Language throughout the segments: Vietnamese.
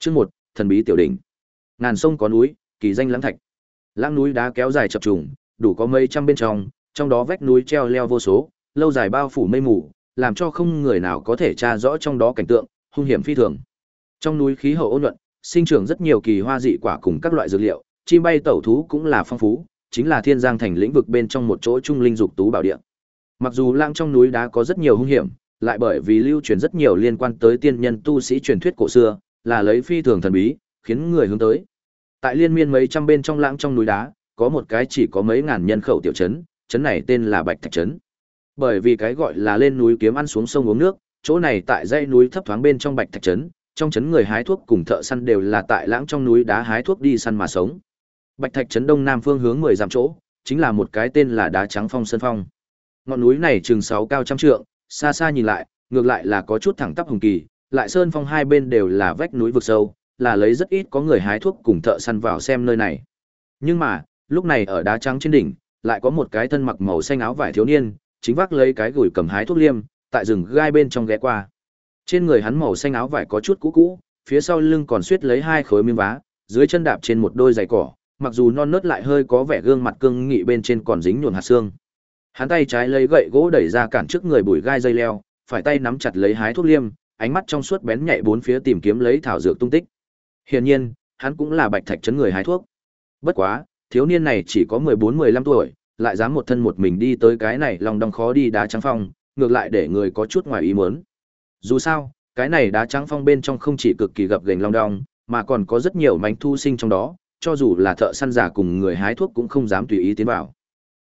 Chương một thần bí tiểu đỉnh. Ngàn sông có núi, kỳ danh lãng thạch. Lãng núi đá kéo dài chập trùng, đủ có mấy trăm bên trong, trong đó vách núi treo leo vô số, lâu dài bao phủ mây mù, làm cho không người nào có thể tra rõ trong đó cảnh tượng, hung hiểm phi thường. Trong núi khí hậu ôn nhuận, sinh trưởng rất nhiều kỳ hoa dị quả cùng các loại dược liệu, chim bay tẩu thú cũng là phong phú, chính là thiên giang thành lĩnh vực bên trong một chỗ trung linh dục tú bảo địa. Mặc dù lãng trong núi đá có rất nhiều hung hiểm, lại bởi vì lưu truyền rất nhiều liên quan tới tiên nhân tu sĩ truyền thuyết cổ xưa, là lấy phi thường thần bí, khiến người hướng tới. Tại liên miên mấy trăm bên trong lãng trong núi đá, có một cái chỉ có mấy ngàn nhân khẩu tiểu trấn, trấn này tên là Bạch Thạch trấn. Bởi vì cái gọi là lên núi kiếm ăn xuống sông uống nước, chỗ này tại dãy núi thấp thoáng bên trong Bạch Thạch trấn, trong trấn người hái thuốc cùng thợ săn đều là tại lãng trong núi đá hái thuốc đi săn mà sống. Bạch Thạch trấn đông nam phương hướng 10 dặm chỗ, chính là một cái tên là đá trắng phong sơn phong. Ngọn núi này chừng 6 cao trăm trượng, xa xa nhìn lại, ngược lại là có chút thẳng tắp hùng kỳ, lại sơn phong hai bên đều là vách núi vực sâu, là lấy rất ít có người hái thuốc cùng thợ săn vào xem nơi này. Nhưng mà, lúc này ở đá trắng trên đỉnh, lại có một cái thân mặc màu xanh áo vải thiếu niên, chính vác lấy cái gùi cầm hái thuốc liêm, tại rừng gai bên trong ghé qua. Trên người hắn màu xanh áo vải có chút cũ cũ, phía sau lưng còn suýt lấy hai khối miếng vá, dưới chân đạp trên một đôi giày cỏ, mặc dù non nớt lại hơi có vẻ gương mặt cương nghị bên trên còn dính nhuộm hạt xương. Hắn tay trái lấy gậy gỗ đẩy ra cản trước người bụi gai dây leo, phải tay nắm chặt lấy hái thuốc liêm, ánh mắt trong suốt bén nhạy bốn phía tìm kiếm lấy thảo dược tung tích. Hiển nhiên, hắn cũng là Bạch Thạch trấn người hái thuốc. Bất quá, thiếu niên này chỉ có 14-15 tuổi, lại dám một thân một mình đi tới cái này lòng đong khó đi đá trắng phong, ngược lại để người có chút ngoài ý muốn. Dù sao, cái này đá trắng phong bên trong không chỉ cực kỳ gập ghềnh long đong, mà còn có rất nhiều mánh thu sinh trong đó, cho dù là thợ săn giả cùng người hái thuốc cũng không dám tùy ý tiến vào.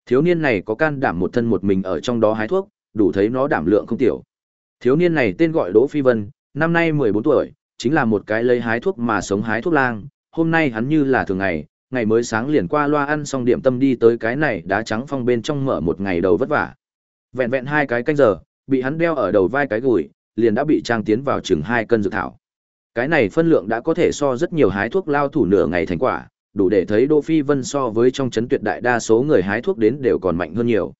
Thiếu niên này có can đảm một thân một mình ở trong đó hái thuốc, đủ thấy nó đảm lượng không tiểu. Thiếu niên này tên gọi Đỗ Phi Vân, năm nay 14 tuổi, chính là một cái lấy hái thuốc mà sống hái thuốc lang, hôm nay hắn như là thường ngày, ngày mới sáng liền qua loa ăn xong điểm tâm đi tới cái này đá trắng phong bên trong mở một ngày đầu vất vả. Vẹn vẹn hai cái canh giờ, bị hắn đeo ở đầu vai cái gùi, liền đã bị trang tiến vào chừng hai cân dược thảo. Cái này phân lượng đã có thể so rất nhiều hái thuốc lao thủ nửa ngày thành quả, đủ để thấy Đỗ Phi Vân so với trong chấn tuyệt đại đa số người hái thuốc đến đều còn mạnh hơn nhiều.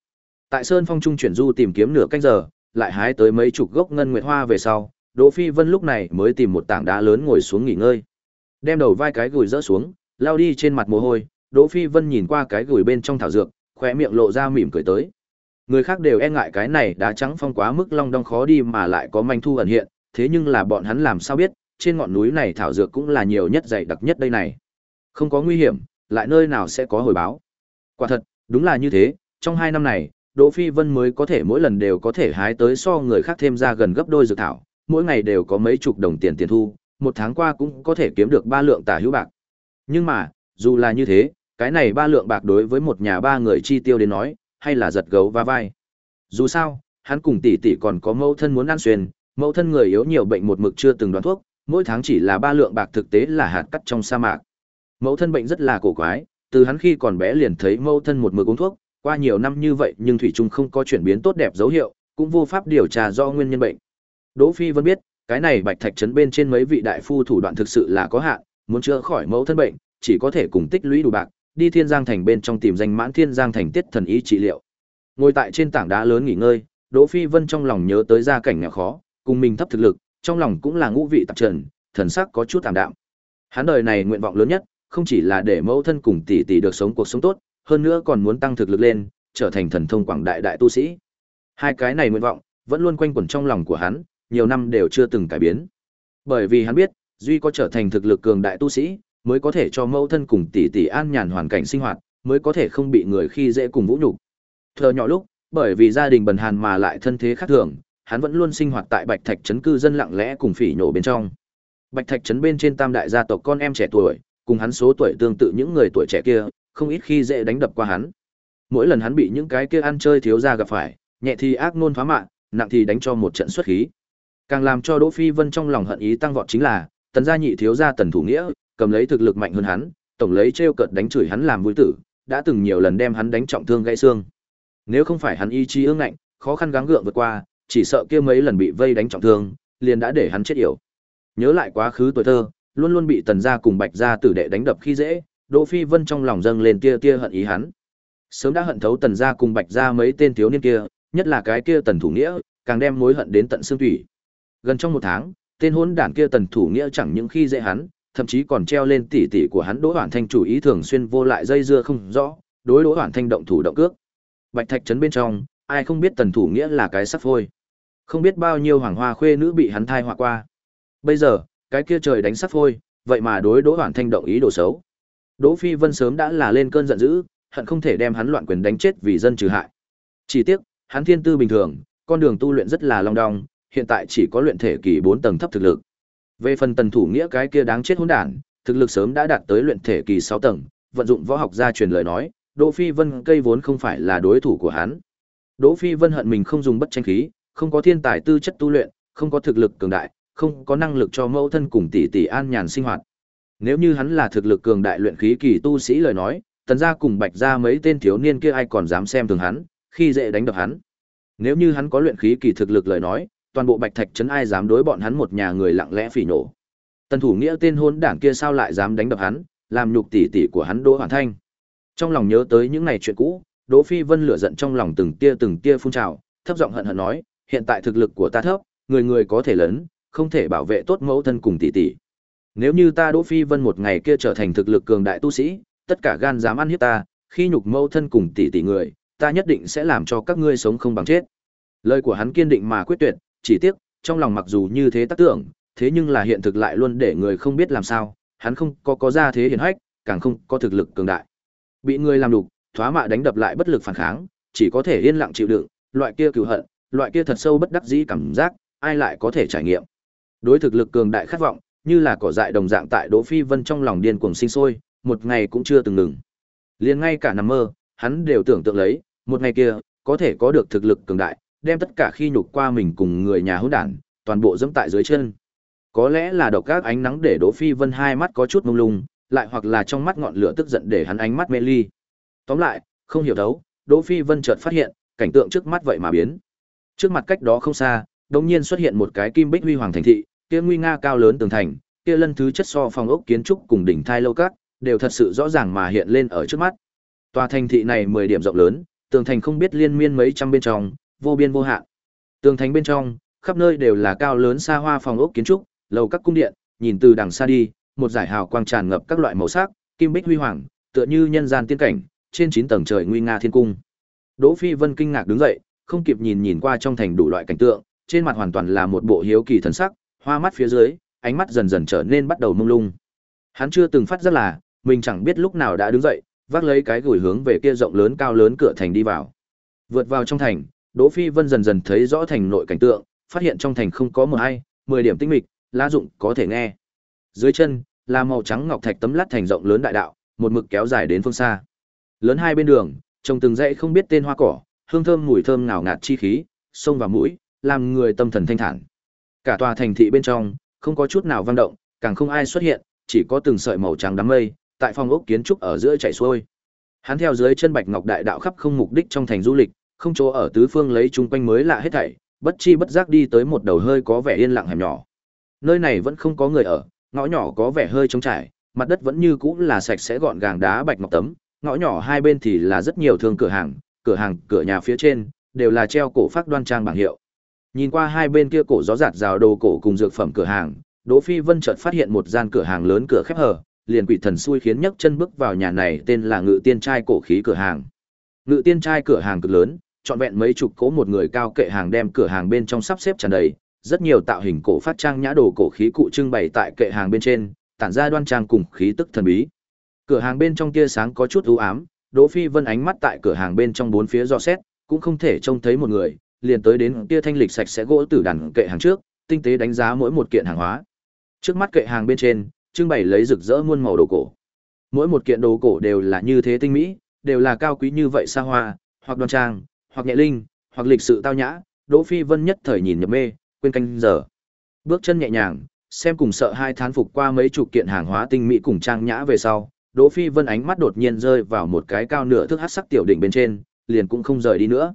Tại Sơn Phong Trung chuyển du tìm kiếm nửa canh giờ, lại hái tới mấy chục gốc ngân nguyệt hoa về sau, Đỗ Phi Vân lúc này mới tìm một tảng đá lớn ngồi xuống nghỉ ngơi. Đem đầu vai cái gùi rỡ xuống, lao đi trên mặt mồ hôi, Đỗ Phi Vân nhìn qua cái gùi bên trong thảo dược, khóe miệng lộ ra mỉm cười tới. Người khác đều e ngại cái này đá trắng phong quá mức long đong khó đi mà lại có manh thu ẩn hiện, thế nhưng là bọn hắn làm sao biết, trên ngọn núi này thảo dược cũng là nhiều nhất dày đặc nhất đây này. Không có nguy hiểm, lại nơi nào sẽ có hồi báo. Quả thật, đúng là như thế, trong hai năm này, Đỗ Phi Vân mới có thể mỗi lần đều có thể hái tới so người khác thêm ra gần gấp đôi dược thảo, mỗi ngày đều có mấy chục đồng tiền tiền thu, một tháng qua cũng có thể kiếm được ba lượng tả hữu bạc. Nhưng mà, dù là như thế, cái này ba lượng bạc đối với một nhà ba người chi tiêu đến nói, hay là giật gấu và vai. Dù sao, hắn cùng tỷ tỷ còn có mẫu thân muốn ăn xuyên, mẫu thân người yếu nhiều bệnh một mực chưa từng đoán thuốc, mỗi tháng chỉ là ba lượng bạc thực tế là hạt cắt trong sa mạc. Mẫu thân bệnh rất là cổ quái, từ hắn khi còn bé liền thấy mẫu thân một mực uống thuốc, qua nhiều năm như vậy nhưng thủy Trung không có chuyển biến tốt đẹp dấu hiệu, cũng vô pháp điều tra do nguyên nhân bệnh. Đỗ Phi vẫn biết, cái này Bạch Thạch trấn bên trên mấy vị đại phu thủ đoạn thực sự là có hạn, muốn chữa khỏi mẫu thân bệnh, chỉ có thể cùng tích lũy đủ bạc, đi Thiên Giang thành bên trong tìm danh mãn Thiên Giang thành tiết thần ý trị liệu. Ngồi tại trên tảng đá lớn nghỉ ngơi, Đỗ Phi Vân trong lòng nhớ tới gia cảnh nghèo khó, cùng mình thấp thực lực, trong lòng cũng là ngũ vị tạp trần, thần sắc có chút tạm đạm. Hắn đời này nguyện vọng lớn nhất, không chỉ là để mẫu thân cùng tỷ tỷ được sống cuộc sống tốt, hơn nữa còn muốn tăng thực lực lên, trở thành thần thông quảng đại đại tu sĩ. Hai cái này nguyện vọng vẫn luôn quanh quẩn trong lòng của hắn, nhiều năm đều chưa từng cải biến. Bởi vì hắn biết, duy có trở thành thực lực cường đại tu sĩ, mới có thể cho mẫu thân cùng tỷ tỷ an nhàn hoàn cảnh sinh hoạt, mới có thể không bị người khi dễ cùng vũ nhục. Thờ nhỏ lúc, bởi vì gia đình bần hàn mà lại thân thế khác thường, hắn vẫn luôn sinh hoạt tại Bạch Thạch trấn cư dân lặng lẽ cùng phỉ nhổ bên trong. Bạch Thạch trấn bên trên tam đại gia tộc con em trẻ tuổi, cùng hắn số tuổi tương tự những người tuổi trẻ kia, không ít khi dễ đánh đập qua hắn. Mỗi lần hắn bị những cái kia ăn chơi thiếu gia gặp phải, nhẹ thì ác nôn phá mạng, nặng thì đánh cho một trận xuất khí. Càng làm cho Đỗ Phi Vân trong lòng hận ý tăng vọt chính là, tần gia nhị thiếu gia tần thủ nghĩa, cầm lấy thực lực mạnh hơn hắn, tổng lấy trêu cợt đánh chửi hắn làm vui tử, đã từng nhiều lần đem hắn đánh trọng thương gãy xương. Nếu không phải hắn ý chí ương ngạnh, khó khăn gắng gượng vượt qua, chỉ sợ kia mấy lần bị vây đánh trọng thương, liền đã để hắn chết yểu. Nhớ lại quá khứ tuổi thơ, luôn luôn bị tần gia cùng bạch gia tử đệ đánh đập khi dễ, Đỗ Phi Vân trong lòng dâng lên tia tia hận ý hắn. Sớm đã hận thấu tần gia cùng bạch gia mấy tên thiếu niên kia, nhất là cái kia tần thủ nghĩa, càng đem mối hận đến tận xương tủy. Gần trong một tháng, tên hôn đản kia tần thủ nghĩa chẳng những khi dễ hắn, thậm chí còn treo lên tỉ tỉ của hắn Đỗ Hoản Thanh chủ ý thường xuyên vô lại dây dưa không rõ, đối Đỗ Hoản Thanh động thủ động cước. Bạch Thạch trấn bên trong, ai không biết tần thủ nghĩa là cái sắp phôi. Không biết bao nhiêu hoàng hoa khuê nữ bị hắn thai họa qua. Bây giờ, cái kia trời đánh sắp phôi, vậy mà đối Đỗ Hoản Thanh động ý đồ xấu. Đỗ Phi Vân sớm đã là lên cơn giận dữ, hận không thể đem hắn loạn quyền đánh chết vì dân trừ hại. Chỉ tiếc, hắn thiên tư bình thường, con đường tu luyện rất là long đong, hiện tại chỉ có luyện thể kỳ 4 tầng thấp thực lực. Về phần tần thủ nghĩa cái kia đáng chết hỗn đản, thực lực sớm đã đạt tới luyện thể kỳ 6 tầng, vận dụng võ học gia truyền lời nói, Đỗ Phi Vân cây vốn không phải là đối thủ của hắn. Đỗ Phi Vân hận mình không dùng bất tranh khí, không có thiên tài tư chất tu luyện, không có thực lực cường đại, không có năng lực cho mẫu thân cùng tỷ tỷ an nhàn sinh hoạt. Nếu như hắn là thực lực cường đại luyện khí kỳ tu sĩ lời nói, tần gia cùng bạch gia mấy tên thiếu niên kia ai còn dám xem thường hắn, khi dễ đánh đập hắn. Nếu như hắn có luyện khí kỳ thực lực lời nói, toàn bộ bạch thạch trấn ai dám đối bọn hắn một nhà người lặng lẽ phỉ nổ. Tần thủ nghĩa tên hôn đảng kia sao lại dám đánh đập hắn, làm nhục tỷ tỷ của hắn Đỗ Hoàn Thanh. Trong lòng nhớ tới những ngày chuyện cũ, Đỗ Phi Vân lửa giận trong lòng từng tia từng tia phun trào, thấp giọng hận hận nói, hiện tại thực lực của ta thấp, người người có thể lớn, không thể bảo vệ tốt mẫu thân cùng tỷ tỷ. Nếu như ta Đỗ Phi Vân một ngày kia trở thành thực lực cường đại tu sĩ, tất cả gan dám ăn hiếp ta, khi nhục mâu thân cùng tỷ tỷ người, ta nhất định sẽ làm cho các ngươi sống không bằng chết. Lời của hắn kiên định mà quyết tuyệt, chỉ tiếc, trong lòng mặc dù như thế tác tưởng, thế nhưng là hiện thực lại luôn để người không biết làm sao, hắn không có có ra thế hiển hách, càng không có thực lực cường đại. Bị người làm đục, thoá mạ đánh đập lại bất lực phản kháng, chỉ có thể yên lặng chịu đựng, loại kia cừu hận, loại kia thật sâu bất đắc dĩ cảm giác, ai lại có thể trải nghiệm. Đối thực lực cường đại khát vọng, như là cỏ dại đồng dạng tại Đỗ Phi Vân trong lòng điên cuồng sinh sôi, một ngày cũng chưa từng ngừng. Liền ngay cả nằm mơ, hắn đều tưởng tượng lấy, một ngày kia, có thể có được thực lực cường đại, đem tất cả khi nhục qua mình cùng người nhà hỗn đản, toàn bộ dẫm tại dưới chân. Có lẽ là độc các ánh nắng để Đỗ Phi Vân hai mắt có chút mông lung, lại hoặc là trong mắt ngọn lửa tức giận để hắn ánh mắt mê ly. Tóm lại, không hiểu đấu, Đỗ Phi Vân chợt phát hiện, cảnh tượng trước mắt vậy mà biến. Trước mặt cách đó không xa, đột nhiên xuất hiện một cái kim bích huy hoàng thành thị, kia nguy nga cao lớn tường thành, kia lân thứ chất so phòng ốc kiến trúc cùng đỉnh thai lâu các, đều thật sự rõ ràng mà hiện lên ở trước mắt. Tòa thành thị này 10 điểm rộng lớn, tường thành không biết liên miên mấy trăm bên trong, vô biên vô hạn. Tường thành bên trong, khắp nơi đều là cao lớn xa hoa phòng ốc kiến trúc, lầu các cung điện, nhìn từ đằng xa đi, một giải hào quang tràn ngập các loại màu sắc, kim bích huy hoàng, tựa như nhân gian tiên cảnh, trên 9 tầng trời nguy nga thiên cung. Đỗ Phi Vân kinh ngạc đứng dậy, không kịp nhìn nhìn qua trong thành đủ loại cảnh tượng, trên mặt hoàn toàn là một bộ hiếu kỳ thần sắc, hoa mắt phía dưới, ánh mắt dần dần trở nên bắt đầu mông lung. Hắn chưa từng phát giác là, mình chẳng biết lúc nào đã đứng dậy, vác lấy cái gửi hướng về kia rộng lớn cao lớn cửa thành đi vào. Vượt vào trong thành, Đỗ Phi Vân dần dần thấy rõ thành nội cảnh tượng, phát hiện trong thành không có mờ hay, mười điểm tinh mịch, lá dụng có thể nghe. Dưới chân là màu trắng ngọc thạch tấm lát thành rộng lớn đại đạo, một mực kéo dài đến phương xa. Lớn hai bên đường, trồng từng dãy không biết tên hoa cỏ, hương thơm mùi thơm ngào ngạt chi khí, xông vào mũi, làm người tâm thần thanh thản. Cả tòa thành thị bên trong, không có chút nào vang động, càng không ai xuất hiện, chỉ có từng sợi màu trắng đám mây, tại phòng ốc kiến trúc ở giữa chảy xuôi. Hắn theo dưới chân bạch ngọc đại đạo khắp không mục đích trong thành du lịch, không chỗ ở tứ phương lấy chung quanh mới lạ hết thảy, bất chi bất giác đi tới một đầu hơi có vẻ yên lặng hẻm nhỏ. Nơi này vẫn không có người ở, ngõ nhỏ có vẻ hơi trống trải, mặt đất vẫn như cũ là sạch sẽ gọn gàng đá bạch ngọc tấm, ngõ nhỏ hai bên thì là rất nhiều thương cửa hàng, cửa hàng, cửa nhà phía trên đều là treo cổ phát đoan trang bảng hiệu. Nhìn qua hai bên kia cổ gió giạt rào đồ cổ cùng dược phẩm cửa hàng, Đỗ Phi Vân chợt phát hiện một gian cửa hàng lớn cửa khép hở, liền quỷ thần xui khiến nhấc chân bước vào nhà này tên là Ngự Tiên trai cổ khí cửa hàng. Ngự Tiên trai cửa hàng cực lớn, trọn vẹn mấy chục cố một người cao kệ hàng đem cửa hàng bên trong sắp xếp tràn đầy, rất nhiều tạo hình cổ phát trang nhã đồ cổ khí cụ trưng bày tại kệ hàng bên trên, tản ra đoan trang cùng khí tức thần bí. Cửa hàng bên trong tia sáng có chút u ám, Đỗ Phi Vân ánh mắt tại cửa hàng bên trong bốn phía dò xét, cũng không thể trông thấy một người, liền tới đến tia thanh lịch sạch sẽ gỗ tử đàn kệ hàng trước, tinh tế đánh giá mỗi một kiện hàng hóa. Trước mắt kệ hàng bên trên, trưng bày lấy rực rỡ muôn màu đồ cổ. Mỗi một kiện đồ cổ đều là như thế tinh mỹ, đều là cao quý như vậy xa hoa, hoặc đoan trang, hoặc nhẹ linh, hoặc lịch sự tao nhã, Đỗ Phi Vân nhất thời nhìn nhập mê, quên canh giờ. Bước chân nhẹ nhàng, xem cùng sợ hai thán phục qua mấy chục kiện hàng hóa tinh mỹ cùng trang nhã về sau, Đỗ Phi Vân ánh mắt đột nhiên rơi vào một cái cao nửa thước hắc sắc tiểu đỉnh bên trên, liền cũng không rời đi nữa.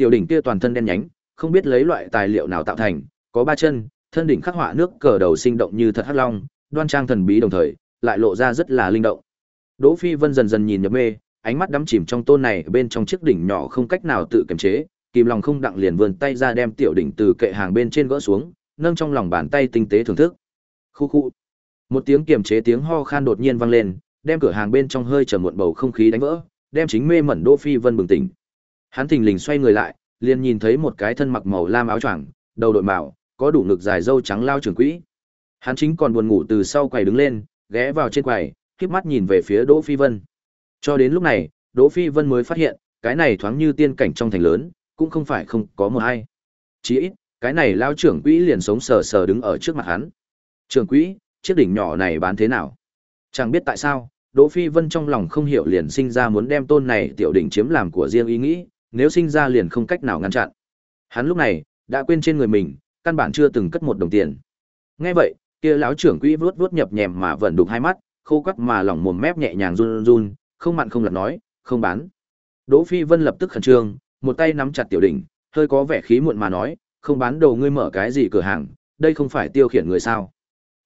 Tiểu đỉnh kia toàn thân đen nhánh, không biết lấy loại tài liệu nào tạo thành, có ba chân, thân đỉnh khắc họa nước cờ đầu sinh động như thật hắc long, đoan trang thần bí đồng thời, lại lộ ra rất là linh động. Đỗ Phi Vân dần dần nhìn nhập mê, ánh mắt đắm chìm trong tôn này bên trong chiếc đỉnh nhỏ không cách nào tự kiềm chế, kìm lòng không đặng liền vươn tay ra đem tiểu đỉnh từ kệ hàng bên trên gỡ xuống, nâng trong lòng bàn tay tinh tế thưởng thức. Khu khu. Một tiếng kiềm chế tiếng ho khan đột nhiên vang lên, đem cửa hàng bên trong hơi trầm muộn bầu không khí đánh vỡ, đem chính mê mẩn Đỗ Phi Vân bừng tỉnh. Hắn thình lình xoay người lại, liền nhìn thấy một cái thân mặc màu lam áo choàng, đầu đội mạo, có đủ ngực dài râu trắng lao trưởng quỹ. Hắn chính còn buồn ngủ từ sau quầy đứng lên, ghé vào trên quầy, khép mắt nhìn về phía Đỗ Phi Vân. Cho đến lúc này, Đỗ Phi Vân mới phát hiện, cái này thoáng như tiên cảnh trong thành lớn, cũng không phải không có một ai. Chỉ ít, cái này lao trưởng quỹ liền sống sờ sờ đứng ở trước mặt hắn. Trưởng quỹ, chiếc đỉnh nhỏ này bán thế nào? Chẳng biết tại sao, Đỗ Phi Vân trong lòng không hiểu liền sinh ra muốn đem tôn này tiểu đỉnh chiếm làm của riêng ý nghĩ, nếu sinh ra liền không cách nào ngăn chặn. Hắn lúc này đã quên trên người mình, căn bản chưa từng cất một đồng tiền. Nghe vậy, kia lão trưởng quỹ vuốt vuốt nhập nhèm mà vẫn đục hai mắt, khô quắt mà lỏng mồm mép nhẹ nhàng run run, không mặn không lật nói, không bán. Đỗ Phi Vân lập tức khẩn trương, một tay nắm chặt tiểu đỉnh, hơi có vẻ khí muộn mà nói, không bán đồ ngươi mở cái gì cửa hàng, đây không phải tiêu khiển người sao?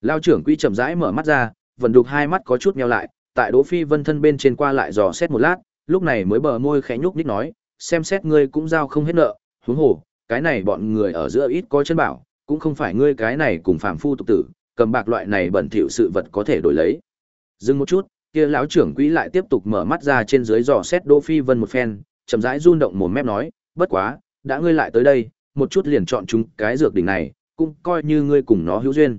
Lão trưởng quỹ chậm rãi mở mắt ra, vẫn đục hai mắt có chút nheo lại, tại Đỗ Phi Vân thân bên trên qua lại dò xét một lát, lúc này mới bờ môi khẽ nhúc nhích nói, xem xét ngươi cũng giao không hết nợ, huống hồ, cái này bọn người ở giữa ít có chân bảo, cũng không phải ngươi cái này cùng phàm phu tục tử, cầm bạc loại này bẩn thỉu sự vật có thể đổi lấy. Dừng một chút, kia lão trưởng quỹ lại tiếp tục mở mắt ra trên dưới dò xét Đỗ Phi Vân một phen, chậm rãi run động mồm mép nói, bất quá, đã ngươi lại tới đây, một chút liền chọn chúng cái dược đỉnh này, cũng coi như ngươi cùng nó hữu duyên.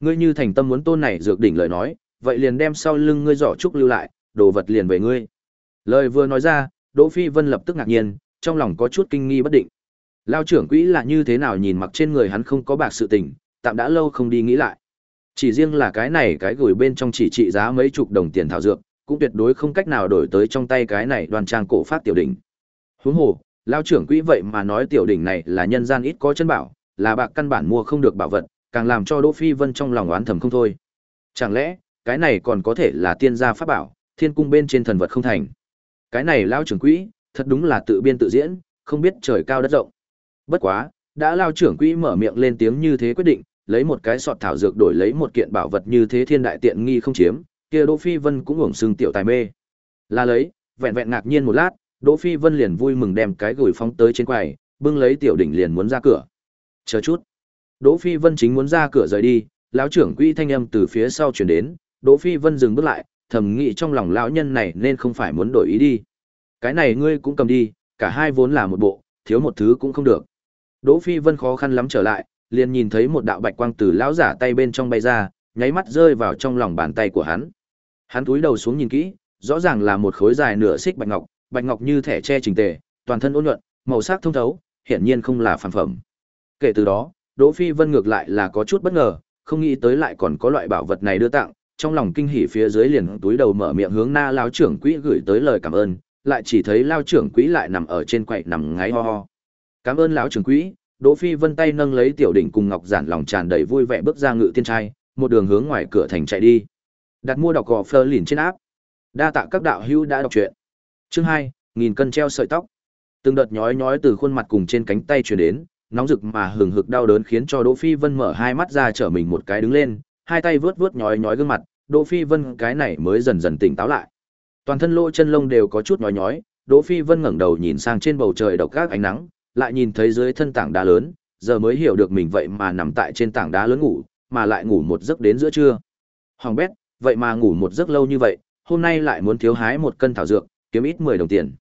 Ngươi như thành tâm muốn tôn này dược đỉnh lời nói, vậy liền đem sau lưng ngươi giỏ trúc lưu lại, đồ vật liền về ngươi. Lời vừa nói ra, Đỗ Phi Vân lập tức ngạc nhiên, trong lòng có chút kinh nghi bất định. Lao trưởng quỹ là như thế nào nhìn mặc trên người hắn không có bạc sự tình, tạm đã lâu không đi nghĩ lại. Chỉ riêng là cái này cái gửi bên trong chỉ trị giá mấy chục đồng tiền thảo dược, cũng tuyệt đối không cách nào đổi tới trong tay cái này đoan trang cổ phát tiểu đỉnh. Huống hồ, lao trưởng quỹ vậy mà nói tiểu đỉnh này là nhân gian ít có chân bảo, là bạc căn bản mua không được bảo vật, càng làm cho Đỗ Phi Vân trong lòng oán thầm không thôi. Chẳng lẽ, cái này còn có thể là tiên gia pháp bảo, thiên cung bên trên thần vật không thành. Cái này lao trưởng quỹ, thật đúng là tự biên tự diễn, không biết trời cao đất rộng. Bất quá, đã lao trưởng quỹ mở miệng lên tiếng như thế quyết định, lấy một cái sọt thảo dược đổi lấy một kiện bảo vật như thế thiên đại tiện nghi không chiếm, kia Đỗ Phi Vân cũng hưởng sưng tiểu tài mê. Là lấy, vẹn vẹn ngạc nhiên một lát, Đỗ Phi Vân liền vui mừng đem cái gửi phóng tới trên quầy, bưng lấy tiểu đỉnh liền muốn ra cửa. Chờ chút. Đỗ Phi Vân chính muốn ra cửa rời đi, lão trưởng quỹ thanh âm từ phía sau truyền đến, Đỗ Phi Vân dừng bước lại, thầm nghĩ trong lòng lão nhân này nên không phải muốn đổi ý đi. Cái này ngươi cũng cầm đi, cả hai vốn là một bộ, thiếu một thứ cũng không được. Đỗ Phi Vân khó khăn lắm trở lại, liền nhìn thấy một đạo bạch quang từ lão giả tay bên trong bay ra, nháy mắt rơi vào trong lòng bàn tay của hắn. Hắn cúi đầu xuống nhìn kỹ, rõ ràng là một khối dài nửa xích bạch ngọc, bạch ngọc như thẻ che chỉnh tề, toàn thân ôn nhuận, màu sắc thông thấu, hiển nhiên không là phàm phẩm. Kể từ đó, Đỗ Phi Vân ngược lại là có chút bất ngờ, không nghĩ tới lại còn có loại bảo vật này đưa tặng, trong lòng kinh hỉ phía dưới liền túi đầu mở miệng hướng Na lão trưởng quỹ gửi tới lời cảm ơn, lại chỉ thấy lão trưởng quỹ lại nằm ở trên quậy nằm ngáy ho ho. Cảm ơn lão trưởng quỹ, Đỗ Phi Vân tay nâng lấy tiểu đỉnh cùng ngọc giản lòng tràn đầy vui vẻ bước ra ngự tiên trai, một đường hướng ngoài cửa thành chạy đi. Đặt mua đọc gò phơ lìn trên áp. Đa tạ các đạo hữu đã đọc truyện. Chương 2, nghìn cân treo sợi tóc. Từng đợt nhói nhói từ khuôn mặt cùng trên cánh tay truyền đến, nóng rực mà hừng hực đau đớn khiến cho Đỗ Phi Vân mở hai mắt ra trở mình một cái đứng lên, hai tay vướt vướt nhói nhói gương mặt, Đỗ Phi Vân cái này mới dần dần tỉnh táo lại. Toàn thân lỗ chân lông đều có chút nhói nhói, Đỗ Phi Vân ngẩng đầu nhìn sang trên bầu trời độc gác ánh nắng, lại nhìn thấy dưới thân tảng đá lớn, giờ mới hiểu được mình vậy mà nằm tại trên tảng đá lớn ngủ, mà lại ngủ một giấc đến giữa trưa. Hoàng bét, vậy mà ngủ một giấc lâu như vậy, hôm nay lại muốn thiếu hái một cân thảo dược, kiếm ít 10 đồng tiền.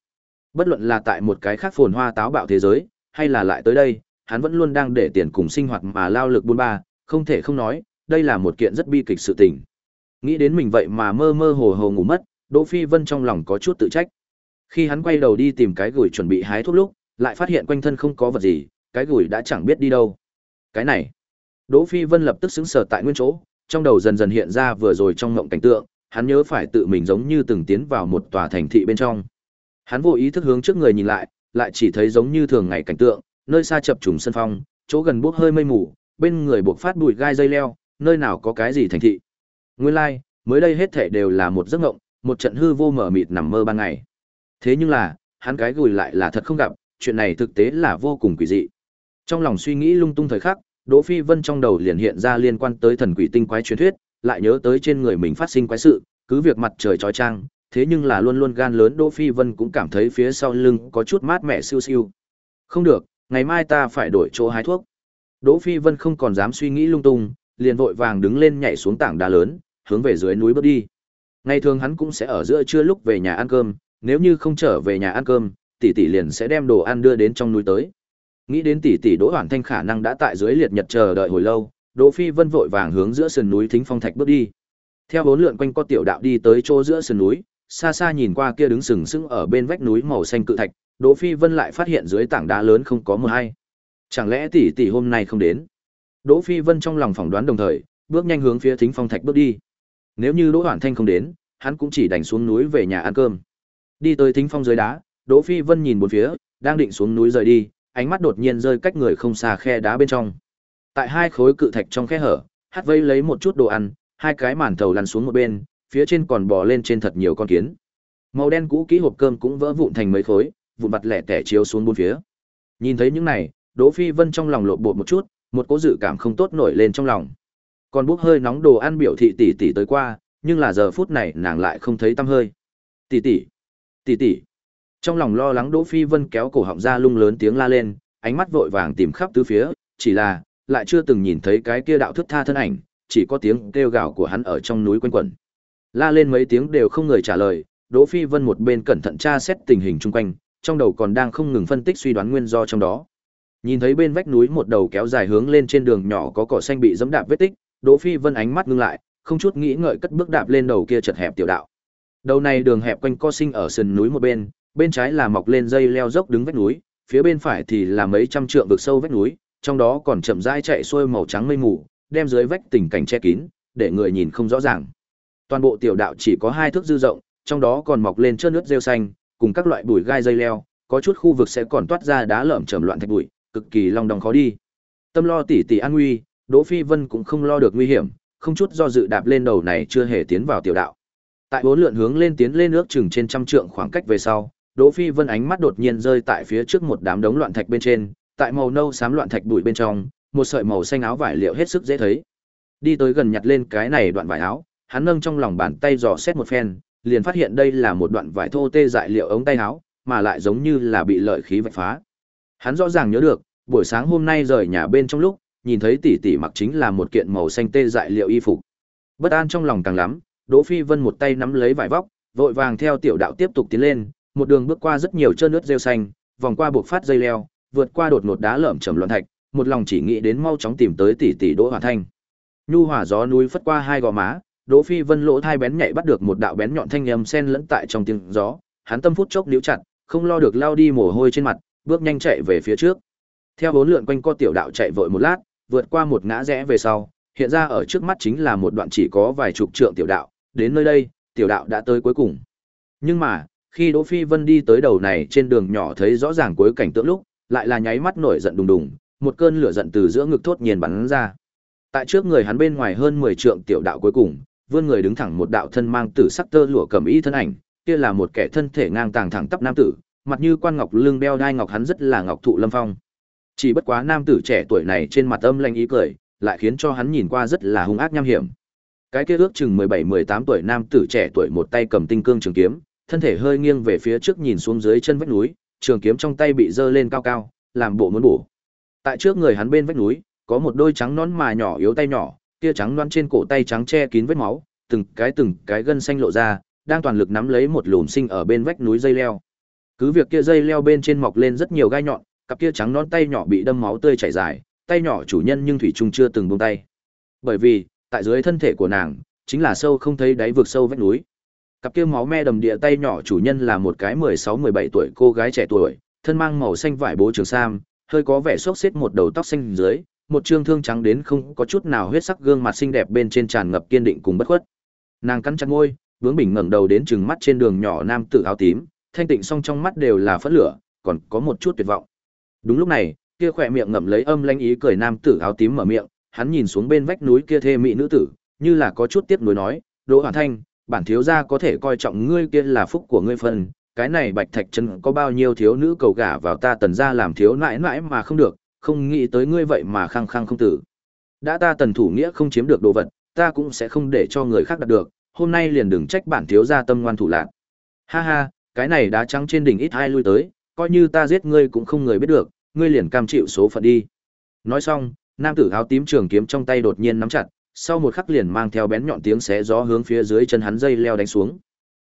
Bất luận là tại một cái khác phồn hoa táo bạo thế giới, hay là lại tới đây, hắn vẫn luôn đang để tiền cùng sinh hoạt mà lao lực buôn ba, không thể không nói, đây là một kiện rất bi kịch sự tình. Nghĩ đến mình vậy mà mơ mơ hồ hồ ngủ mất, Đỗ Phi Vân trong lòng có chút tự trách. Khi hắn quay đầu đi tìm cái gửi chuẩn bị hái thuốc lúc, lại phát hiện quanh thân không có vật gì, cái gửi đã chẳng biết đi đâu. Cái này, Đỗ Phi Vân lập tức sững sờ tại nguyên chỗ, trong đầu dần dần hiện ra vừa rồi trong mộng cảnh tượng, hắn nhớ phải tự mình giống như từng tiến vào một tòa thành thị bên trong. Hắn vô ý thức hướng trước người nhìn lại, lại chỉ thấy giống như thường ngày cảnh tượng, nơi xa chập trùng sân phong, chỗ gần bốc hơi mây mù, bên người buộc phát bụi gai dây leo, nơi nào có cái gì thành thị. Nguyên lai, like, mới đây hết thảy đều là một giấc ngộng, một trận hư vô mở mịt nằm mơ ban ngày. Thế nhưng là, hắn cái gùi lại là thật không gặp, chuyện này thực tế là vô cùng quỷ dị. Trong lòng suy nghĩ lung tung thời khắc, Đỗ Phi Vân trong đầu liền hiện ra liên quan tới thần quỷ tinh quái truyền thuyết, lại nhớ tới trên người mình phát sinh quái sự, cứ việc mặt trời chói chang, thế nhưng là luôn luôn gan lớn Đỗ Phi Vân cũng cảm thấy phía sau lưng có chút mát mẻ siêu siêu. Không được, ngày mai ta phải đổi chỗ hái thuốc. Đỗ Phi Vân không còn dám suy nghĩ lung tung, liền vội vàng đứng lên nhảy xuống tảng đá lớn, hướng về dưới núi bước đi. Ngày thường hắn cũng sẽ ở giữa trưa lúc về nhà ăn cơm, nếu như không trở về nhà ăn cơm, tỷ tỷ liền sẽ đem đồ ăn đưa đến trong núi tới. Nghĩ đến tỷ tỷ Đỗ Hoàn Thanh khả năng đã tại dưới liệt nhật chờ đợi hồi lâu, Đỗ Phi Vân vội vàng hướng giữa sườn núi Thính Phong Thạch bước đi. Theo bốn lượn quanh co tiểu đạo đi tới chỗ giữa sườn núi, xa xa nhìn qua kia đứng sừng sững ở bên vách núi màu xanh cự thạch, Đỗ Phi Vân lại phát hiện dưới tảng đá lớn không có một ai. Chẳng lẽ tỷ tỷ hôm nay không đến? Đỗ Phi Vân trong lòng phỏng đoán đồng thời, bước nhanh hướng phía Thính Phong Thạch bước đi. Nếu như Đỗ Hoản Thanh không đến, hắn cũng chỉ đành xuống núi về nhà ăn cơm. Đi tới Thính Phong dưới đá, Đỗ Phi Vân nhìn bốn phía, đang định xuống núi rời đi, ánh mắt đột nhiên rơi cách người không xa khe đá bên trong. Tại hai khối cự thạch trong khe hở, hát vây lấy một chút đồ ăn, hai cái màn thầu lăn xuống một bên, phía trên còn bò lên trên thật nhiều con kiến. Màu đen cũ kỹ hộp cơm cũng vỡ vụn thành mấy khối, vụn vặt lẻ tẻ chiếu xuống bốn phía. Nhìn thấy những này, Đỗ Phi Vân trong lòng lộn bột một chút, một cỗ dự cảm không tốt nổi lên trong lòng. Còn bốc hơi nóng đồ ăn biểu thị tỷ tỷ tới qua, nhưng là giờ phút này nàng lại không thấy tăm hơi. Tỷ tỷ, tỷ tỷ. Trong lòng lo lắng Đỗ Phi Vân kéo cổ họng ra lung lớn tiếng la lên, ánh mắt vội vàng tìm khắp tứ phía, chỉ là lại chưa từng nhìn thấy cái kia đạo thức tha thân ảnh, chỉ có tiếng kêu gào của hắn ở trong núi quanh quẩn. La lên mấy tiếng đều không người trả lời, Đỗ Phi Vân một bên cẩn thận tra xét tình hình chung quanh, trong đầu còn đang không ngừng phân tích suy đoán nguyên do trong đó. Nhìn thấy bên vách núi một đầu kéo dài hướng lên trên đường nhỏ có cỏ xanh bị dẫm đạp vết tích, Đỗ Phi Vân ánh mắt ngưng lại, không chút nghĩ ngợi cất bước đạp lên đầu kia chật hẹp tiểu đạo. Đầu này đường hẹp quanh co sinh ở sườn núi một bên, bên trái là mọc lên dây leo dốc đứng vách núi, phía bên phải thì là mấy trăm trượng vực sâu vách núi, trong đó còn chậm rãi chạy xuôi màu trắng mây mù, đem dưới vách tình cảnh che kín, để người nhìn không rõ ràng. Toàn bộ tiểu đạo chỉ có hai thước dư rộng, trong đó còn mọc lên trơn nước rêu xanh, cùng các loại bụi gai dây leo, có chút khu vực sẽ còn toát ra đá lởm chởm loạn thạch bụi, cực kỳ long đong khó đi. Tâm lo tỉ tỉ an nguy, Đỗ Phi Vân cũng không lo được nguy hiểm, không chút do dự đạp lên đầu này chưa hề tiến vào tiểu đạo. Tại bốn lượn hướng lên tiến lên nước chừng trên trăm trượng khoảng cách về sau, Đỗ Phi Vân ánh mắt đột nhiên rơi tại phía trước một đám đống loạn thạch bên trên, tại màu nâu xám loạn thạch bụi bên trong, một sợi màu xanh áo vải liệu hết sức dễ thấy. Đi tới gần nhặt lên cái này đoạn vải áo, hắn nâng trong lòng bàn tay dò xét một phen, liền phát hiện đây là một đoạn vải thô tê dại liệu ống tay áo, mà lại giống như là bị lợi khí vạch phá. Hắn rõ ràng nhớ được, buổi sáng hôm nay rời nhà bên trong lúc, nhìn thấy tỷ tỷ mặc chính là một kiện màu xanh tê dại liệu y phục. Bất an trong lòng càng lắm, Đỗ Phi Vân một tay nắm lấy vải vóc, vội vàng theo tiểu đạo tiếp tục tiến lên, một đường bước qua rất nhiều trơn nước rêu xanh, vòng qua buộc phát dây leo, vượt qua đột ngột đá lởm chởm loạn thạch, một lòng chỉ nghĩ đến mau chóng tìm tới tỷ tỷ Đỗ Hòa Thanh. Nhu hỏa gió núi phất qua hai gò má, Đỗ Phi Vân lỗ thai bén nhạy bắt được một đạo bén nhọn thanh âm xen lẫn tại trong tiếng gió, hắn tâm phút chốc níu chặt, không lo được lao đi mồ hôi trên mặt, bước nhanh chạy về phía trước. Theo bốn lượn quanh co tiểu đạo chạy vội một lát, vượt qua một ngã rẽ về sau, hiện ra ở trước mắt chính là một đoạn chỉ có vài chục trượng tiểu đạo, đến nơi đây, tiểu đạo đã tới cuối cùng. Nhưng mà, khi Đỗ Phi Vân đi tới đầu này trên đường nhỏ thấy rõ ràng cuối cảnh tượng lúc, lại là nháy mắt nổi giận đùng đùng, một cơn lửa giận từ giữa ngực thốt nhiên bắn ra. Tại trước người hắn bên ngoài hơn 10 trượng tiểu đạo cuối cùng, vươn người đứng thẳng một đạo thân mang tử sắc tơ lụa cầm y thân ảnh, kia là một kẻ thân thể ngang tàng thẳng tắp nam tử, mặt như quan ngọc lưng đeo đai ngọc hắn rất là ngọc thụ lâm phong. Chỉ bất quá nam tử trẻ tuổi này trên mặt âm lanh ý cười, lại khiến cho hắn nhìn qua rất là hung ác nham hiểm. Cái kia ước chừng 17-18 tuổi nam tử trẻ tuổi một tay cầm tinh cương trường kiếm, thân thể hơi nghiêng về phía trước nhìn xuống dưới chân vách núi, trường kiếm trong tay bị giơ lên cao cao, làm bộ muốn bổ. Tại trước người hắn bên vách núi, có một đôi trắng nón mà nhỏ yếu tay nhỏ, kia trắng loan trên cổ tay trắng che kín vết máu, từng cái từng cái gân xanh lộ ra, đang toàn lực nắm lấy một lùm sinh ở bên vách núi dây leo. Cứ việc kia dây leo bên trên mọc lên rất nhiều gai nhọn, cặp kia trắng nón tay nhỏ bị đâm máu tươi chảy dài, tay nhỏ chủ nhân nhưng thủy chung chưa từng buông tay. Bởi vì, tại dưới thân thể của nàng, chính là sâu không thấy đáy vực sâu vách núi. Cặp kia máu me đầm địa tay nhỏ chủ nhân là một cái 16-17 tuổi cô gái trẻ tuổi, thân mang màu xanh vải bố trường sam, hơi có vẻ xốc xếp một đầu tóc xanh dưới, một trương thương trắng đến không có chút nào huyết sắc gương mặt xinh đẹp bên trên tràn ngập kiên định cùng bất khuất. Nàng cắn chặt môi, bướng bỉnh ngẩng đầu đến trừng mắt trên đường nhỏ nam tử áo tím, thanh tịnh song trong mắt đều là phẫn lửa, còn có một chút tuyệt vọng. Đúng lúc này, kia khỏe miệng ngậm lấy âm lanh ý cười nam tử áo tím mở miệng, hắn nhìn xuống bên vách núi kia thê mỹ nữ tử, như là có chút tiếc nuối nói, "Đỗ Hoàn Thanh, bản thiếu gia có thể coi trọng ngươi kia là phúc của ngươi phần, cái này Bạch Thạch chân có bao nhiêu thiếu nữ cầu gả vào ta tần gia làm thiếu nãi nãi mà không được, không nghĩ tới ngươi vậy mà khăng khăng không tử. Đã ta tần thủ nghĩa không chiếm được đồ vật, ta cũng sẽ không để cho người khác đạt được, hôm nay liền đừng trách bản thiếu gia tâm ngoan thủ lạn. Ha ha, cái này đá trắng trên đỉnh ít ai lui tới, coi như ta giết ngươi cũng không người biết được, ngươi liền cam chịu số phận đi. Nói xong, nam tử áo tím trường kiếm trong tay đột nhiên nắm chặt, sau một khắc liền mang theo bén nhọn tiếng xé gió hướng phía dưới chân hắn dây leo đánh xuống.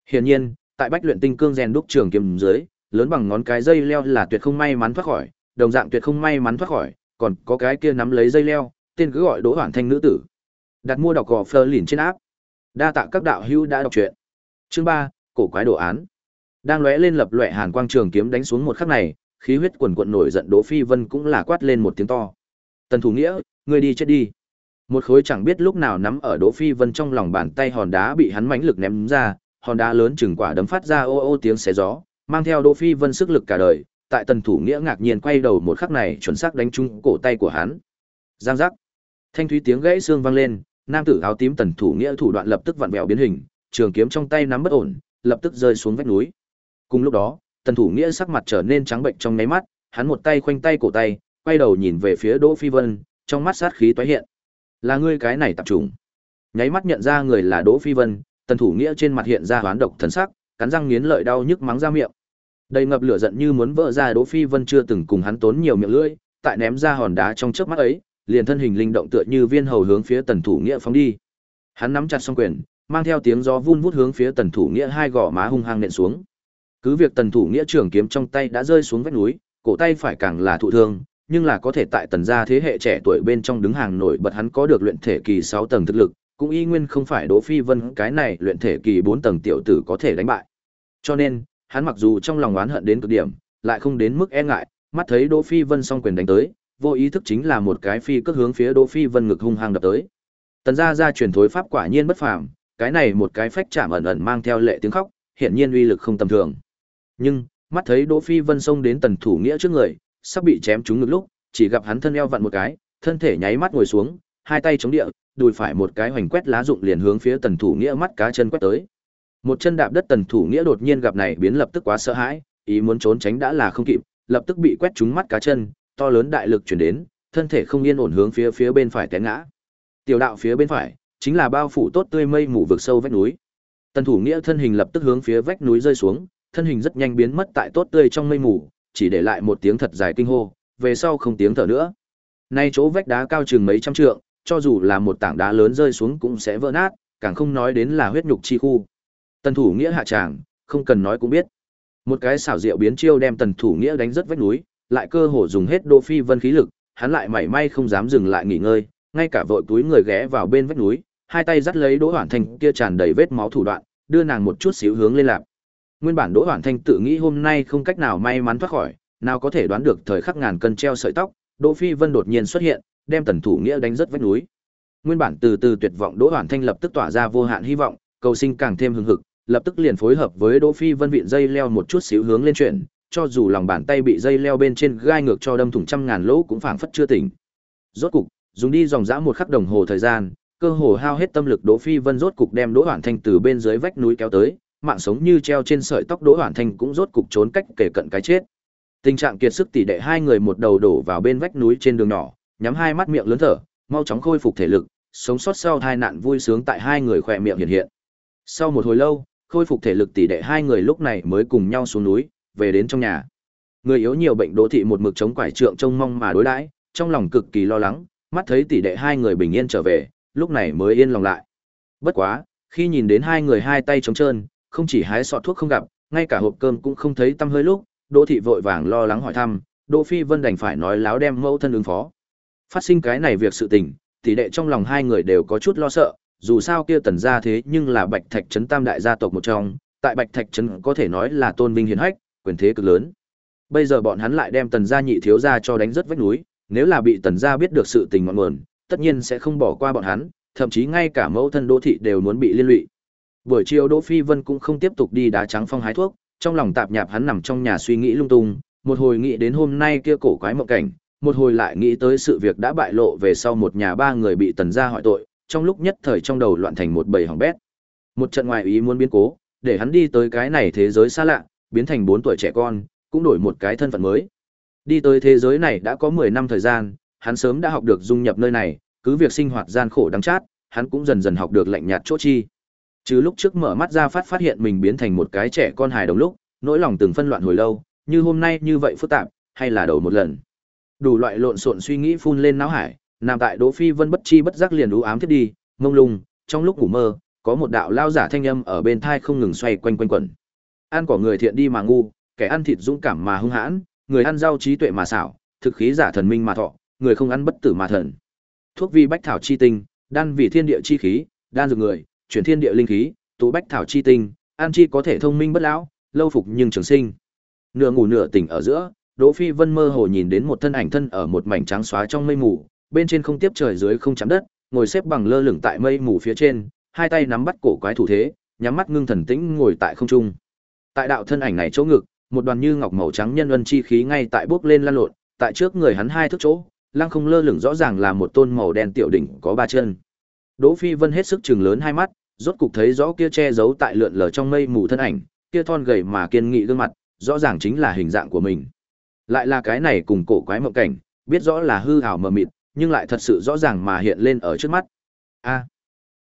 Hiển nhiên, tại Bách luyện tinh cương rèn đúc trường kiếm dưới, lớn bằng ngón cái dây leo là tuyệt không may mắn thoát khỏi, đồng dạng tuyệt không may mắn thoát khỏi, còn có cái kia nắm lấy dây leo, tên cứ gọi Đỗ Hoản Thanh nữ tử. Đặt mua đọc gò Fleur lìn trên áp. Đa tạ các đạo hữu đã đọc truyện. Chương 3, cổ quái đồ án. Đang lóe lên lập loè hàn quang trường kiếm đánh xuống một khắc này, khí huyết quần quần nổi giận Đỗ Phi Vân cũng là quát lên một tiếng to. Tần Thủ Nghĩa, ngươi đi chết đi. Một khối chẳng biết lúc nào nắm ở Đỗ Phi Vân trong lòng bàn tay hòn đá bị hắn mãnh lực ném ra, hòn đá lớn chừng quả đấm phát ra ô ô tiếng xé gió, mang theo Đỗ Phi Vân sức lực cả đời, tại Tần Thủ Nghĩa ngạc nhiên quay đầu một khắc này chuẩn xác đánh trúng cổ tay của hắn. Giang giác. Thanh thúy tiếng gãy xương vang lên, nam tử áo tím Tần Thủ Nghĩa thủ đoạn lập tức vặn vẹo biến hình, trường kiếm trong tay nắm bất ổn, lập tức rơi xuống vách núi. Cùng lúc đó, Tần Thủ Nghĩa sắc mặt trở nên trắng bệnh trong nháy mắt, hắn một tay khoanh tay cổ tay, quay đầu nhìn về phía Đỗ Phi Vân, trong mắt sát khí tóe hiện. Là ngươi cái này tập trung. Nháy mắt nhận ra người là Đỗ Phi Vân, Tần Thủ Nghĩa trên mặt hiện ra hoán độc thần sắc, cắn răng nghiến lợi đau nhức mắng ra miệng. Đầy ngập lửa giận như muốn vỡ ra Đỗ Phi Vân chưa từng cùng hắn tốn nhiều miệng lưỡi, tại ném ra hòn đá trong chớp mắt ấy, liền thân hình linh động tựa như viên hầu hướng phía Tần Thủ Nghĩa phóng đi. Hắn nắm chặt song quyền, mang theo tiếng gió vun vút hướng phía Tần Thủ Nghĩa hai gò má hung hăng nện xuống. Cứ việc Tần Thủ Nghĩa trường kiếm trong tay đã rơi xuống vách núi, cổ tay phải càng là thụ thương, nhưng là có thể tại tần gia thế hệ trẻ tuổi bên trong đứng hàng nổi bật hắn có được luyện thể kỳ 6 tầng thực lực, cũng y nguyên không phải Đỗ Phi Vân cái này luyện thể kỳ 4 tầng tiểu tử có thể đánh bại. Cho nên, hắn mặc dù trong lòng oán hận đến cực điểm, lại không đến mức e ngại, mắt thấy Đỗ Phi Vân song quyền đánh tới, vô ý thức chính là một cái phi cước hướng phía Đỗ Phi Vân ngực hung hăng đập tới. Tần gia gia truyền thối pháp quả nhiên bất phàm, cái này một cái phách chạm ẩn ẩn mang theo lệ tiếng khóc, hiển nhiên uy lực không tầm thường. Nhưng, mắt thấy Đỗ Phi Vân xông đến Tần Thủ Nghĩa trước người, sắp bị chém trúng ngực lúc, chỉ gặp hắn thân eo vặn một cái, thân thể nháy mắt ngồi xuống, hai tay chống địa, đùi phải một cái hoành quét lá dụng liền hướng phía Tần Thủ Nghĩa mắt cá chân quét tới. Một chân đạp đất Tần Thủ Nghĩa đột nhiên gặp này biến lập tức quá sợ hãi, ý muốn trốn tránh đã là không kịp, lập tức bị quét trúng mắt cá chân, to lớn đại lực truyền đến, thân thể không yên ổn hướng phía phía bên phải té ngã. Tiểu đạo phía bên phải chính là bao phủ tốt tươi mây mù vực sâu vách núi. Tần Thủ Nghĩa thân hình lập tức hướng phía vách núi rơi xuống, thân hình rất nhanh biến mất tại tốt tươi trong mây mù, chỉ để lại một tiếng thật dài kinh hô, về sau không tiếng thở nữa. Nay chỗ vách đá cao chừng mấy trăm trượng, cho dù là một tảng đá lớn rơi xuống cũng sẽ vỡ nát, càng không nói đến là huyết nhục chi khu. Tần Thủ Nghĩa hạ tràng, không cần nói cũng biết. Một cái xảo diệu biến chiêu đem Tần Thủ Nghĩa đánh rất vách núi, lại cơ hồ dùng hết Đô Phi Vân khí lực, hắn lại mảy may không dám dừng lại nghỉ ngơi, ngay cả vội túi người ghé vào bên vách núi, hai tay dắt lấy Đỗ Hoản thành, kia tràn đầy vết máu thủ đoạn, đưa nàng một chút xíu hướng lên lạp. Nguyên bản Đỗ Hoản Thanh tự nghĩ hôm nay không cách nào may mắn thoát khỏi, nào có thể đoán được thời khắc ngàn cân treo sợi tóc, Đỗ Phi Vân đột nhiên xuất hiện, đem Tần Thủ Nghĩa đánh rất vách núi. Nguyên bản từ từ tuyệt vọng Đỗ Hoản Thanh lập tức tỏa ra vô hạn hy vọng, cầu sinh càng thêm hưng hực, lập tức liền phối hợp với Đỗ Phi Vân vịn dây leo một chút xíu hướng lên chuyển, cho dù lòng bàn tay bị dây leo bên trên gai ngược cho đâm thủng trăm ngàn lỗ cũng phảng phất chưa tỉnh. Rốt cục, dùng đi dòng dã một khắc đồng hồ thời gian, cơ hồ hao hết tâm lực Đỗ Phi Vân rốt cục đem Đỗ Hoản Thanh từ bên dưới vách núi kéo tới, mạng sống như treo trên sợi tóc Đỗ hoàn thành cũng rốt cục trốn cách kể cận cái chết. Tình trạng kiệt sức tỷ đệ hai người một đầu đổ vào bên vách núi trên đường nhỏ, nhắm hai mắt miệng lớn thở, mau chóng khôi phục thể lực, sống sót sau tai nạn vui sướng tại hai người khỏe miệng hiện hiện. Sau một hồi lâu, khôi phục thể lực tỷ đệ hai người lúc này mới cùng nhau xuống núi, về đến trong nhà. Người yếu nhiều bệnh đỗ thị một mực chống quải trượng trông mong mà đối đãi, trong lòng cực kỳ lo lắng, mắt thấy tỷ đệ hai người bình yên trở về, lúc này mới yên lòng lại. Bất quá, khi nhìn đến hai người hai tay trống trơn, không chỉ hái sọt thuốc không gặp, ngay cả hộp cơm cũng không thấy tâm hơi lúc, Đỗ thị vội vàng lo lắng hỏi thăm, Đỗ Phi Vân đành phải nói láo đem mẫu thân ứng phó. Phát sinh cái này việc sự tình, tỷ đệ trong lòng hai người đều có chút lo sợ, dù sao kia tần gia thế nhưng là Bạch Thạch trấn tam đại gia tộc một trong, tại Bạch Thạch trấn có thể nói là tôn vinh hiển hách, quyền thế cực lớn. Bây giờ bọn hắn lại đem tần gia nhị thiếu gia cho đánh rất vách núi, nếu là bị tần gia biết được sự tình ngọn nguồn, tất nhiên sẽ không bỏ qua bọn hắn, thậm chí ngay cả mẫu thân Đỗ thị đều muốn bị liên lụy. Buổi chiều Đỗ Phi Vân cũng không tiếp tục đi đá trắng phong hái thuốc, trong lòng tạp nhạp hắn nằm trong nhà suy nghĩ lung tung, một hồi nghĩ đến hôm nay kia cổ quái mộng cảnh, một hồi lại nghĩ tới sự việc đã bại lộ về sau một nhà ba người bị tần gia hỏi tội, trong lúc nhất thời trong đầu loạn thành một bầy hỏng bét. Một trận ngoài ý muốn biến cố, để hắn đi tới cái này thế giới xa lạ, biến thành bốn tuổi trẻ con, cũng đổi một cái thân phận mới. Đi tới thế giới này đã có 10 năm thời gian, hắn sớm đã học được dung nhập nơi này, cứ việc sinh hoạt gian khổ đắng chát, hắn cũng dần dần học được lạnh nhạt chỗ chi. Chứ lúc trước mở mắt ra phát phát hiện mình biến thành một cái trẻ con hài đồng lúc, nỗi lòng từng phân loạn hồi lâu, như hôm nay như vậy phức tạp, hay là đầu một lần. Đủ loại lộn xộn suy nghĩ phun lên não hải, Nằm tại Đỗ Phi Vân bất chi bất giác liền u ám thiết đi, mông lung, trong lúc ngủ mơ, có một đạo lao giả thanh âm ở bên thai không ngừng xoay quanh quanh quẩn. Ăn của người thiện đi mà ngu, kẻ ăn thịt dũng cảm mà hung hãn, người ăn rau trí tuệ mà xảo, thực khí giả thần minh mà thọ, người không ăn bất tử mà thần. Thuốc vi bách thảo chi tinh, đan vì thiên địa chi khí, đan dược người, chuyển thiên địa linh khí, tụ bách thảo chi tinh, an chi có thể thông minh bất lão, lâu phục nhưng trường sinh. Nửa ngủ nửa tỉnh ở giữa, Đỗ Phi Vân mơ hồ nhìn đến một thân ảnh thân ở một mảnh trắng xóa trong mây mù, bên trên không tiếp trời dưới không chạm đất, ngồi xếp bằng lơ lửng tại mây mù phía trên, hai tay nắm bắt cổ quái thủ thế, nhắm mắt ngưng thần tĩnh ngồi tại không trung. Tại đạo thân ảnh này chỗ ngực, một đoàn như ngọc màu trắng nhân luân chi khí ngay tại bốc lên lan lộn, tại trước người hắn hai thước chỗ, lăng không lơ lửng rõ ràng là một tôn màu đen tiểu đỉnh có ba chân. Đỗ Phi Vân hết sức chừng lớn hai mắt, rốt cục thấy rõ kia che giấu tại lượn lờ trong mây mù thân ảnh, kia thon gầy mà kiên nghị gương mặt, rõ ràng chính là hình dạng của mình. Lại là cái này cùng cổ quái mộng cảnh, biết rõ là hư ảo mờ mịt, nhưng lại thật sự rõ ràng mà hiện lên ở trước mắt. A. À,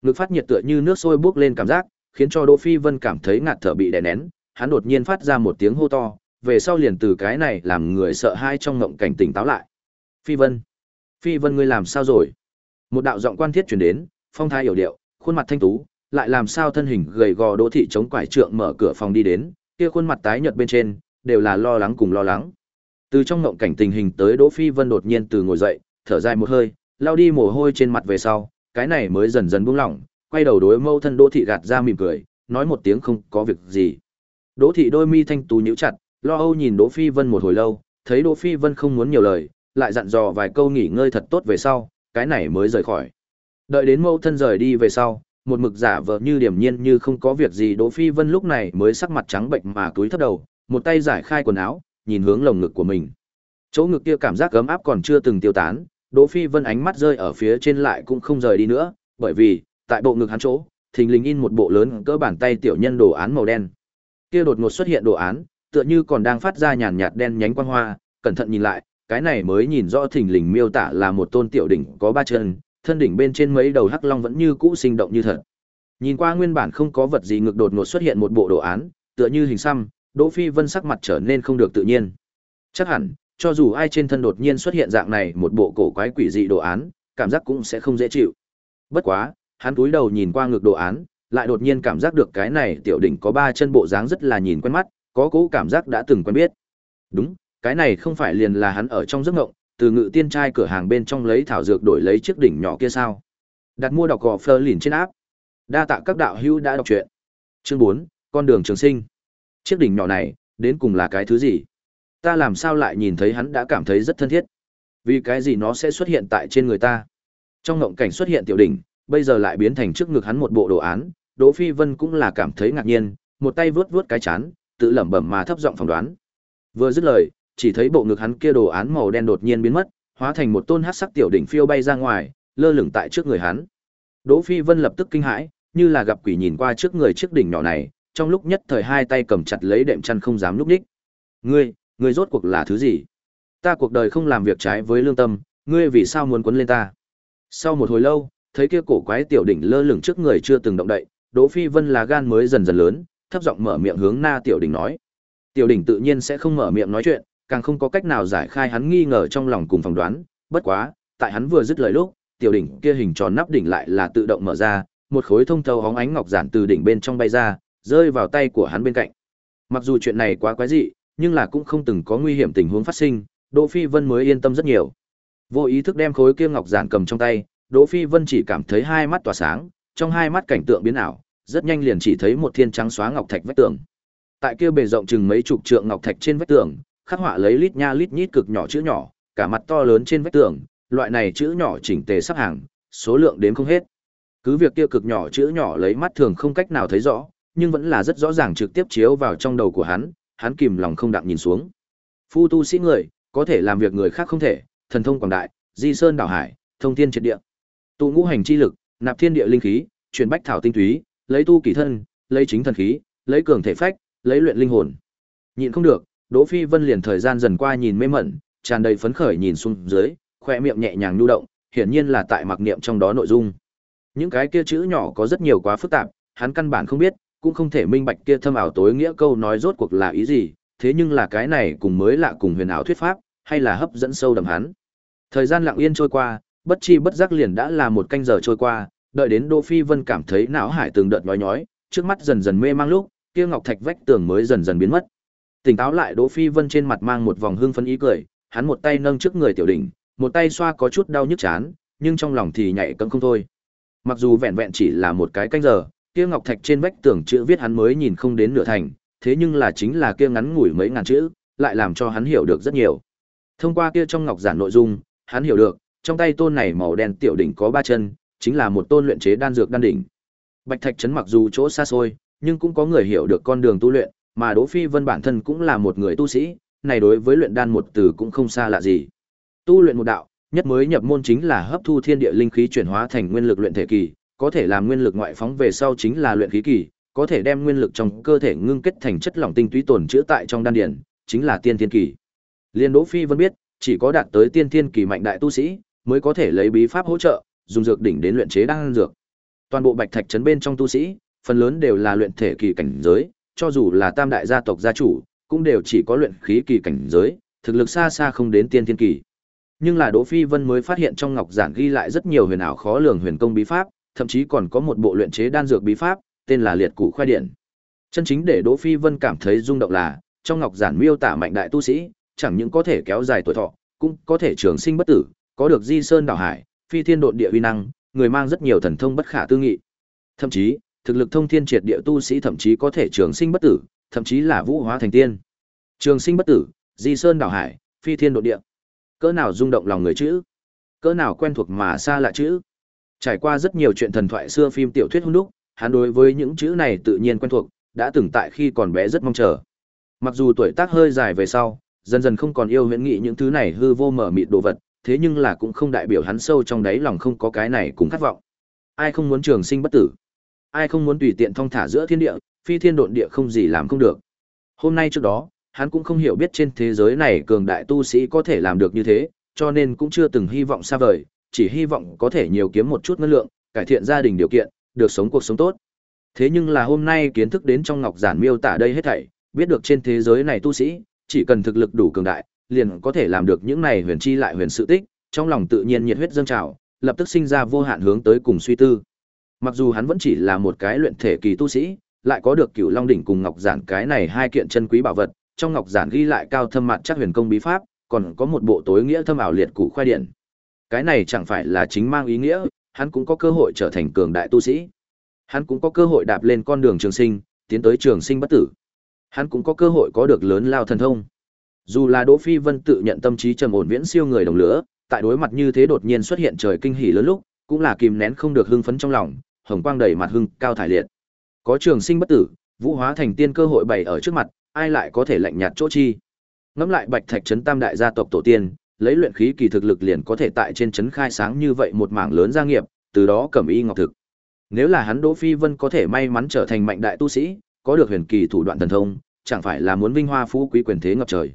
ngực phát nhiệt tựa như nước sôi bốc lên cảm giác, khiến cho Đỗ Phi Vân cảm thấy ngạt thở bị đè nén, hắn đột nhiên phát ra một tiếng hô to, về sau liền từ cái này làm người sợ hai trong ngộng cảnh tỉnh táo lại. Phi Vân, Phi Vân ngươi làm sao rồi? Một đạo giọng quan thiết truyền đến, phong thái hiểu điệu, khuôn mặt thanh tú, lại làm sao thân hình gầy gò Đỗ thị chống quải trượng mở cửa phòng đi đến, kia khuôn mặt tái nhợt bên trên đều là lo lắng cùng lo lắng. Từ trong ngộng cảnh tình hình tới Đỗ Phi Vân đột nhiên từ ngồi dậy, thở dài một hơi, lao đi mồ hôi trên mặt về sau, cái này mới dần dần buông lỏng, quay đầu đối mâu thân Đỗ thị gạt ra mỉm cười, nói một tiếng không có việc gì. Đỗ thị đôi mi thanh tú nhíu chặt, lo âu nhìn Đỗ Phi Vân một hồi lâu, thấy Đỗ Phi Vân không muốn nhiều lời, lại dặn dò vài câu nghỉ ngơi thật tốt về sau, cái này mới rời khỏi. Đợi đến mâu thân rời đi về sau, một mực giả vờ như điềm nhiên như không có việc gì Đỗ Phi Vân lúc này mới sắc mặt trắng bệnh mà cúi thấp đầu, một tay giải khai quần áo, nhìn hướng lồng ngực của mình. Chỗ ngực kia cảm giác ấm áp còn chưa từng tiêu tán, Đỗ Phi Vân ánh mắt rơi ở phía trên lại cũng không rời đi nữa, bởi vì, tại bộ ngực hắn chỗ, thình lình in một bộ lớn cỡ bàn tay tiểu nhân đồ án màu đen. Kia đột ngột xuất hiện đồ án, tựa như còn đang phát ra nhàn nhạt đen nhánh quang hoa, cẩn thận nhìn lại, cái này mới nhìn rõ thình lình miêu tả là một tôn tiểu đỉnh có ba chân, thân đỉnh bên trên mấy đầu hắc long vẫn như cũ sinh động như thật. Nhìn qua nguyên bản không có vật gì ngực đột ngột xuất hiện một bộ đồ án, tựa như hình xăm, Đỗ Phi Vân sắc mặt trở nên không được tự nhiên. Chắc hẳn, cho dù ai trên thân đột nhiên xuất hiện dạng này một bộ cổ quái quỷ dị đồ án, cảm giác cũng sẽ không dễ chịu. Bất quá, hắn cúi đầu nhìn qua ngực đồ án, lại đột nhiên cảm giác được cái này tiểu đỉnh có ba chân bộ dáng rất là nhìn quen mắt, có cố cảm giác đã từng quen biết. Đúng, cái này không phải liền là hắn ở trong giấc ngộng, từ ngự tiên trai cửa hàng bên trong lấy thảo dược đổi lấy chiếc đỉnh nhỏ kia sao? Đặt mua đọc gò phơ lìn trên áp. Đa tạ các đạo hữu đã đọc truyện. Chương bốn con đường trường sinh. Chiếc đỉnh nhỏ này, đến cùng là cái thứ gì? Ta làm sao lại nhìn thấy hắn đã cảm thấy rất thân thiết? Vì cái gì nó sẽ xuất hiện tại trên người ta? Trong ngộng cảnh xuất hiện tiểu đỉnh, bây giờ lại biến thành trước ngực hắn một bộ đồ án, Đỗ Phi Vân cũng là cảm thấy ngạc nhiên, một tay vuốt vuốt cái chán, tự lẩm bẩm mà thấp giọng phỏng đoán. Vừa dứt lời, chỉ thấy bộ ngực hắn kia đồ án màu đen đột nhiên biến mất, hóa thành một tôn hắc sắc tiểu đỉnh phiêu bay ra ngoài, lơ lửng tại trước người hắn. Đỗ Phi Vân lập tức kinh hãi, như là gặp quỷ nhìn qua trước người chiếc đỉnh nhỏ này, trong lúc nhất thời hai tay cầm chặt lấy đệm chăn không dám lúc đích. Ngươi, ngươi rốt cuộc là thứ gì? Ta cuộc đời không làm việc trái với lương tâm, ngươi vì sao muốn quấn lên ta? Sau một hồi lâu, thấy kia cổ quái tiểu đỉnh lơ lửng trước người chưa từng động đậy, Đỗ Phi Vân là gan mới dần dần lớn, thấp giọng mở miệng hướng Na tiểu đỉnh nói. Tiểu đỉnh tự nhiên sẽ không mở miệng nói chuyện, càng không có cách nào giải khai hắn nghi ngờ trong lòng cùng phỏng đoán, bất quá, tại hắn vừa dứt lời lúc, tiểu đỉnh kia hình tròn nắp đỉnh lại là tự động mở ra, một khối thông thấu hóng ánh ngọc giản từ đỉnh bên trong bay ra, rơi vào tay của hắn bên cạnh. Mặc dù chuyện này quá quái dị, nhưng là cũng không từng có nguy hiểm tình huống phát sinh, Đỗ Phi Vân mới yên tâm rất nhiều. Vô ý thức đem khối kia ngọc giản cầm trong tay, Đỗ Phi Vân chỉ cảm thấy hai mắt tỏa sáng, trong hai mắt cảnh tượng biến ảo, rất nhanh liền chỉ thấy một thiên trắng xóa ngọc thạch vách tường. Tại kia bề rộng chừng mấy chục trượng ngọc thạch trên vách tường, khắc họa lấy lít nha lít nhít cực nhỏ chữ nhỏ, cả mặt to lớn trên vách tường, loại này chữ nhỏ chỉnh tề sắp hàng, số lượng đến không hết. Cứ việc kia cực nhỏ chữ nhỏ lấy mắt thường không cách nào thấy rõ, nhưng vẫn là rất rõ ràng trực tiếp chiếu vào trong đầu của hắn, hắn kìm lòng không đặng nhìn xuống. Phu tu sĩ người, có thể làm việc người khác không thể, thần thông quảng đại, di sơn đảo hải, thông thiên triệt địa. Tụ ngũ hành chi lực, nạp thiên địa linh khí, truyền bách thảo tinh túy, lấy tu kỳ thân, lấy chính thần khí, lấy cường thể phách, lấy luyện linh hồn. nhịn không được, Đỗ Phi Vân liền thời gian dần qua nhìn mê mẩn, tràn đầy phấn khởi nhìn xuống dưới, khoe miệng nhẹ nhàng nhu động, hiển nhiên là tại mặc niệm trong đó nội dung. Những cái kia chữ nhỏ có rất nhiều quá phức tạp, hắn căn bản không biết, cũng không thể minh bạch kia thâm ảo tối nghĩa câu nói rốt cuộc là ý gì, thế nhưng là cái này cùng mới lạ cùng huyền ảo thuyết pháp, hay là hấp dẫn sâu đậm hắn. Thời gian lặng yên trôi qua, Bất chi bất giác liền đã là một canh giờ trôi qua, đợi đến Đỗ Phi Vân cảm thấy não hải từng đợt nhói nhói, trước mắt dần dần mê mang lúc, kia ngọc thạch vách tường mới dần dần biến mất. Tỉnh táo lại Đỗ Phi Vân trên mặt mang một vòng hương phấn ý cười, hắn một tay nâng trước người tiểu đỉnh, một tay xoa có chút đau nhức chán, nhưng trong lòng thì nhảy cẫng không thôi. Mặc dù vẹn vẹn chỉ là một cái canh giờ, kia ngọc thạch trên vách tường chữ viết hắn mới nhìn không đến nửa thành, thế nhưng là chính là kia ngắn ngủi mấy ngàn chữ, lại làm cho hắn hiểu được rất nhiều. Thông qua kia trong ngọc giản nội dung, hắn hiểu được, trong tay tôn này màu đen tiểu đỉnh có ba chân, chính là một tôn luyện chế đan dược đan đỉnh. Bạch Thạch trấn mặc dù chỗ xa xôi, nhưng cũng có người hiểu được con đường tu luyện, mà Đỗ Phi Vân bản thân cũng là một người tu sĩ, này đối với luyện đan một từ cũng không xa lạ gì. Tu luyện một đạo, nhất mới nhập môn chính là hấp thu thiên địa linh khí chuyển hóa thành nguyên lực luyện thể kỳ, có thể làm nguyên lực ngoại phóng về sau chính là luyện khí kỳ, có thể đem nguyên lực trong cơ thể ngưng kết thành chất lỏng tinh túy tồn trữ tại trong đan điền, chính là tiên thiên kỳ. Liên Đỗ Phi Vân biết, chỉ có đạt tới tiên thiên kỳ mạnh đại tu sĩ mới có thể lấy bí pháp hỗ trợ, dùng dược đỉnh đến luyện chế đan dược. Toàn bộ Bạch Thạch trấn bên trong tu sĩ, phần lớn đều là luyện thể kỳ cảnh giới, cho dù là tam đại gia tộc gia chủ, cũng đều chỉ có luyện khí kỳ cảnh giới, thực lực xa xa không đến tiên thiên kỳ. Nhưng là Đỗ Phi Vân mới phát hiện trong ngọc giản ghi lại rất nhiều huyền ảo khó lường huyền công bí pháp, thậm chí còn có một bộ luyện chế đan dược bí pháp, tên là Liệt Cụ Khoai Điện. Chân chính để Đỗ Phi Vân cảm thấy rung động là, trong ngọc giản miêu tả mạnh đại tu sĩ, chẳng những có thể kéo dài tuổi thọ, cũng có thể trường sinh bất tử, có được di sơn đảo hải, phi thiên độn địa uy năng, người mang rất nhiều thần thông bất khả tư nghị. Thậm chí, thực lực thông thiên triệt địa tu sĩ thậm chí có thể trường sinh bất tử, thậm chí là vũ hóa thành tiên. Trường sinh bất tử, di sơn đảo hải, phi thiên độ địa. Cỡ nào rung động lòng người chữ, cỡ nào quen thuộc mà xa lạ chữ. Trải qua rất nhiều chuyện thần thoại xưa phim tiểu thuyết hung đúc, hắn đối với những chữ này tự nhiên quen thuộc, đã từng tại khi còn bé rất mong chờ. Mặc dù tuổi tác hơi dài về sau, dần dần không còn yêu huyễn nghị những thứ này hư vô mở mịt đồ vật, thế nhưng là cũng không đại biểu hắn sâu trong đáy lòng không có cái này cũng khát vọng. Ai không muốn trường sinh bất tử? Ai không muốn tùy tiện thong thả giữa thiên địa, phi thiên độn địa không gì làm không được. Hôm nay trước đó, hắn cũng không hiểu biết trên thế giới này cường đại tu sĩ có thể làm được như thế, cho nên cũng chưa từng hy vọng xa vời, chỉ hy vọng có thể nhiều kiếm một chút ngân lượng, cải thiện gia đình điều kiện, được sống cuộc sống tốt. Thế nhưng là hôm nay kiến thức đến trong ngọc giản miêu tả đây hết thảy, biết được trên thế giới này tu sĩ, chỉ cần thực lực đủ cường đại, liền có thể làm được những này huyền chi lại huyền sự tích, trong lòng tự nhiên nhiệt huyết dâng trào, lập tức sinh ra vô hạn hướng tới cùng suy tư. Mặc dù hắn vẫn chỉ là một cái luyện thể kỳ tu sĩ, lại có được Cửu Long đỉnh cùng Ngọc Giản cái này hai kiện chân quý bảo vật, trong Ngọc Giản ghi lại cao thâm mặt chắc huyền công bí pháp, còn có một bộ tối nghĩa thâm ảo liệt cụ khoai điện. Cái này chẳng phải là chính mang ý nghĩa, hắn cũng có cơ hội trở thành cường đại tu sĩ. Hắn cũng có cơ hội đạp lên con đường trường sinh, tiến tới trường sinh bất tử. Hắn cũng có cơ hội có được lớn lao thần thông. Dù là Đỗ Phi Vân tự nhận tâm trí trầm ổn viễn siêu người đồng lửa, tại đối mặt như thế đột nhiên xuất hiện trời kinh hỉ lớn lúc, cũng là kìm nén không được hưng phấn trong lòng, hồng quang đầy mặt hưng, cao thải liệt. Có trường sinh bất tử, vũ hóa thành tiên cơ hội bày ở trước mặt, ai lại có thể lạnh nhạt chỗ chi. Ngắm lại Bạch Thạch trấn tam đại gia tộc tổ tiên, lấy luyện khí kỳ thực lực liền có thể tại trên trấn khai sáng như vậy một mảng lớn gia nghiệp, từ đó cẩm y ngọc thực. Nếu là hắn Đỗ Phi Vân có thể may mắn trở thành mạnh đại tu sĩ, có được huyền kỳ thủ đoạn thần thông, chẳng phải là muốn vinh hoa phú quý quyền thế ngập trời.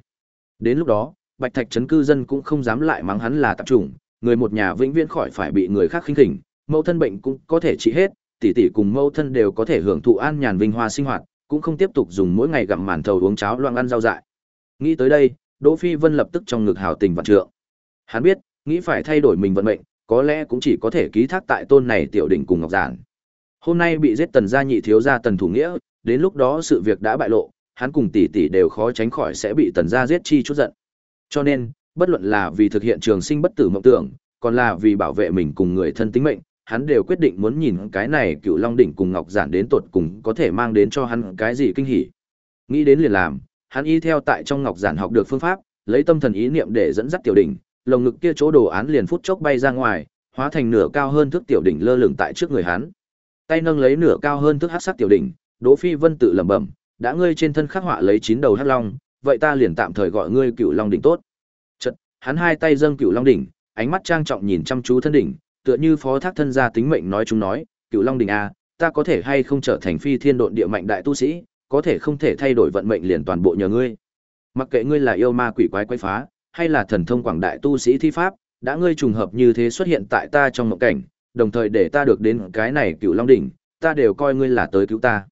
Đến lúc đó, Bạch Thạch trấn cư dân cũng không dám lại mắng hắn là tạp chủng, người một nhà vĩnh viễn khỏi phải bị người khác khinh khỉnh, mẫu thân bệnh cũng có thể trị hết, tỷ tỷ cùng mẫu thân đều có thể hưởng thụ an nhàn vinh hoa sinh hoạt, cũng không tiếp tục dùng mỗi ngày gặm màn thầu uống cháo loang ăn rau dại. Nghĩ tới đây, Đỗ Phi Vân lập tức trong ngực hào tình vạn trượng. Hắn biết, nghĩ phải thay đổi mình vận mệnh, có lẽ cũng chỉ có thể ký thác tại tôn này tiểu đỉnh cùng Ngọc Giản. Hôm nay bị giết tần gia nhị thiếu gia tần thủ nghĩa, đến lúc đó sự việc đã bại lộ, hắn cùng tỷ tỷ đều khó tránh khỏi sẽ bị tần gia giết chi chút giận. Cho nên, bất luận là vì thực hiện trường sinh bất tử mộng tưởng, còn là vì bảo vệ mình cùng người thân tính mệnh, hắn đều quyết định muốn nhìn cái này cựu long đỉnh cùng ngọc giản đến tột cùng có thể mang đến cho hắn cái gì kinh hỉ. Nghĩ đến liền làm, hắn y theo tại trong ngọc giản học được phương pháp, lấy tâm thần ý niệm để dẫn dắt tiểu đỉnh, lồng ngực kia chỗ đồ án liền phút chốc bay ra ngoài, hóa thành nửa cao hơn thước tiểu đỉnh lơ lửng tại trước người hắn. Tay nâng lấy nửa cao hơn thước hát sắc tiểu đỉnh, Đỗ Phi Vân tự lẩm bẩm, đã ngươi trên thân khắc họa lấy chín đầu hắc long, vậy ta liền tạm thời gọi ngươi Cựu Long đỉnh tốt. chật hắn hai tay dâng Cựu Long đỉnh, ánh mắt trang trọng nhìn chăm chú thân đỉnh, tựa như phó thác thân gia tính mệnh nói chúng nói, Cựu Long đỉnh a, à, ta có thể hay không trở thành phi thiên độn địa mạnh đại tu sĩ, có thể không thể thay đổi vận mệnh liền toàn bộ nhờ ngươi. Mặc kệ ngươi là yêu ma quỷ quái quái phá, hay là thần thông quảng đại tu sĩ thi pháp, đã ngươi trùng hợp như thế xuất hiện tại ta trong mộng cảnh, đồng thời để ta được đến cái này Cựu Long đỉnh, ta đều coi ngươi là tới cứu ta.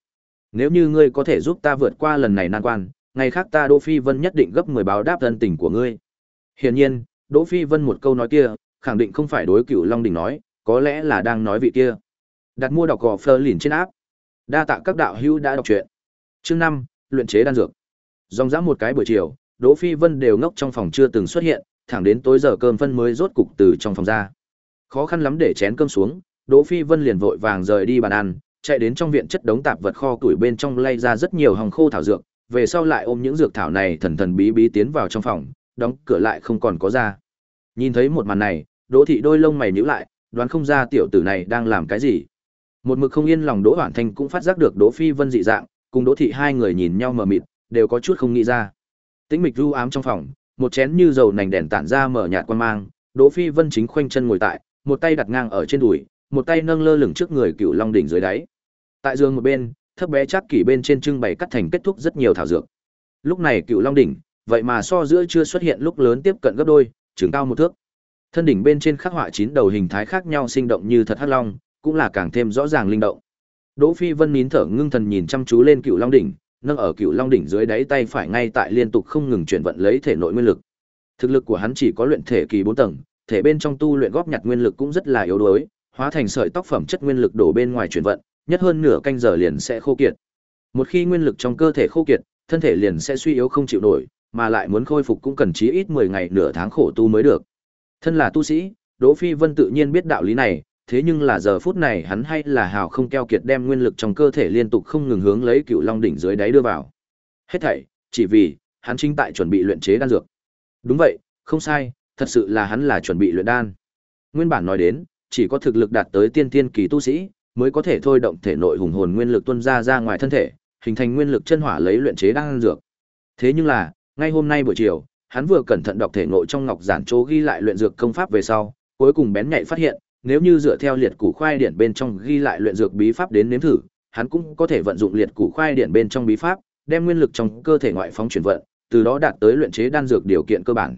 Nếu như ngươi có thể giúp ta vượt qua lần này nan quan, ngày khác ta Đỗ Phi Vân nhất định gấp 10 báo đáp thân tình của ngươi. Hiển nhiên, Đỗ Phi Vân một câu nói kia, khẳng định không phải đối cựu Long đình nói, có lẽ là đang nói vị kia. Đặt mua đọc gò phơ lìn trên áp. Đa tạ các đạo hữu đã đọc truyện. Chương năm luyện chế đan dược. Dòng dã một cái buổi chiều, Đỗ Phi Vân đều ngốc trong phòng chưa từng xuất hiện, thẳng đến tối giờ cơm phân mới rốt cục từ trong phòng ra. Khó khăn lắm để chén cơm xuống, Đỗ Phi Vân liền vội vàng rời đi bàn ăn, chạy đến trong viện chất đống tạp vật kho tuổi bên trong lay ra rất nhiều hồng khô thảo dược, về sau lại ôm những dược thảo này thần thần bí bí tiến vào trong phòng, đóng cửa lại không còn có ra. Nhìn thấy một màn này, Đỗ thị đôi lông mày nhíu lại, đoán không ra tiểu tử này đang làm cái gì. Một mực không yên lòng Đỗ Hoản Thanh cũng phát giác được Đỗ Phi Vân dị dạng, cùng Đỗ thị hai người nhìn nhau mờ mịt, đều có chút không nghĩ ra. Tĩnh mịch ru ám trong phòng, một chén như dầu nành đèn tản ra mở nhạt quan mang, Đỗ Phi Vân chính khoanh chân ngồi tại, một tay đặt ngang ở trên đùi, một tay nâng lơ lửng trước người Cựu Long đỉnh dưới đáy. Tại giường một bên, thấp bé chắc kỷ bên trên trưng bày cắt thành kết thúc rất nhiều thảo dược. Lúc này Cựu Long đỉnh, vậy mà so giữa chưa xuất hiện lúc lớn tiếp cận gấp đôi, trường cao một thước. Thân đỉnh bên trên khắc họa chín đầu hình thái khác nhau sinh động như thật hắc long, cũng là càng thêm rõ ràng linh động. Đỗ Phi Vân nín thở ngưng thần nhìn chăm chú lên Cựu Long đỉnh, nâng ở Cựu Long đỉnh dưới đáy tay phải ngay tại liên tục không ngừng chuyển vận lấy thể nội nguyên lực. Thực lực của hắn chỉ có luyện thể kỳ 4 tầng, thể bên trong tu luyện góp nhặt nguyên lực cũng rất là yếu đuối, hóa thành sợi tóc phẩm chất nguyên lực đổ bên ngoài chuyển vận, nhất hơn nửa canh giờ liền sẽ khô kiệt. Một khi nguyên lực trong cơ thể khô kiệt, thân thể liền sẽ suy yếu không chịu nổi, mà lại muốn khôi phục cũng cần chí ít 10 ngày nửa tháng khổ tu mới được. Thân là tu sĩ, Đỗ Phi Vân tự nhiên biết đạo lý này, thế nhưng là giờ phút này hắn hay là hào không keo kiệt đem nguyên lực trong cơ thể liên tục không ngừng hướng lấy Cựu Long đỉnh dưới đáy đưa vào. Hết thảy, chỉ vì hắn chính tại chuẩn bị luyện chế đan dược. Đúng vậy, không sai, thật sự là hắn là chuẩn bị luyện đan. Nguyên bản nói đến, chỉ có thực lực đạt tới tiên tiên kỳ tu sĩ mới có thể thôi động thể nội hùng hồn nguyên lực tuôn ra ra ngoài thân thể, hình thành nguyên lực chân hỏa lấy luyện chế đan dược. Thế nhưng là, ngay hôm nay buổi chiều, hắn vừa cẩn thận đọc thể nội trong ngọc giản chỗ ghi lại luyện dược công pháp về sau, cuối cùng bén nhạy phát hiện, nếu như dựa theo liệt củ khoai điển bên trong ghi lại luyện dược bí pháp đến nếm thử, hắn cũng có thể vận dụng liệt củ khoai điển bên trong bí pháp, đem nguyên lực trong cơ thể ngoại phóng chuyển vận, từ đó đạt tới luyện chế đan dược điều kiện cơ bản.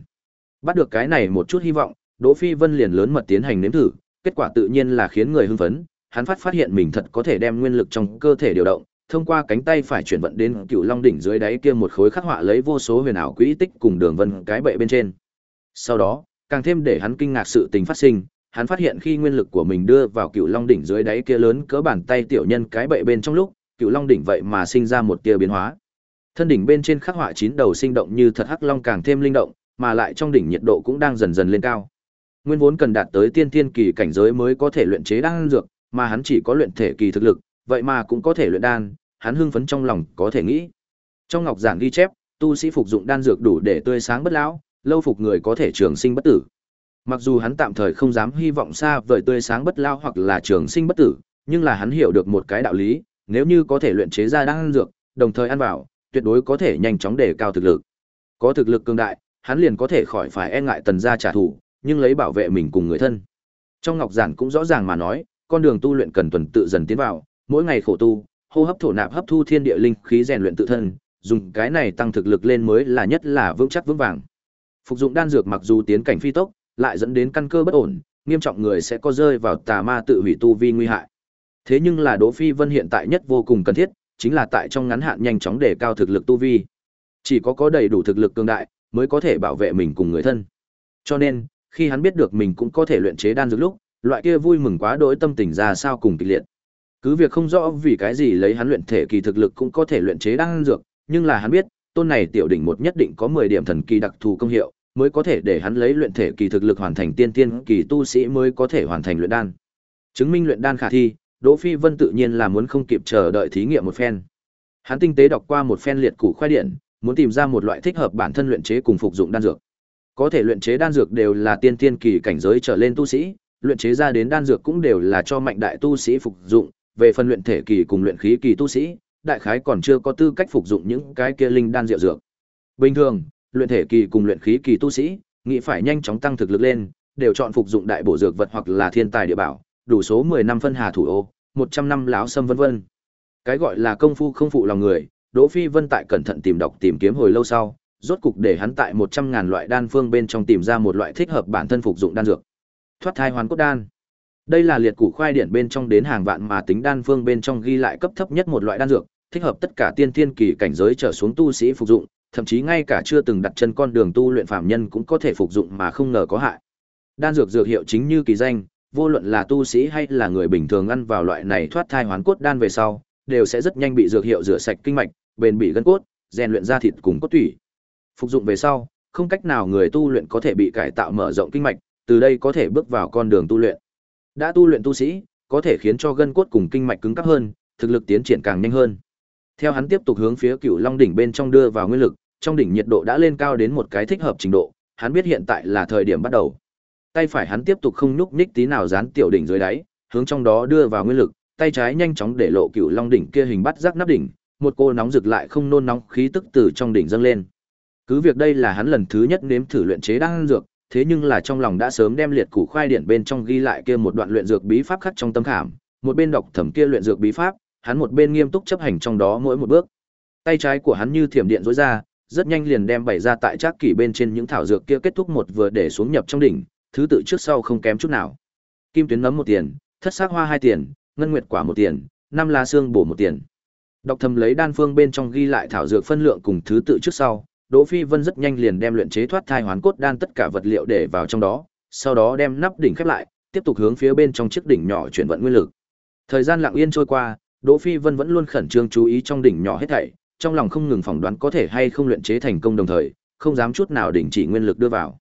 Bắt được cái này một chút hy vọng, Đỗ Phi Vân liền lớn mật tiến hành nếm thử, kết quả tự nhiên là khiến người hưng phấn, hắn phát phát hiện mình thật có thể đem nguyên lực trong cơ thể điều động, thông qua cánh tay phải chuyển vận đến Cựu Long đỉnh dưới đáy kia một khối khắc họa lấy vô số huyền ảo quỹ tích cùng đường vân cái bệ bên trên. Sau đó, càng thêm để hắn kinh ngạc sự tình phát sinh, hắn phát hiện khi nguyên lực của mình đưa vào Cựu Long đỉnh dưới đáy kia lớn cỡ bàn tay tiểu nhân cái bệ bên trong lúc, Cựu Long đỉnh vậy mà sinh ra một tia biến hóa. Thân đỉnh bên trên khắc họa chín đầu sinh động như thật hắc long càng thêm linh động, mà lại trong đỉnh nhiệt độ cũng đang dần dần lên cao. Nguyên vốn cần đạt tới tiên Thiên kỳ cảnh giới mới có thể luyện chế đan dược, mà hắn chỉ có luyện thể kỳ thực lực, vậy mà cũng có thể luyện đan, hắn hưng phấn trong lòng có thể nghĩ. Trong ngọc giản ghi chép, tu sĩ phục dụng đan dược đủ để tươi sáng bất lão, lâu phục người có thể trường sinh bất tử. Mặc dù hắn tạm thời không dám hy vọng xa vời tươi sáng bất lao hoặc là trường sinh bất tử, nhưng là hắn hiểu được một cái đạo lý, nếu như có thể luyện chế ra đan dược, đồng thời ăn vào, tuyệt đối có thể nhanh chóng đề cao thực lực. Có thực lực cường đại, hắn liền có thể khỏi phải e ngại tần gia trả thù, nhưng lấy bảo vệ mình cùng người thân. Trong ngọc giản cũng rõ ràng mà nói, con đường tu luyện cần tuần tự dần tiến vào, mỗi ngày khổ tu, hô hấp thổ nạp hấp thu thiên địa linh khí rèn luyện tự thân, dùng cái này tăng thực lực lên mới là nhất là vững chắc vững vàng. Phục dụng đan dược mặc dù tiến cảnh phi tốc, lại dẫn đến căn cơ bất ổn, nghiêm trọng người sẽ có rơi vào tà ma tự hủy tu vi nguy hại. Thế nhưng là Đỗ Phi Vân hiện tại nhất vô cùng cần thiết, chính là tại trong ngắn hạn nhanh chóng đề cao thực lực tu vi. Chỉ có có đầy đủ thực lực cường đại, mới có thể bảo vệ mình cùng người thân. Cho nên, khi hắn biết được mình cũng có thể luyện chế đan dược lúc, loại kia vui mừng quá đỗi tâm tình ra sao cùng kịch liệt. Cứ việc không rõ vì cái gì lấy hắn luyện thể kỳ thực lực cũng có thể luyện chế đan dược, nhưng là hắn biết, tôn này tiểu đỉnh một nhất định có 10 điểm thần kỳ đặc thù công hiệu, mới có thể để hắn lấy luyện thể kỳ thực lực hoàn thành tiên tiên kỳ tu sĩ mới có thể hoàn thành luyện đan. Chứng minh luyện đan khả thi, Đỗ Phi Vân tự nhiên là muốn không kịp chờ đợi thí nghiệm một phen. Hắn tinh tế đọc qua một phen liệt củ khoai điện, muốn tìm ra một loại thích hợp bản thân luyện chế cùng phục dụng đan dược. Có thể luyện chế đan dược đều là tiên tiên kỳ cảnh giới trở lên tu sĩ, luyện chế ra đến đan dược cũng đều là cho mạnh đại tu sĩ phục dụng, về phần luyện thể kỳ cùng luyện khí kỳ tu sĩ, đại khái còn chưa có tư cách phục dụng những cái kia linh đan rượu dược. Bình thường, luyện thể kỳ cùng luyện khí kỳ tu sĩ, nghĩ phải nhanh chóng tăng thực lực lên, đều chọn phục dụng đại bổ dược vật hoặc là thiên tài địa bảo, đủ số 10 năm phân hà thủ ô, 100 năm lão sâm vân vân. Cái gọi là công phu không phụ lòng người, Đỗ Phi Vân tại cẩn thận tìm đọc tìm kiếm hồi lâu sau, rốt cục để hắn tại 100 ngàn loại đan phương bên trong tìm ra một loại thích hợp bản thân phục dụng đan dược. Thoát thai hoàn cốt đan. Đây là liệt củ khoai điển bên trong đến hàng vạn mà tính đan phương bên trong ghi lại cấp thấp nhất một loại đan dược, thích hợp tất cả tiên thiên kỳ cảnh giới trở xuống tu sĩ phục dụng, thậm chí ngay cả chưa từng đặt chân con đường tu luyện phàm nhân cũng có thể phục dụng mà không ngờ có hại. Đan dược dược hiệu chính như kỳ danh, vô luận là tu sĩ hay là người bình thường ăn vào loại này thoát thai hoán cốt đan về sau, đều sẽ rất nhanh bị dược hiệu rửa sạch kinh mạch, bền bỉ gân cốt, rèn luyện ra thịt cùng cốt tủy. Phục dụng về sau, không cách nào người tu luyện có thể bị cải tạo mở rộng kinh mạch, từ đây có thể bước vào con đường tu luyện. Đã tu luyện tu sĩ, có thể khiến cho gân cốt cùng kinh mạch cứng cáp hơn, thực lực tiến triển càng nhanh hơn. Theo hắn tiếp tục hướng phía Cửu Long đỉnh bên trong đưa vào nguyên lực, trong đỉnh nhiệt độ đã lên cao đến một cái thích hợp trình độ, hắn biết hiện tại là thời điểm bắt đầu. Tay phải hắn tiếp tục không nhúc nhích tí nào dán tiểu đỉnh dưới đáy, hướng trong đó đưa vào nguyên lực, tay trái nhanh chóng để lộ Cửu Long đỉnh kia hình bắt giác nắp đỉnh, một cô nóng rực lại không nôn nóng khí tức từ trong đỉnh dâng lên. Cứ việc đây là hắn lần thứ nhất nếm thử luyện chế đan dược, thế nhưng là trong lòng đã sớm đem liệt củ khoai điển bên trong ghi lại kia một đoạn luyện dược bí pháp khắc trong tâm khảm, một bên đọc thẩm kia luyện dược bí pháp, hắn một bên nghiêm túc chấp hành trong đó mỗi một bước. Tay trái của hắn như thiểm điện rối ra, rất nhanh liền đem bày ra tại trác kỷ bên trên những thảo dược kia kết thúc một vừa để xuống nhập trong đỉnh, thứ tự trước sau không kém chút nào. Kim tuyến nấm một tiền, thất sắc hoa hai tiền, ngân nguyệt quả một tiền, năm lá xương bổ một tiền. Đọc thầm lấy đan phương bên trong ghi lại thảo dược phân lượng cùng thứ tự trước sau, Đỗ Phi Vân rất nhanh liền đem luyện chế thoát thai hoán cốt đan tất cả vật liệu để vào trong đó, sau đó đem nắp đỉnh khép lại, tiếp tục hướng phía bên trong chiếc đỉnh nhỏ chuyển vận nguyên lực. Thời gian lặng yên trôi qua, Đỗ Phi Vân vẫn luôn khẩn trương chú ý trong đỉnh nhỏ hết thảy, trong lòng không ngừng phỏng đoán có thể hay không luyện chế thành công đồng thời, không dám chút nào đình chỉ nguyên lực đưa vào.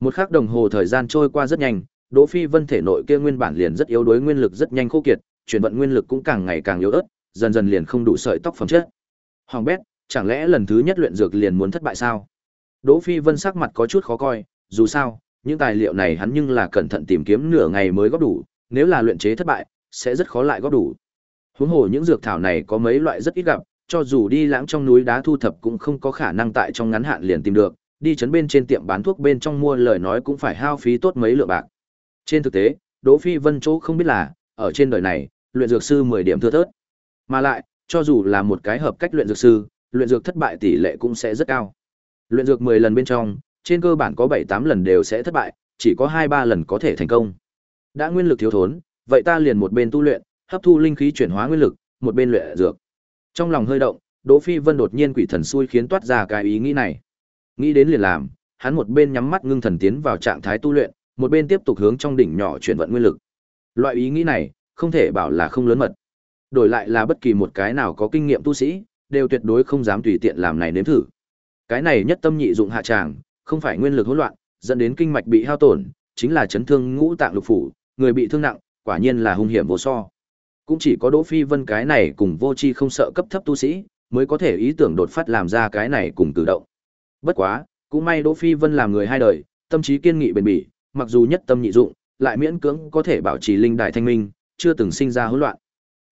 Một khắc đồng hồ thời gian trôi qua rất nhanh, Đỗ Phi Vân thể nội kia nguyên bản liền rất yếu đuối nguyên lực rất nhanh khô kiệt, chuyển vận nguyên lực cũng càng ngày càng yếu ớt, dần dần liền không đủ sợi tóc phẩm chất. Hoàng bét, chẳng lẽ lần thứ nhất luyện dược liền muốn thất bại sao? Đỗ Phi Vân sắc mặt có chút khó coi, dù sao, những tài liệu này hắn nhưng là cẩn thận tìm kiếm nửa ngày mới góp đủ, nếu là luyện chế thất bại, sẽ rất khó lại góp đủ. Huống hồ những dược thảo này có mấy loại rất ít gặp, cho dù đi lãng trong núi đá thu thập cũng không có khả năng tại trong ngắn hạn liền tìm được, đi chấn bên trên tiệm bán thuốc bên trong mua lời nói cũng phải hao phí tốt mấy lượng bạc. Trên thực tế, Đỗ Phi Vân chỗ không biết là, ở trên đời này, luyện dược sư 10 điểm thưa thớt. Mà lại, cho dù là một cái hợp cách luyện dược sư, luyện dược thất bại tỷ lệ cũng sẽ rất cao. Luyện dược 10 lần bên trong, trên cơ bản có 7-8 lần đều sẽ thất bại, chỉ có 2-3 lần có thể thành công. Đã nguyên lực thiếu thốn, vậy ta liền một bên tu luyện, hấp thu linh khí chuyển hóa nguyên lực, một bên luyện dược. Trong lòng hơi động, Đỗ Phi Vân đột nhiên quỷ thần xui khiến toát ra cái ý nghĩ này. Nghĩ đến liền làm, hắn một bên nhắm mắt ngưng thần tiến vào trạng thái tu luyện, một bên tiếp tục hướng trong đỉnh nhỏ chuyển vận nguyên lực. Loại ý nghĩ này, không thể bảo là không lớn mật. Đổi lại là bất kỳ một cái nào có kinh nghiệm tu sĩ, đều tuyệt đối không dám tùy tiện làm này nếm thử. Cái này nhất tâm nhị dụng hạ tràng, không phải nguyên lực hỗn loạn, dẫn đến kinh mạch bị hao tổn, chính là chấn thương ngũ tạng lục phủ, người bị thương nặng, quả nhiên là hung hiểm vô so. Cũng chỉ có Đỗ Phi Vân cái này cùng vô chi không sợ cấp thấp tu sĩ, mới có thể ý tưởng đột phát làm ra cái này cùng tự động. Bất quá, cũng may Đỗ Phi Vân làm người hai đời, tâm trí kiên nghị bền bỉ, mặc dù nhất tâm nhị dụng, lại miễn cưỡng có thể bảo trì linh đại thanh minh, chưa từng sinh ra hỗn loạn.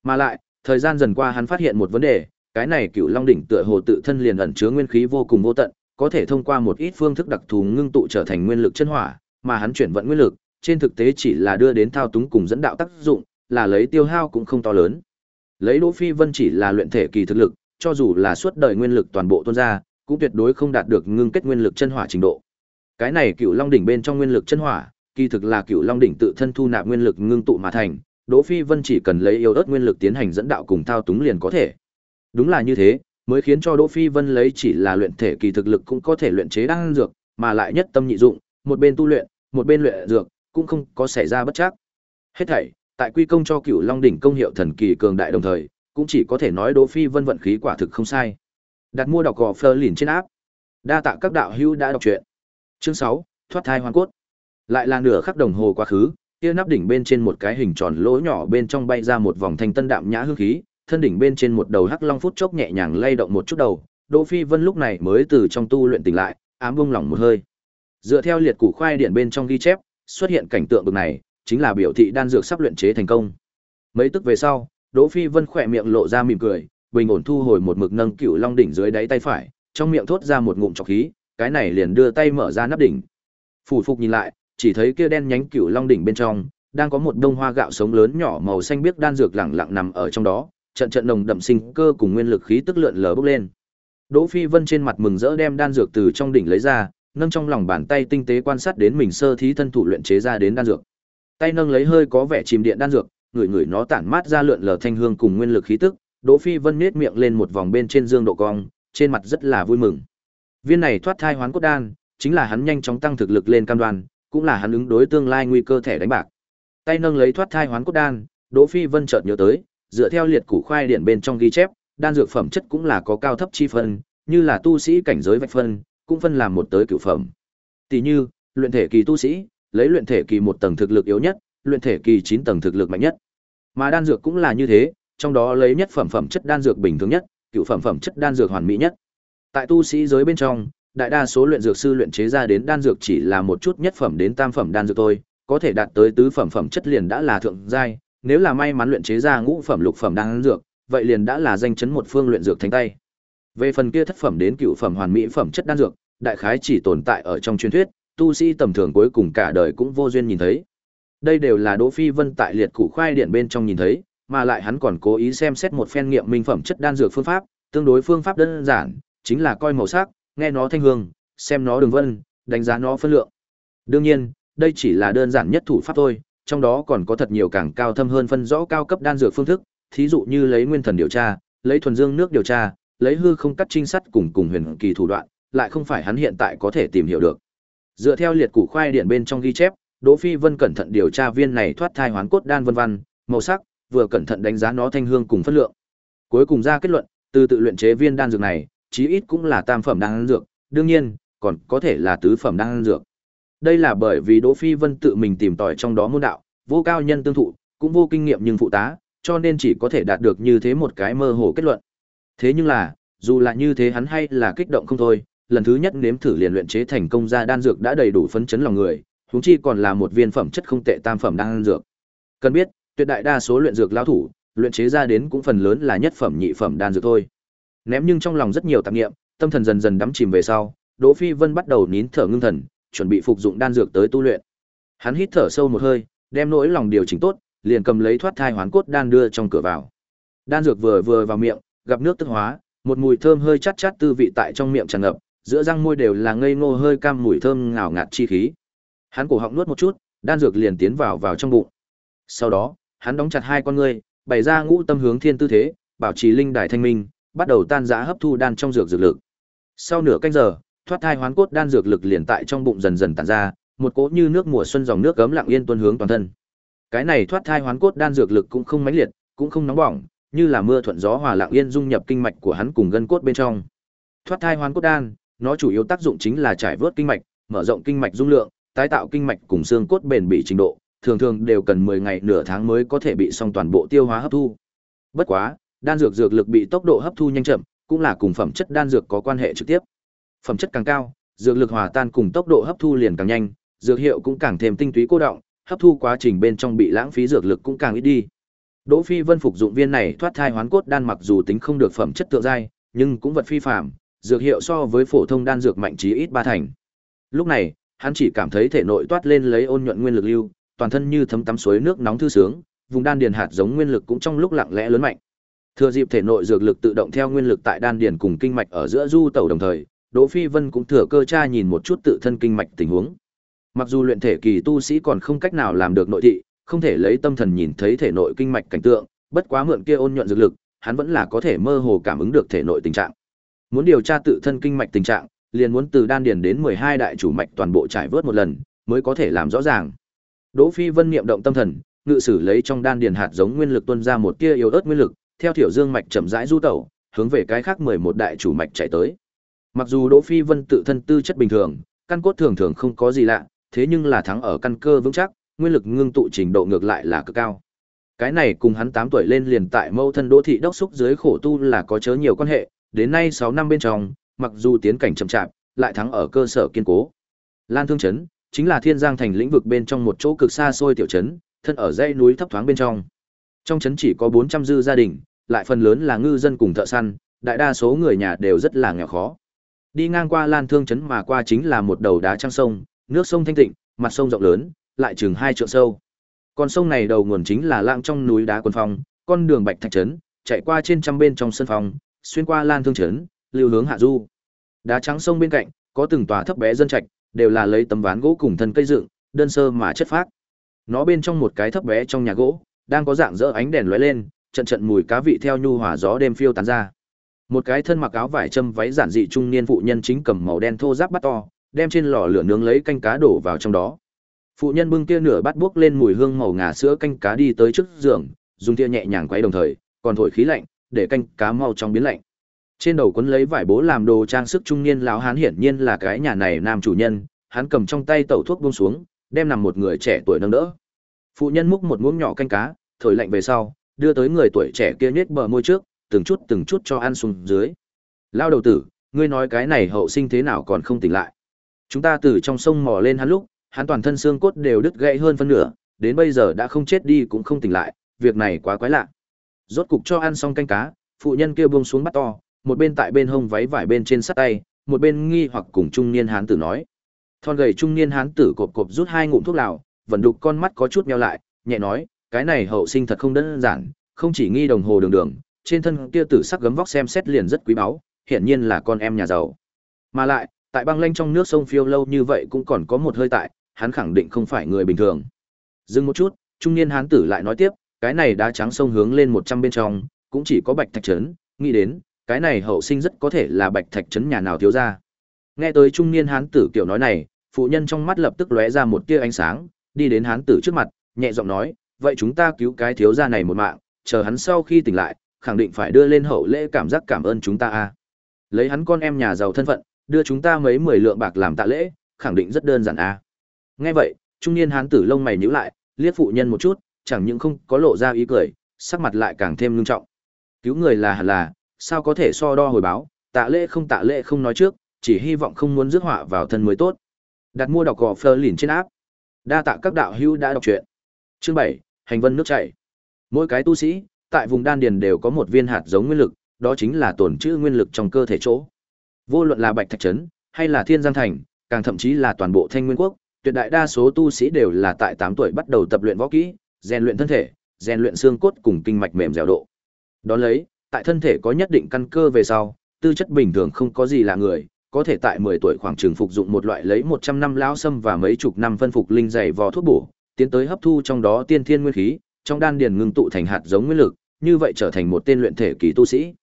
Mà lại, thời gian dần qua hắn phát hiện một vấn đề, cái này Cựu Long đỉnh tựa hồ tự thân liền ẩn chứa nguyên khí vô cùng vô tận, có thể thông qua một ít phương thức đặc thù ngưng tụ trở thành nguyên lực chân hỏa, mà hắn chuyển vận nguyên lực, trên thực tế chỉ là đưa đến thao túng cùng dẫn đạo tác dụng, là lấy tiêu hao cũng không to lớn. Lấy Đỗ Phi Vân chỉ là luyện thể kỳ thực lực, cho dù là suốt đời nguyên lực toàn bộ tuôn ra, cũng tuyệt đối không đạt được ngưng kết nguyên lực chân hỏa trình độ. Cái này Cựu Long đỉnh bên trong nguyên lực chân hỏa, kỳ thực là Cựu Long đỉnh tự thân thu nạp nguyên lực ngưng tụ mà thành, Đỗ Phi Vân chỉ cần lấy yêu ớt nguyên lực tiến hành dẫn đạo cùng thao túng liền có thể. Đúng là như thế, mới khiến cho Đỗ Phi Vân lấy chỉ là luyện thể kỳ thực lực cũng có thể luyện chế đan dược, mà lại nhất tâm nhị dụng, một bên tu luyện, một bên luyện dược, cũng không có xảy ra bất chắc. Hết thảy, tại quy công cho Cửu Long đỉnh công hiệu thần kỳ cường đại đồng thời, cũng chỉ có thể nói Đỗ Phi Vân vận khí quả thực không sai. Đặt mua đọc gò phơ lìn trên áp. Đa tạ các đạo hữu đã đọc truyện. Chương 6, thoát thai hoàn cốt. Lại là nửa khắc đồng hồ quá khứ, kia nắp đỉnh bên trên một cái hình tròn lỗ nhỏ bên trong bay ra một vòng thanh tân đạm nhã hương khí, thân đỉnh bên trên một đầu hắc long phút chốc nhẹ nhàng lay động một chút đầu, Đỗ Phi Vân lúc này mới từ trong tu luyện tỉnh lại, ám bung lỏng một hơi. Dựa theo liệt củ khoai điện bên trong ghi chép, xuất hiện cảnh tượng bực này, chính là biểu thị đan dược sắp luyện chế thành công. Mấy tức về sau, Đỗ Phi Vân khỏe miệng lộ ra mỉm cười, bình ổn thu hồi một mực nâng cựu long đỉnh dưới đáy tay phải, trong miệng thốt ra một ngụm trọc khí, cái này liền đưa tay mở ra nắp đỉnh. Phủ phục nhìn lại, chỉ thấy kia đen nhánh cựu long đỉnh bên trong, đang có một đông hoa gạo sống lớn nhỏ màu xanh biếc đan dược lẳng lặng nằm ở trong đó, trận trận nồng đậm sinh cơ cùng nguyên lực khí tức lượn lờ bốc lên. Đỗ Phi Vân trên mặt mừng rỡ đem đan dược từ trong đỉnh lấy ra, nâng trong lòng bàn tay tinh tế quan sát đến mình sơ thí thân thủ luyện chế ra đến đan dược. Tay nâng lấy hơi có vẻ chìm điện đan dược, người người nó tản mát ra lượn lờ thanh hương cùng nguyên lực khí tức, Đỗ Phi Vân nhếch miệng lên một vòng bên trên dương độ cong, trên mặt rất là vui mừng. Viên này thoát thai hoán cốt đan, chính là hắn nhanh chóng tăng thực lực lên cam đoan, cũng là hắn ứng đối tương lai nguy cơ thẻ đánh bạc. Tay nâng lấy thoát thai hoán cốt đan, Đỗ Phi Vân chợt nhớ tới, dựa theo liệt củ khoai điện bên trong ghi chép, đan dược phẩm chất cũng là có cao thấp chi phân, như là tu sĩ cảnh giới vạch phân, cũng phân làm một tới cửu phẩm. Tỷ như, luyện thể kỳ tu sĩ, lấy luyện thể kỳ một tầng thực lực yếu nhất, luyện thể kỳ 9 tầng thực lực mạnh nhất. Mà đan dược cũng là như thế, trong đó lấy nhất phẩm phẩm chất đan dược bình thường nhất, cửu phẩm phẩm chất đan dược hoàn mỹ nhất. Tại tu sĩ giới bên trong, đại đa số luyện dược sư luyện chế ra đến đan dược chỉ là một chút nhất phẩm đến tam phẩm đan dược thôi, có thể đạt tới tứ phẩm phẩm chất liền đã là thượng giai, nếu là may mắn luyện chế ra ngũ phẩm lục phẩm đan dược, vậy liền đã là danh chấn một phương luyện dược thánh tay. Về phần kia thất phẩm đến cựu phẩm hoàn mỹ phẩm chất đan dược, đại khái chỉ tồn tại ở trong truyền thuyết, tu sĩ tầm thường cuối cùng cả đời cũng vô duyên nhìn thấy. Đây đều là Đỗ Phi Vân tại liệt củ khoai điện bên trong nhìn thấy, mà lại hắn còn cố ý xem xét một phen nghiệm minh phẩm chất đan dược phương pháp, tương đối phương pháp đơn giản, chính là coi màu sắc, nghe nó thanh hương, xem nó đường vân, đánh giá nó phân lượng. Đương nhiên, đây chỉ là đơn giản nhất thủ pháp thôi, trong đó còn có thật nhiều càng cao thâm hơn phân rõ cao cấp đan dược phương thức, thí dụ như lấy nguyên thần điều tra, lấy thuần dương nước điều tra, lấy hư không cắt trinh sát cùng cùng huyền kỳ thủ đoạn, lại không phải hắn hiện tại có thể tìm hiểu được. Dựa theo liệt củ khoai điện bên trong ghi chép, Đỗ Phi Vân cẩn thận điều tra viên này thoát thai hoán cốt đan vân vân, màu sắc, vừa cẩn thận đánh giá nó thanh hương cùng phân lượng. Cuối cùng ra kết luận, từ tự luyện chế viên đan dược này, chí ít cũng là tam phẩm đan dược, đương nhiên, còn có thể là tứ phẩm đan dược. Đây là bởi vì Đỗ Phi Vân tự mình tìm tòi trong đó môn đạo, vô cao nhân tương thụ, cũng vô kinh nghiệm nhưng phụ tá, cho nên chỉ có thể đạt được như thế một cái mơ hồ kết luận. Thế nhưng là, dù là như thế hắn hay là kích động không thôi, lần thứ nhất nếm thử liền luyện chế thành công ra đan dược đã đầy đủ phấn chấn lòng người, huống chi còn là một viên phẩm chất không tệ tam phẩm đan dược. Cần biết, tuyệt đại đa số luyện dược lão thủ, luyện chế ra đến cũng phần lớn là nhất phẩm nhị phẩm đan dược thôi. Ném nhưng trong lòng rất nhiều tạp niệm, tâm thần dần dần đắm chìm về sau, Đỗ Phi Vân bắt đầu nín thở ngưng thần, chuẩn bị phục dụng đan dược tới tu luyện. Hắn hít thở sâu một hơi, đem nỗi lòng điều chỉnh tốt, liền cầm lấy thoát thai hoán cốt đan đưa trong cửa vào. Đan dược vừa vừa vào miệng, gặp nước tức hóa, một mùi thơm hơi chát chát tư vị tại trong miệng tràn ngập, giữa răng môi đều là ngây ngô hơi cam mùi thơm ngào ngạt chi khí. Hắn cổ họng nuốt một chút, đan dược liền tiến vào vào trong bụng. Sau đó, hắn đóng chặt hai con ngươi, bày ra ngũ tâm hướng thiên tư thế, bảo trì linh đài thanh minh, bắt đầu tan rã hấp thu đan trong dược dược lực. Sau nửa canh giờ, thoát thai hoán cốt đan dược lực liền tại trong bụng dần dần tản ra, một cỗ như nước mùa xuân dòng nước gấm lặng yên tuôn hướng toàn thân. Cái này thoát thai hoán cốt đan dược lực cũng không mãnh liệt, cũng không nóng bỏng, như là mưa thuận gió hòa lặng yên dung nhập kinh mạch của hắn cùng gân cốt bên trong. Thoát thai hoán cốt đan, nó chủ yếu tác dụng chính là trải vớt kinh mạch, mở rộng kinh mạch dung lượng, tái tạo kinh mạch cùng xương cốt bền bỉ trình độ, thường thường đều cần 10 ngày nửa tháng mới có thể bị xong toàn bộ tiêu hóa hấp thu. Bất quá, đan dược dược lực bị tốc độ hấp thu nhanh chậm, cũng là cùng phẩm chất đan dược có quan hệ trực tiếp. Phẩm chất càng cao, dược lực hòa tan cùng tốc độ hấp thu liền càng nhanh, dược hiệu cũng càng thêm tinh túy cô động, hấp thu quá trình bên trong bị lãng phí dược lực cũng càng ít đi. Đỗ Phi Vân phục dụng viên này thoát thai hoán cốt đan mặc dù tính không được phẩm chất thượng giai, nhưng cũng vật phi phàm, dược hiệu so với phổ thông đan dược mạnh chí ít ba thành. Lúc này, hắn chỉ cảm thấy thể nội toát lên lấy ôn nhuận nguyên lực lưu, toàn thân như thấm tắm suối nước nóng thư sướng, vùng đan điền hạt giống nguyên lực cũng trong lúc lặng lẽ lớn mạnh. Thừa dịp thể nội dược lực tự động theo nguyên lực tại đan điền cùng kinh mạch ở giữa du tẩu đồng thời, Đỗ Phi Vân cũng thừa cơ tra nhìn một chút tự thân kinh mạch tình huống. Mặc dù luyện thể kỳ tu sĩ còn không cách nào làm được nội thị, không thể lấy tâm thần nhìn thấy thể nội kinh mạch cảnh tượng, bất quá mượn kia ôn nhuận dược lực, hắn vẫn là có thể mơ hồ cảm ứng được thể nội tình trạng. Muốn điều tra tự thân kinh mạch tình trạng, liền muốn từ đan điền đến 12 đại chủ mạch toàn bộ trải vớt một lần, mới có thể làm rõ ràng. Đỗ Phi Vân niệm động tâm thần, ngự sử lấy trong đan điền hạt giống nguyên lực tuôn ra một tia yếu ớt nguyên lực, theo tiểu dương mạch chậm rãi du tẩu, hướng về cái khác 11 đại chủ mạch chạy tới. Mặc dù Đỗ Phi Vân tự thân tư chất bình thường, căn cốt thường thường không có gì lạ, thế nhưng là thắng ở căn cơ vững chắc, nguyên lực ngưng tụ trình độ ngược lại là cực cao. Cái này cùng hắn 8 tuổi lên liền tại mâu thân Đỗ thị đốc xúc dưới khổ tu là có chớ nhiều quan hệ, đến nay 6 năm bên trong, mặc dù tiến cảnh chậm chạp, lại thắng ở cơ sở kiên cố. Lan Thương trấn chính là Thiên Giang thành lĩnh vực bên trong một chỗ cực xa xôi tiểu trấn, thân ở dãy núi thấp thoáng bên trong. Trong trấn chỉ có 400 dư gia đình, lại phần lớn là ngư dân cùng thợ săn, đại đa số người nhà đều rất là nghèo khó. Đi ngang qua Lan Thương trấn mà qua chính là một đầu đá trăng sông, nước sông thanh tịnh, mặt sông rộng lớn, lại chừng hai trượng sâu. Con sông này đầu nguồn chính là lãng trong núi đá quần phong, con đường bạch thạch trấn, chạy qua trên trăm bên trong sân phòng, xuyên qua Lan Thương trấn, lưu hướng hạ du. Đá trắng sông bên cạnh, có từng tòa thấp bé dân trạch, đều là lấy tấm ván gỗ cùng thân cây dựng, đơn sơ mà chất phác. Nó bên trong một cái thấp bé trong nhà gỗ, đang có dạng dỡ ánh đèn lóe lên, trận trận mùi cá vị theo nhu hòa gió đêm phiêu tán ra. Một cái thân mặc áo vải châm váy giản dị trung niên phụ nhân chính cầm màu đen thô giáp bắt to, đem trên lò lửa nướng lấy canh cá đổ vào trong đó. Phụ nhân bưng kia nửa bắt buốc lên mùi hương màu ngà sữa canh cá đi tới trước giường, dùng tia nhẹ nhàng quay đồng thời, còn thổi khí lạnh, để canh cá mau trong biến lạnh. Trên đầu quấn lấy vải bố làm đồ trang sức trung niên lão hán hiển nhiên là cái nhà này nam chủ nhân, hắn cầm trong tay tẩu thuốc buông xuống, đem nằm một người trẻ tuổi nâng đỡ. Phụ nhân múc một muỗng nhỏ canh cá, thổi lạnh về sau, đưa tới người tuổi trẻ kia nhếch bờ môi trước, từng chút từng chút cho ăn xuống dưới. Lao đầu tử, ngươi nói cái này hậu sinh thế nào còn không tỉnh lại? Chúng ta từ trong sông mò lên hắn lúc, hắn toàn thân xương cốt đều đứt gãy hơn phân nửa, đến bây giờ đã không chết đi cũng không tỉnh lại, việc này quá quái lạ. Rốt cục cho ăn xong canh cá, phụ nhân kia buông xuống bắt to, một bên tại bên hông váy vải bên trên sắt tay, một bên nghi hoặc cùng trung niên hán tử nói. Thon gầy trung niên hán tử cộp cộp rút hai ngụm thuốc lào, vẫn đục con mắt có chút nheo lại, nhẹ nói, cái này hậu sinh thật không đơn giản, không chỉ nghi đồng hồ đường đường, trên thân kia tử sắc gấm vóc xem xét liền rất quý báu, hiển nhiên là con em nhà giàu. Mà lại, tại băng lanh trong nước sông phiêu lâu như vậy cũng còn có một hơi tại, hắn khẳng định không phải người bình thường. Dừng một chút, trung niên hán tử lại nói tiếp, cái này đá trắng sông hướng lên 100 bên trong, cũng chỉ có bạch thạch trấn, nghĩ đến, cái này hậu sinh rất có thể là bạch thạch trấn nhà nào thiếu ra. Nghe tới trung niên hán tử kiểu nói này, phụ nhân trong mắt lập tức lóe ra một tia ánh sáng, đi đến hán tử trước mặt, nhẹ giọng nói, vậy chúng ta cứu cái thiếu gia này một mạng, chờ hắn sau khi tỉnh lại, khẳng định phải đưa lên hậu lễ cảm giác cảm ơn chúng ta a. Lấy hắn con em nhà giàu thân phận, đưa chúng ta mấy mười lượng bạc làm tạ lễ, khẳng định rất đơn giản a. Nghe vậy, trung niên hán tử lông mày nhíu lại, liếc phụ nhân một chút, chẳng những không có lộ ra ý cười, sắc mặt lại càng thêm nghiêm trọng. Cứu người là hẳn là, sao có thể so đo hồi báo, tạ lễ không tạ lễ không nói trước, chỉ hy vọng không muốn rước họa vào thân mới tốt. Đặt mua đọc gò phơ lìn trên áp. Đa tạ các đạo hữu đã đọc truyện. Chương bảy hành vân nước chảy. Mỗi cái tu sĩ, tại vùng đan điền đều có một viên hạt giống nguyên lực, đó chính là tổn trữ nguyên lực trong cơ thể chỗ. Vô luận là Bạch Thạch trấn hay là Thiên Giang thành, càng thậm chí là toàn bộ Thanh Nguyên quốc, tuyệt đại đa số tu sĩ đều là tại 8 tuổi bắt đầu tập luyện võ kỹ, rèn luyện thân thể, rèn luyện xương cốt cùng kinh mạch mềm dẻo độ. Đó lấy, tại thân thể có nhất định căn cơ về sau, tư chất bình thường không có gì là người, có thể tại 10 tuổi khoảng trường phục dụng một loại lấy 100 năm lão sâm và mấy chục năm phân phục linh dày vò thuốc bổ, tiến tới hấp thu trong đó tiên thiên nguyên khí, trong đan điền ngưng tụ thành hạt giống nguyên lực, như vậy trở thành một tên luyện thể kỳ tu sĩ.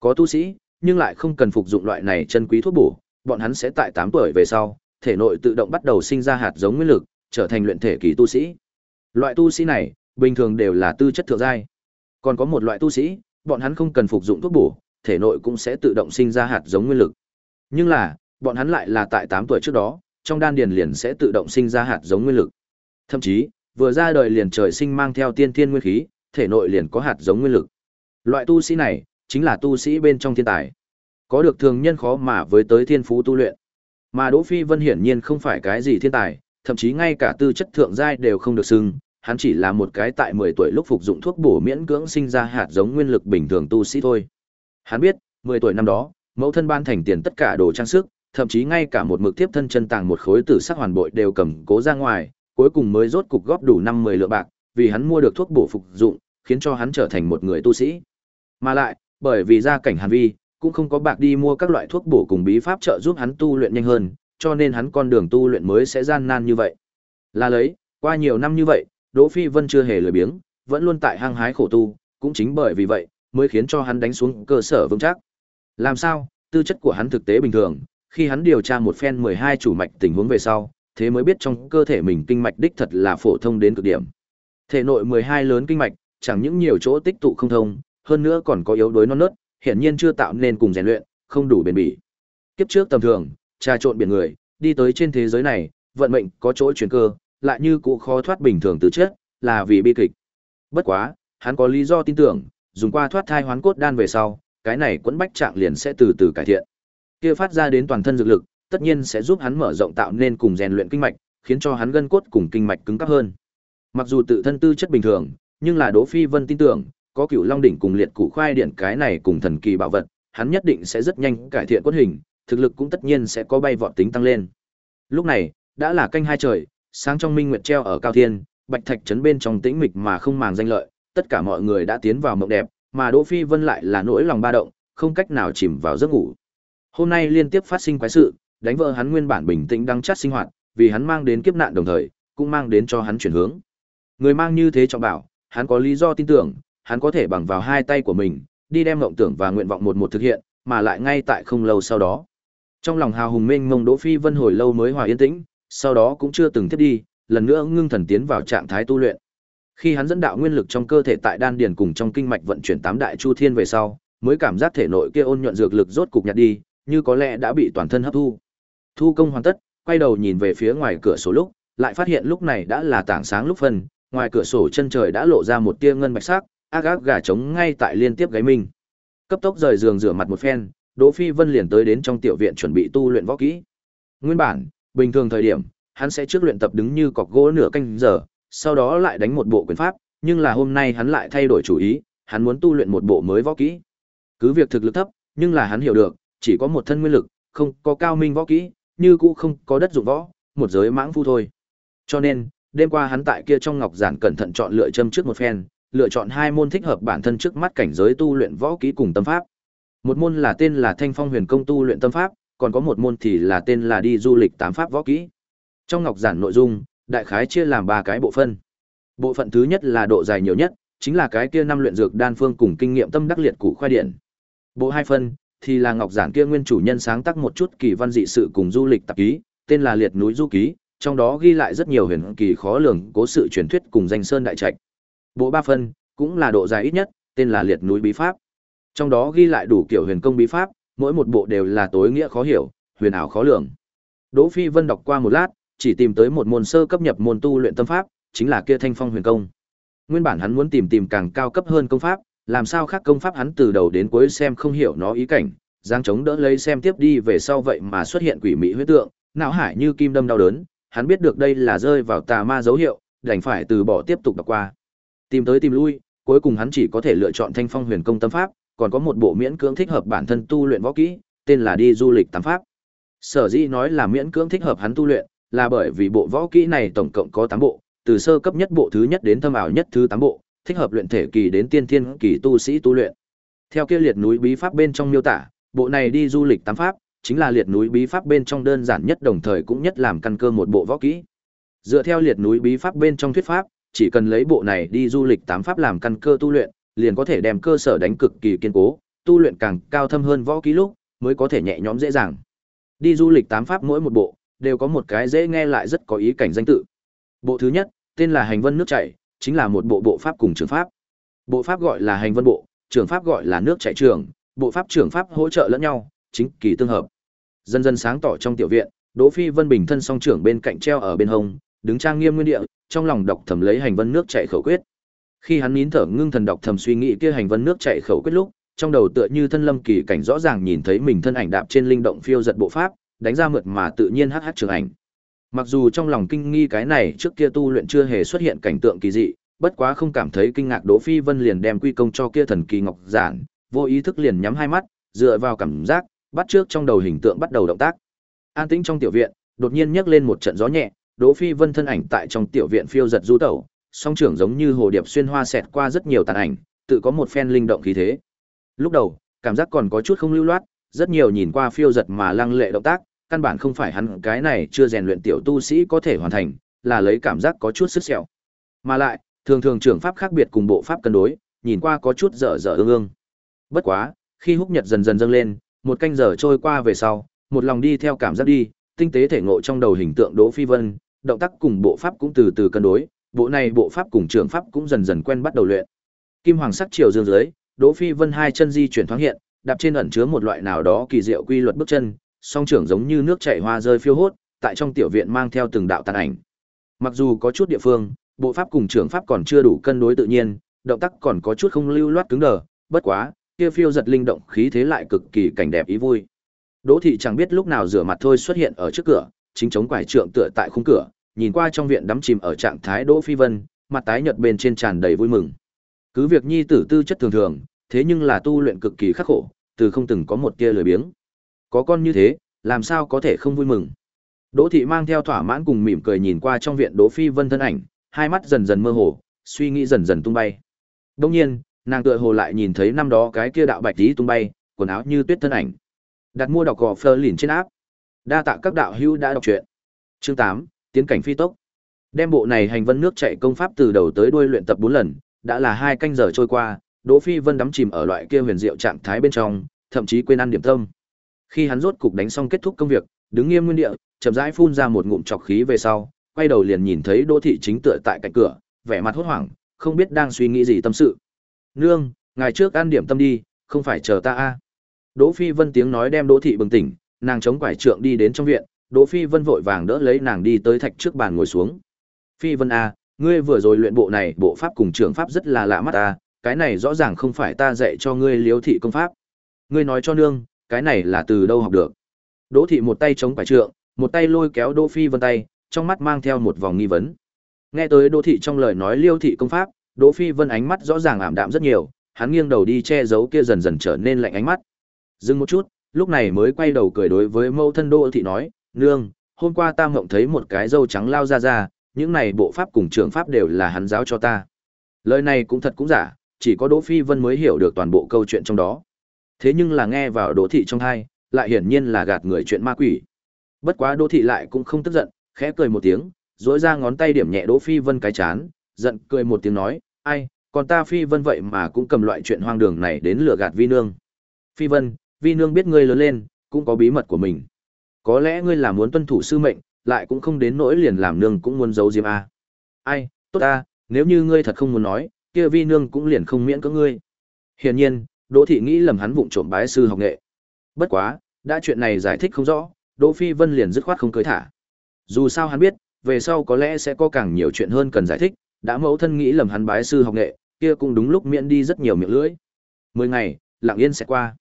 Có tu sĩ, nhưng lại không cần phục dụng loại này chân quý thuốc bổ, bọn hắn sẽ tại 8 tuổi về sau, thể nội tự động bắt đầu sinh ra hạt giống nguyên lực, trở thành luyện thể kỳ tu sĩ. Loại tu sĩ này, bình thường đều là tư chất thượng giai. Còn có một loại tu sĩ, bọn hắn không cần phục dụng thuốc bổ, thể nội cũng sẽ tự động sinh ra hạt giống nguyên lực. Nhưng là, bọn hắn lại là tại 8 tuổi trước đó, trong đan điền liền sẽ tự động sinh ra hạt giống nguyên lực. Thậm chí, vừa ra đời liền trời sinh mang theo tiên thiên nguyên khí, thể nội liền có hạt giống nguyên lực. Loại tu sĩ này, chính là tu sĩ bên trong thiên tài. Có được thường nhân khó mà với tới thiên phú tu luyện. Mà Đỗ Phi Vân hiển nhiên không phải cái gì thiên tài, thậm chí ngay cả tư chất thượng giai đều không được xưng, hắn chỉ là một cái tại 10 tuổi lúc phục dụng thuốc bổ miễn cưỡng sinh ra hạt giống nguyên lực bình thường tu sĩ thôi. Hắn biết, 10 tuổi năm đó, mẫu thân ban thành tiền tất cả đồ trang sức, thậm chí ngay cả một mực tiếp thân chân tàng một khối tử sắc hoàn bội đều cầm cố ra ngoài, cuối cùng mới rốt cục góp đủ 50 lượng bạc, vì hắn mua được thuốc bổ phục dụng, khiến cho hắn trở thành một người tu sĩ. Mà lại, bởi vì gia cảnh Hàn Vi, cũng không có bạc đi mua các loại thuốc bổ cùng bí pháp trợ giúp hắn tu luyện nhanh hơn, cho nên hắn con đường tu luyện mới sẽ gian nan như vậy. Là lấy, qua nhiều năm như vậy, Đỗ Phi Vân chưa hề lười biếng, vẫn luôn tại hang hái khổ tu, cũng chính bởi vì vậy, mới khiến cho hắn đánh xuống cơ sở vững chắc. Làm sao? Tư chất của hắn thực tế bình thường, khi hắn điều tra một phen 12 chủ mạch tình huống về sau, thế mới biết trong cơ thể mình kinh mạch đích thật là phổ thông đến cực điểm. Thể nội 12 lớn kinh mạch, chẳng những nhiều chỗ tích tụ không thông, hơn nữa còn có yếu đuối non nớt, hiển nhiên chưa tạo nên cùng rèn luyện, không đủ bền bỉ. Kiếp trước tầm thường, trà trộn biển người, đi tới trên thế giới này, vận mệnh có chỗ chuyển cơ, lại như cũ khó thoát bình thường từ chết, là vì bi kịch. Bất quá, hắn có lý do tin tưởng, dùng qua thoát thai hoán cốt đan về sau, cái này quẫn bách trạng liền sẽ từ từ cải thiện. Kia phát ra đến toàn thân dược lực, tất nhiên sẽ giúp hắn mở rộng tạo nên cùng rèn luyện kinh mạch, khiến cho hắn gân cốt cùng kinh mạch cứng cáp hơn. Mặc dù tự thân tư chất bình thường, nhưng là Đỗ Phi Vân tin tưởng, có Cửu Long đỉnh cùng liệt củ khoai điện cái này cùng thần kỳ bảo vật, hắn nhất định sẽ rất nhanh cải thiện cốt hình, thực lực cũng tất nhiên sẽ có bay vọt tính tăng lên. Lúc này, đã là canh hai trời, sáng trong minh nguyệt treo ở cao thiên, bạch thạch trấn bên trong tĩnh mịch mà không màng danh lợi, tất cả mọi người đã tiến vào mộng đẹp, mà Đỗ Phi Vân lại là nỗi lòng ba động, không cách nào chìm vào giấc ngủ. Hôm nay liên tiếp phát sinh quái sự, đánh vỡ hắn nguyên bản bình tĩnh đang chát sinh hoạt, vì hắn mang đến kiếp nạn đồng thời, cũng mang đến cho hắn chuyển hướng. Người mang như thế trọng bảo, hắn có lý do tin tưởng, hắn có thể bằng vào hai tay của mình, đi đem mộng tưởng và nguyện vọng một một thực hiện, mà lại ngay tại không lâu sau đó. Trong lòng hào hùng mênh mông Đỗ Phi Vân hồi lâu mới hòa yên tĩnh, sau đó cũng chưa từng tiếp đi, lần nữa ngưng thần tiến vào trạng thái tu luyện. Khi hắn dẫn đạo nguyên lực trong cơ thể tại đan điền cùng trong kinh mạch vận chuyển tám đại chu thiên về sau, mới cảm giác thể nội kia ôn nhuận dược lực rốt cục nhạt đi, như có lẽ đã bị toàn thân hấp thu. Thu công hoàn tất, quay đầu nhìn về phía ngoài cửa sổ lúc, lại phát hiện lúc này đã là tảng sáng lúc phân, ngoài cửa sổ chân trời đã lộ ra một tia ngân bạch sắc, ác ác gà trống ngay tại liên tiếp gáy mình, Cấp tốc rời giường rửa mặt một phen, Đỗ Phi Vân liền tới đến trong tiểu viện chuẩn bị tu luyện võ kỹ. Nguyên bản, bình thường thời điểm, hắn sẽ trước luyện tập đứng như cọc gỗ nửa canh giờ, sau đó lại đánh một bộ quyền pháp, nhưng là hôm nay hắn lại thay đổi chủ ý, hắn muốn tu luyện một bộ mới võ kỹ. Cứ việc thực lực thấp, nhưng là hắn hiểu được, chỉ có một thân nguyên lực, không có cao minh võ kỹ, như cũ không có đất dụng võ, một giới mãng phu thôi. Cho nên, đêm qua hắn tại kia trong ngọc giản cẩn thận chọn lựa châm trước một phen, lựa chọn hai môn thích hợp bản thân trước mắt cảnh giới tu luyện võ kỹ cùng tâm pháp. Một môn là tên là Thanh Phong Huyền Công tu luyện tâm pháp, còn có một môn thì là tên là đi du lịch tám pháp võ kỹ. Trong ngọc giản nội dung, đại khái chia làm ba cái bộ phận. Bộ phận thứ nhất là độ dài nhiều nhất, chính là cái kia năm luyện dược đan phương cùng kinh nghiệm tâm đắc liệt củ khoai điện. Bộ hai phân thì là ngọc giản kia nguyên chủ nhân sáng tác một chút kỳ văn dị sự cùng du lịch tạp ký, tên là Liệt núi du ký, trong đó ghi lại rất nhiều huyền kỳ khó lường cố sự truyền thuyết cùng danh sơn đại trạch. Bộ ba phân cũng là độ dài ít nhất, tên là Liệt núi bí pháp. Trong đó ghi lại đủ kiểu huyền công bí pháp, mỗi một bộ đều là tối nghĩa khó hiểu, huyền ảo khó lường. Đỗ Phi Vân đọc qua một lát, chỉ tìm tới một môn sơ cấp nhập môn tu luyện tâm pháp, chính là kia Thanh Phong Huyền Công. Nguyên bản hắn muốn tìm tìm càng cao cấp hơn công pháp, làm sao khác công pháp hắn từ đầu đến cuối xem không hiểu nó ý cảnh, giang chống đỡ lấy xem tiếp đi về sau vậy mà xuất hiện quỷ mỹ huyết tượng, não hải như kim đâm đau đớn, hắn biết được đây là rơi vào tà ma dấu hiệu, đành phải từ bỏ tiếp tục đọc qua. Tìm tới tìm lui, cuối cùng hắn chỉ có thể lựa chọn Thanh Phong Huyền Công tâm pháp, còn có một bộ miễn cưỡng thích hợp bản thân tu luyện võ kỹ, tên là đi du lịch tám pháp. Sở dĩ nói là miễn cưỡng thích hợp hắn tu luyện, là bởi vì bộ võ kỹ này tổng cộng có tám bộ, từ sơ cấp nhất bộ thứ nhất đến thâm ảo nhất thứ tám bộ, thích hợp luyện thể kỳ đến tiên thiên kỳ tu sĩ tu luyện. Theo kia liệt núi bí pháp bên trong miêu tả, bộ này đi du lịch tám pháp, chính là liệt núi bí pháp bên trong đơn giản nhất đồng thời cũng nhất làm căn cơ một bộ võ kỹ. Dựa theo liệt núi bí pháp bên trong thuyết pháp, chỉ cần lấy bộ này đi du lịch tám pháp làm căn cơ tu luyện, liền có thể đem cơ sở đánh cực kỳ kiên cố, tu luyện càng cao thâm hơn võ kỹ lúc, mới có thể nhẹ nhõm dễ dàng. Đi du lịch tám pháp mỗi một bộ, đều có một cái dễ nghe lại rất có ý cảnh danh tự. Bộ thứ nhất, tên là Hành Vân nước chảy, chính là một bộ bộ pháp cùng trường pháp. Bộ pháp gọi là Hành Vân bộ, trường pháp gọi là nước chảy trường, bộ pháp trường pháp hỗ trợ lẫn nhau, chính kỳ tương hợp. Dần dần sáng tỏ trong tiểu viện, Đỗ Phi Vân bình thân song trưởng bên cạnh treo ở bên hông, đứng trang nghiêm nguyên địa, trong lòng đọc thầm lấy hành vân nước chảy khẩu quyết. Khi hắn nín thở ngưng thần đọc thầm suy nghĩ kia hành vân nước chảy khẩu quyết lúc, trong đầu tựa như thân lâm kỳ cảnh rõ ràng nhìn thấy mình thân ảnh đạp trên linh động phiêu giật bộ pháp, đánh ra mượt mà tự nhiên hắc hắc trường ảnh. Mặc dù trong lòng kinh nghi cái này trước kia tu luyện chưa hề xuất hiện cảnh tượng kỳ dị, bất quá không cảm thấy kinh ngạc Đỗ Phi Vân liền đem quy công cho kia thần kỳ ngọc giản, vô ý thức liền nhắm hai mắt, dựa vào cảm giác, bắt trước trong đầu hình tượng bắt đầu động tác. An tĩnh trong tiểu viện, đột nhiên nhấc lên một trận gió nhẹ, Đỗ Phi Vân thân ảnh tại trong tiểu viện phiêu giật du tẩu, song trưởng giống như hồ điệp xuyên hoa xẹt qua rất nhiều tàn ảnh, tự có một phen linh động khí thế. Lúc đầu, cảm giác còn có chút không lưu loát, rất nhiều nhìn qua phiêu giật mà lăng lệ động tác, căn bản không phải hắn cái này chưa rèn luyện tiểu tu sĩ có thể hoàn thành, là lấy cảm giác có chút sức sẹo. Mà lại, thường thường trưởng pháp khác biệt cùng bộ pháp cân đối, nhìn qua có chút dở dở ương ương. Bất quá, khi húc nhật dần dần dâng lên, một canh giờ trôi qua về sau, một lòng đi theo cảm giác đi, tinh tế thể ngộ trong đầu hình tượng Đỗ Phi Vân, động tác cùng bộ pháp cũng từ từ cân đối, bộ này bộ pháp cùng trường pháp cũng dần dần quen bắt đầu luyện. Kim hoàng sắc chiều dương dưới, Đỗ Phi Vân hai chân di chuyển thoáng hiện, đạp trên ẩn chứa một loại nào đó kỳ diệu quy luật bước chân, song trưởng giống như nước chảy hoa rơi phiêu hốt, tại trong tiểu viện mang theo từng đạo tàn ảnh. Mặc dù có chút địa phương, bộ pháp cùng trường pháp còn chưa đủ cân đối tự nhiên, động tác còn có chút không lưu loát cứng đờ, bất quá, kia phiêu giật linh động khí thế lại cực kỳ cảnh đẹp ý vui. Đỗ thị chẳng biết lúc nào rửa mặt thôi xuất hiện ở trước cửa, chính chống quải trượng tựa tại khung cửa, nhìn qua trong viện đắm chìm ở trạng thái Đỗ Phi Vân, mặt tái nhợt bên trên tràn đầy vui mừng. Cứ việc nhi tử tư chất thường thường, thế nhưng là tu luyện cực kỳ khắc khổ, từ không từng có một tia lười biếng. Có con như thế, làm sao có thể không vui mừng. Đỗ thị mang theo thỏa mãn cùng mỉm cười nhìn qua trong viện Đỗ Phi Vân thân ảnh, hai mắt dần dần mơ hồ, suy nghĩ dần dần tung bay. Đương nhiên, nàng tựa hồ lại nhìn thấy năm đó cái kia đạo bạch tí tung bay, quần áo như tuyết thân ảnh. Đặt mua đọc gò phơ lìn trên áp. Đa tạ các đạo hữu đã đọc truyện. Chương 8, tiến cảnh phi tốc. Đem bộ này hành vân nước chạy công pháp từ đầu tới đuôi luyện tập 4 lần, đã là hai canh giờ trôi qua, Đỗ Phi Vân đắm chìm ở loại kia huyền diệu trạng thái bên trong, thậm chí quên ăn điểm tâm. Khi hắn rốt cục đánh xong kết thúc công việc, đứng nghiêm nguyên địa, chậm rãi phun ra một ngụm trọc khí về sau, quay đầu liền nhìn thấy Đỗ thị chính tựa tại cạnh cửa, vẻ mặt hốt hoảng, không biết đang suy nghĩ gì tâm sự. "Nương, ngài trước ăn điểm tâm đi, không phải chờ ta a." À. Đỗ Phi Vân tiếng nói đem Đỗ thị bừng tỉnh, nàng chống quải trượng đi đến trong viện, Đỗ Phi Vân vội vàng đỡ lấy nàng đi tới thạch trước bàn ngồi xuống. "Phi Vân a, à, ngươi vừa rồi luyện bộ này, bộ pháp cùng trưởng pháp rất là lạ mắt ta, cái này rõ ràng không phải ta dạy cho ngươi liếu thị công pháp. Ngươi nói cho nương, cái này là từ đâu học được?" Đỗ thị một tay chống quải trượng, một tay lôi kéo Đỗ Phi Vân tay, trong mắt mang theo một vòng nghi vấn. Nghe tới Đỗ thị trong lời nói Liêu thị công pháp, Đỗ Phi Vân ánh mắt rõ ràng ảm đạm rất nhiều, hắn nghiêng đầu đi che giấu kia dần dần trở nên lạnh ánh mắt. Dừng một chút, lúc này mới quay đầu cười đối với mẫu thân Đỗ thị nói, "Nương, hôm qua ta ngậm thấy một cái dâu trắng lao ra ra, những này bộ pháp cùng trường pháp đều là hắn giáo cho ta." Lời này cũng thật cũng giả, chỉ có Đỗ Phi Vân mới hiểu được toàn bộ câu chuyện trong đó. Thế nhưng là nghe vào Đỗ thị trong tai, lại hiển nhiên là gạt người chuyện ma quỷ. Bất quá Đỗ thị lại cũng không tức giận, khẽ cười một tiếng, duỗi ra ngón tay điểm nhẹ Đỗ Phi Vân cái chán, giận cười một tiếng nói, "Ai, còn ta Phi Vân vậy mà cũng cầm loại chuyện hoang đường này đến lừa gạt Vi nương." "Phi Vân, Vi nương biết ngươi lớn lên, cũng có bí mật của mình. Có lẽ ngươi là muốn tuân thủ sư mệnh, lại cũng không đến nỗi liền làm nương cũng muốn giấu diếm a." "Ai, tốt ta, nếu như ngươi thật không muốn nói, kia Vi nương cũng liền không miễn cưỡng ngươi." Hiển nhiên, Đỗ thị nghĩ lầm hắn vụng trộm bái sư học nghệ. Bất quá, đã chuyện này giải thích không rõ, Đỗ Phi Vân liền dứt khoát không cưới thả. Dù sao hắn biết, về sau có lẽ sẽ có càng nhiều chuyện hơn cần giải thích, đã mẫu thân nghĩ lầm hắn bái sư học nghệ, kia cũng đúng lúc miễn đi rất nhiều miệng lưỡi. Mười ngày, lặng yên sẽ qua.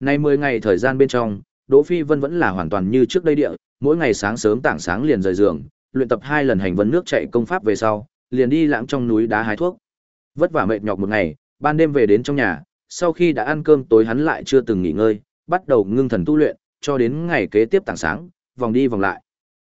Nay mười ngày thời gian bên trong, Đỗ Phi Vân vẫn là hoàn toàn như trước đây địa, mỗi ngày sáng sớm tảng sáng liền rời giường, luyện tập hai lần hành vân nước chạy công pháp về sau, liền đi lãng trong núi đá hái thuốc. Vất vả mệt nhọc một ngày, ban đêm về đến trong nhà, sau khi đã ăn cơm tối hắn lại chưa từng nghỉ ngơi, bắt đầu ngưng thần tu luyện, cho đến ngày kế tiếp tảng sáng, vòng đi vòng lại.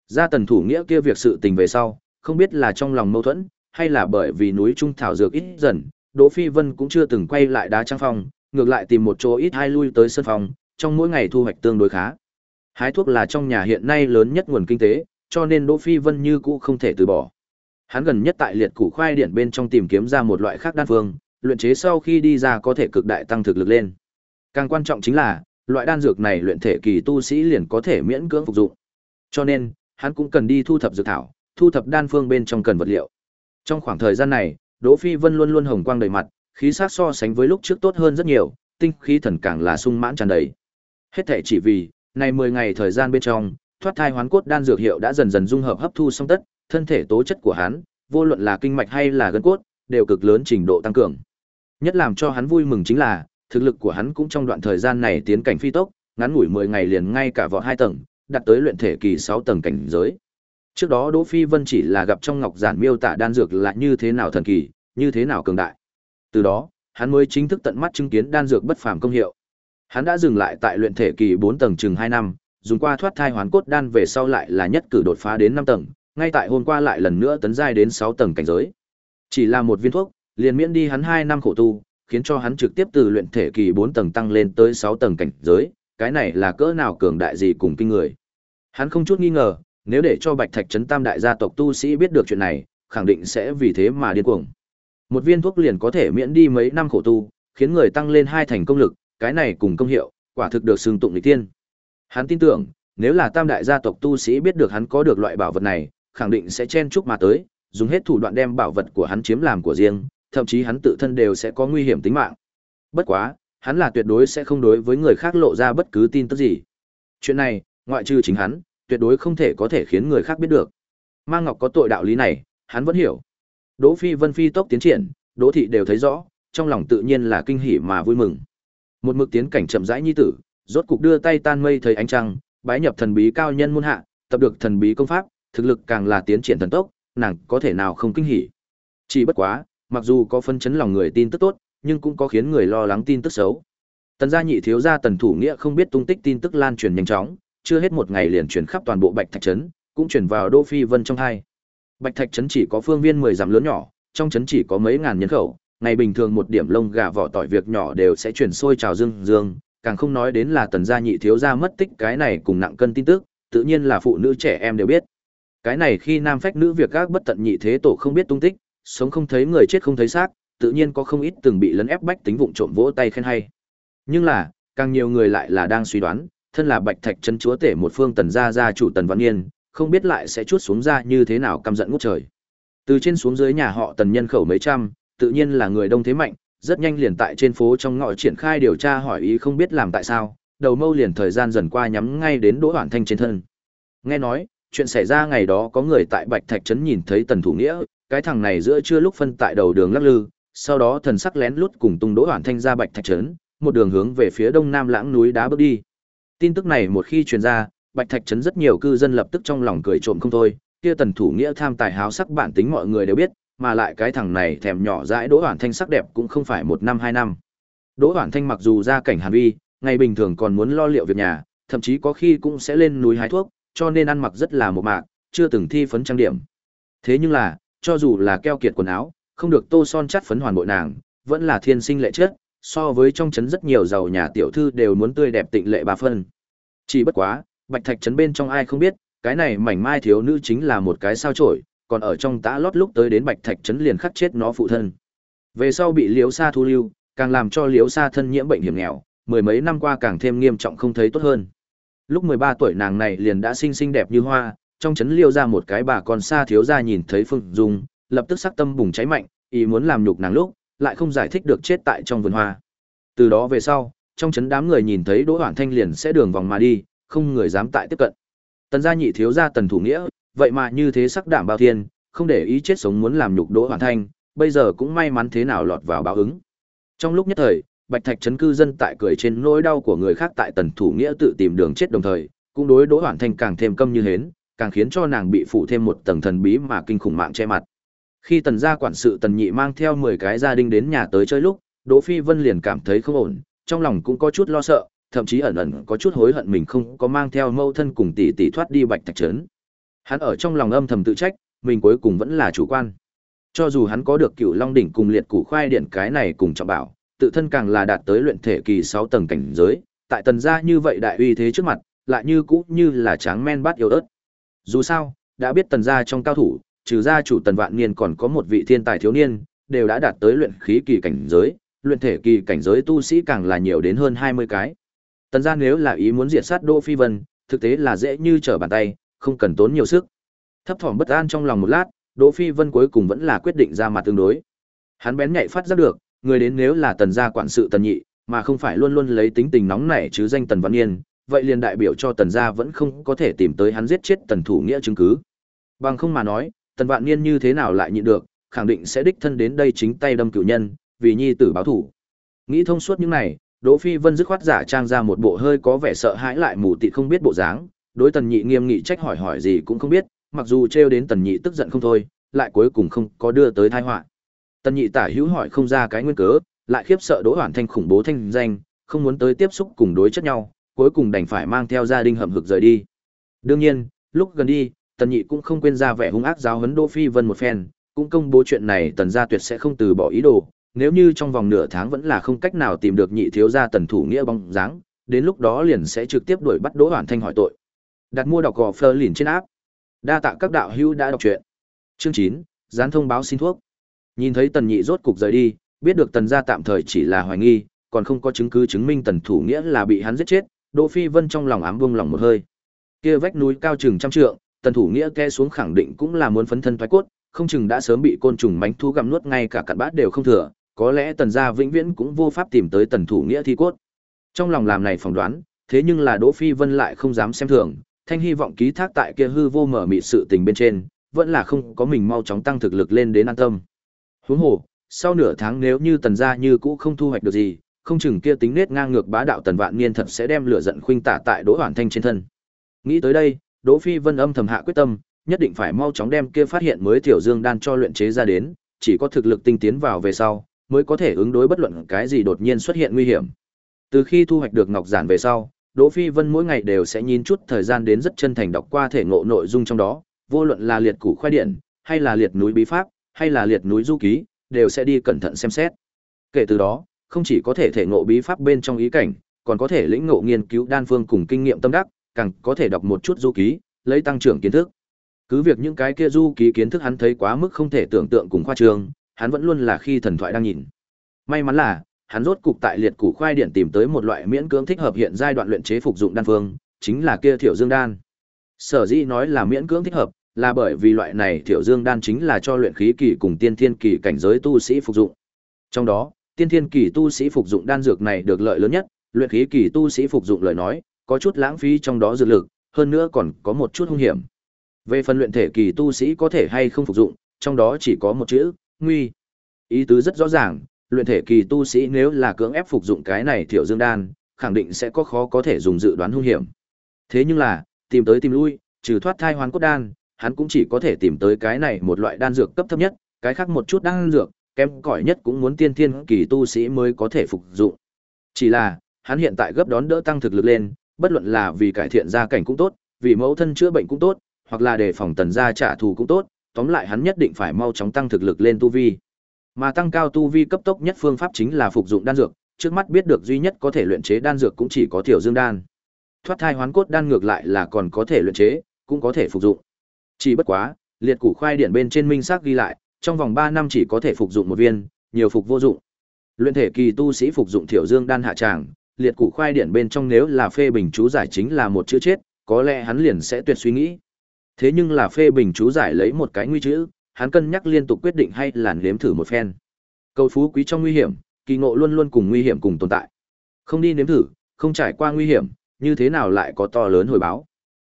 Ra tần thủ nghĩa kia việc sự tình về sau, không biết là trong lòng mâu thuẫn, hay là bởi vì núi trung thảo dược ít dần, Đỗ Phi Vân cũng chưa từng quay lại đá trang phòng ngược lại tìm một chỗ ít hai lui tới sân phòng, trong mỗi ngày thu hoạch tương đối khá. Hái thuốc là trong nhà hiện nay lớn nhất nguồn kinh tế, cho nên Đỗ Phi Vân như cũ không thể từ bỏ. Hắn gần nhất tại liệt củ khoai điện bên trong tìm kiếm ra một loại khác đan phương, luyện chế sau khi đi ra có thể cực đại tăng thực lực lên. Càng quan trọng chính là, loại đan dược này luyện thể kỳ tu sĩ liền có thể miễn cưỡng phục dụng. Cho nên, hắn cũng cần đi thu thập dược thảo, thu thập đan phương bên trong cần vật liệu. Trong khoảng thời gian này, Đỗ Phi Vân luôn luôn hồng quang đầy mặt, khí sắc so sánh với lúc trước tốt hơn rất nhiều, tinh khí thần càng là sung mãn tràn đầy. Hết thảy chỉ vì, này 10 ngày thời gian bên trong, thoát thai hoán cốt đan dược hiệu đã dần dần dung hợp hấp thu xong tất, thân thể tố chất của hắn, vô luận là kinh mạch hay là gân cốt, đều cực lớn trình độ tăng cường. Nhất làm cho hắn vui mừng chính là, thực lực của hắn cũng trong đoạn thời gian này tiến cảnh phi tốc, ngắn ngủi 10 ngày liền ngay cả vọt hai tầng, đạt tới luyện thể kỳ 6 tầng cảnh giới. Trước đó Đỗ Phi Vân chỉ là gặp trong ngọc giản miêu tả đan dược là như thế nào thần kỳ, như thế nào cường đại. Từ đó, hắn mới chính thức tận mắt chứng kiến đan dược bất phàm công hiệu. Hắn đã dừng lại tại luyện thể kỳ 4 tầng chừng 2 năm, dùng qua thoát thai hoàn cốt đan về sau lại là nhất cử đột phá đến 5 tầng, ngay tại hôm qua lại lần nữa tấn giai đến 6 tầng cảnh giới. Chỉ là một viên thuốc, liền miễn đi hắn 2 năm khổ tu, khiến cho hắn trực tiếp từ luyện thể kỳ 4 tầng tăng lên tới 6 tầng cảnh giới, cái này là cỡ nào cường đại gì cùng kinh người. Hắn không chút nghi ngờ, nếu để cho Bạch Thạch trấn Tam đại gia tộc tu sĩ biết được chuyện này, khẳng định sẽ vì thế mà điên cuồng. Một viên thuốc liền có thể miễn đi mấy năm khổ tu, khiến người tăng lên hai thành công lực, cái này cùng công hiệu, quả thực được xưng tụng lý tiên. Hắn tin tưởng, nếu là Tam đại gia tộc tu sĩ biết được hắn có được loại bảo vật này, khẳng định sẽ chen chúc mà tới, dùng hết thủ đoạn đem bảo vật của hắn chiếm làm của riêng, thậm chí hắn tự thân đều sẽ có nguy hiểm tính mạng. Bất quá, hắn là tuyệt đối sẽ không đối với người khác lộ ra bất cứ tin tức gì. Chuyện này, ngoại trừ chính hắn, tuyệt đối không thể có thể khiến người khác biết được. ma Ngọc có tội đạo lý này, hắn vẫn hiểu. Đỗ Phi Vân phi tốc tiến triển, Đỗ thị đều thấy rõ, trong lòng tự nhiên là kinh hỉ mà vui mừng. Một mực tiến cảnh chậm rãi nhi tử, rốt cục đưa tay tan mây thấy ánh trăng, bái nhập thần bí cao nhân môn hạ, tập được thần bí công pháp, thực lực càng là tiến triển thần tốc, nàng có thể nào không kinh hỉ. Chỉ bất quá, mặc dù có phân chấn lòng người tin tức tốt, nhưng cũng có khiến người lo lắng tin tức xấu. Tần gia nhị thiếu gia Tần Thủ Nghĩa không biết tung tích tin tức lan truyền nhanh chóng, chưa hết một ngày liền truyền khắp toàn bộ Bạch Thạch trấn, cũng truyền vào Đô Phi Vân trong hai. Bạch Thạch trấn chỉ có phương viên 10 dặm lớn nhỏ, trong trấn chỉ có mấy ngàn nhân khẩu, ngày bình thường một điểm lông gà vỏ tỏi việc nhỏ đều sẽ truyền sôi trào dương dương, càng không nói đến là Tần gia nhị thiếu gia mất tích cái này cùng nặng cân tin tức, tự nhiên là phụ nữ trẻ em đều biết. Cái này khi nam phách nữ việc gác bất tận nhị thế tổ không biết tung tích, sống không thấy người chết không thấy xác, tự nhiên có không ít từng bị lấn ép bách tính vụng trộm vỗ tay khen hay. Nhưng là, càng nhiều người lại là đang suy đoán, thân là Bạch Thạch chân chúa tể một phương tần gia gia chủ Tần Văn Nghiên, không biết lại sẽ chuốt xuống ra như thế nào căm giận ngút trời. Từ trên xuống dưới nhà họ tần nhân khẩu mấy trăm, tự nhiên là người đông thế mạnh, rất nhanh liền tại trên phố trong ngõ triển khai điều tra hỏi ý không biết làm tại sao, đầu mâu liền thời gian dần qua nhắm ngay đến Đỗ Hoản Thanh trên thân. Nghe nói, chuyện xảy ra ngày đó có người tại Bạch Thạch trấn nhìn thấy Tần Thủ Nghĩa, cái thằng này giữa trưa lúc phân tại đầu đường lắc lư, sau đó thần sắc lén lút cùng tung Đỗ Hoản Thanh ra Bạch Thạch trấn, một đường hướng về phía đông nam lãng núi đá bước đi. Tin tức này một khi truyền ra, Bạch Thạch trấn rất nhiều cư dân lập tức trong lòng cười trộm không thôi, kia Tần Thủ Nghĩa tham tài háo sắc bản tính mọi người đều biết, mà lại cái thằng này thèm nhỏ dãi Đỗ Hoản Thanh sắc đẹp cũng không phải một năm hai năm. Đỗ Hoản Thanh mặc dù ra cảnh hàn vi, ngày bình thường còn muốn lo liệu việc nhà, thậm chí có khi cũng sẽ lên núi hái thuốc, cho nên ăn mặc rất là một mạc, chưa từng thi phấn trang điểm. Thế nhưng là, cho dù là keo kiệt quần áo, không được tô son chắt phấn hoàn bội nàng, vẫn là thiên sinh lệ chất, so với trong trấn rất nhiều giàu nhà tiểu thư đều muốn tươi đẹp tịnh lệ ba phân. Chỉ bất quá, Bạch Thạch trấn bên trong ai không biết, cái này mảnh mai thiếu nữ chính là một cái sao chổi, còn ở trong tã lót lúc tới đến Bạch Thạch trấn liền khắc chết nó phụ thân. Về sau bị Liễu Sa thu lưu, càng làm cho Liễu Sa thân nhiễm bệnh hiểm nghèo, mười mấy năm qua càng thêm nghiêm trọng không thấy tốt hơn. Lúc 13 tuổi nàng này liền đã xinh xinh đẹp như hoa, trong chấn liêu ra một cái bà con xa thiếu gia nhìn thấy Phương Dung, lập tức sắc tâm bùng cháy mạnh, ý muốn làm nhục nàng lúc, lại không giải thích được chết tại trong vườn hoa. Từ đó về sau, trong chấn đám người nhìn thấy Đỗ Hoản Thanh liền sẽ đường vòng mà đi, không người dám tại tiếp cận. Tần gia nhị thiếu gia Tần Thủ Nghĩa, vậy mà như thế sắc đảm bao thiên, không để ý chết sống muốn làm nhục Đỗ Hoản Thanh, bây giờ cũng may mắn thế nào lọt vào báo ứng. Trong lúc nhất thời, Bạch Thạch trấn cư dân tại cười trên nỗi đau của người khác tại Tần Thủ Nghĩa tự tìm đường chết đồng thời, cũng đối Đỗ Hoản Thanh càng thêm căm như hến, càng khiến cho nàng bị phụ thêm một tầng thần bí mà kinh khủng mạng che mặt. Khi Tần gia quản sự Tần Nhị mang theo 10 cái gia đình đến nhà tới chơi lúc, Đỗ Phi Vân liền cảm thấy không ổn, trong lòng cũng có chút lo sợ, thậm chí ẩn ẩn có chút hối hận mình không có mang theo mâu thân cùng tỷ tỷ thoát đi Bạch Thạch trấn. Hắn ở trong lòng âm thầm tự trách, mình cuối cùng vẫn là chủ quan. Cho dù hắn có được Cửu Long đỉnh cùng liệt củ khoai điện cái này cùng trọng bảo, tự thân càng là đạt tới luyện thể kỳ 6 tầng cảnh giới, tại tần gia như vậy đại uy thế trước mặt, lại như cũ như là tráng men bát yếu ớt. Dù sao, đã biết tần gia trong cao thủ, trừ gia chủ tần vạn niên còn có một vị thiên tài thiếu niên, đều đã đạt tới luyện khí kỳ cảnh giới, luyện thể kỳ cảnh giới tu sĩ càng là nhiều đến hơn 20 cái. Tần gia nếu là ý muốn diệt sát Đỗ Phi Vân, thực tế là dễ như trở bàn tay, không cần tốn nhiều sức. Thấp thỏm bất an trong lòng một lát, Đỗ Phi Vân cuối cùng vẫn là quyết định ra mặt tương đối. Hắn bén nhạy phát giác được, người đến nếu là tần gia quản sự tần nhị, mà không phải luôn luôn lấy tính tình nóng nảy chứ danh tần văn niên vậy liền đại biểu cho tần gia vẫn không có thể tìm tới hắn giết chết tần thủ nghĩa chứng cứ. Bằng không mà nói, tần vạn niên như thế nào lại nhịn được, khẳng định sẽ đích thân đến đây chính tay đâm cửu nhân, vì nhi tử báo thủ. Nghĩ thông suốt những này, Đỗ Phi Vân dứt khoát giả trang ra một bộ hơi có vẻ sợ hãi lại mù tịt không biết bộ dáng, đối tần nhị nghiêm nghị trách hỏi hỏi gì cũng không biết, mặc dù trêu đến tần nhị tức giận không thôi, lại cuối cùng không có đưa tới tai họa. Tần nhị tả hữu hỏi không ra cái nguyên cớ, lại khiếp sợ Đỗ hoàn Thanh khủng bố thanh danh, không muốn tới tiếp xúc cùng đối chất nhau, cuối cùng đành phải mang theo gia đình hậm hực rời đi. Đương nhiên, lúc gần đi, Tần Nhị cũng không quên ra vẻ hung ác giáo huấn Đỗ Phi Vân một phen, cũng công bố chuyện này Tần gia tuyệt sẽ không từ bỏ ý đồ, nếu như trong vòng nửa tháng vẫn là không cách nào tìm được nhị thiếu gia Tần thủ nghĩa bóng dáng, đến lúc đó liền sẽ trực tiếp đuổi bắt Đỗ Hoản Thanh hỏi tội. Đặt mua đọc gò Fleur liền trên áp. Đa tạ các đạo hữu đã đọc truyện. Chương 9, gián thông báo xin thuốc. Nhìn thấy Tần Nhị rốt cục rời đi, biết được Tần gia tạm thời chỉ là hoài nghi, còn không có chứng cứ chứng minh Tần Thủ Nghĩa là bị hắn giết chết, Đỗ Phi Vân trong lòng ám buông lòng một hơi. Kia vách núi cao chừng trăm trượng, Tần Thủ Nghĩa té xuống khẳng định cũng là muốn phấn thân thoái cốt, không chừng đã sớm bị côn trùng mánh thú gặm nuốt ngay cả cặn bát đều không thừa, có lẽ Tần gia vĩnh viễn cũng vô pháp tìm tới Tần Thủ Nghĩa thi cốt. Trong lòng làm này phỏng đoán, thế nhưng là Đỗ Phi Vân lại không dám xem thường, thanh hy vọng ký thác tại kia hư vô mở mị sự tình bên trên, vẫn là không có mình mau chóng tăng thực lực lên đến an tâm. Huống hồ, sau nửa tháng nếu như tần gia như cũ không thu hoạch được gì, không chừng kia tính nết ngang ngược bá đạo tần vạn niên thật sẽ đem lửa giận khuynh tả tại Đỗ Hoàn Thanh trên thân. Nghĩ tới đây, Đỗ Phi Vân âm thầm hạ quyết tâm, nhất định phải mau chóng đem kia phát hiện mới tiểu dương đan cho luyện chế ra đến, chỉ có thực lực tinh tiến vào về sau, mới có thể ứng đối bất luận cái gì đột nhiên xuất hiện nguy hiểm. Từ khi thu hoạch được ngọc giản về sau, Đỗ Phi Vân mỗi ngày đều sẽ nhìn chút thời gian đến rất chân thành đọc qua thể ngộ nội dung trong đó, vô luận là liệt củ khoai điện, hay là liệt núi bí pháp, hay là liệt núi du ký, đều sẽ đi cẩn thận xem xét. Kể từ đó, không chỉ có thể thể ngộ bí pháp bên trong ý cảnh, còn có thể lĩnh ngộ nghiên cứu đan phương cùng kinh nghiệm tâm đắc, càng có thể đọc một chút du ký, lấy tăng trưởng kiến thức. Cứ việc những cái kia du ký kiến thức hắn thấy quá mức không thể tưởng tượng cùng khoa trương, hắn vẫn luôn là khi thần thoại đang nhìn. May mắn là, hắn rốt cục tại liệt củ khoai điện tìm tới một loại miễn cưỡng thích hợp hiện giai đoạn luyện chế phục dụng đan phương, chính là kia thiểu dương đan. Sở dĩ nói là miễn cưỡng thích hợp, là bởi vì loại này thiểu dương đan chính là cho luyện khí kỳ cùng tiên thiên kỳ cảnh giới tu sĩ phục dụng. Trong đó, tiên thiên kỳ tu sĩ phục dụng đan dược này được lợi lớn nhất, luyện khí kỳ tu sĩ phục dụng lời nói, có chút lãng phí trong đó dược lực, hơn nữa còn có một chút hung hiểm. Về phần luyện thể kỳ tu sĩ có thể hay không phục dụng, trong đó chỉ có một chữ, nguy. Ý tứ rất rõ ràng, luyện thể kỳ tu sĩ nếu là cưỡng ép phục dụng cái này thiểu dương đan, khẳng định sẽ có khó có thể dùng dự đoán hung hiểm. Thế nhưng là, tìm tới tìm lui, trừ thoát thai hoàn cốt đan, hắn cũng chỉ có thể tìm tới cái này một loại đan dược cấp thấp nhất, cái khác một chút đan dược, kém cỏi nhất cũng muốn tiên thiên kỳ tu sĩ mới có thể phục dụng. Chỉ là, hắn hiện tại gấp đón đỡ tăng thực lực lên, bất luận là vì cải thiện gia cảnh cũng tốt, vì mẫu thân chữa bệnh cũng tốt, hoặc là để phòng tần gia trả thù cũng tốt, tóm lại hắn nhất định phải mau chóng tăng thực lực lên tu vi. Mà tăng cao tu vi cấp tốc nhất phương pháp chính là phục dụng đan dược, trước mắt biết được duy nhất có thể luyện chế đan dược cũng chỉ có tiểu dương đan. Thoát thai hoán cốt đan ngược lại là còn có thể luyện chế, cũng có thể phục dụng. Chỉ bất quá, liệt củ khoai điển bên trên minh xác ghi lại, trong vòng 3 năm chỉ có thể phục dụng một viên, nhiều phục vô dụng. Luyện thể kỳ tu sĩ phục dụng tiểu dương đan hạ tràng, liệt củ khoai điển bên trong nếu là phê bình chú giải chính là một chữ chết, có lẽ hắn liền sẽ tuyệt suy nghĩ. Thế nhưng là phê bình chú giải lấy một cái nguy chữ, hắn cân nhắc liên tục quyết định hay là nếm thử một phen. Cầu phú quý trong nguy hiểm, kỳ ngộ luôn luôn cùng nguy hiểm cùng tồn tại. Không đi nếm thử, không trải qua nguy hiểm, như thế nào lại có to lớn hồi báo.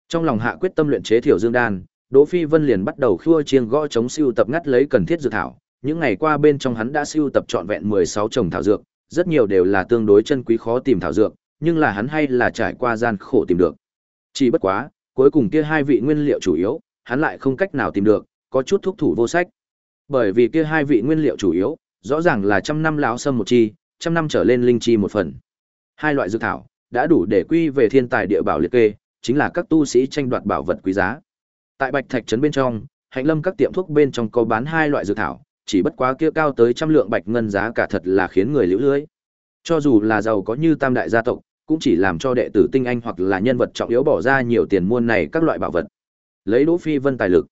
Trong lòng hạ quyết tâm luyện chế thiểu dương đan, Đỗ Phi Vân liền bắt đầu khua chiêng gõ chống siêu tập ngắt lấy cần thiết dược thảo. Những ngày qua bên trong hắn đã siêu tập trọn vẹn 16 trồng thảo dược, rất nhiều đều là tương đối chân quý khó tìm thảo dược, nhưng là hắn hay là trải qua gian khổ tìm được. Chỉ bất quá, cuối cùng kia hai vị nguyên liệu chủ yếu, hắn lại không cách nào tìm được, có chút thúc thủ vô sách. Bởi vì kia hai vị nguyên liệu chủ yếu, rõ ràng là trăm năm lão sâm một chi, trăm năm trở lên linh chi một phần. Hai loại dược thảo đã đủ để quy về thiên tài địa bảo liệt kê, chính là các tu sĩ tranh đoạt bảo vật quý giá. Tại Bạch Thạch trấn bên trong, Hạnh Lâm các tiệm thuốc bên trong có bán hai loại dược thảo, chỉ bất quá kia cao tới trăm lượng bạch ngân giá cả thật là khiến người liễu lưới. Cho dù là giàu có như tam đại gia tộc, cũng chỉ làm cho đệ tử tinh anh hoặc là nhân vật trọng yếu bỏ ra nhiều tiền mua này các loại bảo vật. Lấy Đỗ Phi Vân tài lực.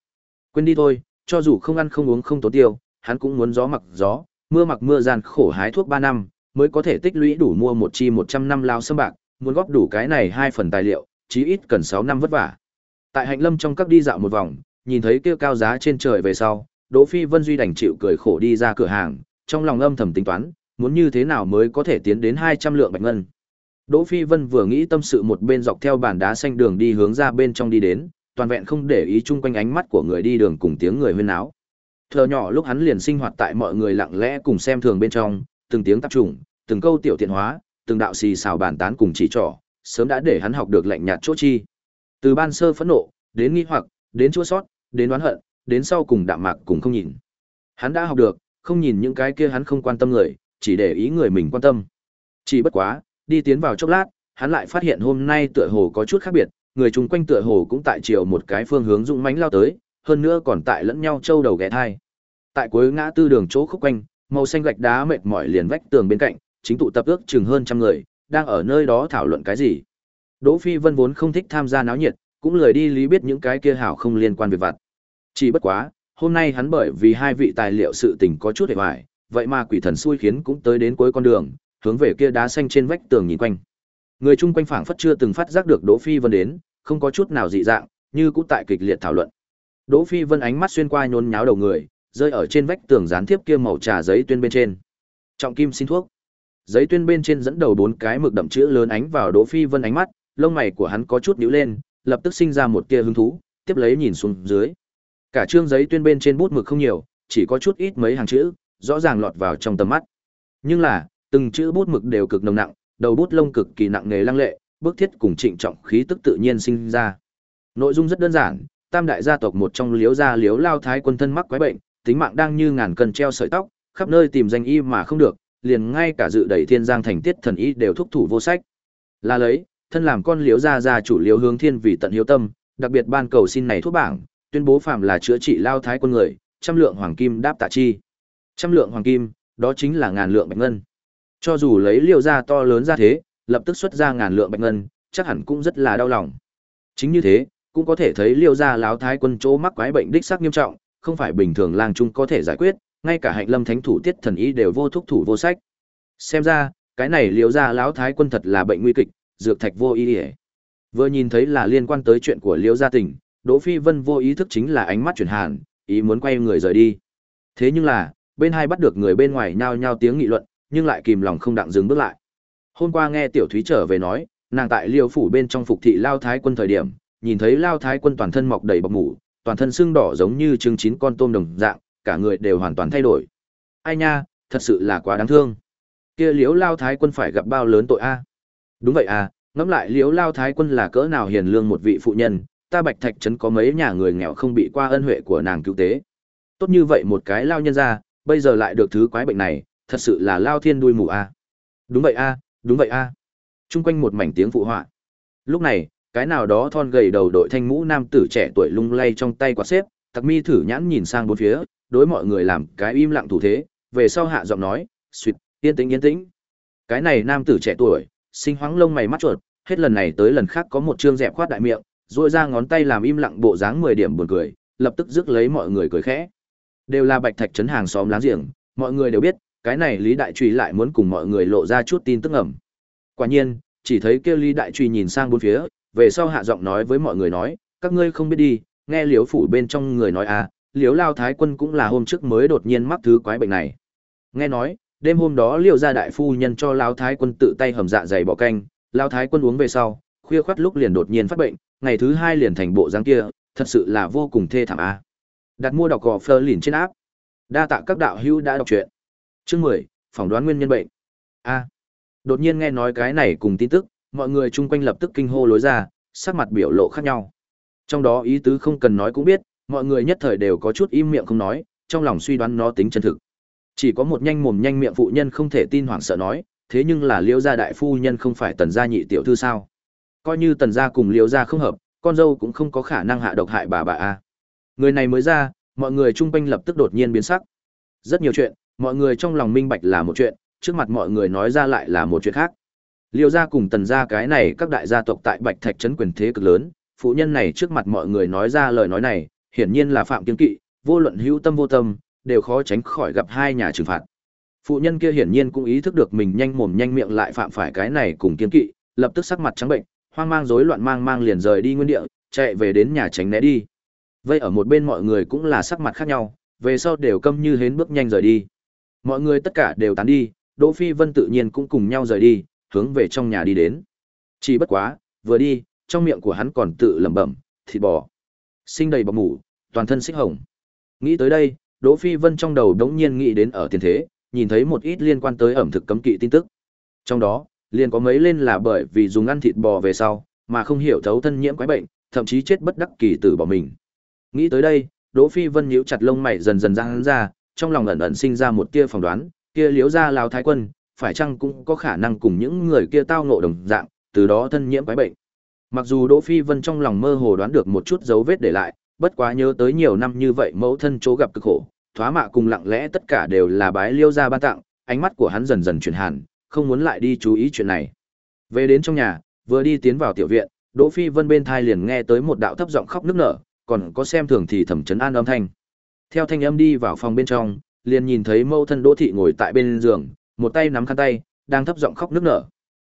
Quên đi thôi, cho dù không ăn không uống không tốn tiêu, hắn cũng muốn gió mặc gió, mưa mặc mưa gian khổ hái thuốc 3 năm, mới có thể tích lũy đủ mua một chi 100 năm lao sâm bạc, muốn góp đủ cái này hai phần tài liệu, chí ít cần 6 năm vất vả. Tại Hạnh Lâm trong các đi dạo một vòng, nhìn thấy kia cao giá trên trời về sau, Đỗ Phi Vân duy đành chịu cười khổ đi ra cửa hàng, trong lòng âm thầm tính toán, muốn như thế nào mới có thể tiến đến 200 lượng bạch ngân. Đỗ Phi Vân vừa nghĩ tâm sự một bên dọc theo bàn đá xanh đường đi hướng ra bên trong đi đến, toàn vẹn không để ý chung quanh ánh mắt của người đi đường cùng tiếng người huyên náo. Thờ nhỏ lúc hắn liền sinh hoạt tại mọi người lặng lẽ cùng xem thường bên trong, từng tiếng tập trùng, từng câu tiểu tiện hóa, từng đạo xì xào bàn tán cùng chỉ trỏ, sớm đã để hắn học được lạnh nhạt chỗ chi. Từ ban sơ phẫn nộ, đến nghi hoặc, đến chua sót, đến đoán hận, đến sau cùng đạm mạc cùng không nhìn. Hắn đã học được, không nhìn những cái kia hắn không quan tâm người, chỉ để ý người mình quan tâm. Chỉ bất quá, đi tiến vào chốc lát, hắn lại phát hiện hôm nay tựa hồ có chút khác biệt, người chung quanh tựa hồ cũng tại chiều một cái phương hướng dũng mãnh lao tới, hơn nữa còn tại lẫn nhau trâu đầu ghé thai. Tại cuối ngã tư đường chỗ khúc quanh, màu xanh gạch đá mệt mỏi liền vách tường bên cạnh, chính tụ tập ước chừng hơn trăm người, đang ở nơi đó thảo luận cái gì. Đỗ Phi Vân vốn không thích tham gia náo nhiệt, cũng lười đi lý biết những cái kia hảo không liên quan việc vặt. Chỉ bất quá, hôm nay hắn bởi vì hai vị tài liệu sự tình có chút hề hoài, vậy mà quỷ thần xui khiến cũng tới đến cuối con đường, hướng về kia đá xanh trên vách tường nhìn quanh. Người chung quanh phảng phất chưa từng phát giác được Đỗ Phi Vân đến, không có chút nào dị dạng, như cũng tại kịch liệt thảo luận. Đỗ Phi Vân ánh mắt xuyên qua nhốn nháo đầu người, rơi ở trên vách tường dán tiếp kia màu trà giấy tuyên bên trên. Trọng kim xin thuốc. Giấy tuyên bên trên dẫn đầu bốn cái mực đậm chữ lớn ánh vào Đỗ Phi Vân ánh mắt, lông mày của hắn có chút nhíu lên, lập tức sinh ra một tia hứng thú, tiếp lấy nhìn xuống dưới. Cả trương giấy tuyên bên trên bút mực không nhiều, chỉ có chút ít mấy hàng chữ, rõ ràng lọt vào trong tầm mắt. Nhưng là, từng chữ bút mực đều cực nồng nặng, đầu bút lông cực kỳ nặng nề lăng lệ, bước thiết cùng trịnh trọng khí tức tự nhiên sinh ra. Nội dung rất đơn giản, tam đại gia tộc một trong liếu gia liếu lao thái quân thân mắc quái bệnh, tính mạng đang như ngàn cân treo sợi tóc, khắp nơi tìm danh y mà không được, liền ngay cả dự đẩy thiên giang thành tiết thần y đều thúc thủ vô sách. Là lấy, thân làm con liếu gia gia chủ liếu hướng thiên vì tận hiếu tâm, đặc biệt ban cầu xin này thuốc bảng, tuyên bố phạm là chữa trị lao thái quân người, trăm lượng hoàng kim đáp tạ chi. Trăm lượng hoàng kim, đó chính là ngàn lượng bạch ngân. Cho dù lấy liều ra to lớn ra thế, lập tức xuất ra ngàn lượng bạch ngân, chắc hẳn cũng rất là đau lòng. Chính như thế, cũng có thể thấy liều ra láo thái quân chỗ mắc quái bệnh đích xác nghiêm trọng, không phải bình thường lang trung có thể giải quyết, ngay cả hạnh lâm thánh thủ tiết thần ý đều vô thúc thủ vô sách. Xem ra, cái này liều ra láo thái quân thật là bệnh nguy kịch, dược thạch vô ý ỉa Vừa nhìn thấy là liên quan tới chuyện của Liễu gia tỉnh, Đỗ Phi Vân vô ý thức chính là ánh mắt chuyển hàn, ý muốn quay người rời đi. Thế nhưng là, bên hai bắt được người bên ngoài nhao nhao tiếng nghị luận, nhưng lại kìm lòng không đặng dừng bước lại. Hôm qua nghe Tiểu Thúy trở về nói, nàng tại Liêu phủ bên trong phục thị Lao Thái quân thời điểm, nhìn thấy Lao Thái quân toàn thân mọc đầy bọc mủ, toàn thân xương đỏ giống như trứng chín con tôm đồng dạng, cả người đều hoàn toàn thay đổi. Ai nha, thật sự là quá đáng thương. Kia Liễu Lao Thái quân phải gặp bao lớn tội a. Đúng vậy à, ngẫm lại Liễu Lao Thái quân là cỡ nào hiền lương một vị phụ nhân, ta Bạch Thạch trấn có mấy nhà người nghèo không bị qua ân huệ của nàng cứu tế. Tốt như vậy một cái lao nhân ra, bây giờ lại được thứ quái bệnh này, thật sự là lao thiên đuôi mù a. Đúng vậy a, đúng vậy a. À. Trung quanh một mảnh tiếng phụ họa. Lúc này, cái nào đó thon gầy đầu đội thanh mũ nam tử trẻ tuổi lung lay trong tay quạt xếp, Tặc Mi thử nhãn nhìn sang bốn phía, đối mọi người làm cái im lặng thủ thế, về sau hạ giọng nói, "Xuyệt, yên tĩnh yên tĩnh." Cái này nam tử trẻ tuổi, sinh hoáng lông mày mắt chuột, hết lần này tới lần khác có một trương dẹp khoát đại miệng, dội ra ngón tay làm im lặng bộ dáng mười điểm buồn cười, lập tức rước lấy mọi người cười khẽ. Đều là Bạch Thạch trấn hàng xóm láng giềng, mọi người đều biết, cái này Lý Đại Truy lại muốn cùng mọi người lộ ra chút tin tức ẩm. Quả nhiên, chỉ thấy kêu Lý Đại Truy nhìn sang bốn phía, về sau hạ giọng nói với mọi người nói, các ngươi không biết đi, nghe liếu phủ bên trong người nói à, liếu Lao Thái quân cũng là hôm trước mới đột nhiên mắc thứ quái bệnh này. Nghe nói, đêm hôm đó Liệu gia đại phu nhân cho Lao Thái quân tự tay hầm dạ dày bỏ canh, Lao Thái quân uống về sau, khuya khoắt lúc liền đột nhiên phát bệnh, ngày thứ hai liền thành bộ dáng kia, thật sự là vô cùng thê thảm a. À. Đặt mua đọc gò phơ liền trên áp. Đa tạ các đạo hữu đã đọc truyện. Chương mười phỏng đoán nguyên nhân bệnh. A. Đột nhiên nghe nói cái này cùng tin tức, mọi người chung quanh lập tức kinh hô lối ra, sắc mặt biểu lộ khác nhau. Trong đó ý tứ không cần nói cũng biết, mọi người nhất thời đều có chút im miệng không nói, trong lòng suy đoán nó tính chân thực. Chỉ có một nhanh mồm nhanh miệng phụ nhân không thể tin hoảng sợ nói, thế nhưng là Liễu gia đại phu nhân không phải tần gia nhị tiểu thư sao? Coi như tần gia cùng Liễu gia không hợp, con dâu cũng không có khả năng hạ độc hại bà bà a. Người này mới ra, mọi người chung quanh lập tức đột nhiên biến sắc. Rất nhiều chuyện, mọi người trong lòng minh bạch là một chuyện, trước mặt mọi người nói ra lại là một chuyện khác. Liêu gia cùng tần gia cái này các đại gia tộc tại Bạch Thạch trấn quyền thế cực lớn, phụ nhân này trước mặt mọi người nói ra lời nói này, hiển nhiên là phạm kiên kỵ, vô luận hữu tâm vô tâm, đều khó tránh khỏi gặp hai nhà trừng phạt. Phụ nhân kia hiển nhiên cũng ý thức được mình nhanh mồm nhanh miệng lại phạm phải cái này cùng kiên kỵ, lập tức sắc mặt trắng bệnh, hoang mang rối loạn mang mang liền rời đi nguyên địa, chạy về đến nhà tránh né đi. Vây ở một bên mọi người cũng là sắc mặt khác nhau, về sau đều câm như hến bước nhanh rời đi. Mọi người tất cả đều tán đi, Đỗ Phi Vân tự nhiên cũng cùng nhau rời đi, hướng về trong nhà đi đến. Chỉ bất quá, vừa đi, trong miệng của hắn còn tự lẩm bẩm, thịt bò, sinh đầy bọc mủ, toàn thân xích hồng. Nghĩ tới đây, Đỗ Phi Vân trong đầu đống nhiên nghĩ đến ở tiền thế, nhìn thấy một ít liên quan tới ẩm thực cấm kỵ tin tức. Trong đó, liền có mấy lên là bởi vì dùng ăn thịt bò về sau, mà không hiểu thấu thân nhiễm quái bệnh, thậm chí chết bất đắc kỳ tử bỏ mình. Nghĩ tới đây, Đỗ Phi Vân nhíu chặt lông mày dần dần giãn ra, trong lòng ẩn ẩn sinh ra một tia phỏng đoán, kia liếu ra lão thái quân, phải chăng cũng có khả năng cùng những người kia tao ngộ đồng dạng, từ đó thân nhiễm quái bệnh. Mặc dù Đỗ Phi Vân trong lòng mơ hồ đoán được một chút dấu vết để lại, bất quá nhớ tới nhiều năm như vậy mẫu thân chỗ gặp cực khổ, thoá mạ cùng lặng lẽ tất cả đều là bái liêu gia ban tặng, ánh mắt của hắn dần dần chuyển hàn, không muốn lại đi chú ý chuyện này. Về đến trong nhà, vừa đi tiến vào tiểu viện, Đỗ Phi Vân bên thai liền nghe tới một đạo thấp giọng khóc nức nở, còn có xem thường thì thẩm chấn an âm thanh. Theo thanh âm đi vào phòng bên trong, liền nhìn thấy mẫu thân Đỗ thị ngồi tại bên giường, một tay nắm khăn tay, đang thấp giọng khóc nức nở.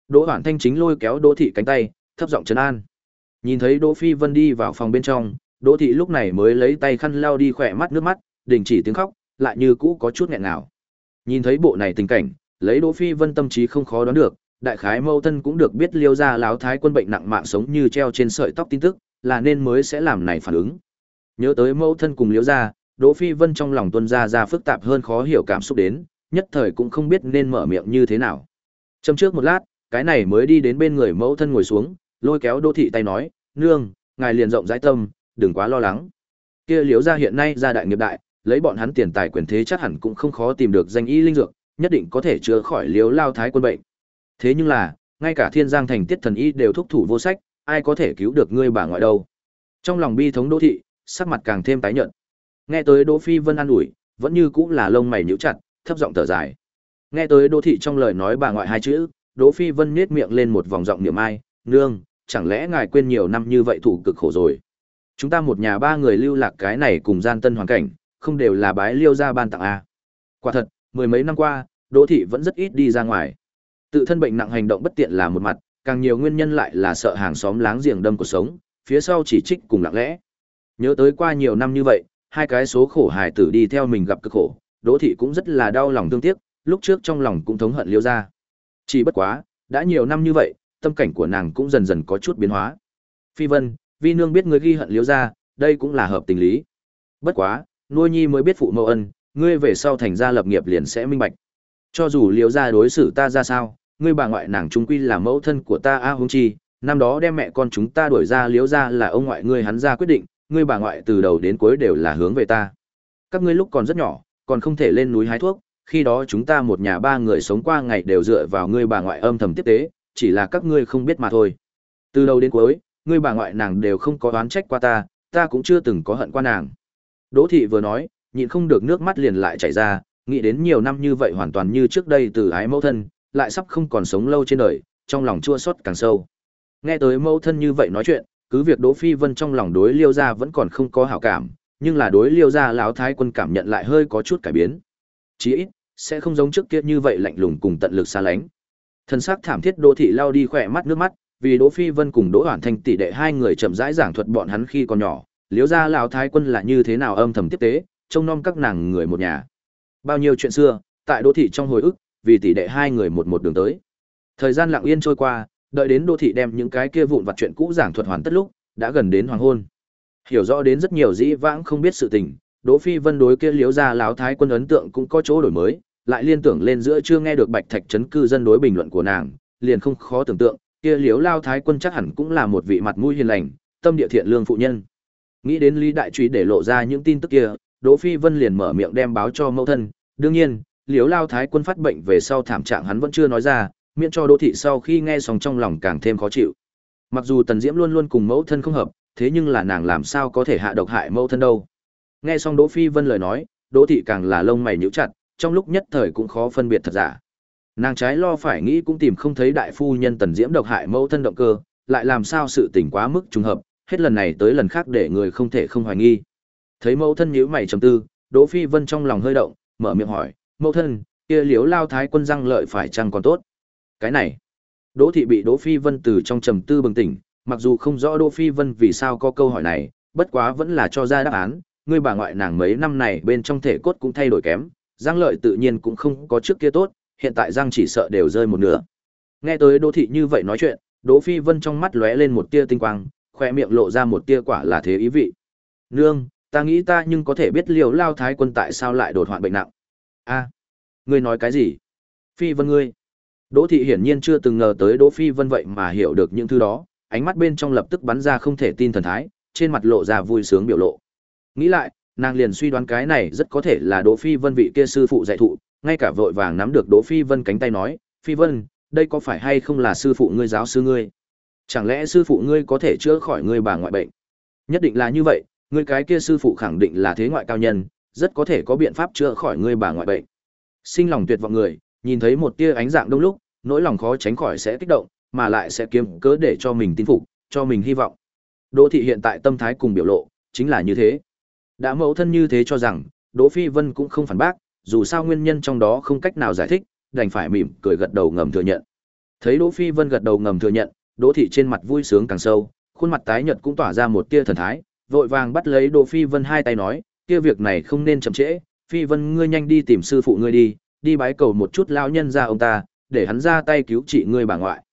Đỗ Hoản Thanh chính lôi kéo Đỗ thị cánh tay, thấp giọng chấn an. Nhìn thấy Đỗ Phi Vân đi vào phòng bên trong, Đỗ thị lúc này mới lấy tay khăn lau đi khỏe mắt nước mắt, đình chỉ tiếng khóc, lại như cũ có chút nghẹn ngào. Nhìn thấy bộ này tình cảnh, lấy Đỗ Phi Vân tâm trí không khó đoán được, đại khái mâu thân cũng được biết liêu ra láo thái quân bệnh nặng mạng sống như treo trên sợi tóc tin tức, là nên mới sẽ làm này phản ứng. Nhớ tới mâu thân cùng liêu ra, Đỗ Phi Vân trong lòng tuân ra ra phức tạp hơn khó hiểu cảm xúc đến, nhất thời cũng không biết nên mở miệng như thế nào. Châm trước một lát, cái này mới đi đến bên người Mâu thân ngồi xuống, lôi kéo Đỗ thị tay nói, "Nương, ngài liền rộng rãi tâm, đừng quá lo lắng. Kia liếu gia hiện nay gia đại nghiệp đại, lấy bọn hắn tiền tài quyền thế chắc hẳn cũng không khó tìm được danh y linh dược, nhất định có thể chữa khỏi liếu lao thái quân bệnh. Thế nhưng là, ngay cả Thiên Giang thành tiết thần y đều thúc thủ vô sách, ai có thể cứu được ngươi bà ngoại đâu?" Trong lòng bi thống Đỗ thị, sắc mặt càng thêm tái nhợt. Nghe tới Đỗ Phi Vân an ủi, vẫn như cũng là lông mày nhíu chặt, thấp giọng thở dài. Nghe tới Đỗ thị trong lời nói bà ngoại hai chữ, Đỗ Phi Vân nhếch miệng lên một vòng giọng niệm ai, "Nương, chẳng lẽ ngài quên nhiều năm như vậy thủ cực khổ rồi? Chúng ta một nhà ba người lưu lạc cái này cùng gian tân hoàn cảnh, không đều là bái liêu gia ban tặng a?" À? Quả thật, mười mấy năm qua, Đỗ thị vẫn rất ít đi ra ngoài. Tự thân bệnh nặng hành động bất tiện là một mặt, càng nhiều nguyên nhân lại là sợ hàng xóm láng giềng đâm cuộc sống, phía sau chỉ trích cùng lặng lẽ. Nhớ tới qua nhiều năm như vậy, hai cái số khổ hài tử đi theo mình gặp cực khổ, Đỗ thị cũng rất là đau lòng thương tiếc, lúc trước trong lòng cũng thống hận Liêu gia. Chỉ bất quá, đã nhiều năm như vậy, tâm cảnh của nàng cũng dần dần có chút biến hóa. Phi Vân, Vi nương biết ngươi ghi hận Liễu gia, đây cũng là hợp tình lý. Bất quá, nuôi nhi mới biết phụ mẫu ân, ngươi về sau thành gia lập nghiệp liền sẽ minh bạch. Cho dù Liễu gia đối xử ta ra sao, ngươi bà ngoại nàng trung quy là mẫu thân của ta a à, huống chi, năm đó đem mẹ con chúng ta đuổi ra Liễu gia là ông ngoại ngươi hắn ra quyết định, ngươi bà ngoại từ đầu đến cuối đều là hướng về ta. Các ngươi lúc còn rất nhỏ, còn không thể lên núi hái thuốc, khi đó chúng ta một nhà ba người sống qua ngày đều dựa vào ngươi bà ngoại âm thầm tiếp tế, chỉ là các ngươi không biết mà thôi. Từ đầu đến cuối, ngươi bà ngoại nàng đều không có oán trách qua ta, ta cũng chưa từng có hận qua nàng. Đỗ thị vừa nói, nhịn không được nước mắt liền lại chảy ra, nghĩ đến nhiều năm như vậy hoàn toàn như trước đây từ ái mẫu thân, lại sắp không còn sống lâu trên đời, trong lòng chua xót càng sâu. Nghe tới mẫu thân như vậy nói chuyện, cứ việc Đỗ Phi Vân trong lòng đối Liêu gia vẫn còn không có hảo cảm, nhưng là đối Liêu gia lão thái quân cảm nhận lại hơi có chút cải biến. Chí ít, sẽ không giống trước kia như vậy lạnh lùng cùng tận lực xa lánh. Thân xác thảm thiết Đỗ thị lao đi khỏe mắt nước mắt, vì Đỗ Phi Vân cùng Đỗ Hoàn Thanh tỷ đệ hai người chậm rãi giảng thuật bọn hắn khi còn nhỏ, Liễu gia lão thái quân là như thế nào âm thầm tiếp tế, trông nom các nàng người một nhà. Bao nhiêu chuyện xưa, tại đô thị trong hồi ức, vì tỷ đệ hai người một một đường tới. Thời gian lặng yên trôi qua, đợi đến đô thị đem những cái kia vụn vặt chuyện cũ giảng thuật hoàn tất lúc đã gần đến hoàng hôn hiểu rõ đến rất nhiều dĩ vãng không biết sự tình đỗ phi vân đối kia liếu ra Lão thái quân ấn tượng cũng có chỗ đổi mới lại liên tưởng lên giữa chưa nghe được bạch thạch chấn cư dân đối bình luận của nàng liền không khó tưởng tượng kia liếu lao thái quân chắc hẳn cũng là một vị mặt mũi hiền lành tâm địa thiện lương phụ nhân nghĩ đến lý đại truy để lộ ra những tin tức kia đỗ phi vân liền mở miệng đem báo cho mẫu thân đương nhiên liếu lao thái quân phát bệnh về sau thảm trạng hắn vẫn chưa nói ra miễn cho đỗ thị sau khi nghe xong trong lòng càng thêm khó chịu. Mặc dù Tần Diễm luôn luôn cùng mẫu thân không hợp, thế nhưng là nàng làm sao có thể hạ độc hại mẫu thân đâu. Nghe xong Đỗ Phi Vân lời nói, Đỗ thị càng là lông mày nhíu chặt, trong lúc nhất thời cũng khó phân biệt thật giả. Nàng trái lo phải nghĩ cũng tìm không thấy đại phu nhân Tần Diễm độc hại mẫu thân động cơ, lại làm sao sự tình quá mức trùng hợp, hết lần này tới lần khác để người không thể không hoài nghi. Thấy mẫu thân nhíu mày trầm tư, Đỗ Phi Vân trong lòng hơi động, mở miệng hỏi, "Mẫu thân, kia Liễu Lao thái quân răng lợi phải chăng còn tốt?" Cái này, Đỗ thị bị Đỗ Phi Vân từ trong trầm tư bừng tỉnh, mặc dù không rõ Đỗ Phi Vân vì sao có câu hỏi này, bất quá vẫn là cho ra đáp án, người bà ngoại nàng mấy năm này bên trong thể cốt cũng thay đổi kém, răng lợi tự nhiên cũng không có trước kia tốt, hiện tại răng chỉ sợ đều rơi một nửa. Nghe tới Đỗ thị như vậy nói chuyện, Đỗ Phi Vân trong mắt lóe lên một tia tinh quang, khoe miệng lộ ra một tia quả là thế ý vị. Nương, ta nghĩ ta nhưng có thể biết Liễu lao thái quân tại sao lại đột hoạn bệnh nặng. A, ngươi nói cái gì? Phi Vân ngươi. Đỗ thị hiển nhiên chưa từng ngờ tới Đỗ Phi Vân vậy mà hiểu được những thứ đó, ánh mắt bên trong lập tức bắn ra không thể tin thần thái, trên mặt lộ ra vui sướng biểu lộ. Nghĩ lại, nàng liền suy đoán cái này rất có thể là Đỗ Phi Vân vị kia sư phụ dạy thụ, ngay cả vội vàng nắm được Đỗ Phi Vân cánh tay nói, "Phi Vân, đây có phải hay không là sư phụ ngươi giáo sư ngươi? Chẳng lẽ sư phụ ngươi có thể chữa khỏi ngươi bà ngoại bệnh?" Nhất định là như vậy, ngươi cái kia sư phụ khẳng định là thế ngoại cao nhân, rất có thể có biện pháp chữa khỏi ngươi bà ngoại bệnh. Sinh lòng tuyệt vọng người, nhìn thấy một tia ánh dạng đông lúc, nỗi lòng khó tránh khỏi sẽ kích động, mà lại sẽ kiếm cớ để cho mình tin phục, cho mình hy vọng. Đỗ thị hiện tại tâm thái cùng biểu lộ, chính là như thế. Đã mẫu thân như thế cho rằng, Đỗ Phi Vân cũng không phản bác, dù sao nguyên nhân trong đó không cách nào giải thích, đành phải mỉm cười gật đầu ngầm thừa nhận. Thấy Đỗ Phi Vân gật đầu ngầm thừa nhận, Đỗ thị trên mặt vui sướng càng sâu, khuôn mặt tái nhợt cũng tỏa ra một tia thần thái, vội vàng bắt lấy Đỗ Phi Vân hai tay nói, kia việc này không nên chậm trễ, Phi Vân ngươi nhanh đi tìm sư phụ ngươi đi, đi bái cầu một chút lão nhân ra ông ta, để hắn ra tay cứu trị ngươi bà ngoại.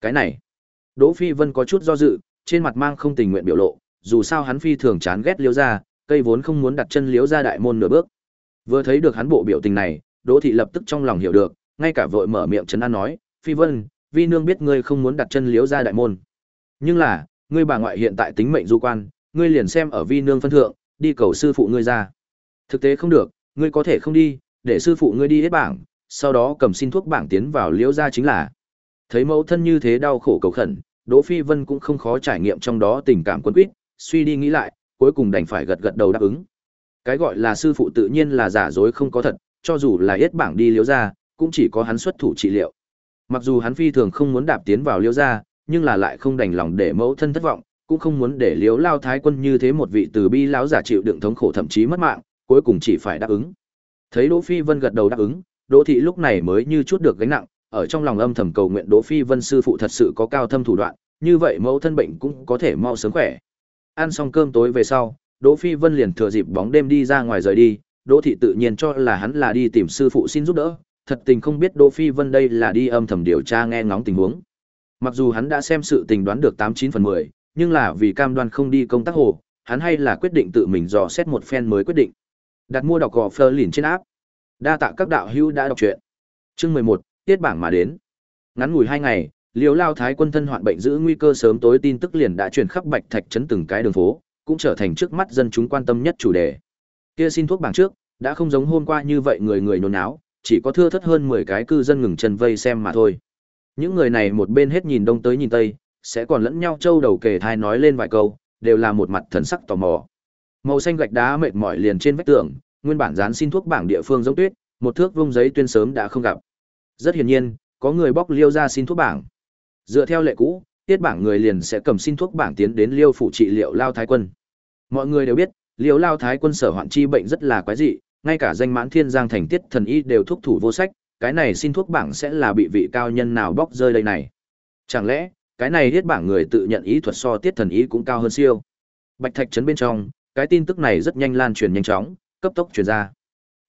Cái này, Đỗ Phi Vân có chút do dự, trên mặt mang không tình nguyện biểu lộ, dù sao hắn phi thường chán ghét Liễu gia, cây vốn không muốn đặt chân Liễu gia đại môn nửa bước. Vừa thấy được hắn bộ biểu tình này, Đỗ thị lập tức trong lòng hiểu được, ngay cả vội mở miệng trấn an nói, "Phi Vân, vi nương biết ngươi không muốn đặt chân Liễu gia đại môn, nhưng là, ngươi bà ngoại hiện tại tính mệnh du quan, ngươi liền xem ở vi nương phân thượng, đi cầu sư phụ ngươi ra. Thực tế không được, ngươi có thể không đi, để sư phụ ngươi đi hết bảng, sau đó cầm xin thuốc bảng tiến vào liễu gia chính là. Thấy mẫu thân như thế đau khổ cầu khẩn, Đỗ Phi Vân cũng không khó trải nghiệm trong đó tình cảm quân quýt, suy đi nghĩ lại, cuối cùng đành phải gật gật đầu đáp ứng. Cái gọi là sư phụ tự nhiên là giả dối không có thật, cho dù là yết bảng đi liễu gia, cũng chỉ có hắn xuất thủ trị liệu. Mặc dù hắn phi thường không muốn đạp tiến vào liễu gia, nhưng là lại không đành lòng để mẫu thân thất vọng, cũng không muốn để liễu lao thái quân như thế một vị từ bi lão giả chịu đựng thống khổ thậm chí mất mạng, cuối cùng chỉ phải đáp ứng. Thấy Đỗ Phi Vân gật đầu đáp ứng, Đỗ thị lúc này mới như chút được gánh nặng, ở trong lòng âm thầm cầu nguyện Đỗ Phi Vân sư phụ thật sự có cao thâm thủ đoạn, như vậy mẫu thân bệnh cũng có thể mau sớm khỏe. Ăn xong cơm tối về sau, Đỗ Phi Vân liền thừa dịp bóng đêm đi ra ngoài rời đi, Đỗ thị tự nhiên cho là hắn là đi tìm sư phụ xin giúp đỡ, thật tình không biết Đỗ Phi Vân đây là đi âm thầm điều tra nghe ngóng tình huống. Mặc dù hắn đã xem sự tình đoán được 89 phần 10, nhưng là vì cam đoan không đi công tác hồ, hắn hay là quyết định tự mình dò xét một phen mới quyết định. Đặt mua đọc gò phơ liền trên áp. Đa tạ các đạo hữu đã đọc truyện. Chương 11, tiết bảng mà đến. Ngắn ngủi 2 ngày, Liễu Lao Thái quân thân hoạn bệnh giữ nguy cơ sớm tối tin tức liền đã truyền khắp Bạch Thạch trấn từng cái đường phố, cũng trở thành trước mắt dân chúng quan tâm nhất chủ đề. Kia xin thuốc bảng trước, đã không giống hôm qua như vậy người người nôn náo, chỉ có thưa thất hơn 10 cái cư dân ngừng chân vây xem mà thôi. Những người này một bên hết nhìn đông tới nhìn tây, sẽ còn lẫn nhau trâu đầu kề thai nói lên vài câu, đều là một mặt thần sắc tò mò. Màu xanh gạch đá mệt mỏi liền trên vách tường, nguyên bản dán xin thuốc bảng địa phương giống tuyết, một thước vung giấy tuyên sớm đã không gặp. Rất hiển nhiên, có người bóc liêu ra xin thuốc bảng. Dựa theo lệ cũ, tiết bảng người liền sẽ cầm xin thuốc bảng tiến đến liêu phủ trị liệu lao thái quân. Mọi người đều biết, liêu lao thái quân sở hoạn chi bệnh rất là quái dị, ngay cả danh mãn thiên giang thành tiết thần y đều thúc thủ vô sách, cái này xin thuốc bảng sẽ là bị vị cao nhân nào bóc rơi đây này. Chẳng lẽ, cái này tiết bảng người tự nhận ý thuật so tiết thần y cũng cao hơn siêu. Bạch Thạch trấn bên trong, cái tin tức này rất nhanh lan truyền nhanh chóng, cấp tốc truyền ra.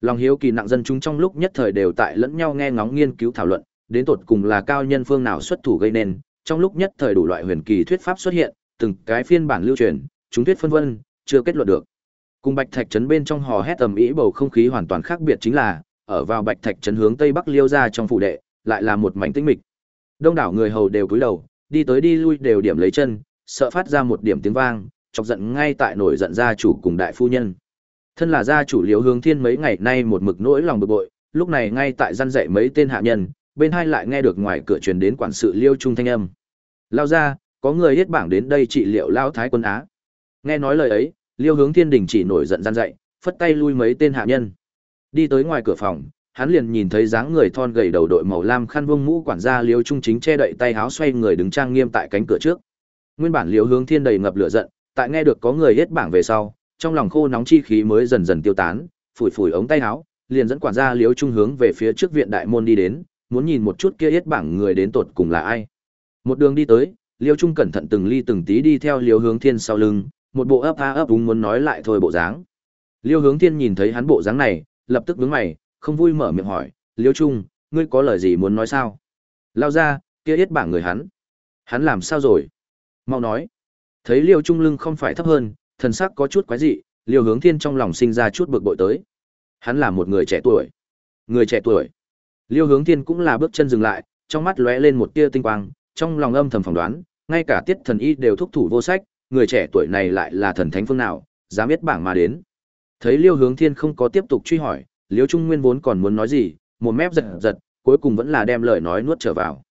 Lòng hiếu kỳ nặng dân chúng trong lúc nhất thời đều tại lẫn nhau nghe ngóng nghiên cứu thảo luận, đến tột cùng là cao nhân phương nào xuất thủ gây nên, trong lúc nhất thời đủ loại huyền kỳ thuyết pháp xuất hiện, từng cái phiên bản lưu truyền, chúng thuyết phân vân, chưa kết luận được. Cùng Bạch Thạch trấn bên trong hò hét ầm ĩ bầu không khí hoàn toàn khác biệt chính là, ở vào Bạch Thạch trấn hướng tây bắc liêu ra trong phủ đệ, lại là một mảnh tĩnh mịch. Đông đảo người hầu đều cúi đầu, đi tới đi lui đều điểm lấy chân, sợ phát ra một điểm tiếng vang, chọc giận ngay tại nổi giận gia chủ cùng đại phu nhân. Thân là gia chủ Liễu Hướng Thiên mấy ngày nay một mực nỗi lòng bực bội, lúc này ngay tại gian dạy mấy tên hạ nhân, bên hai lại nghe được ngoài cửa truyền đến quản sự Liêu Trung thanh âm. Lao ra, có người hết bảng đến đây trị liệu lao thái quân á. Nghe nói lời ấy, Liêu Hướng Thiên đình chỉ nổi giận gian dậy phất tay lui mấy tên hạ nhân. Đi tới ngoài cửa phòng, hắn liền nhìn thấy dáng người thon gầy đầu đội màu lam khăn vông mũ quản gia Liêu Trung chính che đậy tay háo xoay người đứng trang nghiêm tại cánh cửa trước. Nguyên bản Liêu Hướng Thiên đầy ngập lửa giận, tại nghe được có người hết bảng về sau, trong lòng khô nóng chi khí mới dần dần tiêu tán, phủi phủi ống tay háo liền dẫn quản gia Liêu Trung hướng về phía trước viện đại môn đi đến, muốn nhìn một chút kia yết bảng người đến tột cùng là ai. Một đường đi tới, Liêu Trung cẩn thận từng ly từng tí đi theo Liêu Hướng Thiên sau lưng, một bộ ấp a ấp úng muốn nói lại thôi bộ dáng. Liêu Hướng Thiên nhìn thấy hắn bộ dáng này, lập tức nhướng mày, không vui mở miệng hỏi, "Liêu Trung, ngươi có lời gì muốn nói sao?" Lao ra, kia yết bảng người hắn. Hắn làm sao rồi? Mau nói. Thấy Liêu Trung lưng không phải thấp hơn, thần sắc có chút quái dị, Liêu Hướng Thiên trong lòng sinh ra chút bực bội tới. Hắn là một người trẻ tuổi. Người trẻ tuổi. Liêu Hướng Thiên cũng là bước chân dừng lại, trong mắt lóe lên một tia tinh quang, trong lòng âm thầm phỏng đoán, ngay cả Tiết Thần Y đều thúc thủ vô sách, người trẻ tuổi này lại là thần thánh phương nào, dám biết bảng mà đến. Thấy Liêu Hướng Thiên không có tiếp tục truy hỏi, Liêu Trung Nguyên vốn còn muốn nói gì, một mép giật giật, cuối cùng vẫn là đem lời nói nuốt trở vào.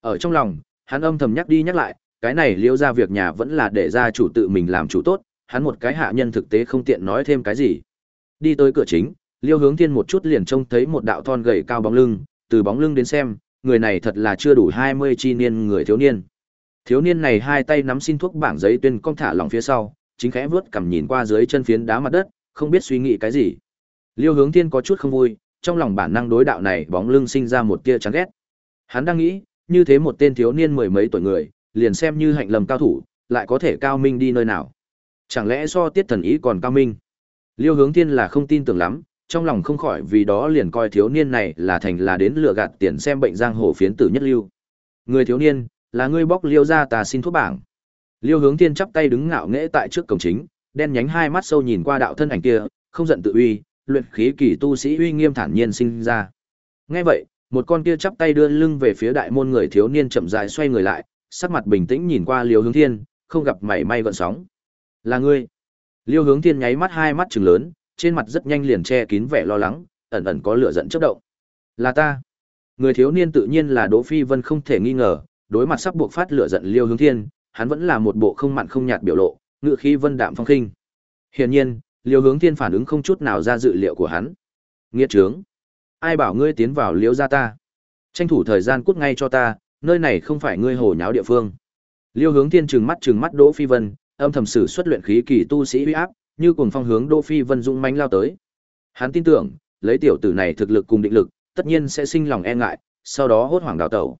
Ở trong lòng, hắn âm thầm nhắc đi nhắc lại, cái này Liêu ra việc nhà vẫn là để ra chủ tự mình làm chủ tốt, hắn một cái hạ nhân thực tế không tiện nói thêm cái gì. Đi tới cửa chính, Liêu Hướng Thiên một chút liền trông thấy một đạo thon gầy cao bóng lưng, từ bóng lưng đến xem, người này thật là chưa đủ 20 chi niên người thiếu niên. Thiếu niên này hai tay nắm xin thuốc bảng giấy tuyên cong thả lỏng phía sau, chính khẽ vuốt cầm nhìn qua dưới chân phiến đá mặt đất, không biết suy nghĩ cái gì. Liêu Hướng Thiên có chút không vui, trong lòng bản năng đối đạo này bóng lưng sinh ra một tia chán ghét. Hắn đang nghĩ, như thế một tên thiếu niên mười mấy tuổi người, liền xem như hạnh lầm cao thủ, lại có thể cao minh đi nơi nào. Chẳng lẽ so tiết thần ý còn cao minh? Liêu Hướng Thiên là không tin tưởng lắm, trong lòng không khỏi vì đó liền coi thiếu niên này là thành là đến lừa gạt tiền xem bệnh giang hồ phiến tử nhất lưu. Người thiếu niên, là ngươi bóc liêu ra ta xin thuốc bảng. Liêu hướng thiên chắp tay đứng ngạo nghễ tại trước cổng chính, đen nhánh hai mắt sâu nhìn qua đạo thân ảnh kia, không giận tự uy, luyện khí kỳ tu sĩ uy nghiêm thản nhiên sinh ra. Nghe vậy, một con kia chắp tay đưa lưng về phía đại môn người thiếu niên chậm rãi xoay người lại, sắc mặt bình tĩnh nhìn qua Liêu Hướng Thiên, không gặp mảy may gợn sóng. "Là ngươi?" Liêu Hướng Thiên nháy mắt hai mắt trừng lớn, trên mặt rất nhanh liền che kín vẻ lo lắng, ẩn ẩn có lửa giận chớp động. "Là ta." Người thiếu niên tự nhiên là Đỗ Phi Vân không thể nghi ngờ, đối mặt sắp buộc phát lửa giận Liêu Hướng Thiên, hắn vẫn là một bộ không mặn không nhạt biểu lộ, ngự khí vân đạm phong khinh. Hiển nhiên, Liêu Hướng Thiên phản ứng không chút nào ra dự liệu của hắn. Nghiệt trướng, ai bảo ngươi tiến vào Liêu gia ta? Tranh thủ thời gian cút ngay cho ta, nơi này không phải ngươi hồ nháo địa phương. Liêu Hướng Thiên trừng mắt trừng mắt Đỗ Phi Vân, âm thầm sử xuất luyện khí kỳ tu sĩ uy áp, như cuồng phong hướng Đỗ Phi Vân dũng mãnh lao tới. Hắn tin tưởng, lấy tiểu tử này thực lực cùng định lực, tất nhiên sẽ sinh lòng e ngại, sau đó hốt hoảng đào tẩu.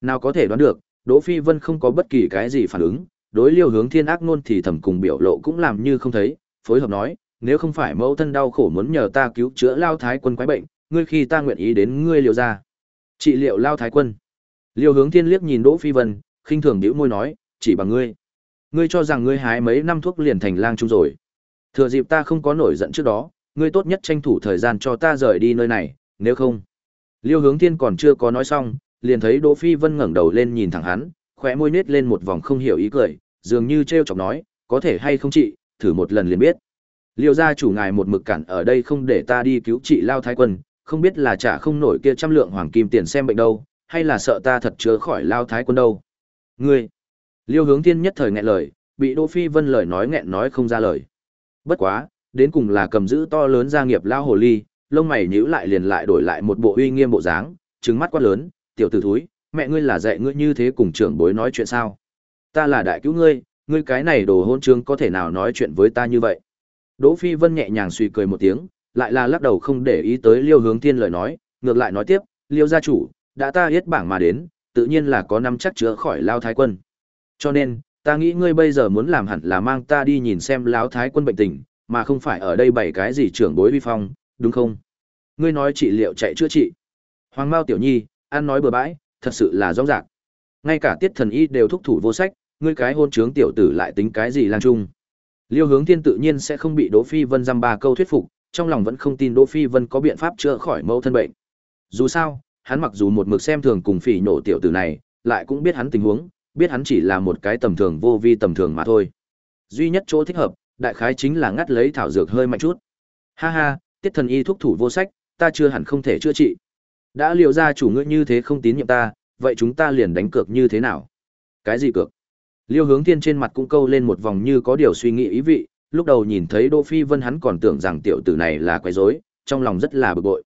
Nào có thể đoán được, Đỗ Phi Vân không có bất kỳ cái gì phản ứng, đối Liêu Hướng Thiên ác nôn thì thầm cùng biểu lộ cũng làm như không thấy, phối hợp nói, nếu không phải mẫu thân đau khổ muốn nhờ ta cứu chữa Lao Thái Quân quái bệnh, ngươi khi ta nguyện ý đến ngươi liều ra. Trị liệu Lao Thái Quân. Liêu Hướng Thiên liếc nhìn Đỗ Phi Vân, khinh thường bĩu môi nói, chỉ bằng ngươi. Ngươi cho rằng ngươi hái mấy năm thuốc liền thành lang trung rồi. Thừa dịp ta không có nổi giận trước đó, ngươi tốt nhất tranh thủ thời gian cho ta rời đi nơi này, nếu không. Liêu Hướng Thiên còn chưa có nói xong, liền thấy Đỗ Phi Vân ngẩng đầu lên nhìn thẳng hắn, khóe môi nết lên một vòng không hiểu ý cười, dường như trêu chọc nói, có thể hay không chị, thử một lần liền biết. Liêu gia chủ ngài một mực cản ở đây không để ta đi cứu chị Lao Thái Quân, không biết là trả không nổi kia trăm lượng hoàng kim tiền xem bệnh đâu, hay là sợ ta thật chữa khỏi Lao Thái Quân đâu. Ngươi! Liêu hướng thiên nhất thời nghẹn lời, bị Đỗ Phi Vân lời nói nghẹn nói không ra lời. Bất quá, đến cùng là cầm giữ to lớn gia nghiệp Lao Hồ Ly, lông mày nhíu lại liền lại đổi lại một bộ uy nghiêm bộ dáng, trừng mắt quát lớn, tiểu tử thúi, mẹ ngươi là dạy ngươi như thế cùng trưởng bối nói chuyện sao? Ta là đại cứu ngươi, ngươi cái này đồ hôn trương có thể nào nói chuyện với ta như vậy? Đỗ Phi Vân nhẹ nhàng suy cười một tiếng, lại là lắc đầu không để ý tới Liêu Hướng Thiên lời nói, ngược lại nói tiếp, Liêu gia chủ, đã ta yết bảng mà đến, tự nhiên là có năm chắc chữa khỏi Lao Thái Quân. Cho nên, ta nghĩ ngươi bây giờ muốn làm hẳn là mang ta đi nhìn xem Lão Thái Quân bệnh tình, mà không phải ở đây bày cái gì trưởng bối vi phong, đúng không? Ngươi nói trị liệu chạy chữa trị. Hoàng Mao Tiểu Nhi, ăn nói bừa bãi, thật sự là rõ ràng. Ngay cả tiết thần y đều thúc thủ vô sách, ngươi cái hôn trướng tiểu tử lại tính cái gì lang trung. Liêu Hướng Thiên tự nhiên sẽ không bị Đỗ Phi Vân dăm ba câu thuyết phục, trong lòng vẫn không tin Đỗ Phi Vân có biện pháp chữa khỏi mẫu thân bệnh. Dù sao, hắn mặc dù một mực xem thường cùng phỉ nổ tiểu tử này, lại cũng biết hắn tình huống, biết hắn chỉ là một cái tầm thường vô vi tầm thường mà thôi. Duy nhất chỗ thích hợp, đại khái chính là ngắt lấy thảo dược hơi mạnh chút. Ha ha, tiết thần y thúc thủ vô sách, ta chưa hẳn không thể chữa trị. Đã liệu ra chủ ngươi như thế không tín nhiệm ta, vậy chúng ta liền đánh cược như thế nào? Cái gì cược? Liêu hướng thiên trên mặt cũng câu lên một vòng như có điều suy nghĩ ý vị, lúc đầu nhìn thấy Đỗ Phi Vân hắn còn tưởng rằng tiểu tử này là quái rối, trong lòng rất là bực bội.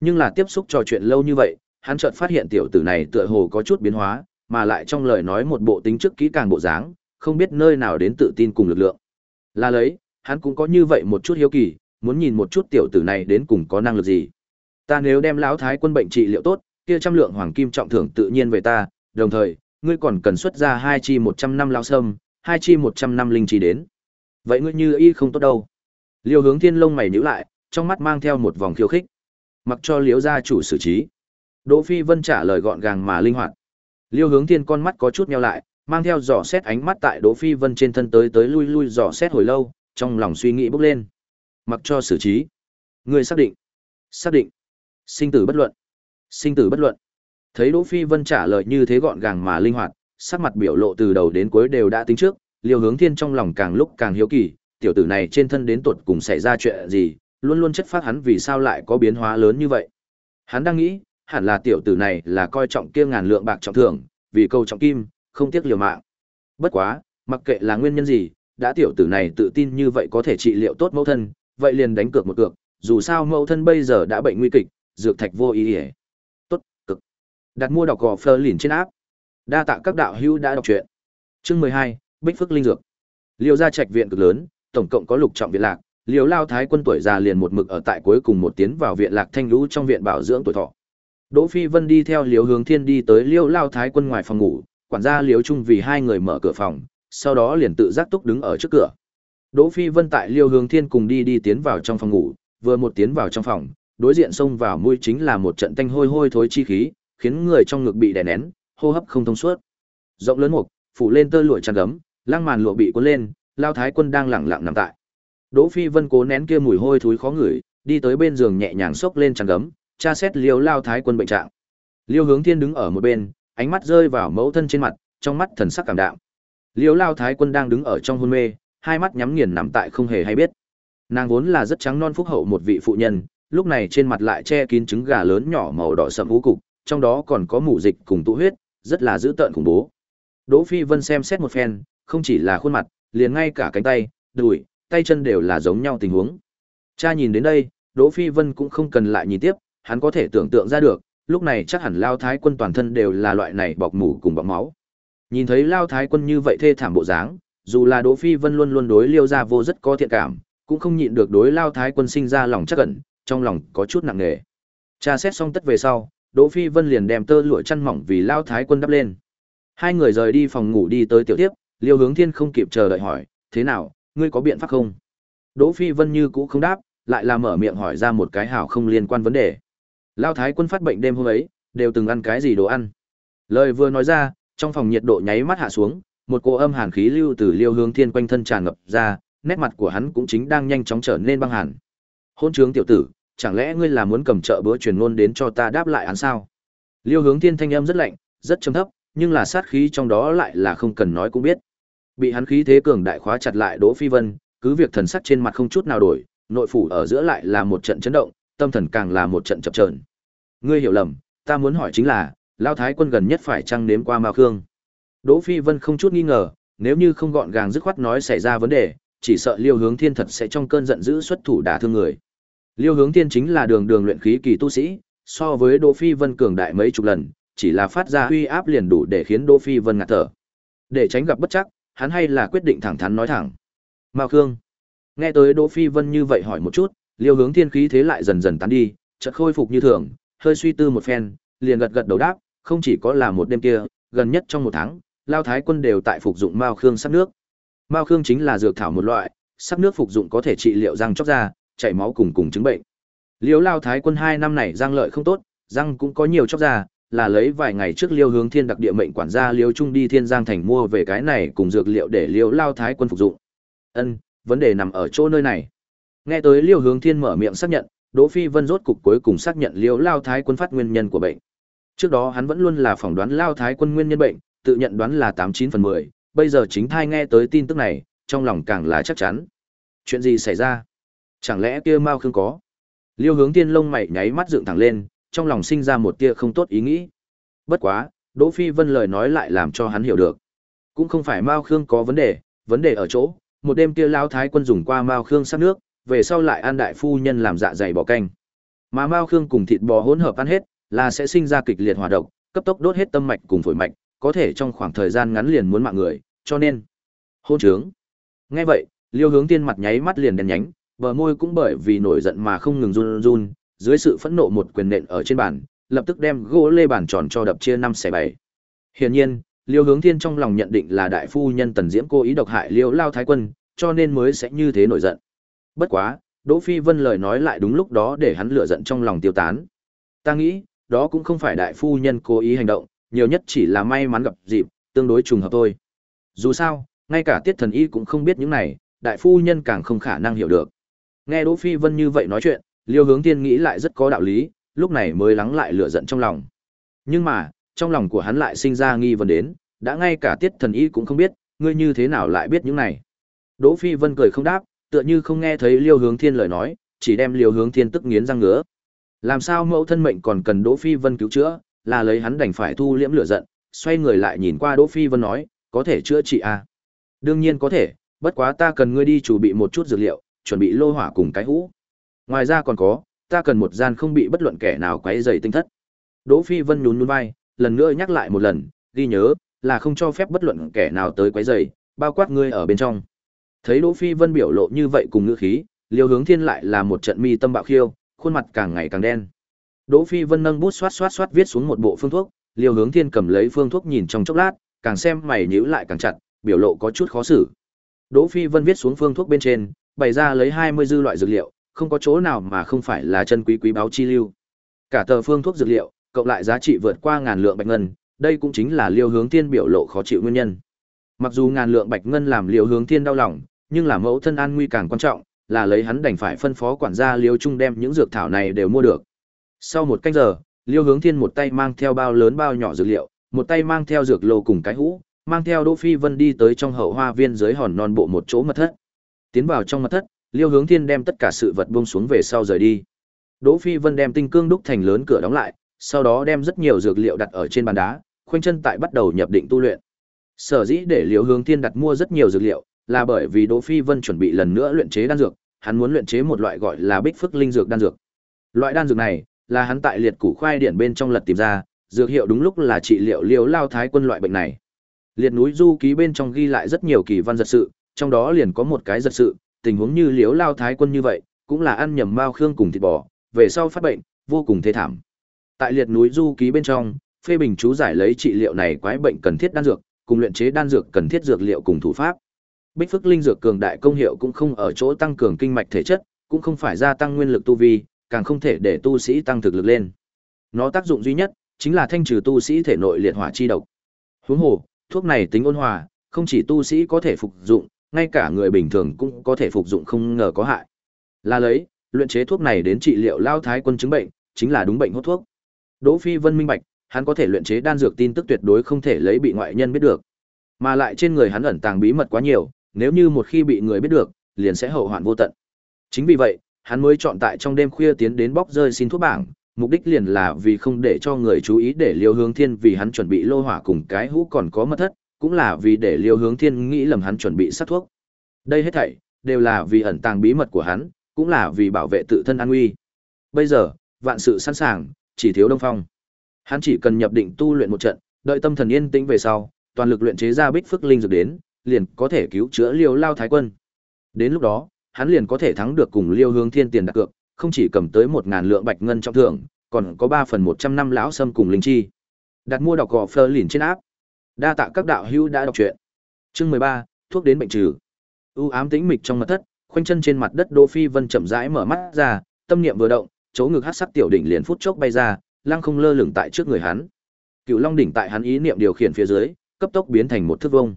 Nhưng là tiếp xúc trò chuyện lâu như vậy, hắn chợt phát hiện tiểu tử này tựa hồ có chút biến hóa, mà lại trong lời nói một bộ tính trước kỹ càng bộ dáng, không biết nơi nào đến tự tin cùng lực lượng. Là lấy, hắn cũng có như vậy một chút hiếu kỳ, muốn nhìn một chút tiểu tử này đến cùng có năng lực gì. Ta nếu đem lão thái quân bệnh trị liệu tốt, kia trăm lượng hoàng kim trọng thưởng tự nhiên về ta, đồng thời, ngươi còn cần xuất ra hai chi một trăm năm lao sâm, hai chi một trăm năm linh chi đến. Vậy ngươi như y không tốt đâu. Liêu hướng thiên lông mày nhíu lại, trong mắt mang theo một vòng khiêu khích. Mặc cho liễu gia chủ xử trí. Đỗ Phi Vân trả lời gọn gàng mà linh hoạt. Liêu hướng thiên con mắt có chút nheo lại, mang theo dò xét ánh mắt tại Đỗ Phi Vân trên thân tới tới lui lui dò xét hồi lâu, trong lòng suy nghĩ bốc lên. Mặc cho xử trí. Ngươi xác định. Xác định. Sinh tử bất luận. Sinh tử bất luận. Thấy Đỗ Phi Vân trả lời như thế gọn gàng mà linh hoạt, sắc mặt biểu lộ từ đầu đến cuối đều đã tính trước, Liêu Hướng Thiên trong lòng càng lúc càng hiếu kỳ, tiểu tử này trên thân đến tuột cùng xảy ra chuyện gì, luôn luôn chất phát hắn vì sao lại có biến hóa lớn như vậy. Hắn đang nghĩ, hẳn là tiểu tử này là coi trọng kia ngàn lượng bạc trọng thưởng, vì câu trọng kim, không tiếc liều mạng. Bất quá, mặc kệ là nguyên nhân gì, đã tiểu tử này tự tin như vậy có thể trị liệu tốt mẫu thân, vậy liền đánh cược một cược, dù sao mẫu thân bây giờ đã bệnh nguy kịch, dược thạch vô ý ỉa tốt cực. Đặt mua đọc gò phơ lìn trên áp đa tạ các đạo hữu đã đọc truyện. Chương mười hai bích phước linh dược. Liêu gia trạch viện cực lớn tổng cộng có lục trọng viện lạc liêu lao thái quân tuổi già liền một mực ở tại cuối cùng một tiến vào viện lạc thanh lũ trong viện bảo dưỡng tuổi thọ đỗ phi vân đi theo Liễu hướng thiên đi tới Liễu lao thái quân ngoài phòng ngủ quản gia Liễu trung vì hai người mở cửa phòng sau đó liền tự giác túc đứng ở trước cửa đỗ phi vân tại liêu hướng thiên cùng đi đi tiến vào trong phòng ngủ vừa một tiến vào trong phòng đối diện xông vào mũi chính là một trận tanh hôi hôi thối chi khí, khiến người trong ngực bị đè nén, hô hấp không thông suốt. Rộng lớn mục, phủ lên tơ lụa chăn gấm, lăng màn lụa bị cuốn lên, Lao Thái Quân đang lặng lặng nằm tại. Đỗ Phi Vân cố nén kia mùi hôi thối khó ngửi, đi tới bên giường nhẹ nhàng xốc lên chăn gấm, tra xét Liêu Lao Thái Quân bệnh trạng. Liêu Hướng Thiên đứng ở một bên, ánh mắt rơi vào mẫu thân trên mặt, trong mắt thần sắc cảm đạm. Liêu Lao Thái Quân đang đứng ở trong hôn mê, hai mắt nhắm nghiền nằm tại không hề hay biết. Nàng vốn là rất trắng non phúc hậu một vị phụ nhân, lúc này trên mặt lại che kín trứng gà lớn nhỏ màu đỏ sậm vũ cục, trong đó còn có mủ dịch cùng tụ huyết, rất là dữ tợn khủng bố. Đỗ Phi Vân xem xét một phen, không chỉ là khuôn mặt, liền ngay cả cánh tay, đùi, tay chân đều là giống nhau tình huống. Cha nhìn đến đây, Đỗ Phi Vân cũng không cần lại nhìn tiếp, hắn có thể tưởng tượng ra được, lúc này chắc hẳn Lao Thái Quân toàn thân đều là loại này bọc mủ cùng bọc máu. Nhìn thấy Lao Thái Quân như vậy thê thảm bộ dáng, dù là Đỗ Phi Vân luôn luôn đối Liêu gia vô rất có thiện cảm, cũng không nhịn được đối Lao Thái Quân sinh ra lòng chắc ẩn, trong lòng có chút nặng nề. Tra xét xong tất về sau, Đỗ Phi Vân liền đem tơ lụa chăn mỏng vì Lao Thái quân đắp lên. Hai người rời đi phòng ngủ đi tới tiểu tiếp, Liêu Hướng Thiên không kịp chờ đợi hỏi, thế nào, ngươi có biện pháp không? Đỗ Phi Vân như cũ không đáp, lại là mở miệng hỏi ra một cái hảo không liên quan vấn đề. Lao Thái quân phát bệnh đêm hôm ấy, đều từng ăn cái gì đồ ăn? Lời vừa nói ra, trong phòng nhiệt độ nháy mắt hạ xuống, một cỗ âm hàn khí lưu từ Liêu Hướng Thiên quanh thân tràn ngập ra, nét mặt của hắn cũng chính đang nhanh chóng trở nên băng hàn. Hôn trướng tiểu tử, chẳng lẽ ngươi là muốn cầm trợ bữa truyền ngôn đến cho ta đáp lại án sao? Liêu Hướng Thiên thanh âm rất lạnh, rất trầm thấp, nhưng là sát khí trong đó lại là không cần nói cũng biết. Bị hắn khí thế cường đại khóa chặt lại Đỗ Phi Vân, cứ việc thần sắc trên mặt không chút nào đổi, nội phủ ở giữa lại là một trận chấn động, tâm thần càng là một trận chập trờn Ngươi hiểu lầm, ta muốn hỏi chính là, Lao Thái quân gần nhất phải trăng nếm qua Mao Khương? Đỗ Phi Vân không chút nghi ngờ, nếu như không gọn gàng dứt khoát nói xảy ra vấn đề, chỉ sợ Liêu Hướng Thiên thật sẽ trong cơn giận dữ xuất thủ đả thương người. Liêu Hướng Thiên chính là đường đường luyện khí kỳ tu sĩ, so với Đỗ Phi Vân cường đại mấy chục lần, chỉ là phát ra uy áp liền đủ để khiến Đỗ Phi Vân ngạt thở. Để tránh gặp bất chắc, hắn hay là quyết định thẳng thắn nói thẳng. Mao Khương. Nghe tới Đỗ Phi Vân như vậy hỏi một chút, Liêu Hướng Thiên khí thế lại dần dần tán đi, chợt khôi phục như thường, hơi suy tư một phen, liền gật gật đầu đáp, không chỉ có là một đêm kia, gần nhất trong một tháng, Lao Thái quân đều tại phục dụng Mao Khương sắc nước. Mao Khương chính là dược thảo một loại, sắc nước phục dụng có thể trị liệu răng chóc da, chảy máu cùng cùng chứng bệnh. Liêu Lao Thái quân hai năm này răng lợi không tốt, răng cũng có nhiều chóc da, là lấy vài ngày trước Liêu Hướng Thiên đặc địa mệnh quản gia Liêu Trung đi Thiên Giang thành mua về cái này cùng dược liệu để Liêu Lao Thái quân phục dụng. Ân, vấn đề nằm ở chỗ nơi này. Nghe tới Liêu Hướng Thiên mở miệng xác nhận, Đỗ Phi Vân rốt cục cuối cùng xác nhận Liêu Lao Thái quân phát nguyên nhân của bệnh. Trước đó hắn vẫn luôn là phỏng đoán Lao Thái quân nguyên nhân bệnh, tự nhận đoán là tám chín phần mười. bây giờ chính thai nghe tới tin tức này, trong lòng càng là chắc chắn. Chuyện gì xảy ra? Chẳng lẽ kia Mao Khương có? Liêu Hướng Thiên lông mày nháy mắt dựng thẳng lên, trong lòng sinh ra một tia không tốt ý nghĩ. Bất quá, Đỗ Phi Vân lời nói lại làm cho hắn hiểu được. Cũng không phải Mao Khương có vấn đề, vấn đề ở chỗ, một đêm kia lão thái quân dùng qua Mao Khương sát nước, về sau lại ăn đại phu nhân làm dạ dày bò canh. Mà Mao Khương cùng thịt bò hỗn hợp ăn hết, là sẽ sinh ra kịch liệt hỏa độc, cấp tốc đốt hết tâm mạch cùng phổi mạch, có thể trong khoảng thời gian ngắn liền muốn mạng người, cho nên hôn trướng. Nghe vậy, Liêu Hướng Tiên mặt nháy mắt liền đen nhánh, bờ môi cũng bởi vì nổi giận mà không ngừng run run, dưới sự phẫn nộ một quyền nện ở trên bàn, lập tức đem gỗ lê bàn tròn cho đập chia năm xẻ bảy. Hiển nhiên, Liêu Hướng Thiên trong lòng nhận định là đại phu nhân Tần Diễm cố ý độc hại Liêu Lao Thái Quân, cho nên mới sẽ như thế nổi giận. Bất quá, Đỗ Phi Vân lời nói lại đúng lúc đó để hắn lửa giận trong lòng tiêu tán. Ta nghĩ, đó cũng không phải đại phu nhân cố ý hành động, nhiều nhất chỉ là may mắn gặp dịp, tương đối trùng hợp thôi. Dù sao, ngay cả Tiết Thần Y cũng không biết những này, đại phu nhân càng không khả năng hiểu được. Nghe Đỗ Phi Vân như vậy nói chuyện, Liêu Hướng Thiên nghĩ lại rất có đạo lý, lúc này mới lắng lại lửa giận trong lòng. Nhưng mà, trong lòng của hắn lại sinh ra nghi vấn đến, đã ngay cả Tiết Thần Y cũng không biết, ngươi như thế nào lại biết những này? Đỗ Phi Vân cười không đáp, tựa như không nghe thấy Liêu Hướng Thiên lời nói, chỉ đem Liêu Hướng Thiên tức nghiến răng ngứa. Làm sao mẫu thân mệnh còn cần Đỗ Phi Vân cứu chữa, là lấy hắn đành phải thu liễm lửa giận, xoay người lại nhìn qua Đỗ Phi Vân nói, có thể chữa trị à? Đương nhiên có thể, bất quá ta cần ngươi đi chuẩn bị một chút dược liệu, chuẩn bị lô hỏa cùng cái hũ. Ngoài ra còn có, ta cần một gian không bị bất luận kẻ nào quấy rầy tinh thất. Đỗ Phi Vân nhún nhún vai, lần nữa nhắc lại một lần, ghi nhớ, là không cho phép bất luận kẻ nào tới quấy rầy, bao quát ngươi ở bên trong. Thấy Đỗ Phi Vân biểu lộ như vậy cùng ngữ khí, Liêu Hướng Thiên lại là một trận mi tâm bạo khiêu, khuôn mặt càng ngày càng đen. Đỗ Phi Vân nâng bút xoát xoát xoát viết xuống một bộ phương thuốc, Liêu Hướng Thiên cầm lấy phương thuốc nhìn trong chốc lát, càng xem mày nhíu lại càng chặt, biểu lộ có chút khó xử. Đỗ Phi Vân viết xuống phương thuốc bên trên, bày ra lấy 20 dư loại dược liệu, không có chỗ nào mà không phải là chân quý quý báo chi lưu. Cả tờ phương thuốc dược liệu, cộng lại giá trị vượt qua ngàn lượng bạch ngân, đây cũng chính là Liêu Hướng Thiên biểu lộ khó chịu nguyên nhân. Mặc dù ngàn lượng bạch ngân làm Liêu Hướng Thiên đau lòng, nhưng là mẫu thân an nguy càng quan trọng, là lấy hắn đành phải phân phó quản gia Liêu Trung đem những dược thảo này đều mua được. Sau một canh giờ, Liêu Hướng Thiên một tay mang theo bao lớn bao nhỏ dược liệu, một tay mang theo dược lô cùng cái hũ, mang theo Đỗ Phi Vân đi tới trong hậu hoa viên dưới hòn non bộ một chỗ mật thất. Tiến vào trong mật thất, Liêu Hướng Thiên đem tất cả sự vật buông xuống về sau rời đi. Đỗ Phi Vân đem tinh cương đúc thành lớn cửa đóng lại, sau đó đem rất nhiều dược liệu đặt ở trên bàn đá, khoanh chân tại bắt đầu nhập định tu luyện. Sở dĩ để Liêu Hướng Thiên đặt mua rất nhiều dược liệu, là bởi vì Đỗ Phi Vân chuẩn bị lần nữa luyện chế đan dược, hắn muốn luyện chế một loại gọi là Bích Phức Linh dược đan dược. Loại đan dược này là hắn tại liệt củ khoai điển bên trong lật tìm ra, dược hiệu đúng lúc là trị liệu liều lao thái quân loại bệnh này. Liệt núi du ký bên trong ghi lại rất nhiều kỳ văn giật sự, trong đó liền có một cái giật sự, tình huống như liếu lao thái quân như vậy, cũng là ăn nhầm mao khương cùng thịt bò, về sau phát bệnh, vô cùng thê thảm. Tại liệt núi du ký bên trong, phê bình chú giải lấy trị liệu này quái bệnh cần thiết đan dược, cùng luyện chế đan dược cần thiết dược liệu cùng thủ pháp. Bích Phước Linh dược cường đại công hiệu cũng không ở chỗ tăng cường kinh mạch thể chất, cũng không phải gia tăng nguyên lực tu vi, càng không thể để tu sĩ tăng thực lực lên. Nó tác dụng duy nhất chính là thanh trừ tu sĩ thể nội liệt hỏa chi độc. Huống hồ, thuốc này tính ôn hòa, không chỉ tu sĩ có thể phục dụng, ngay cả người bình thường cũng có thể phục dụng không ngờ có hại. Là lấy, luyện chế thuốc này đến trị liệu lao thái quân chứng bệnh, chính là đúng bệnh hốt thuốc. Đỗ Phi Vân minh bạch, hắn có thể luyện chế đan dược tin tức tuyệt đối không thể lấy bị ngoại nhân biết được. Mà lại trên người hắn ẩn tàng bí mật quá nhiều, nếu như một khi bị người biết được, liền sẽ hậu hoạn vô tận. Chính vì vậy, hắn mới chọn tại trong đêm khuya tiến đến bóc rơi xin thuốc bảng, mục đích liền là vì không để cho người chú ý để Liêu Hướng Thiên vì hắn chuẩn bị lô hỏa cùng cái hũ còn có mất thất, cũng là vì để Liêu Hướng Thiên nghĩ lầm hắn chuẩn bị sát thuốc. Đây hết thảy đều là vì ẩn tàng bí mật của hắn, cũng là vì bảo vệ tự thân an nguy. Bây giờ, vạn sự sẵn sàng, chỉ thiếu Đông Phong. Hắn chỉ cần nhập định tu luyện một trận, đợi tâm thần yên tĩnh về sau, toàn lực luyện chế ra Bích Phước Linh dược đến, liền có thể cứu chữa Liêu Lao Thái Quân. Đến lúc đó, hắn liền có thể thắng được cùng Liêu Hướng Thiên tiền đặt cược, không chỉ cầm tới một ngàn lượng bạch ngân trong thưởng, còn có ba phần một trăm năm lão sâm cùng linh chi. Đặt mua đọc gò phơ liền trên áp. Đa tạ các đạo hữu đã đọc truyện. Chương mười ba thuốc đến bệnh trừ. U ám tĩnh mịch trong mật thất, khoanh chân trên mặt đất đô Phi Vân chậm rãi mở mắt ra, tâm niệm vừa động, chỗ ngực hát sắc tiểu đỉnh liền phút chốc bay ra, lăng không lơ lửng tại trước người hắn. Cựu Long đỉnh tại hắn ý niệm điều khiển phía dưới, cấp tốc biến thành một thước vông.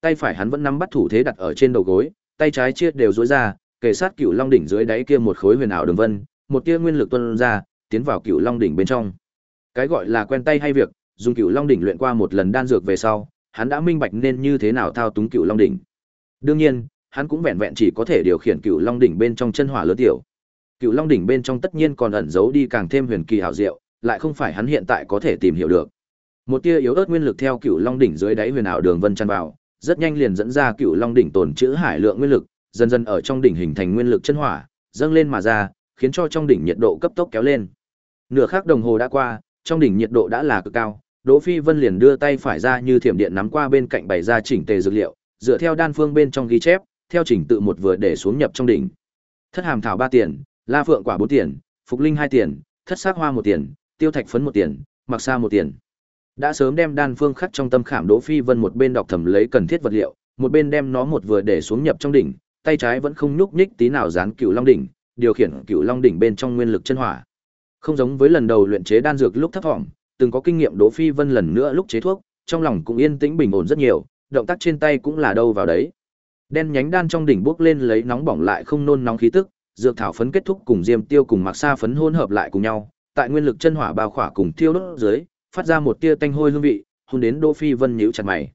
Tay phải hắn vẫn nắm bắt thủ thế đặt ở trên đầu gối, tay trái chia đều duỗi ra, kề sát Cựu Long đỉnh dưới đáy kia một khối huyền ảo đường vân, một tia nguyên lực tuôn ra, tiến vào Cựu Long đỉnh bên trong. Cái gọi là quen tay hay việc, dùng Cựu Long đỉnh luyện qua một lần đan dược về sau, hắn đã minh bạch nên như thế nào thao túng Cựu Long đỉnh. Đương nhiên, hắn cũng vẹn vẹn chỉ có thể điều khiển Cựu Long đỉnh bên trong chân hỏa lớn tiểu. Cựu Long đỉnh bên trong tất nhiên còn ẩn giấu đi càng thêm huyền kỳ hảo diệu, lại không phải hắn hiện tại có thể tìm hiểu được. Một tia yếu ớt nguyên lực theo Cựu Long đỉnh dưới đáy huyền ảo đường vân tràn vào, rất nhanh liền dẫn ra Cựu Long đỉnh tồn chữ hải lượng nguyên lực, dần dần ở trong đỉnh hình thành nguyên lực chân hỏa, dâng lên mà ra, khiến cho trong đỉnh nhiệt độ cấp tốc kéo lên. Nửa khắc đồng hồ đã qua, trong đỉnh nhiệt độ đã là cực cao, Đỗ Phi Vân liền đưa tay phải ra như thiểm điện nắm qua bên cạnh bày ra chỉnh tề dược liệu, dựa theo đan phương bên trong ghi chép, theo trình tự một vừa để xuống nhập trong đỉnh. Thất hàm thảo 3 tiền, La phượng quả 4 tiền, Phục linh 2 tiền, Thất sắc hoa một tiền, Tiêu thạch phấn một tiền, Mặc sa một tiền. Đã sớm đem đan phương khắc trong tâm khảm Đỗ Phi Vân một bên đọc thầm lấy cần thiết vật liệu, một bên đem nó một vừa để xuống nhập trong đỉnh, tay trái vẫn không nhúc nhích tí nào dán Cửu Long đỉnh, điều khiển Cửu Long đỉnh bên trong nguyên lực chân hỏa. Không giống với lần đầu luyện chế đan dược lúc thấp vọng, từng có kinh nghiệm Đỗ Phi Vân lần nữa lúc chế thuốc, trong lòng cũng yên tĩnh bình ổn rất nhiều, động tác trên tay cũng là đâu vào đấy. Đen nhánh đan trong đỉnh bước lên lấy nóng bỏng lại không nôn nóng khí tức, dược thảo phấn kết thúc cùng diêm tiêu cùng mặc sa phấn hỗn hợp lại cùng nhau, tại nguyên lực chân hỏa bao khỏa cùng thiêu đốt dưới, phát ra một tia tanh hôi hương vị, hôn đến Đỗ Phi Vân nhíu chặt mày.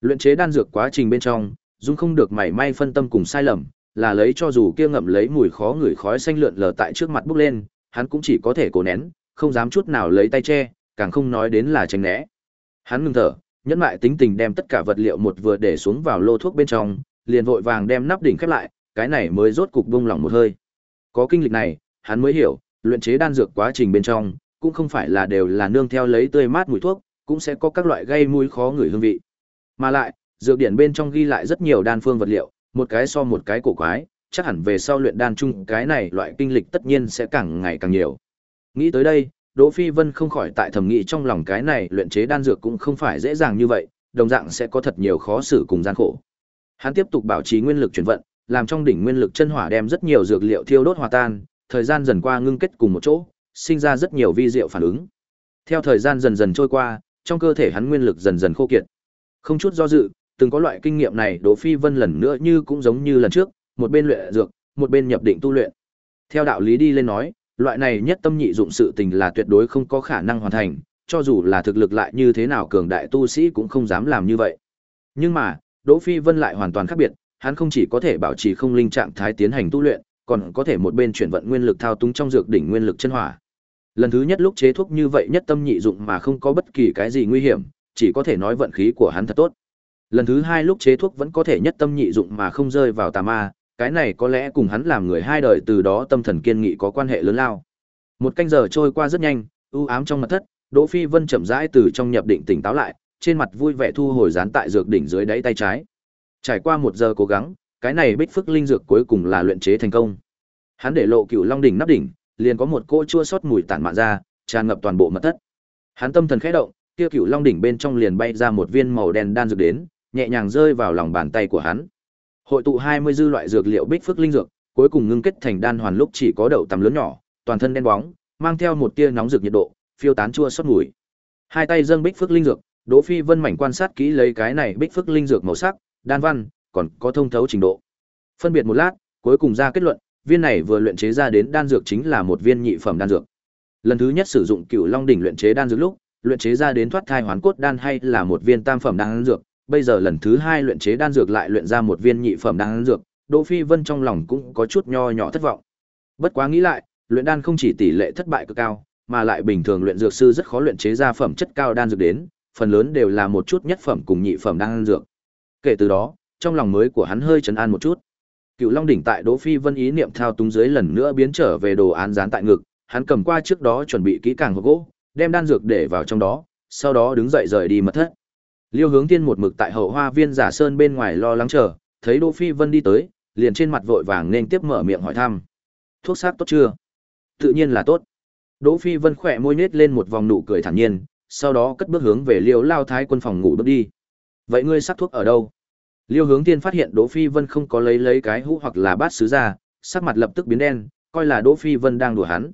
Luyện chế đan dược quá trình bên trong, dung không được mảy may phân tâm cùng sai lầm, là lấy cho dù kia ngậm lấy mùi khó ngửi khói xanh lượn lờ tại trước mặt bốc lên, hắn cũng chỉ có thể cố nén, không dám chút nào lấy tay che, càng không nói đến là tránh né. Hắn ngừng thở, nhẫn lại tính tình đem tất cả vật liệu một vừa để xuống vào lô thuốc bên trong, liền vội vàng đem nắp đỉnh khép lại, cái này mới rốt cục buông lỏng một hơi. Có kinh lịch này, hắn mới hiểu, luyện chế đan dược quá trình bên trong, cũng không phải là đều là nương theo lấy tươi mát mùi thuốc, cũng sẽ có các loại gây mùi khó ngửi hương vị. Mà lại, dược điển bên trong ghi lại rất nhiều đan phương vật liệu, một cái so một cái cổ quái, chắc hẳn về sau luyện đan chung cái này loại kinh lịch tất nhiên sẽ càng ngày càng nhiều. Nghĩ tới đây, Đỗ Phi Vân không khỏi tại thầm nghĩ trong lòng cái này luyện chế đan dược cũng không phải dễ dàng như vậy, đồng dạng sẽ có thật nhiều khó xử cùng gian khổ. Hắn tiếp tục bảo trì nguyên lực chuyển vận, làm trong đỉnh nguyên lực chân hỏa đem rất nhiều dược liệu thiêu đốt hòa tan, thời gian dần qua ngưng kết cùng một chỗ, sinh ra rất nhiều vi diệu phản ứng. Theo thời gian dần dần trôi qua, trong cơ thể hắn nguyên lực dần dần khô kiệt. Không chút do dự, từng có loại kinh nghiệm này Đỗ Phi Vân lần nữa như cũng giống như lần trước, một bên luyện dược, một bên nhập định tu luyện. Theo đạo lý đi lên nói, loại này nhất tâm nhị dụng sự tình là tuyệt đối không có khả năng hoàn thành, cho dù là thực lực lại như thế nào cường đại tu sĩ cũng không dám làm như vậy. Nhưng mà, Đỗ Phi Vân lại hoàn toàn khác biệt, hắn không chỉ có thể bảo trì không linh trạng thái tiến hành tu luyện, còn có thể một bên chuyển vận nguyên lực thao túng trong dược đỉnh nguyên lực chân hỏa. Lần thứ nhất lúc chế thuốc như vậy nhất tâm nhị dụng mà không có bất kỳ cái gì nguy hiểm, chỉ có thể nói vận khí của hắn thật tốt. Lần thứ hai lúc chế thuốc vẫn có thể nhất tâm nhị dụng mà không rơi vào tà ma, cái này có lẽ cùng hắn làm người hai đời từ đó tâm thần kiên nghị có quan hệ lớn lao. Một canh giờ trôi qua rất nhanh, u ám trong mật thất, Đỗ Phi Vân chậm rãi từ trong nhập định tỉnh táo lại, trên mặt vui vẻ thu hồi dán tại dược đỉnh dưới đáy tay trái. Trải qua một giờ cố gắng, cái này bích phức linh dược cuối cùng là luyện chế thành công. Hắn để lộ cựu long đỉnh nắp đỉnh, liền có một cỗ chua sót mùi tản mạn ra, tràn ngập toàn bộ mật thất. Hắn tâm thần khẽ động, kia cựu long đỉnh bên trong liền bay ra một viên màu đen đan dược đến, nhẹ nhàng rơi vào lòng bàn tay của hắn. Hội tụ 20 dư loại dược liệu bích phước linh dược, cuối cùng ngưng kết thành đan hoàn lúc chỉ có đậu tầm lớn nhỏ, toàn thân đen bóng, mang theo một tia nóng rực nhiệt độ, phiêu tán chua xót mùi. Hai tay dâng bích phước linh dược, Đỗ Phi Vân mảnh quan sát kỹ lấy cái này bích phước linh dược màu sắc, đan văn, còn có thông thấu trình độ. Phân biệt một lát, cuối cùng ra kết luận, viên này vừa luyện chế ra đến đan dược chính là một viên nhị phẩm đan dược. Lần thứ nhất sử dụng Cửu Long đỉnh luyện chế đan dược lúc, luyện chế ra đến thoát thai hoán cốt đan hay là một viên tam phẩm đan dược, bây giờ lần thứ hai luyện chế đan dược lại luyện ra một viên nhị phẩm đan dược, Đỗ Phi Vân trong lòng cũng có chút nho nhỏ thất vọng. Bất quá nghĩ lại, luyện đan không chỉ tỷ lệ thất bại cực cao, mà lại bình thường luyện dược sư rất khó luyện chế ra phẩm chất cao đan dược đến, phần lớn đều là một chút nhất phẩm cùng nhị phẩm đan dược. Kể từ đó, trong lòng mới của hắn hơi trấn an một chút. Cựu Long đỉnh tại Đỗ Phi Vân ý niệm thao túng dưới lần nữa biến trở về đồ án dán tại ngực, hắn cầm qua trước đó chuẩn bị kỹ càng hộp gỗ, đem đan dược để vào trong đó, sau đó đứng dậy rời đi mật thất. Liêu Hướng Tiên một mực tại hậu hoa viên giả sơn bên ngoài lo lắng chờ, thấy Đỗ Phi Vân đi tới, liền trên mặt vội vàng nên tiếp mở miệng hỏi thăm. Thuốc sát tốt chưa? Tự nhiên là tốt. Đỗ Phi Vân khỏe môi nhếch lên một vòng nụ cười thản nhiên, sau đó cất bước hướng về Liêu Lao Thái quân phòng ngủ bước đi. Vậy ngươi sắc thuốc ở đâu? Liêu Hướng Tiên phát hiện Đỗ Phi Vân không có lấy lấy cái hũ hoặc là bát sứ ra, sắc mặt lập tức biến đen, coi là Đỗ Phi Vân đang đùa hắn.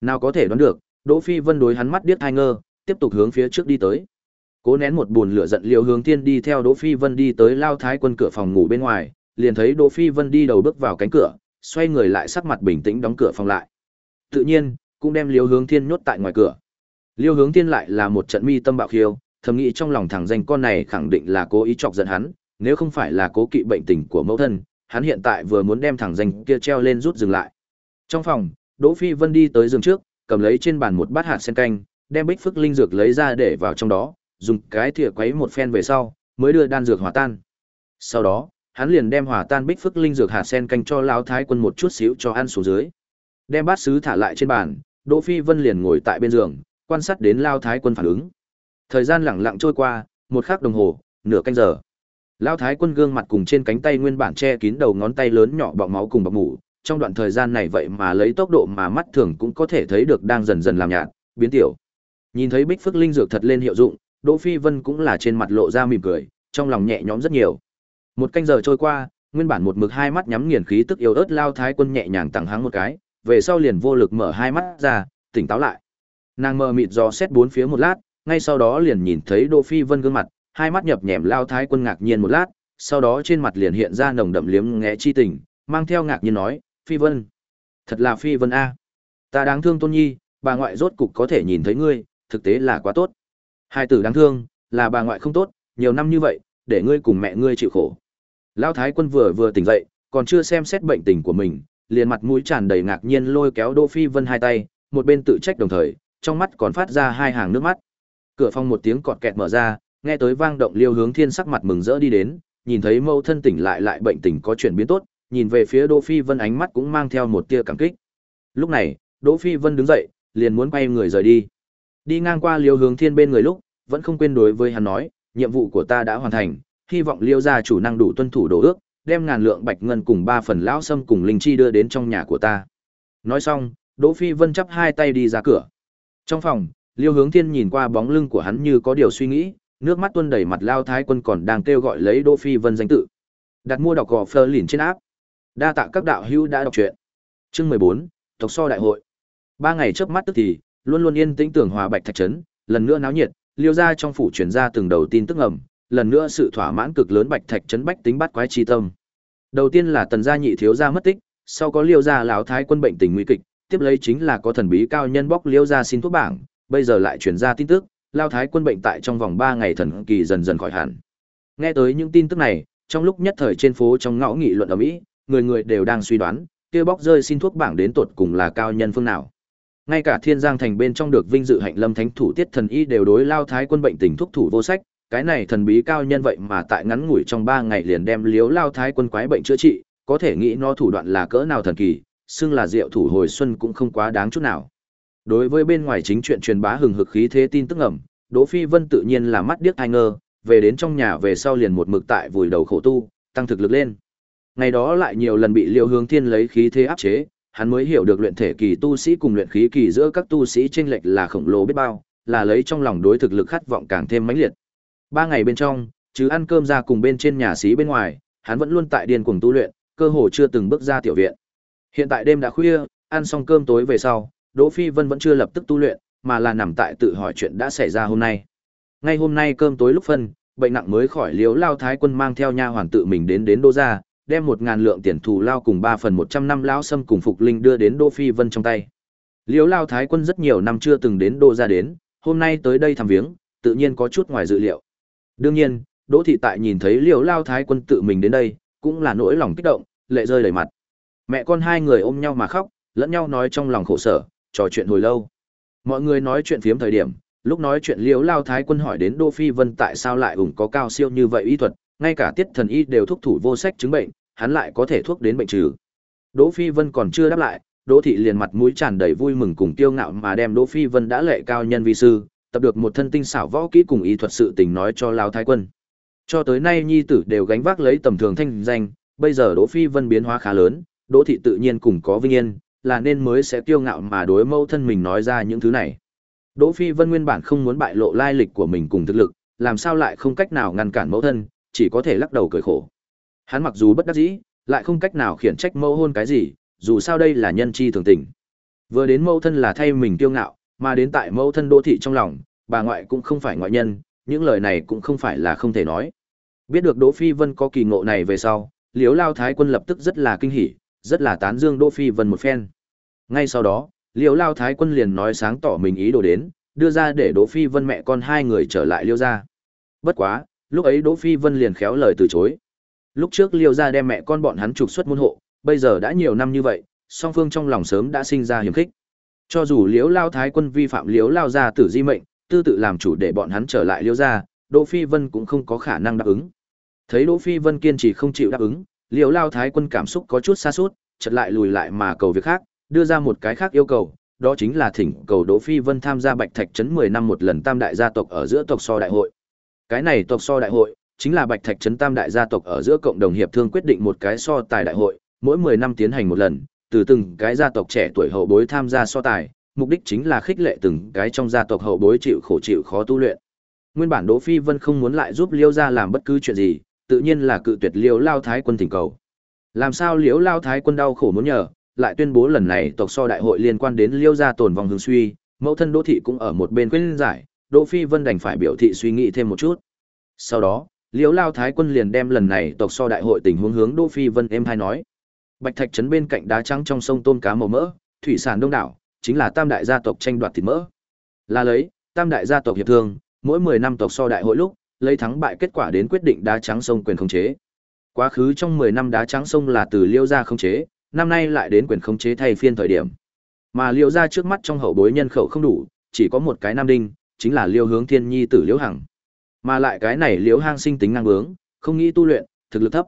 Nào có thể đoán được, Đỗ Phi Vân đối hắn mắt điếc hai ngơ, tiếp tục hướng phía trước đi tới. Cố nén một buồn lửa giận Liêu Hướng Tiên đi theo Đỗ Phi Vân đi tới Lao Thái quân cửa phòng ngủ bên ngoài, liền thấy Đỗ Phi Vân đi đầu bước vào cánh cửa, xoay người lại sắc mặt bình tĩnh đóng cửa phòng lại. Tự nhiên, cũng đem Liêu Hướng Thiên nhốt tại ngoài cửa. Liêu Hướng Thiên lại là một trận mi tâm bạo khiêu, thầm nghĩ trong lòng thằng danh con này khẳng định là cố ý chọc giận hắn, nếu không phải là cố kỵ bệnh tình của mẫu thân, hắn hiện tại vừa muốn đem thằng danh kia treo lên rút dừng lại. Trong phòng, Đỗ Phi Vân đi tới giường trước, cầm lấy trên bàn một bát hạt sen canh, đem bích phức linh dược lấy ra để vào trong đó, dùng cái thìa quấy một phen về sau, mới đưa đan dược hòa tan. Sau đó, hắn liền đem hòa tan bích phức linh dược hạt sen canh cho lão thái quân một chút xíu cho ăn xuống dưới. Đem bát sứ thả lại trên bàn, Đỗ Phi Vân liền ngồi tại bên giường, quan sát đến Lão Thái Quân phản ứng. Thời gian lặng lặng trôi qua, một khắc đồng hồ, nửa canh giờ. Lao Thái Quân gương mặt cùng trên cánh tay nguyên bản che kín đầu ngón tay lớn nhỏ bọng máu cùng bọc mủ, trong đoạn thời gian này vậy mà lấy tốc độ mà mắt thường cũng có thể thấy được đang dần dần làm nhạt, biến tiểu. Nhìn thấy Bích Phước Linh dược thật lên hiệu dụng, Đỗ Phi Vân cũng là trên mặt lộ ra mỉm cười, trong lòng nhẹ nhõm rất nhiều. Một canh giờ trôi qua, nguyên bản một mực hai mắt nhắm nghiền khí tức yếu ớt Lao Thái Quân nhẹ nhàng tặng hắng một cái, về sau liền vô lực mở hai mắt ra, tỉnh táo lại. Nàng mờ mịt dò xét bốn phía một lát, ngay sau đó liền nhìn thấy Đỗ Phi Vân gương mặt, hai mắt nhập nhèm lao thái quân ngạc nhiên một lát, sau đó trên mặt liền hiện ra nồng đậm liếm ngẽ chi tình, mang theo ngạc nhiên nói, "Phi Vân, thật là Phi Vân a. Ta đáng thương Tôn Nhi, bà ngoại rốt cục có thể nhìn thấy ngươi, thực tế là quá tốt. Hai tử đáng thương, là bà ngoại không tốt, nhiều năm như vậy, để ngươi cùng mẹ ngươi chịu khổ." Lao thái quân vừa vừa tỉnh dậy, còn chưa xem xét bệnh tình của mình, liền mặt mũi tràn đầy ngạc nhiên lôi kéo Đỗ Phi Vân hai tay, một bên tự trách đồng thời, trong mắt còn phát ra hai hàng nước mắt. Cửa phòng một tiếng cọt kẹt mở ra, nghe tới vang động Liêu Hướng Thiên sắc mặt mừng rỡ đi đến, nhìn thấy mâu thân tỉnh lại lại bệnh tình có chuyển biến tốt, nhìn về phía Đỗ Phi Vân ánh mắt cũng mang theo một tia cảm kích. Lúc này, Đỗ Phi Vân đứng dậy, liền muốn quay người rời đi. Đi ngang qua Liêu Hướng Thiên bên người lúc, vẫn không quên đối với hắn nói, nhiệm vụ của ta đã hoàn thành, hy vọng Liêu gia chủ năng đủ tuân thủ đồ ước, đem ngàn lượng bạch ngân cùng ba phần lão sâm cùng linh chi đưa đến trong nhà của ta. Nói xong, Đỗ Phi Vân chắp hai tay đi ra cửa. Trong phòng, Liêu Hướng Thiên nhìn qua bóng lưng của hắn như có điều suy nghĩ, nước mắt tuôn đầy mặt Lao Thái Quân còn đang kêu gọi lấy Đỗ Phi Vân danh tự. Đặt mua đọc gò phơ lìn trên áp. Đa tạ các đạo hữu đã đọc truyện. Chương 14, tộc so đại hội. Ba ngày trước mắt tức thì, luôn luôn yên tĩnh tưởng hòa bạch thạch trấn, lần nữa náo nhiệt, Liêu gia trong phủ truyền ra từng đầu tin tức ngầm, lần nữa sự thỏa mãn cực lớn bạch thạch trấn bách tính bắt quái chi tâm. Đầu tiên là Tần gia nhị thiếu gia mất tích, sau có Liêu gia lão thái quân bệnh tình nguy kịch, tiếp lấy chính là có thần bí cao nhân bóc liêu gia xin thuốc bảng, bây giờ lại truyền ra tin tức, lao thái quân bệnh tại trong vòng ba ngày thần kỳ dần dần khỏi hẳn. Nghe tới những tin tức này, trong lúc nhất thời trên phố trong ngõ nghị luận ở Mỹ, người người đều đang suy đoán, kia bóc rơi xin thuốc bảng đến tột cùng là cao nhân phương nào. Ngay cả Thiên Giang thành bên trong được vinh dự hạnh lâm thánh thủ tiết thần y đều đối lao thái quân bệnh tình thuốc thủ vô sách, cái này thần bí cao nhân vậy mà tại ngắn ngủi trong ba ngày liền đem liếu lao thái quân quái bệnh chữa trị, có thể nghĩ nó thủ đoạn là cỡ nào thần kỳ, xưng là diệu thủ hồi xuân cũng không quá đáng chút nào. Đối với bên ngoài chính chuyện truyền bá hừng hực khí thế tin tức ẩm, Đỗ Phi Vân tự nhiên là mắt điếc hai ngơ, về đến trong nhà về sau liền một mực tại vùi đầu khổ tu, tăng thực lực lên. Ngày đó lại nhiều lần bị Liêu Hướng Thiên lấy khí thế áp chế, hắn mới hiểu được luyện thể kỳ tu sĩ cùng luyện khí kỳ giữa các tu sĩ chênh lệch là khổng lồ biết bao, là lấy trong lòng đối thực lực khát vọng càng thêm mãnh liệt. Ba ngày bên trong, chứ ăn cơm ra cùng bên trên nhà xí bên ngoài, hắn vẫn luôn tại điên cuồng tu luyện, cơ hồ chưa từng bước ra tiểu viện. Hiện tại đêm đã khuya, ăn xong cơm tối về sau, Đỗ Phi Vân vẫn chưa lập tức tu luyện, mà là nằm tại tự hỏi chuyện đã xảy ra hôm nay. Ngay hôm nay cơm tối lúc phân, bệnh nặng mới khỏi liếu lao thái quân mang theo nha hoàn tự mình đến đến đô gia, đem một ngàn lượng tiền thù lao cùng ba phần một trăm năm lao sâm cùng phục linh đưa đến Đỗ Phi Vân trong tay. Liếu lao thái quân rất nhiều năm chưa từng đến đô gia đến, hôm nay tới đây thăm viếng, tự nhiên có chút ngoài dự liệu. Đương nhiên, Đỗ thị tại nhìn thấy Liễu Lao Thái quân tự mình đến đây, cũng là nỗi lòng kích động, lệ rơi đầy mặt. Mẹ con hai người ôm nhau mà khóc, lẫn nhau nói trong lòng khổ sở, trò chuyện hồi lâu. Mọi người nói chuyện phiếm thời điểm, lúc nói chuyện Liễu Lao Thái quân hỏi đến Đỗ Phi Vân tại sao lại ủng có cao siêu như vậy y thuật, ngay cả tiết thần y đều thúc thủ vô sách chứng bệnh, hắn lại có thể thuốc đến bệnh trừ. Đỗ Phi Vân còn chưa đáp lại, Đỗ thị liền mặt mũi tràn đầy vui mừng cùng kiêu ngạo mà đem Đỗ Phi Vân đã lệ cao nhân vi sư, tập được một thân tinh xảo võ kỹ cùng y thuật sự tình nói cho Lão Thái quân. Cho tới nay nhi tử đều gánh vác lấy tầm thường thanh danh, bây giờ Đỗ Phi Vân biến hóa khá lớn, Đỗ thị tự nhiên cùng có vinh yên, là nên mới sẽ kiêu ngạo mà đối mâu thân mình nói ra những thứ này. Đỗ Phi Vân nguyên bản không muốn bại lộ lai lịch của mình cùng thực lực, làm sao lại không cách nào ngăn cản mẫu thân, chỉ có thể lắc đầu cười khổ. Hắn mặc dù bất đắc dĩ, lại không cách nào khiển trách mẫu hôn cái gì, dù sao đây là nhân chi thường tình. Vừa đến mẫu thân là thay mình kiêu ngạo, mà đến tại mẫu thân Đỗ thị trong lòng, bà ngoại cũng không phải ngoại nhân, những lời này cũng không phải là không thể nói. Biết được Đỗ Phi Vân có kỳ ngộ này về sau, Liễu Lao Thái quân lập tức rất là kinh hỉ, rất là tán dương Đỗ Phi Vân một phen. Ngay sau đó, Liễu Lao Thái quân liền nói sáng tỏ mình ý đồ đến, đưa ra để Đỗ Phi Vân mẹ con hai người trở lại Liêu gia. Bất quá, lúc ấy Đỗ Phi Vân liền khéo lời từ chối. Lúc trước Liêu gia đem mẹ con bọn hắn trục xuất môn hộ, bây giờ đã nhiều năm như vậy, song phương trong lòng sớm đã sinh ra hiểm khích. Cho dù Liễu Lao Thái quân vi phạm Liễu Lao gia tử di mệnh, tư tự làm chủ để bọn hắn trở lại Liễu gia, Đỗ Phi Vân cũng không có khả năng đáp ứng. Thấy Đỗ Phi Vân kiên trì không chịu đáp ứng, Liễu Lao Thái quân cảm xúc có chút xa sút, chợt lại lùi lại mà cầu việc khác, đưa ra một cái khác yêu cầu, đó chính là thỉnh cầu Đỗ Phi Vân tham gia Bạch Thạch trấn 10 năm một lần tam đại gia tộc ở giữa tộc so đại hội. Cái này tộc so đại hội chính là Bạch Thạch trấn tam đại gia tộc ở giữa cộng đồng hiệp thương quyết định một cái so tài đại hội, mỗi 10 năm tiến hành một lần, từ từng cái gia tộc trẻ tuổi hậu bối tham gia so tài, mục đích chính là khích lệ từng cái trong gia tộc hậu bối chịu khổ chịu khó tu luyện. Nguyên bản Đỗ Phi Vân không muốn lại giúp Liêu gia làm bất cứ chuyện gì, tự nhiên là cự tuyệt Liễu Lao Thái quân thỉnh cầu. Làm sao Liễu Lao Thái quân đau khổ muốn nhờ, lại tuyên bố lần này tộc so đại hội liên quan đến Liêu gia tồn vong hương suy, mẫu thân Đỗ thị cũng ở một bên khuyên giải, Đỗ Phi Vân đành phải biểu thị suy nghĩ thêm một chút. Sau đó, Liễu Lao Thái quân liền đem lần này tộc so đại hội tình huống hướng Đỗ Phi Vân em hai nói. Bạch Thạch trấn bên cạnh đá trắng trong sông tôm cá màu mỡ, thủy sản đông đảo, chính là tam đại gia tộc tranh đoạt thịt mỡ. Là lấy, tam đại gia tộc hiệp thương, mỗi 10 năm tộc so đại hội lúc, lấy thắng bại kết quả đến quyết định đá trắng sông quyền khống chế. Quá khứ trong 10 năm đá trắng sông là từ Liêu gia khống chế, năm nay lại đến quyền khống chế thay phiên thời điểm. Mà Liêu gia trước mắt trong hậu bối nhân khẩu không đủ, chỉ có một cái nam đinh, chính là Liêu Hướng Thiên Nhi tử Liễu Hằng. Mà lại cái này Liễu Hang sinh tính năng bướng, không nghĩ tu luyện, thực lực thấp.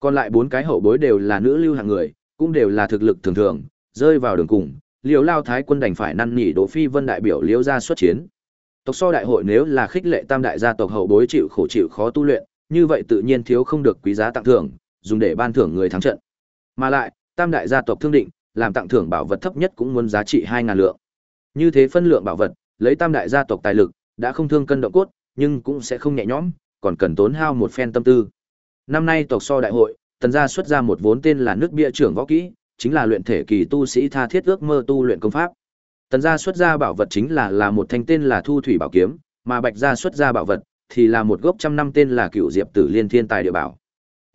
Còn lại bốn cái hậu bối đều là nữ lưu hạng người, cũng đều là thực lực thường thường, rơi vào đường cùng, Liễu Lao Thái quân đành phải năn nỉ Đỗ Phi Vân đại biểu Liễu gia xuất chiến. Tộc so đại hội nếu là khích lệ tam đại gia tộc hậu bối chịu khổ chịu khó tu luyện, như vậy tự nhiên thiếu không được quý giá tặng thưởng, dùng để ban thưởng người thắng trận. Mà lại, tam đại gia tộc thương định, làm tặng thưởng bảo vật thấp nhất cũng muốn giá trị 2000 lượng. Như thế phân lượng bảo vật, lấy tam đại gia tộc tài lực, đã không thương cân động cốt, nhưng cũng sẽ không nhẹ nhõm, còn cần tốn hao một phen tâm tư. Năm nay tộc so đại hội, tần gia xuất ra một vốn tên là nước bia trưởng võ kỹ, chính là luyện thể kỳ tu sĩ tha thiết ước mơ tu luyện công pháp. Tần gia xuất ra bảo vật chính là là một thanh tên là Thu Thủy Bảo Kiếm, mà Bạch gia xuất ra bảo vật thì là một gốc trăm năm tên là Cựu Diệp Tử Liên Thiên Tài Địa Bảo.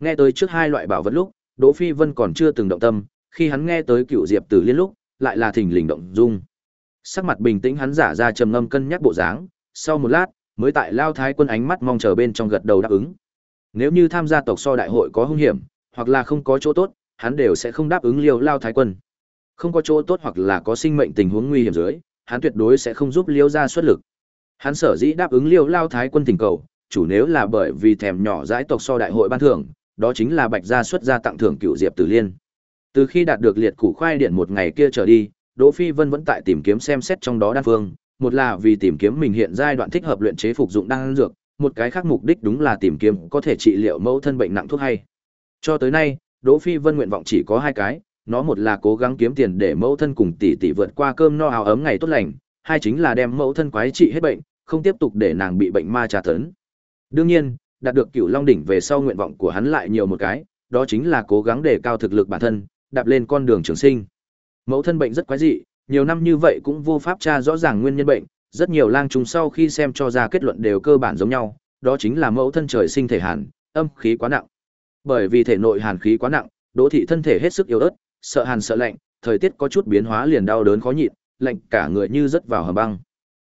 Nghe tới trước hai loại bảo vật lúc, Đỗ Phi Vân còn chưa từng động tâm, khi hắn nghe tới Cựu Diệp Tử Liên lúc, lại là thình lình động dung. Sắc mặt bình tĩnh hắn giả ra trầm ngâm cân nhắc bộ dáng, sau một lát, mới tại Lao Thái Quân ánh mắt mong chờ bên trong gật đầu đáp ứng. Nếu như tham gia tộc so đại hội có hung hiểm, hoặc là không có chỗ tốt, hắn đều sẽ không đáp ứng Liêu Lao Thái Quân. Không có chỗ tốt hoặc là có sinh mệnh tình huống nguy hiểm dưới, hắn tuyệt đối sẽ không giúp Liêu gia xuất lực. Hắn sở dĩ đáp ứng Liêu Lao Thái Quân tình cầu, chủ nếu là bởi vì thèm nhỏ dãi tộc so đại hội ban thưởng, đó chính là Bạch gia xuất gia tặng thưởng cựu Diệp Tử Liên. Từ khi đạt được liệt củ khoai điện một ngày kia trở đi, Đỗ Phi Vân vẫn tại tìm kiếm xem xét trong đó đan phương, một là vì tìm kiếm mình hiện giai đoạn thích hợp luyện chế phục dụng đan dược, một cái khác mục đích đúng là tìm kiếm có thể trị liệu mẫu thân bệnh nặng thuốc hay. Cho tới nay, Đỗ Phi Vân nguyện vọng chỉ có hai cái, nó một là cố gắng kiếm tiền để mẫu thân cùng tỷ tỷ vượt qua cơm no áo ấm ngày tốt lành, hai chính là đem mẫu thân quái trị hết bệnh, không tiếp tục để nàng bị bệnh ma tra tấn. Đương nhiên, đạt được Cửu Long đỉnh về sau nguyện vọng của hắn lại nhiều một cái, đó chính là cố gắng để cao thực lực bản thân, đạp lên con đường trường sinh. Mẫu thân bệnh rất quái dị, nhiều năm như vậy cũng vô pháp tra rõ ràng nguyên nhân bệnh, rất nhiều lang trùng sau khi xem cho ra kết luận đều cơ bản giống nhau, đó chính là mẫu thân trời sinh thể hàn, âm khí quá nặng. Bởi vì thể nội hàn khí quá nặng, Đỗ thị thân thể hết sức yếu ớt, sợ hàn sợ lạnh, thời tiết có chút biến hóa liền đau đớn khó nhịn, lạnh cả người như rớt vào hầm băng.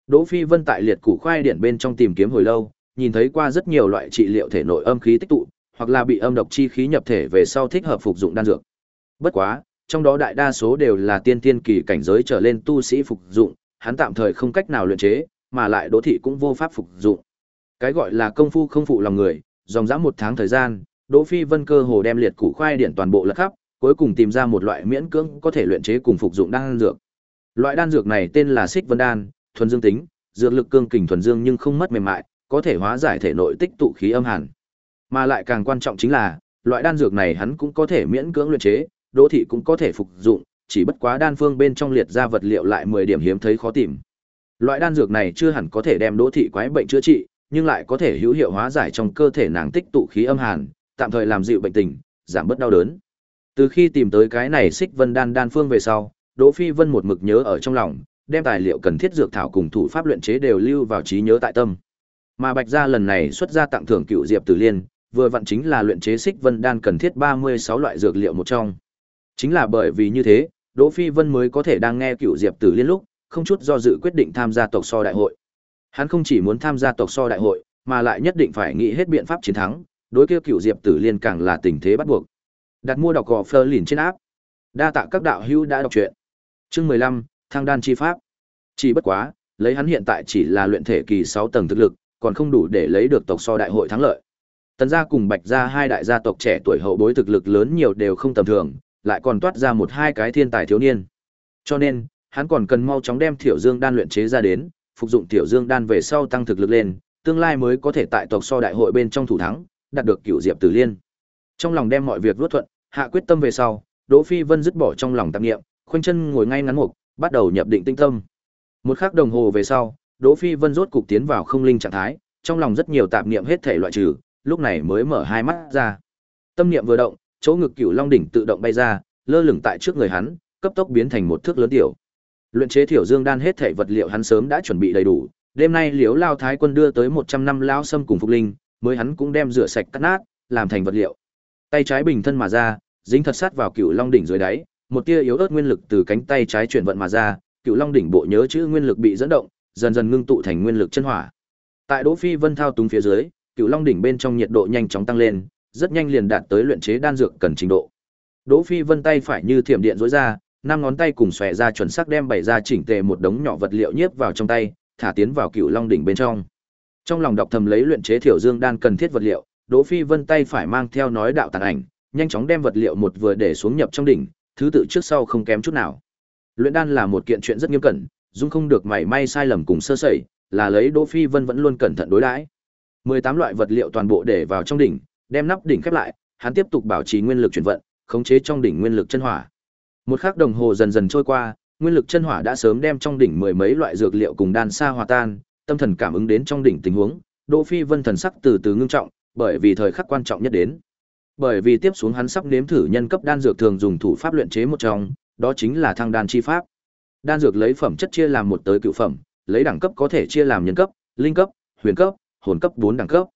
Đỗ Phi Vân tại liệt củ khoai điển bên trong tìm kiếm hồi lâu, nhìn thấy qua rất nhiều loại trị liệu thể nội âm khí tích tụ, hoặc là bị âm độc chi khí nhập thể về sau thích hợp phục dụng đan dược. Bất quá, trong đó đại đa số đều là tiên tiên kỳ cảnh giới trở lên tu sĩ phục dụng, hắn tạm thời không cách nào luyện chế, mà lại Đỗ thị cũng vô pháp phục dụng. Cái gọi là công phu không phụ lòng người, dòng dã một tháng thời gian, Đỗ Phi Vân cơ hồ đem liệt củ khoai điển toàn bộ lật khắp, cuối cùng tìm ra một loại miễn cưỡng có thể luyện chế cùng phục dụng đan dược. Loại đan dược này tên là Xích Vân đan, thuần dương tính, dược lực cương kình thuần dương nhưng không mất mềm mại, có thể hóa giải thể nội tích tụ khí âm hàn. Mà lại càng quan trọng chính là, loại đan dược này hắn cũng có thể miễn cưỡng luyện chế, Đỗ thị cũng có thể phục dụng, chỉ bất quá đan phương bên trong liệt ra vật liệu lại 10 điểm hiếm thấy khó tìm. Loại đan dược này chưa hẳn có thể đem Đỗ thị quái bệnh chữa trị, nhưng lại có thể hữu hiệu hóa giải trong cơ thể nàng tích tụ khí âm hàn, tạm thời làm dịu bệnh tình, giảm bớt đau đớn. Từ khi tìm tới cái này Xích Vân đan đan phương về sau, Đỗ Phi Vân một mực nhớ ở trong lòng, đem tài liệu cần thiết dược thảo cùng thủ pháp luyện chế đều lưu vào trí nhớ tại tâm. Mà Bạch gia lần này xuất ra tặng thưởng cựu Diệp Tử Liên, vừa vặn chính là luyện chế Xích Vân đan cần thiết 36 loại dược liệu một trong. Chính là bởi vì như thế, Đỗ Phi Vân mới có thể đang nghe cựu Diệp Tử Liên lúc, không chút do dự quyết định tham gia tộc so đại hội. Hắn không chỉ muốn tham gia tộc so đại hội, mà lại nhất định phải nghĩ hết biện pháp chiến thắng, đối kia cựu Diệp Tử Liên càng là tình thế bắt buộc. Đặt mua đọc gò phơ lìn trên áp. Đa tạ các đạo hữu đã đọc truyện. Chương 15, thang đan chi pháp. Chỉ bất quá, lấy hắn hiện tại chỉ là luyện thể kỳ 6 tầng thực lực, còn không đủ để lấy được tộc so đại hội thắng lợi. Tần gia cùng Bạch gia hai đại gia tộc trẻ tuổi hậu bối thực lực lớn nhiều đều không tầm thường, lại còn toát ra một hai cái thiên tài thiếu niên. Cho nên, hắn còn cần mau chóng đem Tiểu Dương đan luyện chế ra đến, phục dụng Tiểu Dương đan về sau tăng thực lực lên, tương lai mới có thể tại tộc so đại hội bên trong thủ thắng, đạt được cửu diệp tử liên. Trong lòng đem mọi việc vuốt thuận, hạ quyết tâm về sau, Đỗ Phi Vân dứt bỏ trong lòng tạp niệm, khoanh chân ngồi ngay ngắn mục, bắt đầu nhập định tinh tâm. Một khắc đồng hồ về sau, Đỗ Phi Vân rốt cục tiến vào không linh trạng thái, trong lòng rất nhiều tạp niệm hết thể loại trừ, lúc này mới mở hai mắt ra. Tâm niệm vừa động, chỗ ngực cửu long đỉnh tự động bay ra, lơ lửng tại trước người hắn, cấp tốc biến thành một thước lớn tiểu. Luyện chế thiểu dương đan hết thể vật liệu hắn sớm đã chuẩn bị đầy đủ, đêm nay Liễu Lao Thái quân đưa tới 100 năm lao sâm cùng phục linh, mới hắn cũng đem rửa sạch cắt nát, làm thành vật liệu. Tay trái bình thân mà ra, dính thật sát vào cựu long đỉnh dưới đáy, một tia yếu ớt nguyên lực từ cánh tay trái chuyển vận mà ra, cựu long đỉnh bộ nhớ chữ nguyên lực bị dẫn động, dần dần ngưng tụ thành nguyên lực chân hỏa. Tại Đỗ Phi Vân thao túng phía dưới, cựu long đỉnh bên trong nhiệt độ nhanh chóng tăng lên, rất nhanh liền đạt tới luyện chế đan dược cần trình độ. Đỗ Phi Vân tay phải như thiểm điện dối ra, năm ngón tay cùng xòe ra chuẩn xác đem bày ra chỉnh tề một đống nhỏ vật liệu nhiếp vào trong tay, thả tiến vào cựu long đỉnh bên trong. Trong lòng đọc thầm lấy luyện chế thiểu dương đan cần thiết vật liệu, Đỗ Phi Vân tay phải mang theo nói đạo tàn ảnh, nhanh chóng đem vật liệu một vừa để xuống nhập trong đỉnh, thứ tự trước sau không kém chút nào. Luyện đan là một kiện chuyện rất nghiêm cẩn, dung không được mảy may sai lầm cùng sơ sẩy, là lấy Đỗ Phi Vân vẫn luôn cẩn thận đối đãi. 18 loại vật liệu toàn bộ để vào trong đỉnh, đem nắp đỉnh khép lại, hắn tiếp tục bảo trì nguyên lực chuyển vận, khống chế trong đỉnh nguyên lực chân hỏa. Một khắc đồng hồ dần dần trôi qua, nguyên lực chân hỏa đã sớm đem trong đỉnh mười mấy loại dược liệu cùng đan sa hòa tan, tâm thần cảm ứng đến trong đỉnh tình huống, Đỗ Phi Vân thần sắc từ từ ngưng trọng, bởi vì thời khắc quan trọng nhất đến. Bởi vì tiếp xuống hắn sắp nếm thử nhân cấp đan dược thường dùng thủ pháp luyện chế một trong, đó chính là thăng đan chi pháp. Đan dược lấy phẩm chất chia làm một tới cựu phẩm, lấy đẳng cấp có thể chia làm nhân cấp, linh cấp, huyền cấp, hồn cấp 4 đẳng cấp.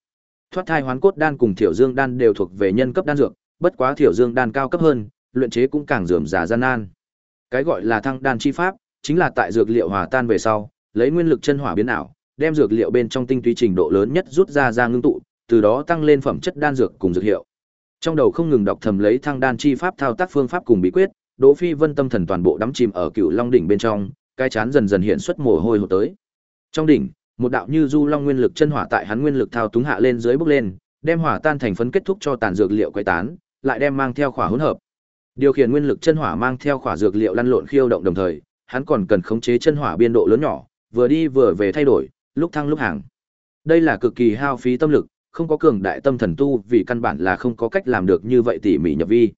Thoát thai hoán cốt đan cùng thiểu dương đan đều thuộc về nhân cấp đan dược, bất quá thiểu dương đan cao cấp hơn, luyện chế cũng càng rườm rà gian nan. Cái gọi là thăng đan chi pháp, chính là tại dược liệu hòa tan về sau, lấy nguyên lực chân hỏa biến ảo, đem dược liệu bên trong tinh túy trình độ lớn nhất rút ra ra ngưng tụ, từ đó tăng lên phẩm chất đan dược cùng dược hiệu. Trong đầu không ngừng đọc thầm lấy thăng đan chi pháp thao tác phương pháp cùng bí quyết, Đỗ Phi Vân tâm thần toàn bộ đắm chìm ở Cựu Long đỉnh bên trong, cái chán dần dần hiện xuất mồ hôi hột tới. Trong đỉnh, một đạo như du long nguyên lực chân hỏa tại hắn nguyên lực thao túng hạ lên dưới bốc lên, đem hỏa tan thành phấn kết thúc cho tàn dược liệu quấy tán, lại đem mang theo khỏa hỗn hợp. Điều khiển nguyên lực chân hỏa mang theo khỏa dược liệu lăn lộn khiêu động đồng thời, hắn còn cần khống chế chân hỏa biên độ lớn nhỏ, vừa đi vừa về thay đổi, lúc thăng lúc hàng. Đây là cực kỳ hao phí tâm lực, không có cường đại tâm thần tu vì căn bản là không có cách làm được như vậy tỉ mỉ nhập vi.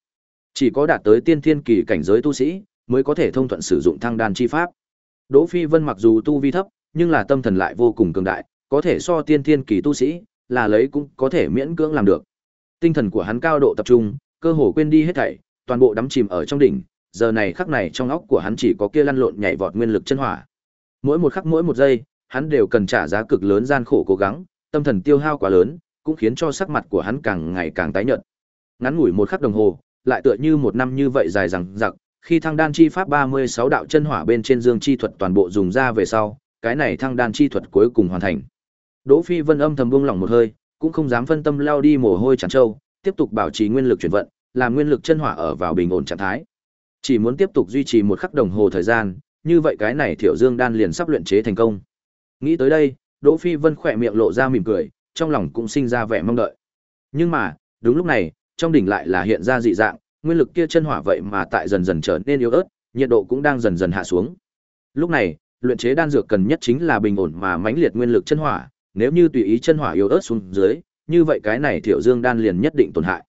Chỉ có đạt tới tiên thiên kỳ cảnh giới tu sĩ mới có thể thông thuận sử dụng thăng đan chi pháp. Đỗ Phi Vân mặc dù tu vi thấp, nhưng là tâm thần lại vô cùng cường đại, có thể so tiên thiên kỳ tu sĩ, là lấy cũng có thể miễn cưỡng làm được. Tinh thần của hắn cao độ tập trung, cơ hồ quên đi hết thảy, toàn bộ đắm chìm ở trong đỉnh, giờ này khắc này trong óc của hắn chỉ có kia lăn lộn nhảy vọt nguyên lực chân hỏa. Mỗi một khắc mỗi một giây, hắn đều cần trả giá cực lớn gian khổ cố gắng, tâm thần tiêu hao quá lớn, cũng khiến cho sắc mặt của hắn càng ngày càng tái nhợt. Ngắn ngủi một khắc đồng hồ, lại tựa như một năm như vậy dài dằng dặc, khi thăng đan chi pháp 36 đạo chân hỏa bên trên dương chi thuật toàn bộ dùng ra về sau, cái này thăng đan chi thuật cuối cùng hoàn thành. Đỗ Phi Vân âm thầm buông lỏng một hơi, cũng không dám phân tâm lao đi mồ hôi tràn trâu, tiếp tục bảo trì nguyên lực chuyển vận, làm nguyên lực chân hỏa ở vào bình ổn trạng thái. Chỉ muốn tiếp tục duy trì một khắc đồng hồ thời gian, như vậy cái này Thiệu Dương đan liền sắp luyện chế thành công. Nghĩ tới đây, Đỗ Phi Vân khỏe miệng lộ ra mỉm cười, trong lòng cũng sinh ra vẻ mong đợi. Nhưng mà, đúng lúc này, trong đỉnh lại là hiện ra dị dạng, nguyên lực kia chân hỏa vậy mà tại dần dần trở nên yếu ớt, nhiệt độ cũng đang dần dần hạ xuống. Lúc này, luyện chế đan dược cần nhất chính là bình ổn mà mãnh liệt nguyên lực chân hỏa, nếu như tùy ý chân hỏa yếu ớt xuống dưới, như vậy cái này Thiệu Dương đan liền nhất định tổn hại.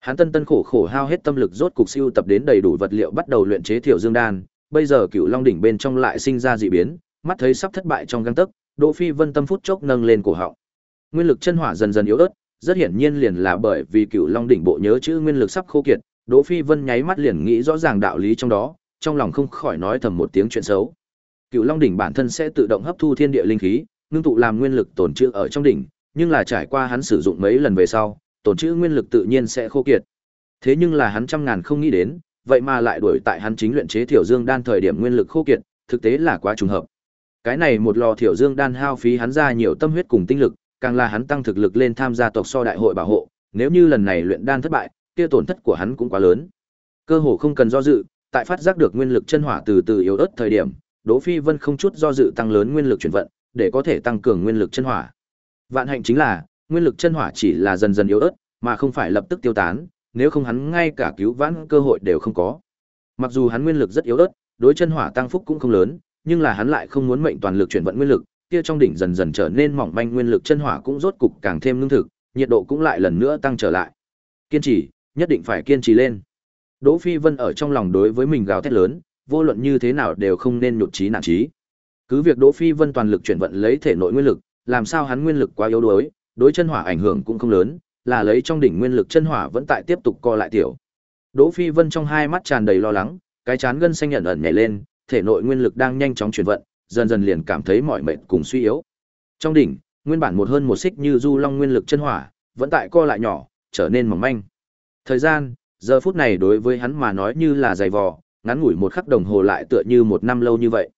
Hắn tân tân khổ khổ hao hết tâm lực rốt cục siêu tập đến đầy đủ vật liệu bắt đầu luyện chế Thiệu Dương đan, bây giờ Cửu Long đỉnh bên trong lại sinh ra dị biến, mắt thấy sắp thất bại trong gang tấc, Đỗ Phi Vân tâm phút chốc nâng lên cổ họng. Nguyên lực chân hỏa dần dần yếu ớt, rất hiển nhiên liền là bởi vì Cửu Long đỉnh bộ nhớ chữ nguyên lực sắp khô kiệt, Đỗ Phi Vân nháy mắt liền nghĩ rõ ràng đạo lý trong đó, trong lòng không khỏi nói thầm một tiếng chuyện xấu. Cựu Long đỉnh bản thân sẽ tự động hấp thu thiên địa linh khí, ngưng tụ làm nguyên lực tồn trữ ở trong đỉnh, nhưng là trải qua hắn sử dụng mấy lần về sau, tồn trữ nguyên lực tự nhiên sẽ khô kiệt. Thế nhưng là hắn trăm ngàn không nghĩ đến, vậy mà lại đuổi tại hắn chính luyện chế Thiểu Dương đan thời điểm nguyên lực khô kiệt, thực tế là quá trùng hợp. Cái này một lò Thiểu Dương đan hao phí hắn ra nhiều tâm huyết cùng tinh lực, càng là hắn tăng thực lực lên tham gia tộc so đại hội bảo hộ, nếu như lần này luyện đan thất bại, kia tổn thất của hắn cũng quá lớn. Cơ hồ không cần do dự, tại phát giác được nguyên lực chân hỏa từ từ yếu ớt thời điểm, Đỗ Phi Vân không chút do dự tăng lớn nguyên lực chuyển vận, để có thể tăng cường nguyên lực chân hỏa. Vạn hạnh chính là, nguyên lực chân hỏa chỉ là dần dần yếu ớt, mà không phải lập tức tiêu tán, nếu không hắn ngay cả cứu vãn cơ hội đều không có. Mặc dù hắn nguyên lực rất yếu ớt, đối chân hỏa tăng phúc cũng không lớn, nhưng là hắn lại không muốn mệnh toàn lực chuyển vận nguyên lực, kia trong đỉnh dần dần trở nên mỏng manh nguyên lực chân hỏa cũng rốt cục càng thêm lương thực, nhiệt độ cũng lại lần nữa tăng trở lại. Kiên trì, nhất định phải kiên trì lên. Đỗ Phi Vân ở trong lòng đối với mình gào thét lớn, vô luận như thế nào đều không nên nhụt chí nản chí. Cứ việc Đỗ Phi Vân toàn lực chuyển vận lấy thể nội nguyên lực, làm sao hắn nguyên lực quá yếu đuối, đối chân hỏa ảnh hưởng cũng không lớn, là lấy trong đỉnh nguyên lực chân hỏa vẫn tại tiếp tục co lại tiểu. Đỗ Phi Vân trong hai mắt tràn đầy lo lắng, cái chán gân xanh nhận ẩn nhảy lên, thể nội nguyên lực đang nhanh chóng chuyển vận, dần dần liền cảm thấy mỏi mệt cùng suy yếu. Trong đỉnh, nguyên bản một hơn một xích như du long nguyên lực chân hỏa, vẫn tại co lại nhỏ, trở nên mỏng manh. Thời gian, giờ phút này đối với hắn mà nói như là dày vò, ngắn ngủi một khắc đồng hồ lại tựa như một năm lâu như vậy.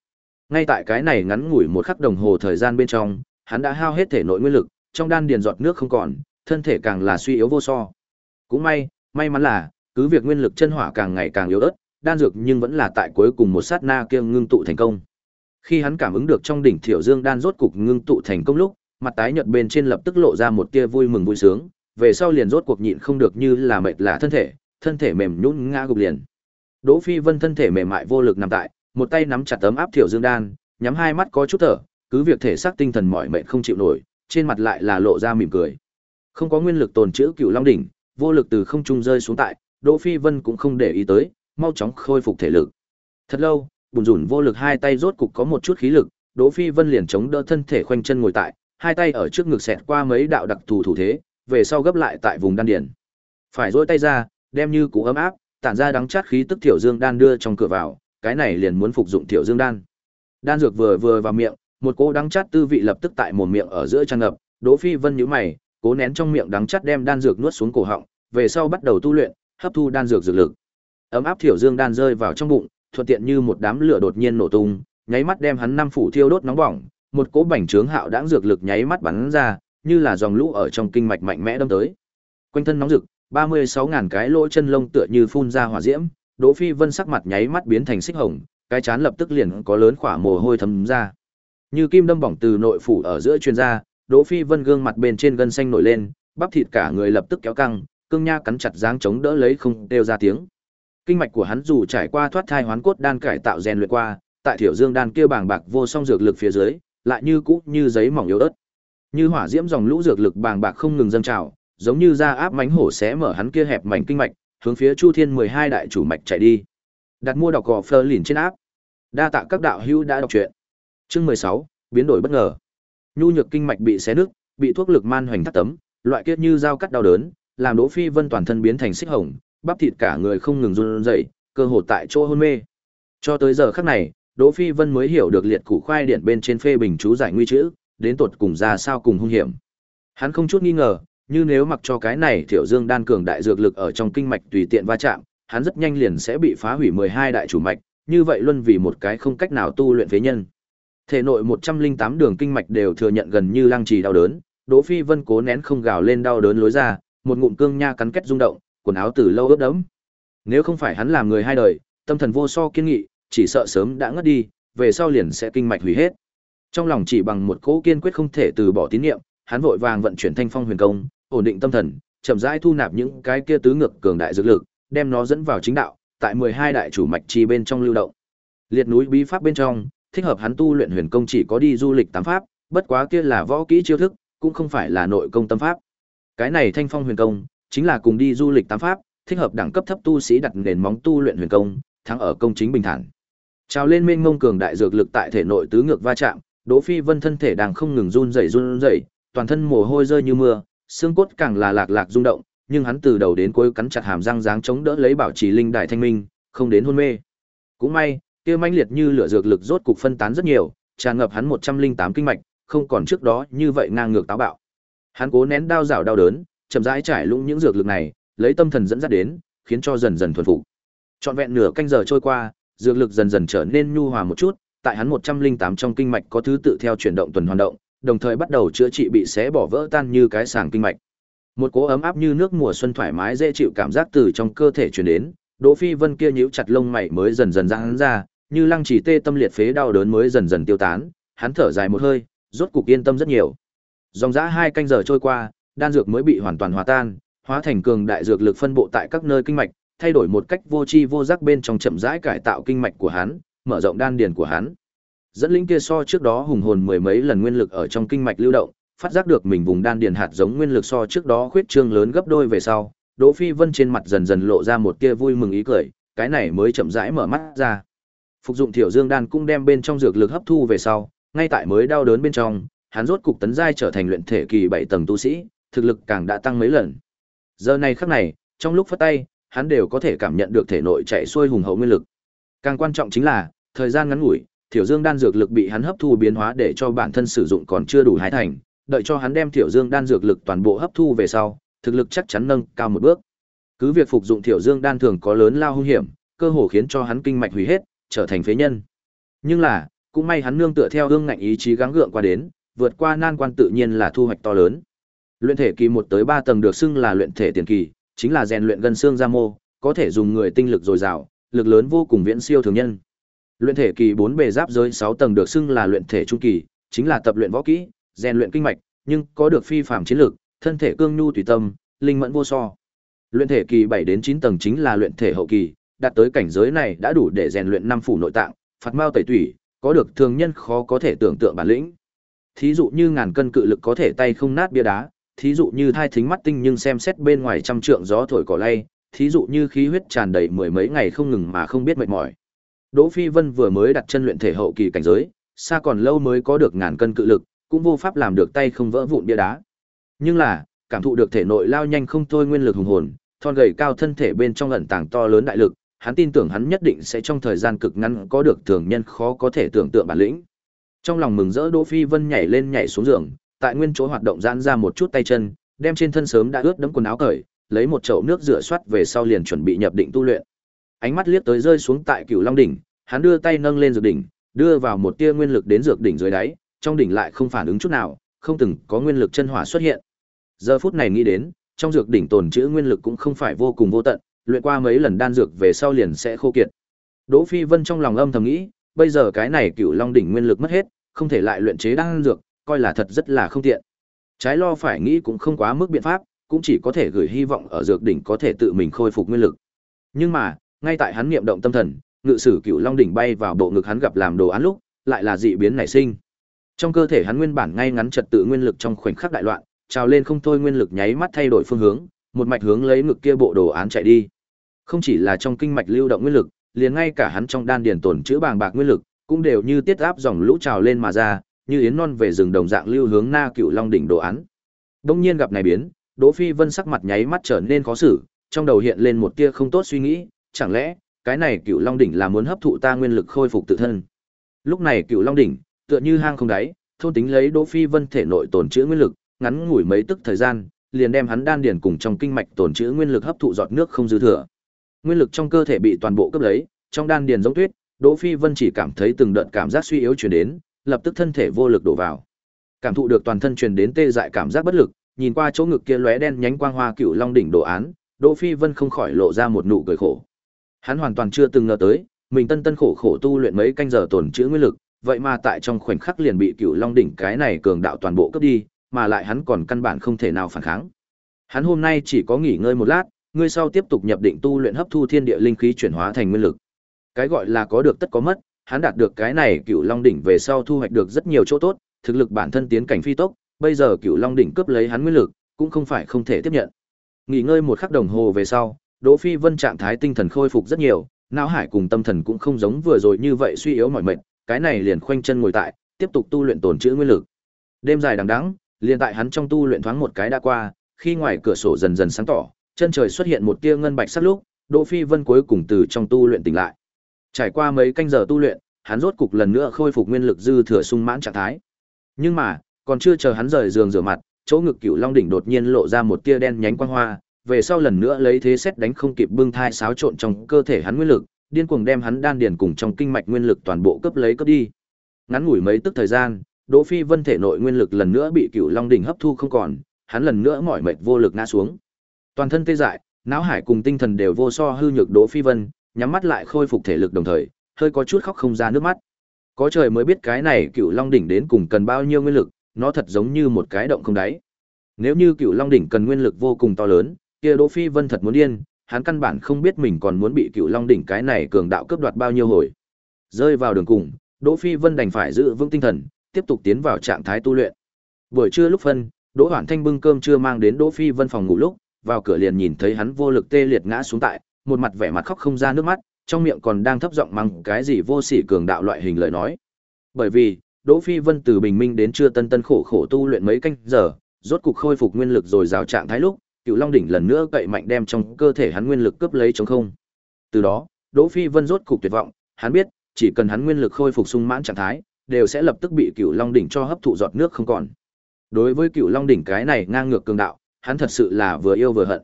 Ngay tại cái này ngắn ngủi một khắc đồng hồ thời gian bên trong, hắn đã hao hết thể nội nguyên lực, trong đan điền giọt nước không còn, thân thể càng là suy yếu vô so. Cũng may, may mắn là, cứ việc nguyên lực chân hỏa càng ngày càng yếu ớt, đan dược nhưng vẫn là tại cuối cùng một sát na kia ngưng tụ thành công. Khi hắn cảm ứng được trong đỉnh Thiểu Dương đan rốt cục ngưng tụ thành công lúc, mặt tái nhợt bên trên lập tức lộ ra một tia vui mừng vui sướng, về sau liền rốt cuộc nhịn không được như là mệt lạ thân thể, thân thể mềm nhũn ngã gục liền. Đỗ Phi Vân thân thể mềm mại vô lực nằm tại, một tay nắm chặt tấm áp Thiểu Dương đan, nhắm hai mắt có chút thở, cứ việc thể xác tinh thần mỏi mệt không chịu nổi, trên mặt lại là lộ ra mỉm cười. Không có nguyên lực tồn trữ Cửu Long đỉnh, vô lực từ không trung rơi xuống tại, Đỗ Phi Vân cũng không để ý tới, mau chóng khôi phục thể lực. Thật lâu, bùn rủn vô lực hai tay rốt cục có một chút khí lực, Đỗ Phi Vân liền chống đỡ thân thể khoanh chân ngồi tại, hai tay ở trước ngực xẹt qua mấy đạo đặc thù thủ thế, về sau gấp lại tại vùng đan điền. Phải duỗi tay ra, đem như cú ấm áp, tản ra đắng chát khí tức tiểu dương đan đưa trong cửa vào, cái này liền muốn phục dụng tiểu dương đan. Đan dược vừa vừa vào miệng, một cỗ đắng chát tư vị lập tức tại mồm miệng ở giữa tràn ngập, Đỗ Phi Vân nhíu mày, cố nén trong miệng đắng chát đem đan dược nuốt xuống cổ họng, về sau bắt đầu tu luyện, hấp thu đan dược dược lực. Ấm áp tiểu dương đan rơi vào trong bụng, thuận tiện như một đám lửa đột nhiên nổ tung, nháy mắt đem hắn năm phủ thiêu đốt nóng bỏng, một cỗ bành trướng hạo đãng dược lực nháy mắt bắn ra, như là dòng lũ ở trong kinh mạch mạnh mẽ đâm tới. Quanh thân nóng rực, 36.000 cái lỗ chân lông tựa như phun ra hỏa diễm, Đỗ Phi Vân sắc mặt nháy mắt biến thành xích hồng, cái chán lập tức liền có lớn khỏa mồ hôi thấm ra. Như kim đâm bỏng từ nội phủ ở giữa truyền ra, Đỗ Phi Vân gương mặt bên trên gân xanh nổi lên, bắp thịt cả người lập tức kéo căng, cương nha cắn chặt dáng chống đỡ lấy không đều ra tiếng. Kinh mạch của hắn dù trải qua thoát thai hoán cốt đan cải tạo rèn luyện qua, tại Thiểu Dương đan kia bàng bạc vô song dược lực phía dưới, lại như cũ như giấy mỏng yếu ớt. Như hỏa diễm dòng lũ dược lực bàng bạc không ngừng dâng trào, giống như da áp mánh hổ xé mở hắn kia hẹp mảnh kinh mạch, hướng phía Chu Thiên 12 đại chủ mạch chạy đi. Đặt mua đọc gò Fleur lìn trên áp. Đa tạ các đạo hữu đã đọc truyện. Chương 16, biến đổi bất ngờ. Nhu nhược kinh mạch bị xé nứt, bị thuốc lực man hoành thắt tấm, loại kiết như dao cắt đau đớn, làm Đỗ Phi Vân toàn thân biến thành xích hồng, bắp thịt cả người không ngừng run rẩy, cơ hồ tại chỗ hôn mê. Cho tới giờ khắc này, Đỗ Phi Vân mới hiểu được liệt củ khoai điện bên trên phê bình chú giải nguy chữ, đến tột cùng ra sao cùng hung hiểm. Hắn không chút nghi ngờ, như nếu mặc cho cái này Tiểu Dương đan cường đại dược lực ở trong kinh mạch tùy tiện va chạm, hắn rất nhanh liền sẽ bị phá hủy 12 đại chủ mạch, như vậy luân vì một cái không cách nào tu luyện phế nhân. Thể nội 108 đường kinh mạch đều thừa nhận gần như lăng trì đau đớn, Đỗ Phi Vân cố nén không gào lên đau đớn lối ra, một ngụm cương nha cắn kết rung động, quần áo từ lâu ướt đẫm. Nếu không phải hắn làm người hai đời, tâm thần vô so kiên nghị, chỉ sợ sớm đã ngất đi, về sau liền sẽ kinh mạch hủy hết. Trong lòng chỉ bằng một cố kiên quyết không thể từ bỏ tín niệm, hắn vội vàng vận chuyển Thanh Phong Huyền Công, ổn định tâm thần, chậm rãi thu nạp những cái kia tứ ngược cường đại dược lực, đem nó dẫn vào chính đạo, tại 12 đại chủ mạch chi bên trong lưu động. Liệt núi bí pháp bên trong, thích hợp hắn tu luyện huyền công chỉ có đi du lịch tám pháp, bất quá kia là võ kỹ chiêu thức, cũng không phải là nội công tâm pháp. Cái này Thanh Phong huyền công, chính là cùng đi du lịch tám pháp, thích hợp đẳng cấp thấp tu sĩ đặt nền móng tu luyện huyền công, thắng ở công chính bình thản. Trào lên mênh mông cường đại dược lực tại thể nội tứ ngược va chạm, Đỗ Phi Vân thân thể đang không ngừng run rẩy run rẩy, toàn thân mồ hôi rơi như mưa, xương cốt càng là lạc lạc rung động, nhưng hắn từ đầu đến cuối cắn chặt hàm răng dáng chống đỡ lấy bảo trì linh đại thanh minh, không đến hôn mê. Cũng may, kia mãnh liệt như lửa dược lực rốt cục phân tán rất nhiều, tràn ngập hắn 108 kinh mạch, không còn trước đó như vậy ngang ngược táo bạo. Hắn cố nén đau rào đau đớn, chậm rãi trải lũng những dược lực này, lấy tâm thần dẫn dắt đến, khiến cho dần dần thuần phục. Trọn vẹn nửa canh giờ trôi qua, dược lực dần dần trở nên nhu hòa một chút, tại hắn 108 trong kinh mạch có thứ tự theo chuyển động tuần hoàn động, đồng thời bắt đầu chữa trị bị xé bỏ vỡ tan như cái sàng kinh mạch. Một cỗ ấm áp như nước mùa xuân thoải mái dễ chịu cảm giác từ trong cơ thể truyền đến, Đỗ Phi Vân kia nhíu chặt lông mày mới dần dần giãn ra, như lăng chỉ tê tâm liệt phế đau đớn mới dần dần tiêu tán, hắn thở dài một hơi, rốt cục yên tâm rất nhiều. Dòng dã hai canh giờ trôi qua, đan dược mới bị hoàn toàn hòa tan, hóa thành cường đại dược lực phân bộ tại các nơi kinh mạch, thay đổi một cách vô tri vô giác bên trong chậm rãi cải tạo kinh mạch của hắn, mở rộng đan điền của hắn. Dẫn linh kia so trước đó hùng hồn mười mấy lần nguyên lực ở trong kinh mạch lưu động, phát giác được mình vùng đan điền hạt giống nguyên lực so trước đó khuyết trương lớn gấp đôi về sau, Đỗ Phi Vân trên mặt dần dần lộ ra một tia vui mừng ý cười, cái này mới chậm rãi mở mắt ra. Phục dụng tiểu Dương đan cũng đem bên trong dược lực hấp thu về sau, ngay tại mới đau đớn bên trong, hắn rốt cục tấn giai trở thành luyện thể kỳ 7 tầng tu sĩ, thực lực càng đã tăng mấy lần. Giờ này khắc này, trong lúc phất tay, hắn đều có thể cảm nhận được thể nội chạy xuôi hùng hậu nguyên lực. Càng quan trọng chính là, thời gian ngắn ngủi, tiểu Dương đan dược lực bị hắn hấp thu biến hóa để cho bản thân sử dụng còn chưa đủ hái thành, đợi cho hắn đem tiểu Dương đan dược lực toàn bộ hấp thu về sau, thực lực chắc chắn nâng cao một bước. Cứ việc phục dụng tiểu Dương đan thường có lớn lao hung hiểm, cơ hồ khiến cho hắn kinh mạch hủy hết, trở thành phế nhân. Nhưng là, cũng may hắn nương tựa theo hương ngạnh ý chí gắng gượng qua đến, vượt qua nan quan tự nhiên là thu hoạch to lớn. Luyện thể kỳ 1 tới 3 tầng được xưng là luyện thể tiền kỳ, chính là rèn luyện gân xương da mô, có thể dùng người tinh lực dồi dào, lực lớn vô cùng viễn siêu thường nhân. Luyện thể kỳ 4 bề giáp giới 6 tầng được xưng là luyện thể trung kỳ, chính là tập luyện võ kỹ, rèn luyện kinh mạch, nhưng có được phi phàm chiến lực, thân thể cương nhu tùy tâm, linh mẫn vô so. Luyện thể kỳ 7 đến 9 tầng chính là luyện thể hậu kỳ, đạt tới cảnh giới này đã đủ để rèn luyện năm phủ nội tạng, phạt mao tẩy tủy, có được thường nhân khó có thể tưởng tượng bản lĩnh. Thí dụ như ngàn cân cự lực có thể tay không nát bia đá, thí dụ như thai thính mắt tinh nhưng xem xét bên ngoài trăm trượng gió thổi cỏ lay, thí dụ như khí huyết tràn đầy mười mấy ngày không ngừng mà không biết mệt mỏi. Đỗ Phi Vân vừa mới đặt chân luyện thể hậu kỳ cảnh giới, xa còn lâu mới có được ngàn cân cự lực, cũng vô pháp làm được tay không vỡ vụn bia đá. Nhưng là, cảm thụ được thể nội lao nhanh không thôi nguyên lực hùng hồn, thon gầy cao thân thể bên trong ẩn tàng to lớn đại lực, hắn tin tưởng hắn nhất định sẽ trong thời gian cực ngắn có được thường nhân khó có thể tưởng tượng bản lĩnh. Trong lòng mừng rỡ Đỗ Phi Vân nhảy lên nhảy xuống giường, tại nguyên chỗ hoạt động giãn ra một chút tay chân, đem trên thân sớm đã ướt đẫm quần áo cởi, lấy một chậu nước rửa soát về sau liền chuẩn bị nhập định tu luyện. Ánh mắt liếc tới rơi xuống tại Cửu Long đỉnh, hắn đưa tay nâng lên dược đỉnh, đưa vào một tia nguyên lực đến dược đỉnh dưới đáy, trong đỉnh lại không phản ứng chút nào, không từng có nguyên lực chân hỏa xuất hiện. Giờ phút này nghĩ đến, trong dược đỉnh tồn trữ nguyên lực cũng không phải vô cùng vô tận, luyện qua mấy lần đan dược về sau liền sẽ khô kiệt. Đỗ Phi Vân trong lòng âm thầm nghĩ, bây giờ cái này Cửu Long đỉnh nguyên lực mất hết, không thể lại luyện chế đan dược, coi là thật rất là không tiện. Trái lo phải nghĩ cũng không quá mức biện pháp, cũng chỉ có thể gửi hy vọng ở dược đỉnh có thể tự mình khôi phục nguyên lực. Nhưng mà, ngay tại hắn niệm động tâm thần, ngự sử Cửu Long đỉnh bay vào bộ ngực hắn gặp làm đồ án lúc, lại là dị biến nảy sinh. Trong cơ thể hắn nguyên bản ngay ngắn trật tự nguyên lực trong khoảnh khắc đại loạn, trào lên không thôi nguyên lực nháy mắt thay đổi phương hướng, một mạch hướng lấy ngực kia bộ đồ án chạy đi. Không chỉ là trong kinh mạch lưu động nguyên lực, liền ngay cả hắn trong đan điền tồn chứa bàng bạc nguyên lực, cũng đều như tiết áp dòng lũ trào lên mà ra, như yến non về rừng đồng dạng lưu hướng Na Cựu Long đỉnh đồ án. Đông nhiên gặp này biến, Đỗ Phi Vân sắc mặt nháy mắt trở nên khó xử, trong đầu hiện lên một tia không tốt suy nghĩ, chẳng lẽ cái này Cựu Long đỉnh là muốn hấp thụ ta nguyên lực khôi phục tự thân. Lúc này Cựu Long đỉnh, tựa như hang không đáy, thôn tính lấy Đỗ Phi Vân thể nội tồn trữ nguyên lực, ngắn ngủi mấy tức thời gian, liền đem hắn đan điền cùng trong kinh mạch tồn trữ nguyên lực hấp thụ giọt nước không dư thừa. Nguyên lực trong cơ thể bị toàn bộ cấp lấy, trong đan điền giống tuyết, Đỗ Phi Vân chỉ cảm thấy từng đợt cảm giác suy yếu truyền đến, lập tức thân thể vô lực đổ vào. Cảm thụ được toàn thân truyền đến tê dại cảm giác bất lực, nhìn qua chỗ ngực kia lóe đen nhánh quang hoa cựu long đỉnh đồ án, Đỗ Phi Vân không khỏi lộ ra một nụ cười khổ. Hắn hoàn toàn chưa từng ngờ tới, mình tân tân khổ khổ tu luyện mấy canh giờ tổn chữa nguyên lực, vậy mà tại trong khoảnh khắc liền bị cựu long đỉnh cái này cường đạo toàn bộ cướp đi, mà lại hắn còn căn bản không thể nào phản kháng. Hắn hôm nay chỉ có nghỉ ngơi một lát, ngươi sau tiếp tục nhập định tu luyện hấp thu thiên địa linh khí chuyển hóa thành nguyên lực. Cái gọi là có được tất có mất, hắn đạt được cái này cựu long đỉnh về sau thu hoạch được rất nhiều chỗ tốt, thực lực bản thân tiến cảnh phi tốc, bây giờ cựu long đỉnh cướp lấy hắn nguyên lực, cũng không phải không thể tiếp nhận. Nghỉ ngơi một khắc đồng hồ về sau, Đỗ Phi Vân trạng thái tinh thần khôi phục rất nhiều, não hải cùng tâm thần cũng không giống vừa rồi như vậy suy yếu mỏi mệt, cái này liền khoanh chân ngồi tại, tiếp tục tu luyện tổn trữ nguyên lực. Đêm dài đằng đẵng, liền tại hắn trong tu luyện thoáng một cái đã qua, khi ngoài cửa sổ dần dần sáng tỏ, chân trời xuất hiện một tia ngân bạch sắc lúc, Đỗ Phi Vân cuối cùng từ trong tu luyện tỉnh lại. Trải qua mấy canh giờ tu luyện, hắn rốt cục lần nữa khôi phục nguyên lực dư thừa sung mãn trạng thái. Nhưng mà, còn chưa chờ hắn rời giường rửa mặt, chỗ ngực Cửu Long đỉnh đột nhiên lộ ra một tia đen nhánh quang hoa, về sau lần nữa lấy thế xét đánh không kịp bưng thai xáo trộn trong cơ thể hắn nguyên lực, điên cuồng đem hắn đan điền cùng trong kinh mạch nguyên lực toàn bộ cấp lấy cấp đi. Ngắn ngủi mấy tức thời gian, Đỗ Phi Vân thể nội nguyên lực lần nữa bị Cửu Long đỉnh hấp thu không còn, hắn lần nữa mỏi mệt vô lực ngã xuống. Toàn thân tê dại, não hải cùng tinh thần đều vô so hư nhược Đỗ Phi Vân, nhắm mắt lại khôi phục thể lực đồng thời, hơi có chút khóc không ra nước mắt. Có trời mới biết cái này Cựu Long đỉnh đến cùng cần bao nhiêu nguyên lực, nó thật giống như một cái động không đáy. Nếu như Cựu Long đỉnh cần nguyên lực vô cùng to lớn, kia Đỗ Phi Vân thật muốn điên, hắn căn bản không biết mình còn muốn bị Cựu Long đỉnh cái này cường đạo cướp đoạt bao nhiêu hồi. Rơi vào đường cùng, Đỗ Phi Vân đành phải giữ vững tinh thần, tiếp tục tiến vào trạng thái tu luyện. Buổi trưa lúc phân, Đỗ Hoản Thanh bưng cơm chưa mang đến Đỗ Phi Vân phòng ngủ lúc, vào cửa liền nhìn thấy hắn vô lực tê liệt ngã xuống tại, một mặt vẻ mặt khóc không ra nước mắt, trong miệng còn đang thấp giọng mắng cái gì vô sỉ cường đạo loại hình lời nói. Bởi vì, Đỗ Phi Vân từ bình minh đến trưa tân tân khổ khổ tu luyện mấy canh giờ, rốt cục khôi phục nguyên lực rồi giáo trạng thái lúc, Cựu Long đỉnh lần nữa cậy mạnh đem trong cơ thể hắn nguyên lực cướp lấy trống không. Từ đó, Đỗ Phi Vân rốt cục tuyệt vọng, hắn biết, chỉ cần hắn nguyên lực khôi phục sung mãn trạng thái, đều sẽ lập tức bị Cựu Long đỉnh cho hấp thụ giọt nước không còn. Đối với Cựu Long đỉnh cái này ngang ngược cường đạo, hắn thật sự là vừa yêu vừa hận.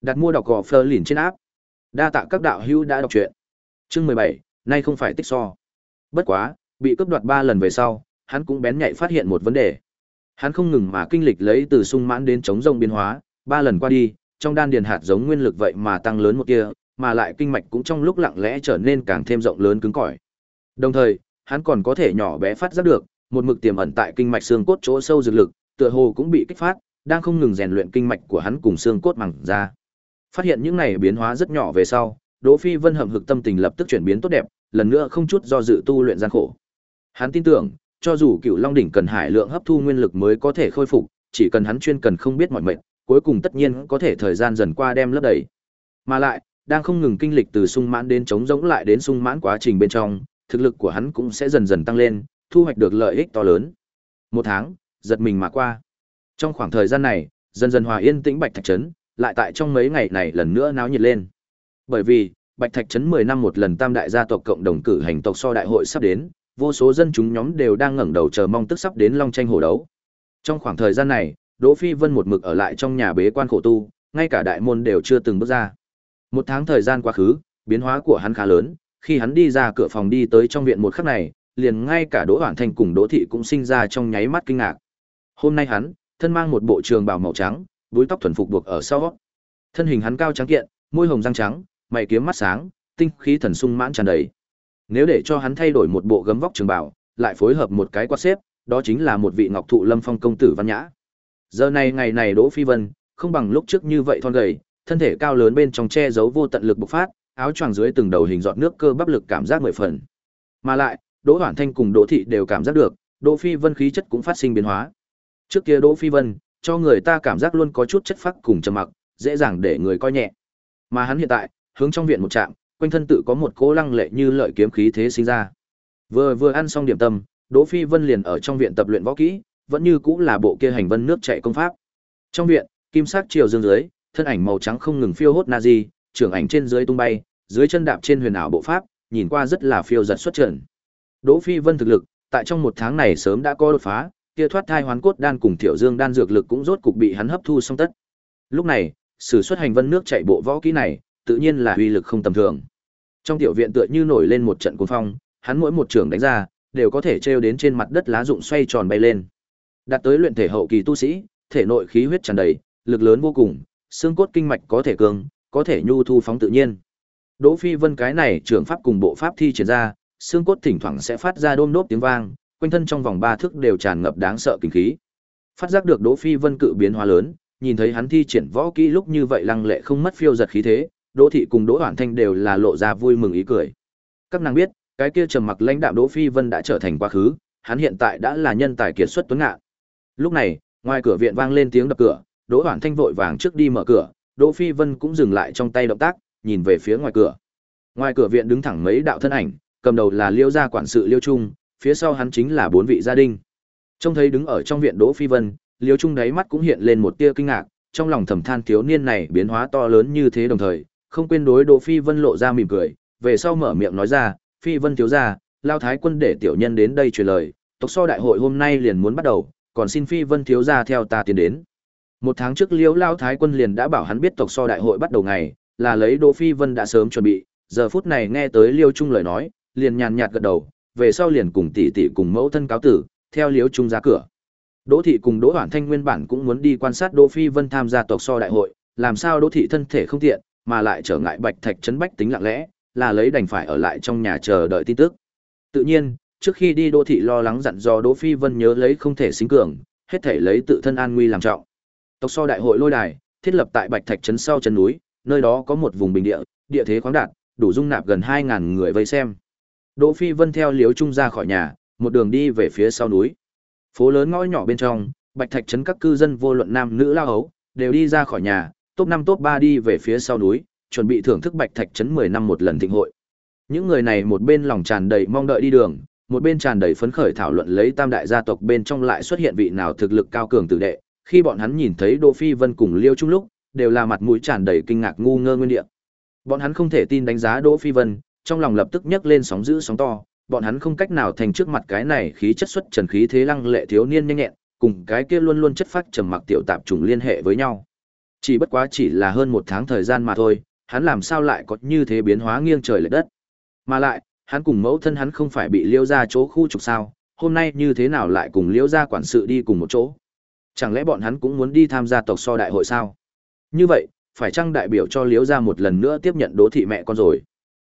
Đặt mua đọc gò Fleur lìn trên áp. Đa tạ các đạo hữu đã đọc truyện. Chương mười bảy, nay không phải tích so. Bất quá, bị cướp đoạt ba lần về sau, hắn cũng bén nhạy phát hiện một vấn đề. Hắn không ngừng mà kinh lịch lấy từ sung mãn đến chống rông biến hóa, ba lần qua đi, trong đan điền hạt giống nguyên lực vậy mà tăng lớn một kia, mà lại kinh mạch cũng trong lúc lặng lẽ trở nên càng thêm rộng lớn cứng cỏi. Đồng thời, hắn còn có thể nhỏ bé phát giác được, một mực tiềm ẩn tại kinh mạch xương cốt chỗ sâu dược lực, tựa hồ cũng bị kích phát, đang không ngừng rèn luyện kinh mạch của hắn cùng xương cốt màng ra. Phát hiện những này biến hóa rất nhỏ về sau, Đỗ Phi Vân hậm hực tâm tình lập tức chuyển biến tốt đẹp, lần nữa không chút do dự tu luyện gian khổ. Hắn tin tưởng, cho dù Cựu Long đỉnh cần hải lượng hấp thu nguyên lực mới có thể khôi phục, chỉ cần hắn chuyên cần không biết mọi mệnh, cuối cùng tất nhiên có thể thời gian dần qua đem lấp đầy. Mà lại, đang không ngừng kinh lịch từ sung mãn đến chống rỗng lại đến sung mãn quá trình bên trong, thực lực của hắn cũng sẽ dần dần tăng lên, thu hoạch được lợi ích to lớn. Một tháng, giật mình mà qua. Trong khoảng thời gian này, dần dần hòa yên tĩnh Bạch Thạch trấn, lại tại trong mấy ngày này lần nữa náo nhiệt lên. Bởi vì, Bạch Thạch trấn 10 năm một lần tam đại gia tộc cộng đồng cử hành tộc so đại hội sắp đến, vô số dân chúng nhóm đều đang ngẩng đầu chờ mong tức sắp đến long tranh hổ đấu. Trong khoảng thời gian này, Đỗ Phi Vân một mực ở lại trong nhà bế quan khổ tu, ngay cả đại môn đều chưa từng bước ra. Một tháng thời gian quá khứ, biến hóa của hắn khá lớn, khi hắn đi ra cửa phòng đi tới trong viện một khắc này, liền ngay cả Đỗ Hoản thành cùng Đỗ Thị cũng sinh ra trong nháy mắt kinh ngạc. Hôm nay hắn, thân mang một bộ trường bào màu trắng, búi tóc thuần phục buộc ở sau. Thân hình hắn cao trắng kiện, môi hồng răng trắng, mày kiếm mắt sáng, tinh khí thần sung mãn tràn đầy. Nếu để cho hắn thay đổi một bộ gấm vóc trường bảo, lại phối hợp một cái quạt xếp, đó chính là một vị ngọc thụ lâm phong công tử văn nhã. Giờ này ngày này Đỗ Phi Vân, không bằng lúc trước như vậy thon gầy, thân thể cao lớn bên trong che giấu vô tận lực bộc phát, áo choàng dưới từng đầu hình giọt nước cơ bắp lực cảm giác mười phần. Mà lại, Đỗ Hoàn Thanh cùng Đỗ Thị đều cảm giác được, Đỗ Phi Vân khí chất cũng phát sinh biến hóa. Trước kia Đỗ Phi Vân, cho người ta cảm giác luôn có chút chất phác cùng trầm mặc, dễ dàng để người coi nhẹ. Mà hắn hiện tại, hướng trong viện một trạm, quanh thân tự có một cỗ lăng lệ như lợi kiếm khí thế sinh ra. Vừa vừa ăn xong điểm tâm, Đỗ Phi Vân liền ở trong viện tập luyện võ kỹ, vẫn như cũng là bộ kia hành vân nước chảy công pháp. Trong viện, kim sắc chiều dương dưới, thân ảnh màu trắng không ngừng phiêu hốt Nazi, trưởng ảnh trên dưới tung bay, dưới chân đạp trên huyền ảo bộ pháp, nhìn qua rất là phiêu giật xuất trận. Đỗ Phi Vân thực lực, tại trong một tháng này sớm đã có đột phá, kia thoát thai hoán cốt đan cùng tiểu dương đan dược lực cũng rốt cục bị hắn hấp thu xong tất. Lúc này, sử xuất hành vân nước chạy bộ võ kỹ này, tự nhiên là uy lực không tầm thường. Trong tiểu viện tựa như nổi lên một trận cuồng phong, hắn mỗi một trường đánh ra, đều có thể treo đến trên mặt đất lá rụng xoay tròn bay lên. Đạt tới luyện thể hậu kỳ tu sĩ, thể nội khí huyết tràn đầy, lực lớn vô cùng, xương cốt kinh mạch có thể cường, có thể nhu thu phóng tự nhiên. Đỗ Phi Vân cái này trưởng pháp cùng bộ pháp thi triển ra, xương cốt thỉnh thoảng sẽ phát ra đôm đốp tiếng vang, quanh thân trong vòng ba thước đều tràn ngập đáng sợ kinh khí. Phát giác được Đỗ Phi Vân cự biến hóa lớn, nhìn thấy hắn thi triển võ kỹ lúc như vậy lăng lệ không mất phiêu giật khí thế, Đỗ thị cùng Đỗ Hoản Thanh đều là lộ ra vui mừng ý cười. Các nàng biết, cái kia trầm mặc lãnh đạm Đỗ Phi Vân đã trở thành quá khứ, hắn hiện tại đã là nhân tài kiệt xuất tuấn ngạ. Lúc này, ngoài cửa viện vang lên tiếng đập cửa, Đỗ Hoản Thanh vội vàng trước đi mở cửa, Đỗ Phi Vân cũng dừng lại trong tay động tác, nhìn về phía ngoài cửa. Ngoài cửa viện đứng thẳng mấy đạo thân ảnh, cầm đầu là Liêu gia quản sự Liêu Trung, phía sau hắn chính là bốn vị gia đình. Trông thấy đứng ở trong viện Đỗ Phi Vân, Liêu Trung đáy mắt cũng hiện lên một tia kinh ngạc, trong lòng thầm than thiếu niên này biến hóa to lớn như thế đồng thời, không quên đối Đỗ Phi Vân lộ ra mỉm cười, về sau mở miệng nói ra, "Phi Vân thiếu gia, lao thái quân để tiểu nhân đến đây truyền lời, tộc so đại hội hôm nay liền muốn bắt đầu, còn xin Phi Vân thiếu gia theo ta tiến đến." Một tháng trước Liễu Lao Thái quân liền đã bảo hắn biết tộc so đại hội bắt đầu ngày, là lấy Đỗ Phi Vân đã sớm chuẩn bị, giờ phút này nghe tới Liêu Trung lời nói, liền nhàn nhạt gật đầu, về sau liền cùng tỷ tỷ cùng mẫu thân cáo tử, theo liễu Trung ra cửa. Đỗ thị cùng Đỗ Hoản Thanh nguyên bản cũng muốn đi quan sát Đỗ Phi Vân tham gia tộc so đại hội, làm sao Đỗ thị thân thể không tiện, mà lại trở ngại Bạch Thạch trấn bách tính lặng lẽ, là lấy đành phải ở lại trong nhà chờ đợi tin tức. Tự nhiên, trước khi đi Đỗ thị lo lắng dặn dò Đỗ Phi Vân nhớ lấy không thể sinh cường, hết thể lấy tự thân an nguy làm trọng. Tộc so đại hội lôi đài, thiết lập tại Bạch Thạch trấn sau chân núi, nơi đó có một vùng bình địa, địa thế khoáng đạt, đủ dung nạp gần 2000 người vây xem. Đỗ Phi Vân theo Liễu Trung ra khỏi nhà, một đường đi về phía sau núi. Phố lớn ngõ nhỏ bên trong, Bạch Thạch trấn các cư dân vô luận nam nữ lao hấu, đều đi ra khỏi nhà, top 5 top 3 đi về phía sau núi, chuẩn bị thưởng thức Bạch Thạch trấn 10 năm một lần thịnh hội. Những người này một bên lòng tràn đầy mong đợi đi đường, một bên tràn đầy phấn khởi thảo luận lấy tam đại gia tộc bên trong lại xuất hiện vị nào thực lực cao cường tử đệ, khi bọn hắn nhìn thấy Đỗ Phi Vân cùng Liêu Trung lúc, đều là mặt mũi tràn đầy kinh ngạc ngu ngơ nguyên địa. Bọn hắn không thể tin đánh giá Đỗ Phi Vân, trong lòng lập tức nhấc lên sóng dữ sóng to, bọn hắn không cách nào thành trước mặt cái này khí chất xuất trần khí thế lăng lệ thiếu niên nhanh nhẹn, cùng cái kia luôn luôn chất phát trầm mặc tiểu tạp trùng liên hệ với nhau. Chỉ bất quá chỉ là hơn một tháng thời gian mà thôi, hắn làm sao lại có như thế biến hóa nghiêng trời lệch đất. Mà lại, hắn cùng mẫu thân hắn không phải bị liêu ra chỗ khu trục sao, hôm nay như thế nào lại cùng liêu ra quản sự đi cùng một chỗ. Chẳng lẽ bọn hắn cũng muốn đi tham gia tộc so đại hội sao? Như vậy, phải chăng đại biểu cho liêu ra một lần nữa tiếp nhận đố thị mẹ con rồi?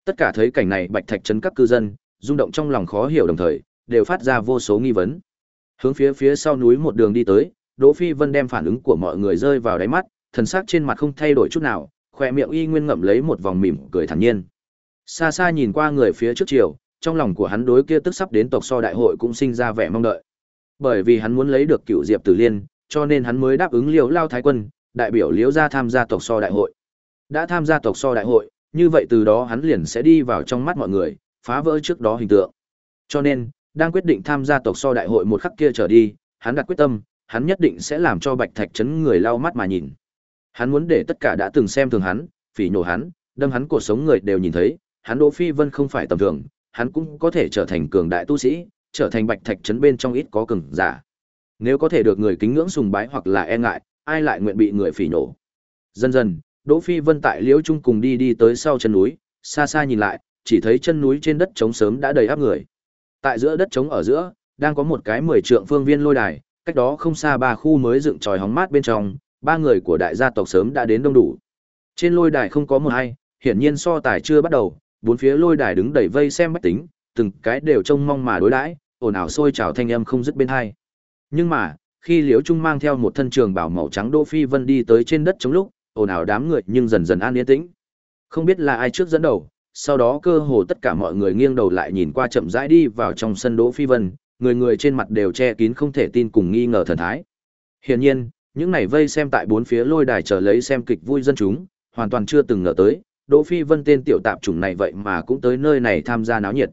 Tất cả thấy cảnh này bạch thạch chấn các cư dân, rung động trong lòng khó hiểu đồng thời, đều phát ra vô số nghi vấn. Hướng phía phía sau núi một đường đi tới, Đỗ Phi Vân đem phản ứng của mọi người rơi vào đáy mắt, thần sắc trên mặt không thay đổi chút nào, khỏe miệng y nguyên ngậm lấy một vòng mỉm cười thản nhiên. Xa xa nhìn qua người phía trước chiều, trong lòng của hắn đối kia tức sắp đến tộc so đại hội cũng sinh ra vẻ mong đợi. Bởi vì hắn muốn lấy được cựu Diệp Tử Liên, cho nên hắn mới đáp ứng Liễu Lao Thái Quân, đại biểu Liễu gia tham gia tộc so đại hội. Đã tham gia tộc so đại hội, như vậy từ đó hắn liền sẽ đi vào trong mắt mọi người, phá vỡ trước đó hình tượng. Cho nên, đang quyết định tham gia tộc so đại hội một khắc kia trở đi, hắn đặt quyết tâm, hắn nhất định sẽ làm cho Bạch Thạch trấn người lau mắt mà nhìn. Hắn muốn để tất cả đã từng xem thường hắn, phỉ nhổ hắn, đâm hắn cuộc sống người đều nhìn thấy, hắn Đỗ Phi Vân không phải tầm thường, hắn cũng có thể trở thành cường đại tu sĩ, trở thành Bạch Thạch trấn bên trong ít có cường giả. Nếu có thể được người kính ngưỡng sùng bái hoặc là e ngại, ai lại nguyện bị người phỉ nhổ? Dần dần, Đỗ Phi Vân tại Liễu Trung cùng đi đi tới sau chân núi, xa xa nhìn lại, chỉ thấy chân núi trên đất trống sớm đã đầy áp người. Tại giữa đất trống ở giữa, đang có một cái mười trượng phương viên lôi đài, cách đó không xa ba khu mới dựng tròi hóng mát bên trong, ba người của đại gia tộc sớm đã đến đông đủ. Trên lôi đài không có một ai, hiển nhiên so tài chưa bắt đầu, bốn phía lôi đài đứng đầy vây xem bách tính, từng cái đều trông mong mà đối đãi, ồn ào sôi trào thanh âm không dứt bên hai. Nhưng mà, khi Liễu Trung mang theo một thân trường bảo màu trắng Đỗ Phi Vân đi tới trên đất chống lúc, ồn ào đám người nhưng dần dần an yên tĩnh. Không biết là ai trước dẫn đầu, sau đó cơ hồ tất cả mọi người nghiêng đầu lại nhìn qua chậm rãi đi vào trong sân Đỗ Phi Vân, người người trên mặt đều che kín không thể tin cùng nghi ngờ thần thái. Hiển nhiên, những này vây xem tại bốn phía lôi đài chờ lấy xem kịch vui dân chúng, hoàn toàn chưa từng ngờ tới, Đỗ Phi Vân tên tiểu tạp chủng này vậy mà cũng tới nơi này tham gia náo nhiệt.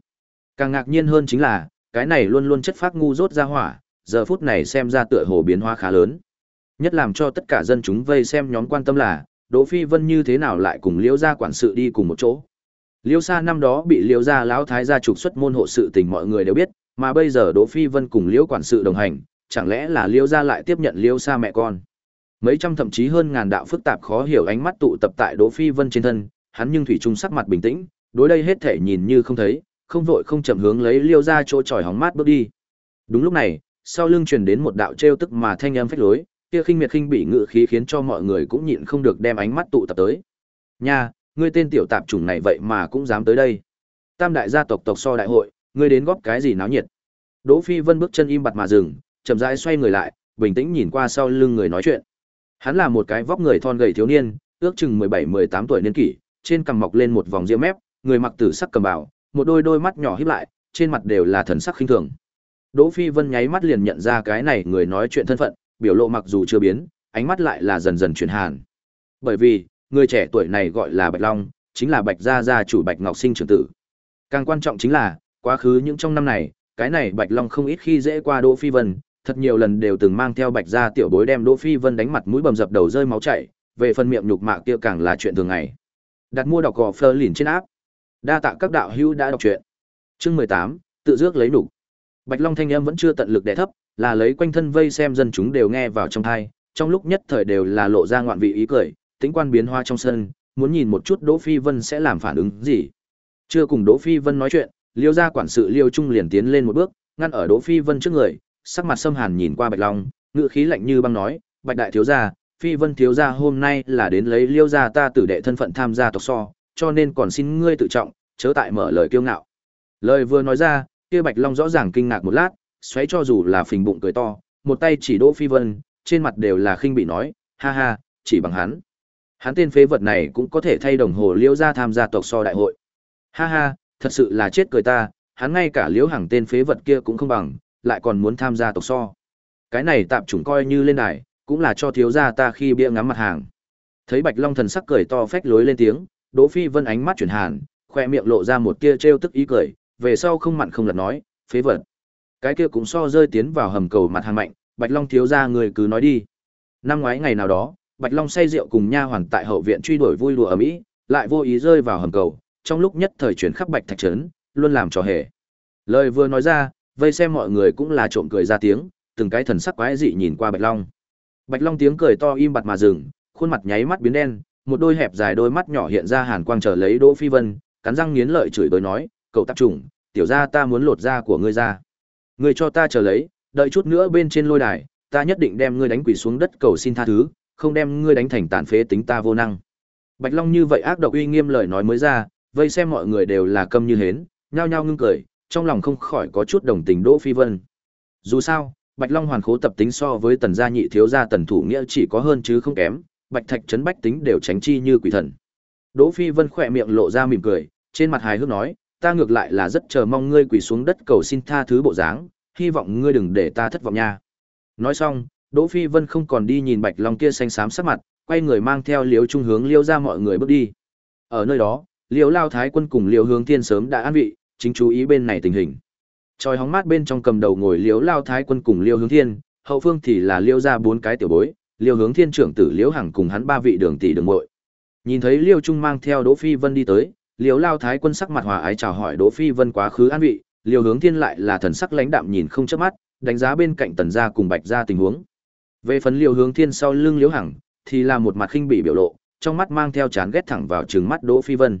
Càng ngạc nhiên hơn chính là, cái này luôn luôn chất phác ngu dốt ra hỏa, giờ phút này xem ra tựa hồ biến hóa khá lớn. Nhất làm cho tất cả dân chúng vây xem nhóm quan tâm là, Đỗ Phi Vân như thế nào lại cùng Liễu gia quản sự đi cùng một chỗ. Liễu gia năm đó bị Liễu gia lão thái gia trục xuất môn hộ sự tình mọi người đều biết, mà bây giờ Đỗ Phi Vân cùng Liễu quản sự đồng hành, chẳng lẽ là Liễu gia lại tiếp nhận Liễu gia mẹ con. Mấy trăm thậm chí hơn ngàn đạo phức tạp khó hiểu ánh mắt tụ tập tại Đỗ Phi Vân trên thân, hắn nhưng thủy chung sắc mặt bình tĩnh, đối đây hết thể nhìn như không thấy, không vội không chậm hướng lấy Liễu gia chỗ tròi hóng mát bước đi. Đúng lúc này, sau lưng truyền đến một đạo trêu tức mà thanh âm phách lối, kia khinh miệt khinh bị ngự khí khiến cho mọi người cũng nhịn không được đem ánh mắt tụ tập tới. Nha, ngươi tên tiểu tạp chủng này vậy mà cũng dám tới đây. Tam đại gia tộc tộc so đại hội, ngươi đến góp cái gì náo nhiệt? Đỗ Phi Vân bước chân im bặt mà dừng, chậm rãi xoay người lại, bình tĩnh nhìn qua sau lưng người nói chuyện. Hắn là một cái vóc người thon gầy thiếu niên, ước chừng 17-18 tuổi niên kỷ, trên cằm mọc lên một vòng ria mép, người mặc tử sắc cầm bào, một đôi đôi mắt nhỏ híp lại, trên mặt đều là thần sắc khinh thường. Đỗ Phi Vân nháy mắt liền nhận ra cái này người nói chuyện thân phận, biểu lộ mặc dù chưa biến, ánh mắt lại là dần dần chuyển hàn. Bởi vì, người trẻ tuổi này gọi là Bạch Long, chính là Bạch gia gia chủ Bạch Ngọc Sinh trưởng tử. Càng quan trọng chính là, quá khứ những trong năm này, cái này Bạch Long không ít khi dễ qua Đỗ Phi Vân, thật nhiều lần đều từng mang theo Bạch gia tiểu bối đem Đỗ Phi Vân đánh mặt mũi bầm dập đầu rơi máu chảy, về phần miệng nhục mạ kia càng là chuyện thường ngày. Đặt mua đọc gò Fleur lìn trên áp. Đa tạ các đạo hữu đã đọc truyện. Chương 18, tự dước lấy đủ. Bạch Long thanh âm vẫn chưa tận lực đè thấp, là lấy quanh thân vây xem dân chúng đều nghe vào trong thai, trong lúc nhất thời đều là lộ ra ngoạn vị ý cười, tính quan biến hoa trong sân, muốn nhìn một chút Đỗ Phi Vân sẽ làm phản ứng gì. Chưa cùng Đỗ Phi Vân nói chuyện, Liêu gia quản sự Liêu Trung liền tiến lên một bước, ngăn ở Đỗ Phi Vân trước người, sắc mặt xâm hàn nhìn qua Bạch Long, ngữ khí lạnh như băng nói, "Bạch đại thiếu gia, Phi Vân thiếu gia hôm nay là đến lấy Liêu gia ta tử đệ thân phận tham gia tộc so, cho nên còn xin ngươi tự trọng, chớ tại mở lời kiêu ngạo." Lời vừa nói ra, kia Bạch Long rõ ràng kinh ngạc một lát, xoáy cho dù là phình bụng cười to, một tay chỉ Đỗ Phi Vân, trên mặt đều là khinh bị nói, ha ha, chỉ bằng hắn. Hắn tên phế vật này cũng có thể thay đồng hồ liễu ra tham gia tộc so đại hội. Ha ha, thật sự là chết cười ta, hắn ngay cả liễu hàng tên phế vật kia cũng không bằng, lại còn muốn tham gia tộc so. Cái này tạm chủng coi như lên đài, cũng là cho thiếu gia ta khi bia ngắm mặt hàng. Thấy Bạch Long thần sắc cười to phách lối lên tiếng, Đỗ Phi Vân ánh mắt chuyển hàn, khoe miệng lộ ra một tia trêu tức ý cười, về sau không mặn không lật nói, phế vật. Cái kia cũng so rơi tiến vào hầm cầu mặt hàng mạnh, Bạch Long thiếu gia người cứ nói đi. Năm ngoái ngày nào đó, Bạch Long say rượu cùng nha hoàn tại hậu viện truy đuổi vui đùa ở mỹ, lại vô ý rơi vào hầm cầu, trong lúc nhất thời chuyển khắp Bạch Thạch trấn, luôn làm trò hề. Lời vừa nói ra, vây xem mọi người cũng là trộm cười ra tiếng, từng cái thần sắc quái dị nhìn qua Bạch Long. Bạch Long tiếng cười to im bặt mà dừng, khuôn mặt nháy mắt biến đen, một đôi hẹp dài đôi mắt nhỏ hiện ra hàn quang chờ lấy Đỗ Phi Vân, cắn răng nghiến lợi chửi bới nói, "Cậu tạp trùng, tiểu gia ta muốn lột da của ngươi ra." Ngươi cho ta chờ lấy, đợi chút nữa bên trên lôi đài, ta nhất định đem ngươi đánh quỳ xuống đất cầu xin tha thứ, không đem ngươi đánh thành tàn phế tính ta vô năng. Bạch Long như vậy ác độc uy nghiêm lời nói mới ra, vây xem mọi người đều là câm như hến, nhao nhao ngưng cười, trong lòng không khỏi có chút đồng tình Đỗ Phi Vân. Dù sao, Bạch Long hoàn khố tập tính so với tần gia nhị thiếu gia tần thủ nghĩa chỉ có hơn chứ không kém, Bạch Thạch trấn bách tính đều tránh chi như quỷ thần. Đỗ Phi Vân khỏe miệng lộ ra mỉm cười, trên mặt hài hước nói, ta ngược lại là rất chờ mong ngươi quỳ xuống đất cầu xin tha thứ bộ dáng, hy vọng ngươi đừng để ta thất vọng nha. Nói xong, Đỗ Phi Vân không còn đi nhìn Bạch Long kia xanh xám sắc mặt, quay người mang theo Liễu Trung hướng Liễu ra mọi người bước đi. Ở nơi đó, Liễu Lao Thái Quân cùng Liễu Hướng Thiên sớm đã an vị, chính chú ý bên này tình hình. Tròi hóng mát bên trong cầm đầu ngồi Liễu Lao Thái Quân cùng Liễu Hướng Thiên, hậu phương thì là Liễu ra bốn cái tiểu bối, Liễu Hướng Thiên trưởng tử Liễu Hằng cùng hắn ba vị đường tỷ đường muội. Nhìn thấy Liễu Trung mang theo Đỗ Phi Vân đi tới, Liễu Lao Thái Quân sắc mặt hòa ái chào hỏi Đỗ Phi Vân quá khứ an vị, Liễu Hướng Thiên lại là thần sắc lãnh đạm nhìn không chớp mắt, đánh giá bên cạnh Tần gia cùng Bạch gia tình huống. Về phần Liễu Hướng Thiên sau lưng Liễu Hằng, thì là một mặt khinh bị biểu lộ, trong mắt mang theo chán ghét thẳng vào trừng mắt Đỗ Phi Vân.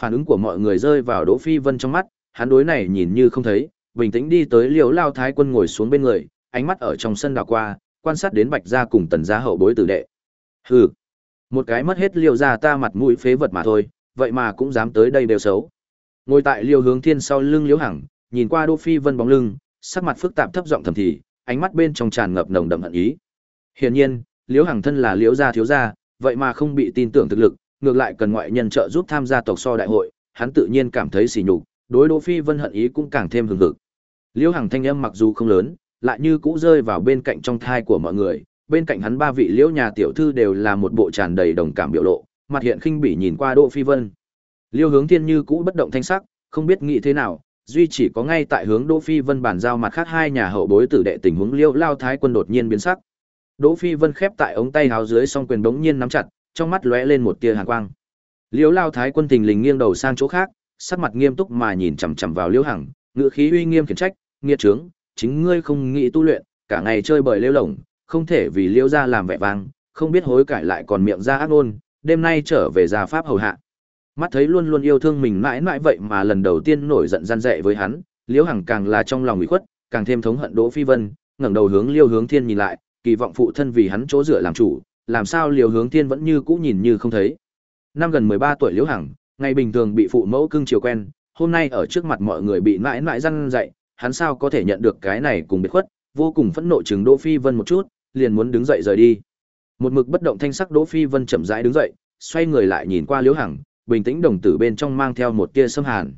Phản ứng của mọi người rơi vào Đỗ Phi Vân trong mắt, hắn đối này nhìn như không thấy, bình tĩnh đi tới Liễu Lao Thái Quân ngồi xuống bên người, ánh mắt ở trong sân đảo qua, quan sát đến Bạch gia cùng Tần gia hậu bối tử đệ. Hừ, một cái mất hết Liễu gia ta mặt mũi phế vật mà thôi, vậy mà cũng dám tới đây đều xấu. Ngồi tại liêu Hướng Thiên sau lưng Liễu Hằng, nhìn qua Đỗ Phi Vân bóng lưng, sắc mặt phức tạp thấp giọng thầm thì, ánh mắt bên trong tràn ngập nồng đậm hận ý. Hiển nhiên, Liễu Hằng thân là Liễu gia thiếu gia, vậy mà không bị tin tưởng thực lực, ngược lại cần ngoại nhân trợ giúp tham gia tộc so đại hội, hắn tự nhiên cảm thấy sỉ nhục, đối Đỗ Phi Vân hận ý cũng càng thêm hừng hực. Liễu Hằng thanh âm mặc dù không lớn, lại như cũ rơi vào bên cạnh trong thai của mọi người, bên cạnh hắn ba vị Liễu nhà tiểu thư đều là một bộ tràn đầy đồng cảm biểu lộ, mặt hiện khinh bỉ nhìn qua Đỗ Phi Vân. Liêu Hướng Thiên như cũ bất động thanh sắc, không biết nghĩ thế nào, duy chỉ có ngay tại hướng Đỗ Phi Vân bàn giao mặt khác hai nhà hậu bối tử đệ tình huống Liêu Lao Thái quân đột nhiên biến sắc. Đỗ Phi Vân khép tại ống tay háo dưới song quyền bỗng nhiên nắm chặt, trong mắt lóe lên một tia hàn quang. Liêu Lao Thái quân tình lình nghiêng đầu sang chỗ khác, sắc mặt nghiêm túc mà nhìn chằm chằm vào Liêu Hằng, ngữ khí uy nghiêm khiển trách, nghiệt trướng, chính ngươi không nghĩ tu luyện, cả ngày chơi bời lêu lổng, không thể vì Liêu gia làm vẻ vang, không biết hối cải lại còn miệng ra ác ngôn, đêm nay trở về gia pháp hầu hạ. Mắt thấy luôn luôn yêu thương mình mãi mãi vậy mà lần đầu tiên nổi giận gian dạy với hắn, Liễu Hằng càng là trong lòng ủy khuất, càng thêm thống hận Đỗ Phi Vân, ngẩng đầu hướng Liêu Hướng Thiên nhìn lại, kỳ vọng phụ thân vì hắn chỗ dựa làm chủ, làm sao Liêu Hướng Thiên vẫn như cũ nhìn như không thấy. Năm gần 13 tuổi Liễu Hằng, ngày bình thường bị phụ mẫu cưng chiều quen, hôm nay ở trước mặt mọi người bị mãi mãi răn dạy, hắn sao có thể nhận được cái này cùng biệt khuất, vô cùng phẫn nộ chừng Đỗ Phi Vân một chút, liền muốn đứng dậy rời đi. Một mực bất động thanh sắc Đỗ Phi Vân chậm rãi đứng dậy, xoay người lại nhìn qua Liễu Hằng, bình tĩnh đồng tử bên trong mang theo một tia sâm hàn.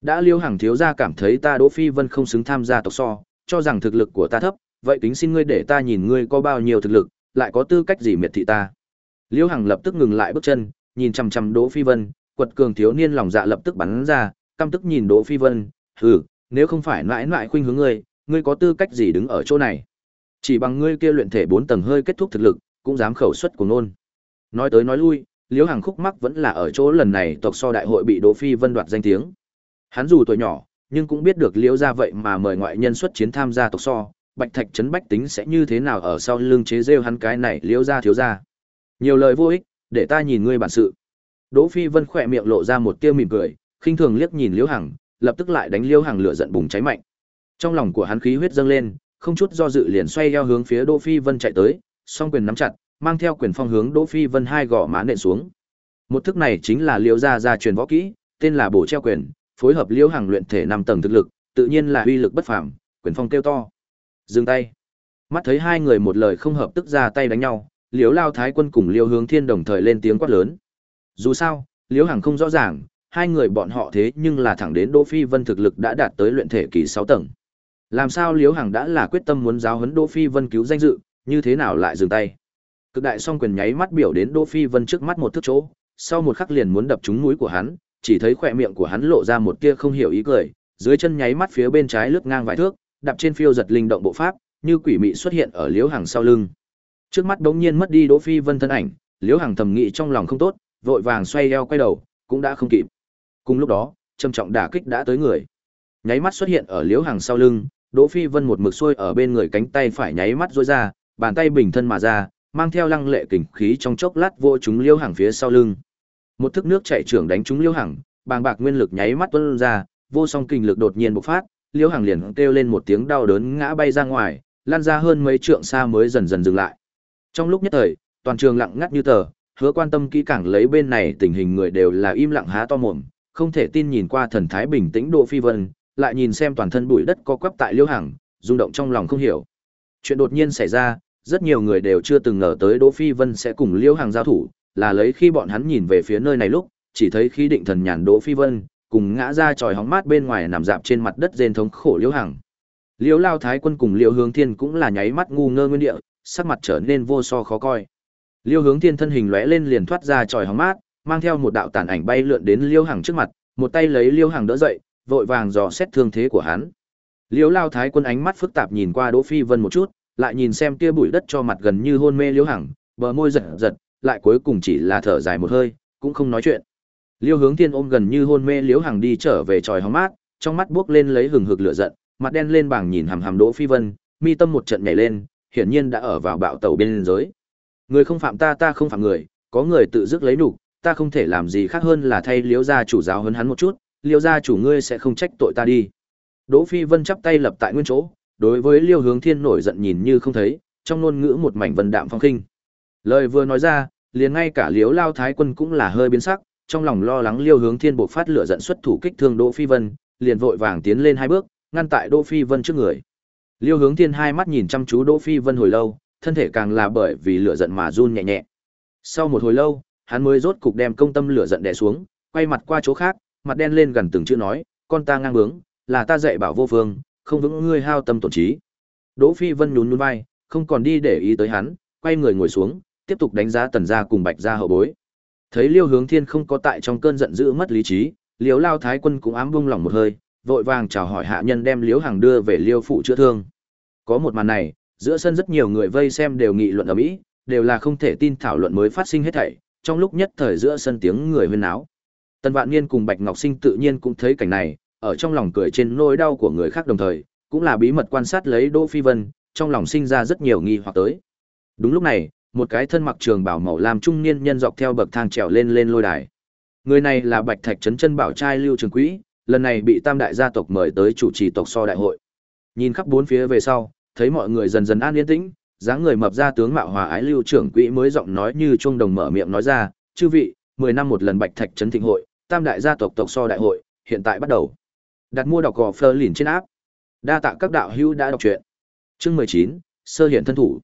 Đã liễu Hằng thiếu gia cảm thấy ta Đỗ Phi Vân không xứng tham gia tộc so, cho rằng thực lực của ta thấp, vậy kính xin ngươi để ta nhìn ngươi có bao nhiêu thực lực, lại có tư cách gì miệt thị ta. liễu Hằng lập tức ngừng lại bước chân, nhìn chằm chằm Đỗ Phi Vân, quật cường thiếu niên lòng dạ lập tức bắn ra, căm tức nhìn Đỗ Phi Vân, "Hừ, nếu không phải mãi mãi khuynh hướng ngươi, ngươi có tư cách gì đứng ở chỗ này? Chỉ bằng ngươi kia luyện thể bốn tầng hơi kết thúc thực lực, cũng dám khẩu xuất của nôn." Nói tới nói lui, Liễu Hằng khúc mắc vẫn là ở chỗ lần này tộc so đại hội bị Đỗ Phi Vân đoạt danh tiếng. Hắn dù tuổi nhỏ, nhưng cũng biết được Liễu gia vậy mà mời ngoại nhân xuất chiến tham gia tộc so, Bạch Thạch trấn bách tính sẽ như thế nào ở sau lưng chế rêu hắn cái này Liễu gia thiếu gia. Nhiều lời vô ích, để ta nhìn ngươi bản sự. Đỗ Phi Vân khỏe miệng lộ ra một tia mỉm cười, khinh thường liếc nhìn Liễu Hằng, lập tức lại đánh Liễu Hằng lửa giận bùng cháy mạnh. Trong lòng của hắn khí huyết dâng lên, không chút do dự liền xoay eo hướng phía Đỗ Phi Vân chạy tới, song quyền nắm chặt, mang theo quyền phong hướng Đỗ Phi Vân hai gò má nện xuống. Một thức này chính là Liễu gia gia truyền võ kỹ, tên là Bổ treo quyền, phối hợp Liễu Hằng luyện thể năm tầng thực lực, tự nhiên là uy lực bất phàm, quyền phong kêu to. Dừng tay. Mắt thấy hai người một lời không hợp tức ra tay đánh nhau, Liễu Lao Thái Quân cùng Liễu Hướng Thiên đồng thời lên tiếng quát lớn. Dù sao, Liễu Hằng không rõ ràng, hai người bọn họ thế nhưng là thẳng đến Đỗ Phi Vân thực lực đã đạt tới luyện thể kỳ 6 tầng. Làm sao Liễu Hằng đã là quyết tâm muốn giáo huấn Đỗ Phi Vân cứu danh dự, như thế nào lại dừng tay? Cực đại song quyền nháy mắt biểu đến Đỗ Phi Vân trước mắt một thước chỗ, sau một khắc liền muốn đập trúng mũi của hắn, chỉ thấy khỏe miệng của hắn lộ ra một tia không hiểu ý cười, dưới chân nháy mắt phía bên trái lướt ngang vài thước, đạp trên phiêu giật linh động bộ pháp, như quỷ mị xuất hiện ở Liễu hàng sau lưng. Trước mắt đống nhiên mất đi Đỗ Phi Vân thân ảnh, Liễu hàng thầm nghĩ trong lòng không tốt, vội vàng xoay eo quay đầu, cũng đã không kịp. Cùng lúc đó, trầm trọng đả kích đã tới người. Nháy mắt xuất hiện ở Liễu hàng sau lưng, Đỗ Phi Vân một mực xuôi ở bên người cánh tay phải nháy mắt rối ra, bàn tay bình thân mà ra, mang theo lăng lệ kình khí trong chốc lát vô chúng liêu Hằng phía sau lưng. Một thức nước chảy trưởng đánh trúng liêu Hằng, bàng bạc nguyên lực nháy mắt tuôn ra, vô song kình lực đột nhiên bộc phát, liêu Hằng liền kêu lên một tiếng đau đớn ngã bay ra ngoài, lan ra hơn mấy trượng xa mới dần dần dừng lại. Trong lúc nhất thời, toàn trường lặng ngắt như tờ, hứa quan tâm kỹ càng lấy bên này tình hình người đều là im lặng há to mồm, không thể tin nhìn qua thần thái bình tĩnh Đỗ Phi Vân, lại nhìn xem toàn thân bụi đất co quắp tại liêu Hằng, rung động trong lòng không hiểu. Chuyện đột nhiên xảy ra, rất nhiều người đều chưa từng ngờ tới Đỗ Phi Vân sẽ cùng Liễu Hàng giao thủ, là lấy khi bọn hắn nhìn về phía nơi này lúc, chỉ thấy khí định thần nhàn Đỗ Phi Vân, cùng ngã ra tròi hóng mát bên ngoài nằm dạp trên mặt đất rên thống khổ Liễu Hàng, Liễu Lao Thái Quân cùng Liễu Hướng Thiên cũng là nháy mắt ngu ngơ nguyên địa, sắc mặt trở nên vô so khó coi. Liễu Hướng Thiên thân hình lóe lên liền thoát ra tròi hóng mát, mang theo một đạo tàn ảnh bay lượn đến Liễu Hàng trước mặt, một tay lấy Liễu Hàng đỡ dậy, vội vàng dò xét thương thế của hắn. Liễu Lao Thái Quân ánh mắt phức tạp nhìn qua Đỗ Phi Vân một chút, lại nhìn xem kia bụi đất cho mặt gần như hôn mê Liễu Hằng, bờ môi giật giật, lại cuối cùng chỉ là thở dài một hơi, cũng không nói chuyện. Liêu Hướng Thiên ôm gần như hôn mê Liễu Hằng đi trở về tròi hóng mát, trong mắt buốc lên lấy hừng hực lửa giận, mặt đen lên bảng nhìn hằm hằm Đỗ Phi Vân, mi tâm một trận nhảy lên, hiển nhiên đã ở vào bạo tẩu bên giới. Người không phạm ta ta không phạm người, có người tự dứt lấy đủ, ta không thể làm gì khác hơn là thay Liễu gia chủ giáo huấn hắn một chút, Liễu gia chủ ngươi sẽ không trách tội ta đi. Đỗ Phi Vân chắp tay lập tại nguyên chỗ, đối với Liêu Hướng Thiên nổi giận nhìn như không thấy, trong ngôn ngữ một mảnh vân đạm phong khinh. Lời vừa nói ra, liền ngay cả Liễu Lao Thái Quân cũng là hơi biến sắc, trong lòng lo lắng Liêu Hướng Thiên bộc phát lửa giận xuất thủ kích thương Đỗ Phi Vân, liền vội vàng tiến lên hai bước, ngăn tại Đỗ Phi Vân trước người. Liêu Hướng Thiên hai mắt nhìn chăm chú Đỗ Phi Vân hồi lâu, thân thể càng là bởi vì lửa giận mà run nhẹ nhẹ. Sau một hồi lâu, hắn mới rốt cục đem công tâm lửa giận đè xuống, quay mặt qua chỗ khác, mặt đen lên gần từng chữ nói, con ta ngang bướng, là ta dạy bảo vô phương, không vững ngươi hao tâm tổn trí. Đỗ Phi Vân nhún nhún vai, không còn đi để ý tới hắn, quay người ngồi xuống, tiếp tục đánh giá tần gia cùng bạch gia hậu bối. Thấy Liêu Hướng Thiên không có tại trong cơn giận dữ mất lý trí, Liêu Lao Thái Quân cũng ám bung lòng một hơi, vội vàng chào hỏi hạ nhân đem Liêu Hàng đưa về Liêu phụ chữa thương. Có một màn này, giữa sân rất nhiều người vây xem đều nghị luận ở mỹ, đều là không thể tin thảo luận mới phát sinh hết thảy, trong lúc nhất thời giữa sân tiếng người huyên náo. Tần Vạn Niên cùng Bạch Ngọc Sinh tự nhiên cũng thấy cảnh này, ở trong lòng cười trên nỗi đau của người khác đồng thời, cũng là bí mật quan sát lấy Đỗ Phi Vân, trong lòng sinh ra rất nhiều nghi hoặc tới. Đúng lúc này, một cái thân mặc trường bảo màu lam trung niên nhân dọc theo bậc thang trèo lên lên lôi đài. Người này là Bạch Thạch trấn chân bảo trai Lưu Trường Quý, lần này bị Tam đại gia tộc mời tới chủ trì tộc so đại hội. Nhìn khắp bốn phía về sau, thấy mọi người dần dần an yên tĩnh, dáng người mập ra tướng mạo hòa ái Lưu Trưởng Quý mới giọng nói như chuông đồng mở miệng nói ra, "Chư vị, 10 năm một lần Bạch Thạch trấn thịnh hội, Tam đại gia tộc tộc so đại hội, hiện tại bắt đầu." Đặt mua đọc gò phơ lìn trên áp. Đa tạ các đạo hữu đã đọc truyện. Chương 19, sơ hiện thân thủ.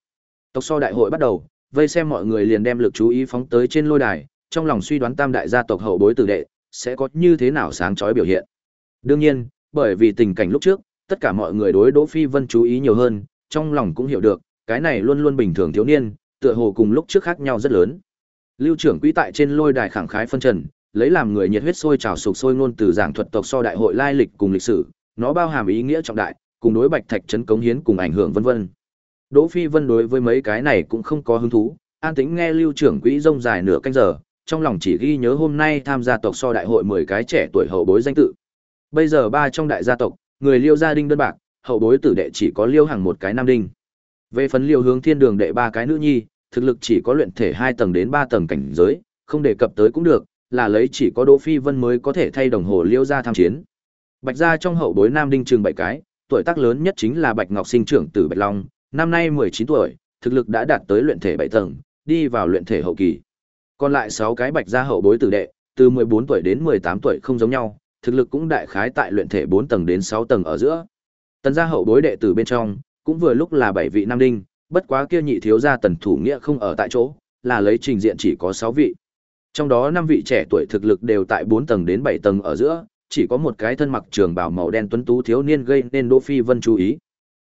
Tộc so đại hội bắt đầu, vây xem mọi người liền đem lực chú ý phóng tới trên lôi đài, trong lòng suy đoán tam đại gia tộc hậu bối tử đệ sẽ có như thế nào sáng chói biểu hiện. Đương nhiên, bởi vì tình cảnh lúc trước, tất cả mọi người đối Đỗ Phi Vân chú ý nhiều hơn, trong lòng cũng hiểu được, cái này luôn luôn bình thường thiếu niên, tựa hồ cùng lúc trước khác nhau rất lớn. Lưu trưởng quỹ tại trên lôi đài khẳng khái phân trần, lấy làm người nhiệt huyết sôi trào sục sôi ngôn từ giảng thuật tộc so đại hội lai lịch cùng lịch sử, nó bao hàm ý nghĩa trọng đại, cùng đối Bạch Thạch trấn cống hiến cùng ảnh hưởng vân vân. Đỗ Phi Vân đối với mấy cái này cũng không có hứng thú, an tĩnh nghe Lưu trưởng quỹ rông dài nửa canh giờ, trong lòng chỉ ghi nhớ hôm nay tham gia tộc so đại hội 10 cái trẻ tuổi hậu bối danh tự. Bây giờ ba trong đại gia tộc, người Liêu gia đình đơn bạc, hậu bối tử đệ chỉ có Liêu hàng một cái nam đinh. Về phấn Liêu hướng thiên đường đệ ba cái nữ nhi, thực lực chỉ có luyện thể 2 tầng đến 3 tầng cảnh giới, không đề cập tới cũng được, là lấy chỉ có Đỗ Phi Vân mới có thể thay đồng hồ Liêu gia tham chiến. Bạch gia trong hậu bối nam đinh trường bảy cái, tuổi tác lớn nhất chính là Bạch Ngọc Sinh trưởng tử Bạch Long, năm nay 19 tuổi, thực lực đã đạt tới luyện thể 7 tầng, đi vào luyện thể hậu kỳ. Còn lại 6 cái Bạch gia hậu bối tử đệ, từ 14 tuổi đến 18 tuổi không giống nhau, thực lực cũng đại khái tại luyện thể 4 tầng đến 6 tầng ở giữa. Tần gia hậu bối đệ tử bên trong, cũng vừa lúc là 7 vị nam đinh, bất quá kia nhị thiếu gia Tần Thủ Nghĩa không ở tại chỗ, là lấy trình diện chỉ có 6 vị. Trong đó 5 vị trẻ tuổi thực lực đều tại 4 tầng đến 7 tầng ở giữa, chỉ có một cái thân mặc trường bào màu đen tuấn tú thiếu niên gây nên Đỗ Phi Vân chú ý.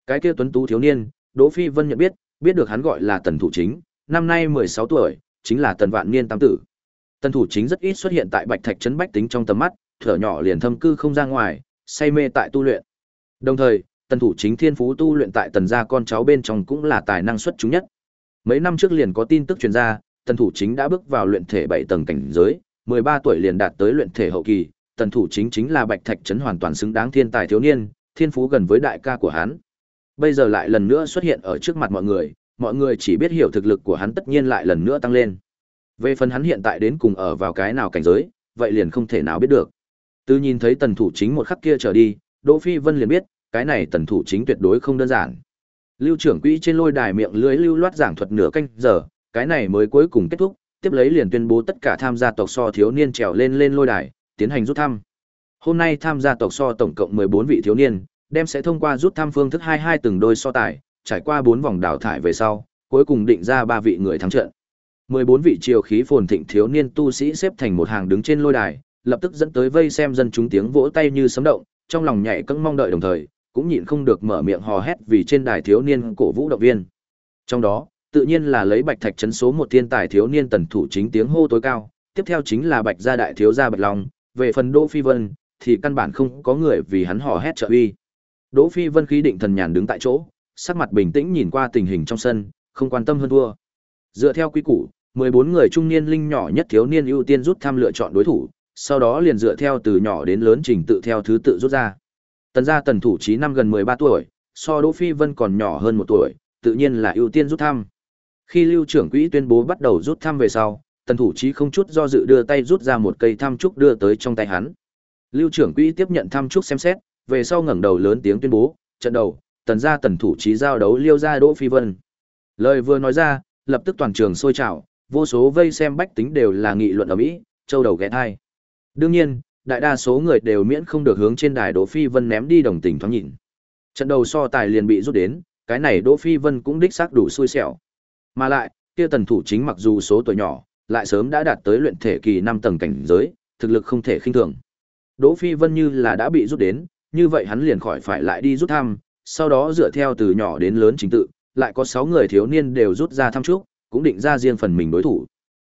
Cái kia tuấn tú thiếu niên, Đỗ Phi Vân nhận biết, biết được hắn gọi là Tần Thủ Chính, năm nay 16 tuổi, chính là Tần Vạn Niên tam tử. Tần Thủ Chính rất ít xuất hiện tại Bạch Thạch trấn Bách tính trong tầm mắt, thở nhỏ liền thâm cư không ra ngoài, say mê tại tu luyện. Đồng thời, Tần Thủ Chính thiên phú tu luyện tại Tần gia con cháu bên trong cũng là tài năng xuất chúng nhất. Mấy năm trước liền có tin tức truyền ra, Tần Thủ Chính đã bước vào luyện thể bảy tầng cảnh giới, 13 tuổi liền đạt tới luyện thể hậu kỳ, tần thủ chính chính là bạch thạch trấn hoàn toàn xứng đáng thiên tài thiếu niên thiên phú gần với đại ca của hắn. Bây giờ lại lần nữa xuất hiện ở trước mặt mọi người mọi người chỉ biết hiểu thực lực của hắn tất nhiên lại lần nữa tăng lên. Về phần hắn hiện tại đến cùng ở vào cái nào cảnh giới vậy liền không thể nào biết được. Từ nhìn thấy tần thủ chính một khắc kia trở đi đỗ phi vân liền biết cái này tần thủ chính tuyệt đối không đơn giản. Lưu trưởng quỹ trên lôi đài miệng lưới lưu loát giảng thuật nửa canh giờ cái này mới cuối cùng kết thúc tiếp lấy liền tuyên bố tất cả tham gia tộc so thiếu niên trèo lên lên lôi đài tiến hành rút thăm. Hôm nay tham gia tộc so tổng cộng 14 vị thiếu niên, đem sẽ thông qua rút thăm phương thức 22 từng đôi so tài, trải qua 4 vòng đào thải về sau, cuối cùng định ra 3 vị người thắng trận. 14 vị triều khí phồn thịnh thiếu niên tu sĩ xếp thành một hàng đứng trên lôi đài, lập tức dẫn tới vây xem dân chúng tiếng vỗ tay như sấm động, trong lòng nhảy cẫng mong đợi đồng thời, cũng nhịn không được mở miệng hò hét vì trên đài thiếu niên cổ vũ động viên. Trong đó, tự nhiên là lấy Bạch Thạch trấn số một thiên tài thiếu niên tần thủ chính tiếng hô tối cao, tiếp theo chính là Bạch gia đại thiếu gia Bạch Long, về phần Đỗ Phi Vân, thì căn bản không có người vì hắn hò hét trợ uy. Đỗ Phi Vân khí định thần nhàn đứng tại chỗ, sắc mặt bình tĩnh nhìn qua tình hình trong sân, không quan tâm hơn thua. Dựa theo quy củ, 14 người trung niên linh nhỏ nhất thiếu niên ưu tiên rút tham lựa chọn đối thủ, sau đó liền dựa theo từ nhỏ đến lớn trình tự theo thứ tự rút ra. Tần gia tần thủ trí năm gần 13 tuổi, so Đỗ Phi Vân còn nhỏ hơn một tuổi, tự nhiên là ưu tiên rút thăm. Khi lưu trưởng quỹ tuyên bố bắt đầu rút thăm về sau, tần thủ chí không chút do dự đưa tay rút ra một cây tham trúc đưa tới trong tay hắn. Lưu trưởng quỹ tiếp nhận tham trúc xem xét về sau ngẩng đầu lớn tiếng tuyên bố trận đầu tần gia tần thủ chí giao đấu liêu gia đỗ phi vân. Lời vừa nói ra lập tức toàn trường sôi trào vô số vây xem bách tính đều là nghị luận ở mỹ châu đầu ghé thai. Đương nhiên đại đa số người đều miễn không được hướng trên đài đỗ phi vân ném đi đồng tình thoáng nhìn. Trận đầu so tài liền bị rút đến cái này đỗ phi vân cũng đích xác đủ xui xẻo mà lại kia tần thủ chính mặc dù số tuổi nhỏ lại sớm đã đạt tới luyện thể kỳ 5 tầng cảnh giới, thực lực không thể khinh thường. Đỗ Phi Vân như là đã bị rút đến, như vậy hắn liền khỏi phải lại đi rút thăm, sau đó dựa theo từ nhỏ đến lớn chính tự, lại có 6 người thiếu niên đều rút ra thăm trước, cũng định ra riêng phần mình đối thủ.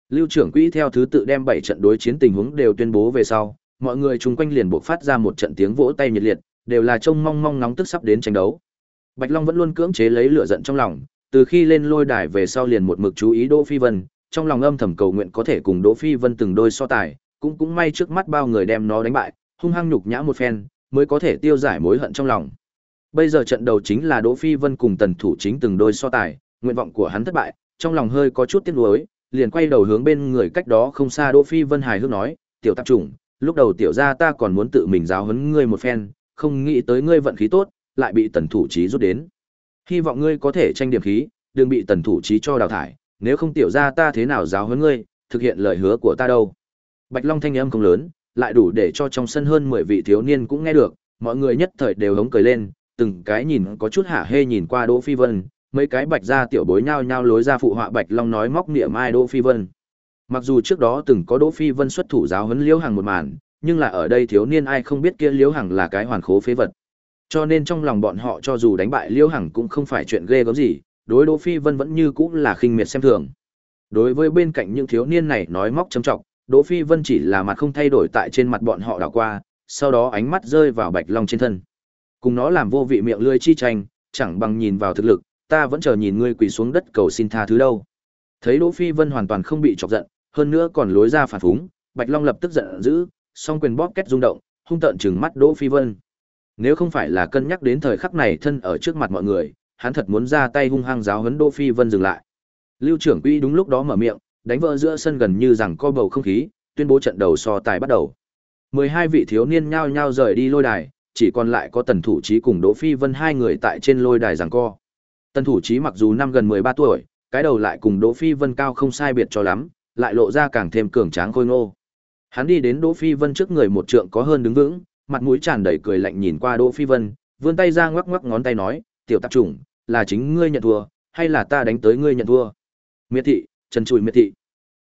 Lưu trưởng quỹ theo thứ tự đem bảy trận đối chiến tình huống đều tuyên bố về sau, mọi người chung quanh liền buộc phát ra một trận tiếng vỗ tay nhiệt liệt, đều là trông mong mong nóng tức sắp đến tranh đấu. Bạch Long vẫn luôn cưỡng chế lấy lửa giận trong lòng, từ khi lên lôi đài về sau liền một mực chú ý Đỗ Phi Vân, trong lòng âm thầm cầu nguyện có thể cùng Đỗ Phi Vân từng đôi so tài, cũng cũng may trước mắt bao người đem nó đánh bại, hung hăng nhục nhã một phen, mới có thể tiêu giải mối hận trong lòng. Bây giờ trận đầu chính là Đỗ Phi Vân cùng Tần Thủ chính từng đôi so tài, nguyện vọng của hắn thất bại, trong lòng hơi có chút tiếc nuối, liền quay đầu hướng bên người cách đó không xa Đỗ Phi Vân hài hước nói, "Tiểu tạp chủng, lúc đầu tiểu gia ta còn muốn tự mình giáo huấn ngươi một phen, không nghĩ tới ngươi vận khí tốt, lại bị Tần Thủ chí rút đến. Hy vọng ngươi có thể tranh điểm khí, đừng bị Tần Thủ trí cho đào thải, nếu không tiểu gia ta thế nào giáo huấn ngươi, thực hiện lời hứa của ta đâu." Bạch Long thanh âm không lớn, lại đủ để cho trong sân hơn 10 vị thiếu niên cũng nghe được, mọi người nhất thời đều hống cười lên, từng cái nhìn có chút hả hê nhìn qua Đỗ Phi Vân, mấy cái bạch gia tiểu bối nhao nhao lối ra phụ họa Bạch Long nói móc niệm ai Đỗ Phi Vân. Mặc dù trước đó từng có Đỗ Phi Vân xuất thủ giáo huấn Liễu Hằng một màn, nhưng là ở đây thiếu niên ai không biết kia Liễu Hằng là cái hoàn khố phế vật. Cho nên trong lòng bọn họ cho dù đánh bại Liêu Hằng cũng không phải chuyện ghê gớm gì, đối Đỗ Phi Vân vẫn như cũng là khinh miệt xem thường. Đối với bên cạnh những thiếu niên này nói móc châm trọng, Đỗ Phi Vân chỉ là mặt không thay đổi tại trên mặt bọn họ đảo qua, sau đó ánh mắt rơi vào Bạch Long trên thân. Cùng nó làm vô vị miệng lưỡi chi tranh, chẳng bằng nhìn vào thực lực, ta vẫn chờ nhìn ngươi quỳ xuống đất cầu xin tha thứ đâu. Thấy Đỗ Phi Vân hoàn toàn không bị chọc giận, hơn nữa còn lối ra phản phúng, Bạch Long lập tức giận dữ, song quyền bóp két rung động, hung tợn trừng mắt Đỗ Phi Vân. Nếu không phải là cân nhắc đến thời khắc này thân ở trước mặt mọi người, hắn thật muốn ra tay hung hăng giáo huấn Đỗ Phi Vân dừng lại. Lưu trưởng Quy đúng lúc đó mở miệng, đánh vỡ giữa sân gần như rằng co bầu không khí, tuyên bố trận đầu so tài bắt đầu. 12 vị thiếu niên nhao nhao rời đi lôi đài, chỉ còn lại có Tần Thủ Chí cùng Đỗ Phi Vân hai người tại trên lôi đài giằng co. Tần Thủ Chí mặc dù năm gần 13 tuổi, cái đầu lại cùng Đỗ Phi Vân cao không sai biệt cho lắm, lại lộ ra càng thêm cường tráng khôi ngô. Hắn đi đến Đỗ Phi Vân trước người một trượng có hơn đứng vững, mặt mũi tràn đầy cười lạnh nhìn qua Đỗ Phi Vân, vươn tay ra ngoắc ngoắc ngón tay nói, "Tiểu tạp chủng, là chính ngươi nhận thua, hay là ta đánh tới ngươi nhận thua?" Miệt thị, Trần Trùi Miệt thị.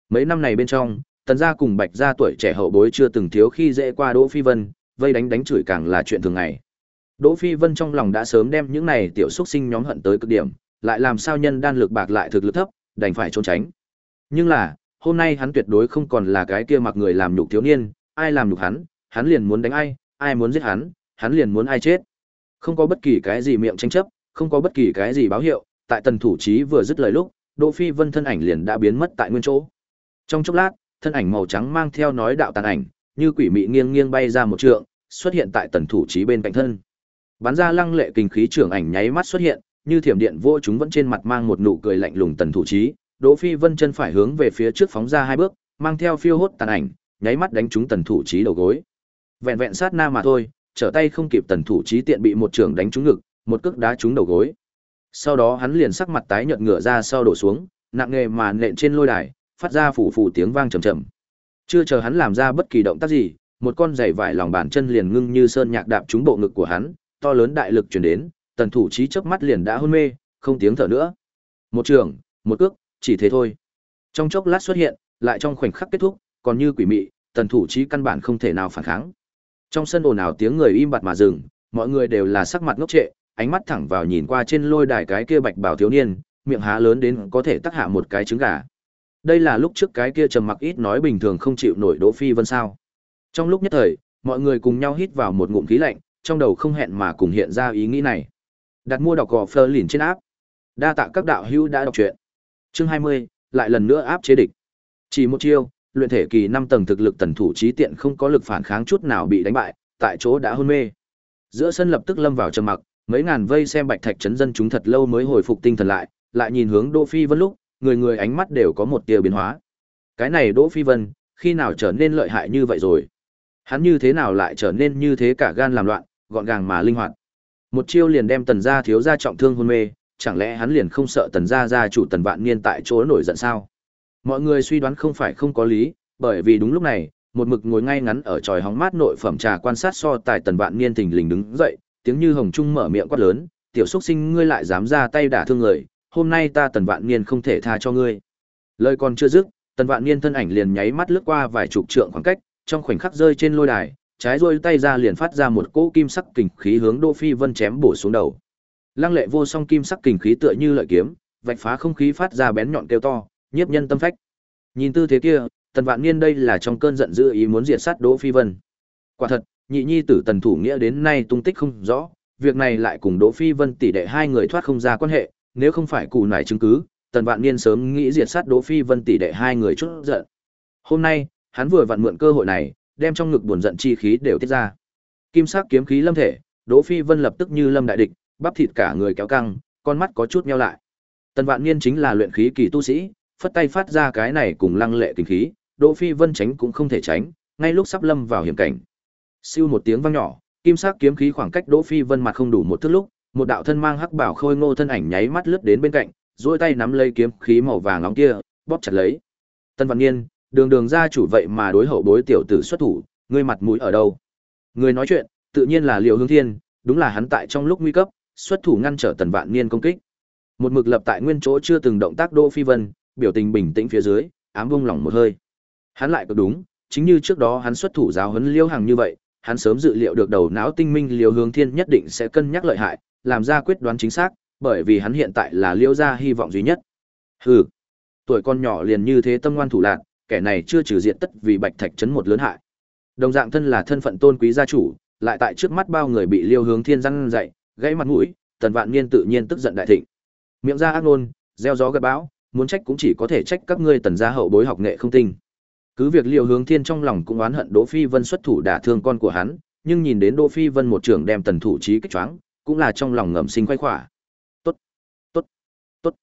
Mấy năm này bên trong, Tần gia cùng Bạch gia tuổi trẻ hậu bối chưa từng thiếu khi dễ qua Đỗ Phi Vân, vây đánh đánh chửi càng là chuyện thường ngày. Đỗ Phi Vân trong lòng đã sớm đem những này tiểu xuất sinh nhóm hận tới cực điểm, lại làm sao nhân đan lực bạc lại thực lực thấp, đành phải trốn tránh. Nhưng là, hôm nay hắn tuyệt đối không còn là cái kia mặc người làm nhục thiếu niên, ai làm nhục hắn, hắn liền muốn đánh ai, ai muốn giết hắn, hắn liền muốn ai chết. Không có bất kỳ cái gì miệng tranh chấp, không có bất kỳ cái gì báo hiệu, tại tần thủ trí vừa dứt lời lúc, Đỗ Phi Vân thân ảnh liền đã biến mất tại nguyên chỗ. Trong chốc lát, thân ảnh màu trắng mang theo nói đạo tàn ảnh, như quỷ mị nghiêng nghiêng bay ra một trượng, xuất hiện tại tần thủ trí bên cạnh thân. Bắn ra lăng lệ kinh khí trưởng ảnh nháy mắt xuất hiện, như thiểm điện vô chúng vẫn trên mặt mang một nụ cười lạnh lùng tần thủ trí, Đỗ Phi Vân chân phải hướng về phía trước phóng ra hai bước, mang theo phiêu hốt tàn ảnh, nháy mắt đánh trúng tần thủ trí đầu gối. Vẹn vẹn sát na mà thôi, trở tay không kịp tần thủ trí tiện bị một trưởng đánh trúng ngực, một cước đá trúng đầu gối. Sau đó hắn liền sắc mặt tái nhợt ngửa ra sau đổ xuống, nặng nghề mà nện trên lôi đài, phát ra phủ phủ tiếng vang trầm trầm. Chưa chờ hắn làm ra bất kỳ động tác gì, một con giày vải lòng bàn chân liền ngưng như sơn nhạc đạp trúng bộ ngực của hắn, to lớn đại lực truyền đến, tần thủ trí chớp mắt liền đã hôn mê, không tiếng thở nữa. Một trường, một cước, chỉ thế thôi. Trong chốc lát xuất hiện, lại trong khoảnh khắc kết thúc, còn như quỷ mị, tần thủ trí căn bản không thể nào phản kháng. Trong sân ồn ào tiếng người im bặt mà dừng, mọi người đều là sắc mặt ngốc trệ, ánh mắt thẳng vào nhìn qua trên lôi đài cái kia bạch bảo thiếu niên, miệng há lớn đến có thể tắc hạ một cái trứng gà. Đây là lúc trước cái kia trầm mặc ít nói bình thường không chịu nổi Đỗ Phi Vân sao? Trong lúc nhất thời, mọi người cùng nhau hít vào một ngụm khí lạnh, trong đầu không hẹn mà cùng hiện ra ý nghĩ này. Đặt mua đọc gò Fleur lìn trên áp. Đa tạ các đạo hữu đã đọc truyện. Chương 20, lại lần nữa áp chế địch. Chỉ một chiêu, luyện thể kỳ 5 tầng thực lực tần thủ trí tiện không có lực phản kháng chút nào bị đánh bại, tại chỗ đã hôn mê. Giữa sân lập tức lâm vào trầm mặc, mấy ngàn vây xem bạch thạch chấn dân chúng thật lâu mới hồi phục tinh thần lại, lại nhìn hướng Đỗ Phi Vân lúc, người người ánh mắt đều có một tia biến hóa. Cái này Đỗ Phi Vân, khi nào trở nên lợi hại như vậy rồi? Hắn như thế nào lại trở nên như thế cả gan làm loạn, gọn gàng mà linh hoạt? Một chiêu liền đem Tần gia thiếu gia trọng thương hôn mê, chẳng lẽ hắn liền không sợ Tần gia gia chủ Tần Vạn Niên tại chỗ nổi giận sao? Mọi người suy đoán không phải không có lý, bởi vì đúng lúc này, một mực ngồi ngay ngắn ở tròi hóng mát nội phẩm trà quan sát so tài Tần Vạn Niên thình lình đứng dậy, tiếng như hồng trung mở miệng quát lớn, "Tiểu xuất sinh ngươi lại dám ra tay đả thương người, hôm nay ta tần vạn niên không thể tha cho ngươi. Lời còn chưa dứt, tần vạn niên thân ảnh liền nháy mắt lướt qua vài chục trượng khoảng cách, trong khoảnh khắc rơi trên lôi đài, trái rôi tay ra liền phát ra một cỗ kim sắc kình khí hướng Đỗ Phi Vân chém bổ xuống đầu. Lăng lệ vô song kim sắc kình khí tựa như lợi kiếm, vạch phá không khí phát ra bén nhọn kêu to, nhiếp nhân tâm phách. Nhìn tư thế kia, Tần Vạn Niên đây là trong cơn giận dữ ý muốn diệt sát Đỗ Phi Vân. Quả thật, nhị nhi tử Tần Thủ Nghĩa đến nay tung tích không rõ, việc này lại cùng Đỗ Phi Vân tỷ đệ hai người thoát không ra quan hệ, nếu không phải cù nải chứng cứ, Tần Vạn Niên sớm nghĩ diệt sát Đỗ Phi Vân tỷ đệ hai người chút giận. Hôm nay, hắn vừa vặn mượn cơ hội này, đem trong ngực buồn giận chi khí đều tiết ra. Kim sắc kiếm khí lâm thể, Đỗ Phi Vân lập tức như lâm đại địch, bắp thịt cả người kéo căng, con mắt có chút nheo lại. Tần Vạn Niên chính là luyện khí kỳ tu sĩ, phất tay phát ra cái này cùng lăng lệ kinh khí, Đỗ Phi Vân tránh cũng không thể tránh, ngay lúc sắp lâm vào hiểm cảnh. Siêu một tiếng vang nhỏ, kim sắc kiếm khí khoảng cách Đỗ Phi Vân mặt không đủ một thước lúc, một đạo thân mang hắc bảo khôi ngô thân ảnh nháy mắt lướt đến bên cạnh, duỗi tay nắm lấy kiếm khí màu vàng nóng kia, bóp chặt lấy. Tân Văn Nghiên, đường đường gia chủ vậy mà đối hậu bối tiểu tử xuất thủ, ngươi mặt mũi ở đâu? Người nói chuyện, tự nhiên là Liễu Hướng Thiên, đúng là hắn tại trong lúc nguy cấp, xuất thủ ngăn trở Tần Vạn Niên công kích. Một mực lập tại nguyên chỗ chưa từng động tác Đỗ Phi Vân, biểu tình bình tĩnh phía dưới, ám bung lòng một hơi. Hắn lại có đúng, chính như trước đó hắn xuất thủ giáo huấn Liêu Hằng như vậy, hắn sớm dự liệu được đầu não tinh minh Liêu Hướng Thiên nhất định sẽ cân nhắc lợi hại, làm ra quyết đoán chính xác, bởi vì hắn hiện tại là Liêu gia hy vọng duy nhất. Hừ, tuổi con nhỏ liền như thế tâm ngoan thủ lạn, kẻ này chưa trừ diện tất vì Bạch Thạch trấn một lớn hại. Đồng dạng thân là thân phận tôn quý gia chủ, lại tại trước mắt bao người bị Liêu Hướng Thiên răn dạy, gãy mặt mũi, Tần Vạn Niên tự nhiên tức giận đại thịnh. Miệng ra ác ngôn, gieo gió gặt bão, muốn trách cũng chỉ có thể trách các ngươi tần gia hậu bối học nghệ không tinh. Cứ việc Liêu Hướng Thiên trong lòng cũng oán hận Đỗ Phi Vân xuất thủ đả thương con của hắn, nhưng nhìn đến Đỗ Phi Vân một trưởng đem tần thủ trí kích choáng, cũng là trong lòng ngầm sinh khoái khỏa. Tốt, tốt, tốt.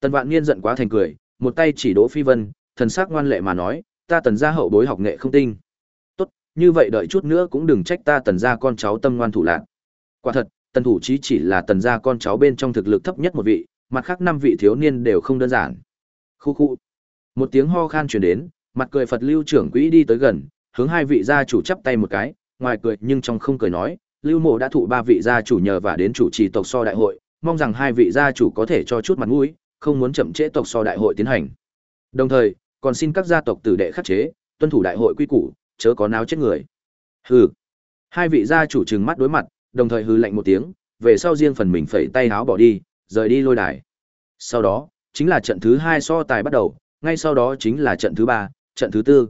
Tần Vạn Niên giận quá thành cười, một tay chỉ Đỗ Phi Vân, thần sắc ngoan lệ mà nói, ta tần gia hậu bối học nghệ không tinh. Tốt, như vậy đợi chút nữa cũng đừng trách ta tần gia con cháu tâm ngoan thủ lạn. Quả thật, tần thủ trí chỉ là tần gia con cháu bên trong thực lực thấp nhất một vị, mặt khác năm vị thiếu niên đều không đơn giản. Khu khu. Một tiếng ho khan truyền đến, mặt cười Phật Lưu trưởng quỹ đi tới gần, hướng hai vị gia chủ chắp tay một cái, ngoài cười nhưng trong không cười nói, Lưu Mộ đã thụ ba vị gia chủ nhờ và đến chủ trì tộc so đại hội, mong rằng hai vị gia chủ có thể cho chút mặt mũi, không muốn chậm trễ tộc so đại hội tiến hành. Đồng thời, còn xin các gia tộc tử đệ khắc chế, tuân thủ đại hội quy củ, chớ có náo chết người. Hừ. Hai vị gia chủ trừng mắt đối mặt, đồng thời hừ lạnh một tiếng, về sau riêng phần mình phẩy tay háo bỏ đi, rời đi lôi đài. Sau đó, chính là trận thứ hai so tài bắt đầu, ngay sau đó chính là trận thứ ba, trận thứ tư.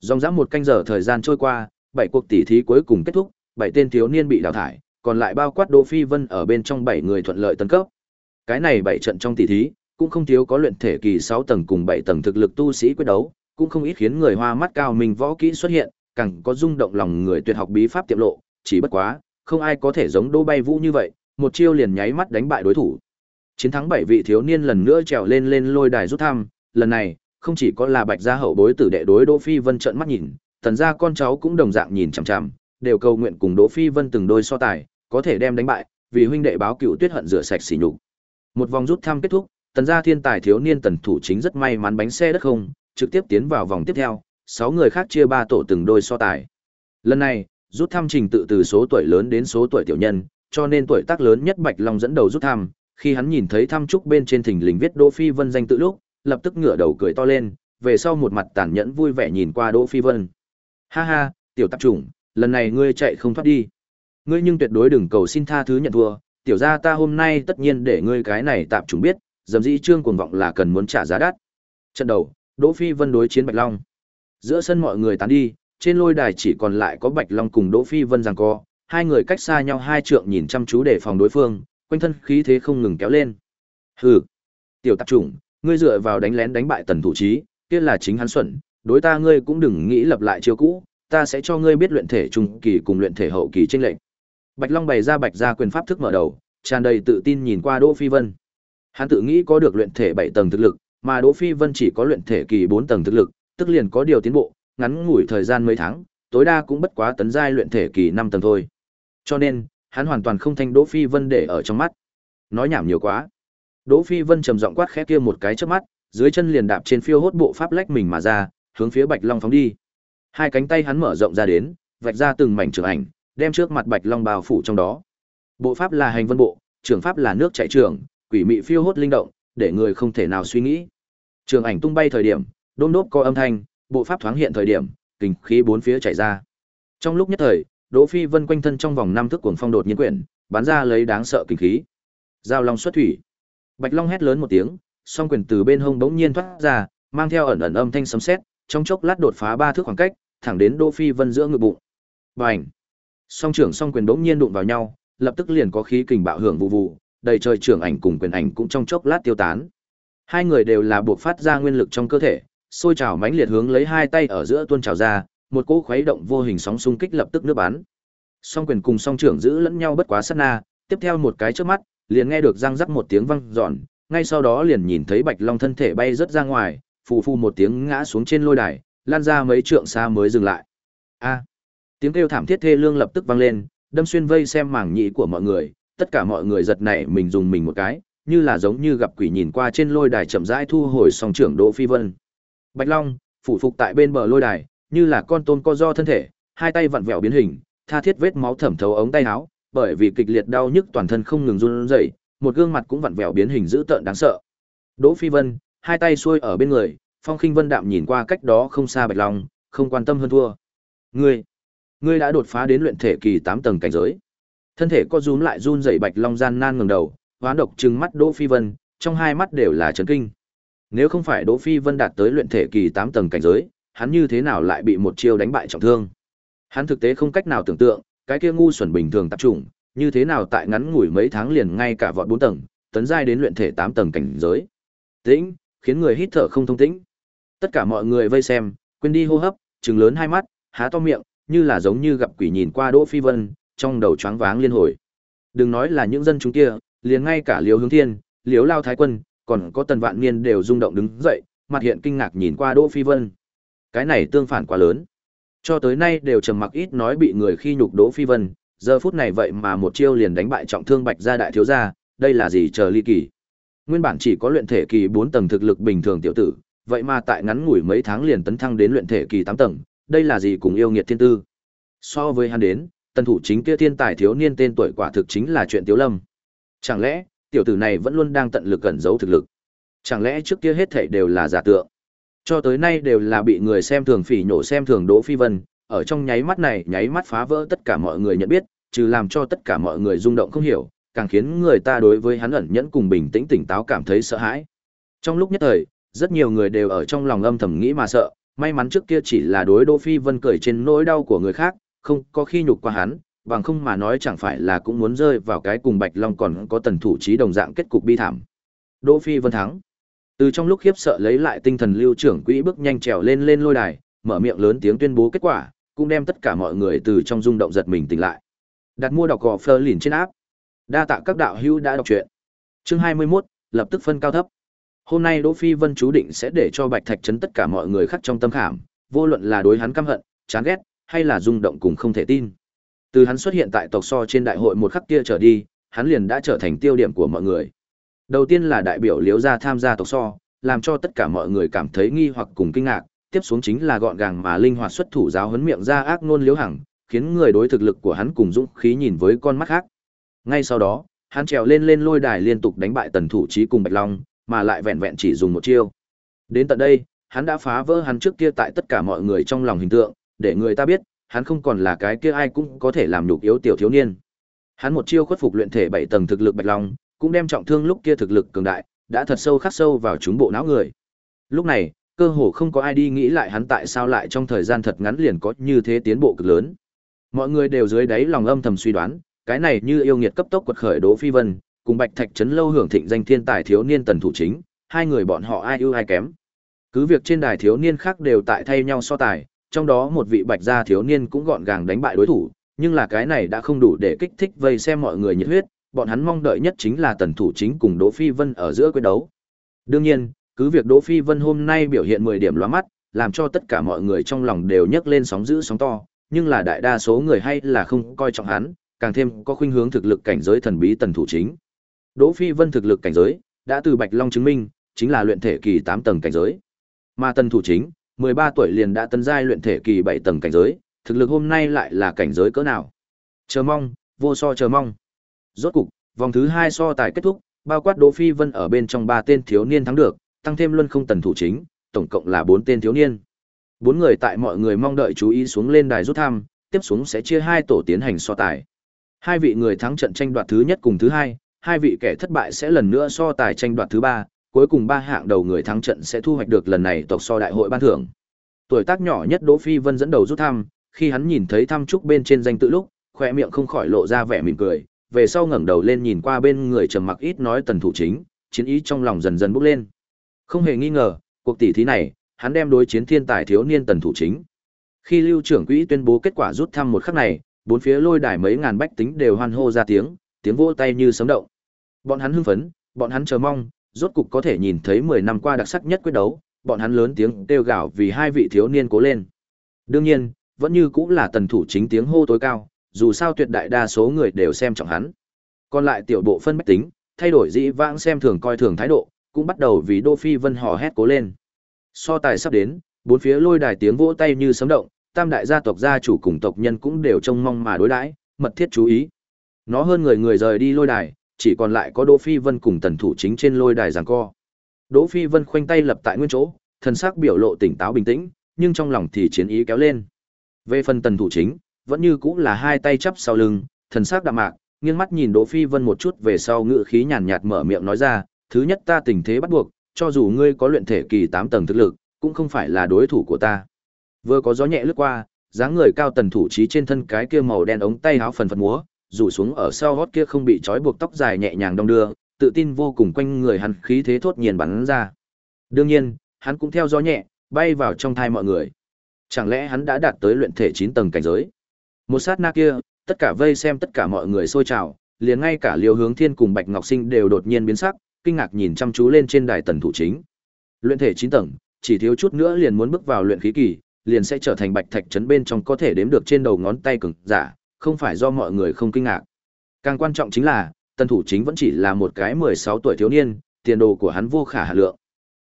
Dòng dã một canh giờ thời gian trôi qua, bảy cuộc tỷ thí cuối cùng kết thúc, bảy tên thiếu niên bị đào thải, còn lại bao quát Đỗ Phi Vân ở bên trong bảy người thuận lợi tấn cấp. Cái này bảy trận trong tỷ thí, cũng không thiếu có luyện thể kỳ 6 tầng cùng 7 tầng thực lực tu sĩ quyết đấu, cũng không ít khiến người hoa mắt cao mình võ kỹ xuất hiện, càng có rung động lòng người tuyệt học bí pháp tiệm lộ, chỉ bất quá, không ai có thể giống Đỗ Bay Vũ như vậy, một chiêu liền nháy mắt đánh bại đối thủ. Chiến thắng bảy vị thiếu niên lần nữa trèo lên lên lôi đài rút thăm, lần này, không chỉ có là Bạch gia hậu bối tử đệ đối Đỗ Phi Vân trợn mắt nhìn, tần gia con cháu cũng đồng dạng nhìn chằm chằm, đều cầu nguyện cùng Đỗ Phi Vân từng đôi so tài, có thể đem đánh bại, vì huynh đệ báo cựu tuyết hận rửa sạch sỉ nhục. Một vòng rút thăm kết thúc, tần gia thiên tài thiếu niên tần thủ chính rất may mắn bánh xe đất không, trực tiếp tiến vào vòng tiếp theo, sáu người khác chia ba tổ từng đôi so tài. Lần này, rút thăm trình tự từ số tuổi lớn đến số tuổi tiểu nhân, cho nên tuổi tác lớn nhất Bạch Long dẫn đầu rút thăm, khi hắn nhìn thấy thăm trúc bên trên thình lình viết Đỗ Phi Vân danh tự lúc, lập tức ngửa đầu cười to lên, về sau một mặt tàn nhẫn vui vẻ nhìn qua Đỗ Phi Vân. Ha ha, tiểu tạp chủng, lần này ngươi chạy không thoát đi. Ngươi nhưng tuyệt đối đừng cầu xin tha thứ nhận thua, tiểu gia ta hôm nay tất nhiên để ngươi cái này tạp chủng biết, dầm dĩ trương cuồng vọng là cần muốn trả giá đắt. Trận đầu, Đỗ Phi Vân đối chiến Bạch Long. Giữa sân mọi người tán đi, trên lôi đài chỉ còn lại có Bạch Long cùng Đỗ Phi Vân giằng co, hai người cách xa nhau hai trượng nhìn chăm chú để phòng đối phương, quanh thân khí thế không ngừng kéo lên. Hừ, tiểu tạp chủng, ngươi dựa vào đánh lén đánh bại tần thủ trí, kia là chính hắn xuẩn, đối ta ngươi cũng đừng nghĩ lập lại chiêu cũ, ta sẽ cho ngươi biết luyện thể trung kỳ cùng luyện thể hậu kỳ chênh lệch. Bạch Long bày ra bạch ra quyền pháp thức mở đầu, tràn đầy tự tin nhìn qua Đỗ Phi Vân. Hắn tự nghĩ có được luyện thể 7 tầng thực lực, mà Đỗ Phi Vân chỉ có luyện thể kỳ 4 tầng thực lực, tức liền có điều tiến bộ, ngắn ngủi thời gian mấy tháng, tối đa cũng bất quá tấn giai luyện thể kỳ 5 tầng thôi. Cho nên, hắn hoàn toàn không thanh Đỗ Phi Vân để ở trong mắt. Nói nhảm nhiều quá. Đỗ Phi Vân trầm giọng quát khẽ kia một cái chớp mắt, dưới chân liền đạp trên phiêu hốt bộ pháp lách mình mà ra, hướng phía Bạch Long phóng đi. Hai cánh tay hắn mở rộng ra đến, vạch ra từng mảnh trường ảnh, đem trước mặt Bạch Long bao phủ trong đó. Bộ pháp là hành vân bộ, trường pháp là nước chảy trường, quỷ mị phiêu hốt linh động, để người không thể nào suy nghĩ. Trường ảnh tung bay thời điểm, đôm đốp có âm thanh, bộ pháp thoáng hiện thời điểm, kình khí bốn phía chảy ra. Trong lúc nhất thời, Đỗ Phi Vân quanh thân trong vòng năm thước cuồng phong đột nhiên quyển, bắn ra lấy đáng sợ kinh khí. Giao long xuất thủy. Bạch Long hét lớn một tiếng, song quyền từ bên hông bỗng nhiên thoát ra, mang theo ẩn ẩn âm thanh sấm sét, trong chốc lát đột phá ba thước khoảng cách, thẳng đến Đỗ Phi Vân giữa ngực bụng. Bành! Song trưởng song quyền bỗng nhiên đụng vào nhau, lập tức liền có khí kình bạo hưởng vụ vụ, đầy trời trưởng ảnh cùng quyền ảnh cũng trong chốc lát tiêu tán. Hai người đều là buộc phát ra nguyên lực trong cơ thể, sôi trào mãnh liệt hướng lấy hai tay ở giữa tuôn trào ra, một cỗ khuấy động vô hình sóng xung kích lập tức nước bắn. Song quyền cùng song trưởng giữ lẫn nhau bất quá sát na, tiếp theo một cái trước mắt, liền nghe được răng rắc một tiếng vang dọn, ngay sau đó liền nhìn thấy Bạch Long thân thể bay rất ra ngoài, phù phù một tiếng ngã xuống trên lôi đài, lan ra mấy trượng xa mới dừng lại. A! tiếng kêu thảm thiết thê lương lập tức vang lên, đâm xuyên vây xem mảng nhĩ của mọi người, tất cả mọi người giật nảy mình dùng mình một cái, như là giống như gặp quỷ nhìn qua trên lôi đài chậm rãi thu hồi song trưởng Đỗ Phi Vân. Bạch Long, phủ phục tại bên bờ lôi đài, như là con tôm co do thân thể, hai tay vặn vẹo biến hình, tha thiết vết máu thẩm thấu ống tay áo, bởi vì kịch liệt đau nhức toàn thân không ngừng run rẩy, một gương mặt cũng vặn vẹo biến hình dữ tợn đáng sợ. Đỗ Phi Vân, hai tay xuôi ở bên người, Phong Khinh Vân đạm nhìn qua cách đó không xa Bạch Long, không quan tâm hơn thua. Ngươi, ngươi đã đột phá đến luyện thể kỳ 8 tầng cảnh giới. Thân thể co rúm lại run rẩy Bạch Long gian nan ngẩng đầu, hoán độc trừng mắt Đỗ Phi Vân, trong hai mắt đều là chấn kinh. Nếu không phải Đỗ Phi Vân đạt tới luyện thể kỳ 8 tầng cảnh giới, hắn như thế nào lại bị một chiêu đánh bại trọng thương? Hắn thực tế không cách nào tưởng tượng, cái kia ngu xuẩn bình thường tập trung, như thế nào tại ngắn ngủi mấy tháng liền ngay cả vọt 4 tầng, tấn giai đến luyện thể 8 tầng cảnh giới. Tĩnh, khiến người hít thở không thông tĩnh. Tất cả mọi người vây xem, quên đi hô hấp, trừng lớn hai mắt, há to miệng, như là giống như gặp quỷ nhìn qua Đỗ Phi Vân, trong đầu choáng váng liên hồi. Đừng nói là những dân chúng kia, liền ngay cả Liễu Hướng Thiên, Liễu Lao Thái Quân, còn có Tần Vạn Niên đều rung động đứng dậy, mặt hiện kinh ngạc nhìn qua Đỗ Phi Vân. Cái này tương phản quá lớn. Cho tới nay đều trầm mặc ít nói bị người khi nhục Đỗ Phi Vân, giờ phút này vậy mà một chiêu liền đánh bại trọng thương Bạch gia đại thiếu gia, đây là gì chờ ly kỳ. Nguyên bản chỉ có luyện thể kỳ 4 tầng thực lực bình thường tiểu tử, vậy mà tại ngắn ngủi mấy tháng liền tấn thăng đến luyện thể kỳ 8 tầng, đây là gì cùng yêu nghiệt thiên tư. So với hắn đến, tân thủ chính kia thiên tài thiếu niên tên tuổi quả thực chính là chuyện tiếu lâm. Chẳng lẽ, tiểu tử này vẫn luôn đang tận lực cẩn giấu thực lực? Chẳng lẽ trước kia hết thảy đều là giả tượng? Cho tới nay đều là bị người xem thường phỉ nhổ xem thường Đỗ Phi Vân, ở trong nháy mắt này nháy mắt phá vỡ tất cả mọi người nhận biết, trừ làm cho tất cả mọi người rung động không hiểu, càng khiến người ta đối với hắn ẩn nhẫn cùng bình tĩnh tỉnh táo cảm thấy sợ hãi. Trong lúc nhất thời, rất nhiều người đều ở trong lòng âm thầm nghĩ mà sợ, may mắn trước kia chỉ là đối Đỗ Phi Vân cười trên nỗi đau của người khác, không có khi nhục qua hắn, bằng không mà nói chẳng phải là cũng muốn rơi vào cái cùng Bạch Long còn có tần thủ trí đồng dạng kết cục bi thảm. Đỗ Phi Vân thắng. Từ trong lúc khiếp sợ lấy lại tinh thần lưu trưởng quỹ bước nhanh trèo lên lên lôi đài, mở miệng lớn tiếng tuyên bố kết quả, cũng đem tất cả mọi người từ trong rung động giật mình tỉnh lại. Đặt mua đọc gò Fleur liền trên áp. Đa tạ các đạo hữu đã đọc truyện. Chương 21, lập tức phân cao thấp. Hôm nay Đỗ Phi Vân chú định sẽ để cho Bạch Thạch trấn tất cả mọi người khắc trong tâm khảm, vô luận là đối hắn căm hận, chán ghét, hay là rung động cùng không thể tin. Từ hắn xuất hiện tại tộc so trên đại hội một khắc kia trở đi, hắn liền đã trở thành tiêu điểm của mọi người. Đầu tiên là đại biểu Liễu gia tham gia tộc so, làm cho tất cả mọi người cảm thấy nghi hoặc cùng kinh ngạc, tiếp xuống chính là gọn gàng mà linh hoạt xuất thủ giáo huấn miệng ra ác ngôn Liễu Hằng, khiến người đối thực lực của hắn cùng dũng khí nhìn với con mắt khác. Ngay sau đó, hắn trèo lên lên lôi đài liên tục đánh bại tần thủ trí cùng Bạch Long, mà lại vẹn vẹn chỉ dùng một chiêu. Đến tận đây, hắn đã phá vỡ hắn trước kia tại tất cả mọi người trong lòng hình tượng, để người ta biết, hắn không còn là cái kia ai cũng có thể làm nhục yếu tiểu thiếu niên. Hắn một chiêu khuất phục luyện thể bảy tầng thực lực Bạch Long, cũng đem trọng thương lúc kia thực lực cường đại, đã thật sâu khắc sâu vào chúng bộ não người. Lúc này, cơ hồ không có ai đi nghĩ lại hắn tại sao lại trong thời gian thật ngắn liền có như thế tiến bộ cực lớn. Mọi người đều dưới đáy lòng âm thầm suy đoán, cái này như yêu nghiệt cấp tốc quật khởi Đỗ Phi Vân, cùng Bạch Thạch trấn lâu hưởng thịnh danh thiên tài thiếu niên tần thủ chính, hai người bọn họ ai ưu ai kém. Cứ việc trên đài thiếu niên khác đều tại thay nhau so tài, trong đó một vị Bạch gia thiếu niên cũng gọn gàng đánh bại đối thủ, nhưng là cái này đã không đủ để kích thích vây xem mọi người nhiệt huyết, bọn hắn mong đợi nhất chính là tần thủ chính cùng Đỗ Phi Vân ở giữa quyết đấu. Đương nhiên, cứ việc Đỗ Phi Vân hôm nay biểu hiện 10 điểm lóa mắt, làm cho tất cả mọi người trong lòng đều nhấc lên sóng dữ sóng to, nhưng là đại đa số người hay là không coi trọng hắn, càng thêm có khuynh hướng thực lực cảnh giới thần bí tần thủ chính. Đỗ Phi Vân thực lực cảnh giới đã từ Bạch Long chứng minh, chính là luyện thể kỳ 8 tầng cảnh giới. Mà tần thủ chính, 13 tuổi liền đã tấn giai luyện thể kỳ 7 tầng cảnh giới, thực lực hôm nay lại là cảnh giới cỡ nào? Chờ mong, vô so chờ mong. Rốt cục, vòng thứ 2 so tài kết thúc, bao quát Đỗ Phi Vân ở bên trong ba tên thiếu niên thắng được, tăng thêm luân không tần thủ chính, tổng cộng là 4 tên thiếu niên. Bốn người tại mọi người mong đợi chú ý xuống lên đài rút thăm, tiếp xuống sẽ chia hai tổ tiến hành so tài. Hai vị người thắng trận tranh đoạt thứ nhất cùng thứ hai, hai vị kẻ thất bại sẽ lần nữa so tài tranh đoạt thứ ba, cuối cùng ba hạng đầu người thắng trận sẽ thu hoạch được lần này tộc so đại hội ban thưởng. Tuổi tác nhỏ nhất Đỗ Phi Vân dẫn đầu rút thăm, khi hắn nhìn thấy thăm trúc bên trên danh tự lúc, khỏe miệng không khỏi lộ ra vẻ mỉm cười, về sau ngẩng đầu lên nhìn qua bên người trầm mặc ít nói tần thủ chính, chiến ý trong lòng dần dần bốc lên. Không hề nghi ngờ, cuộc tỷ thí này, hắn đem đối chiến thiên tài thiếu niên tần thủ chính. Khi lưu trưởng quỹ tuyên bố kết quả rút thăm một khắc này, bốn phía lôi đài mấy ngàn bách tính đều hoan hô ra tiếng, tiếng vỗ tay như sấm động. Bọn hắn hưng phấn, bọn hắn chờ mong, rốt cục có thể nhìn thấy 10 năm qua đặc sắc nhất quyết đấu, bọn hắn lớn tiếng kêu gào vì hai vị thiếu niên cố lên. Đương nhiên, vẫn như cũng là tần thủ chính tiếng hô tối cao, dù sao tuyệt đại đa số người đều xem trọng hắn. Còn lại tiểu bộ phân bách tính, thay đổi dĩ vãng xem thường coi thường thái độ, cũng bắt đầu vì Đô Phi Vân hò hét cố lên. So tài sắp đến, bốn phía lôi đài tiếng vỗ tay như sấm động, tam đại gia tộc gia chủ cùng tộc nhân cũng đều trông mong mà đối đãi, mật thiết chú ý. Nó hơn người người rời đi lôi đài, chỉ còn lại có Đỗ Phi Vân cùng tần thủ chính trên lôi đài giằng co. Đỗ Phi Vân khoanh tay lập tại nguyên chỗ, thần sắc biểu lộ tỉnh táo bình tĩnh, nhưng trong lòng thì chiến ý kéo lên. Về phần tần thủ chính, vẫn như cũng là hai tay chắp sau lưng, thần sắc đạm mạc, nghiêng mắt nhìn Đỗ Phi Vân một chút về sau ngữ khí nhàn nhạt mở miệng nói ra, thứ nhất ta tình thế bắt buộc, cho dù ngươi có luyện thể kỳ 8 tầng thực lực, cũng không phải là đối thủ của ta. Vừa có gió nhẹ lướt qua, dáng người cao tần thủ trí trên thân cái kia màu đen ống tay áo phần phật múa, rủ xuống ở sau gót kia không bị trói buộc tóc dài nhẹ nhàng đong đưa, tự tin vô cùng quanh người hắn khí thế thốt nhiên bắn ra. Đương nhiên, hắn cũng theo gió nhẹ, bay vào trong thai mọi người. Chẳng lẽ hắn đã đạt tới luyện thể 9 tầng cảnh giới? Một sát na kia, tất cả vây xem tất cả mọi người sôi trào, liền ngay cả Liêu Hướng Thiên cùng Bạch Ngọc Sinh đều đột nhiên biến sắc, kinh ngạc nhìn chăm chú lên trên đài tần thủ chính. Luyện thể 9 tầng, chỉ thiếu chút nữa liền muốn bước vào luyện khí kỳ, liền sẽ trở thành Bạch Thạch trấn bên trong có thể đếm được trên đầu ngón tay cường giả, không phải do mọi người không kinh ngạc. Càng quan trọng chính là, tần thủ chính vẫn chỉ là một cái 16 tuổi thiếu niên, tiền đồ của hắn vô khả hạn lượng.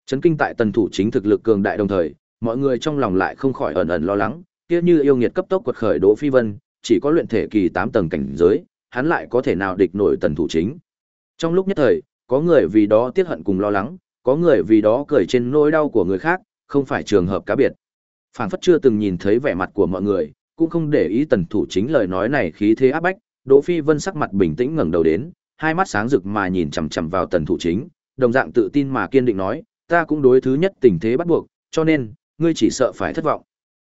Chấn kinh tại tần thủ chính thực lực cường đại đồng thời, mọi người trong lòng lại không khỏi ẩn ẩn lo lắng, kia như yêu nghiệt cấp tốc quật khởi Đỗ Phi Vân, chỉ có luyện thể kỳ 8 tầng cảnh giới, hắn lại có thể nào địch nổi tần thủ chính. Trong lúc nhất thời, có người vì đó tiếc hận cùng lo lắng, có người vì đó cười trên nỗi đau của người khác, không phải trường hợp cá biệt. Phản phất chưa từng nhìn thấy vẻ mặt của mọi người, cũng không để ý tần thủ chính lời nói này khí thế áp bách, Đỗ Phi Vân sắc mặt bình tĩnh ngẩng đầu đến, hai mắt sáng rực mà nhìn chằm chằm vào tần thủ chính, đồng dạng tự tin mà kiên định nói, ta cũng đối thứ nhất tình thế bắt buộc, cho nên, ngươi chỉ sợ phải thất vọng.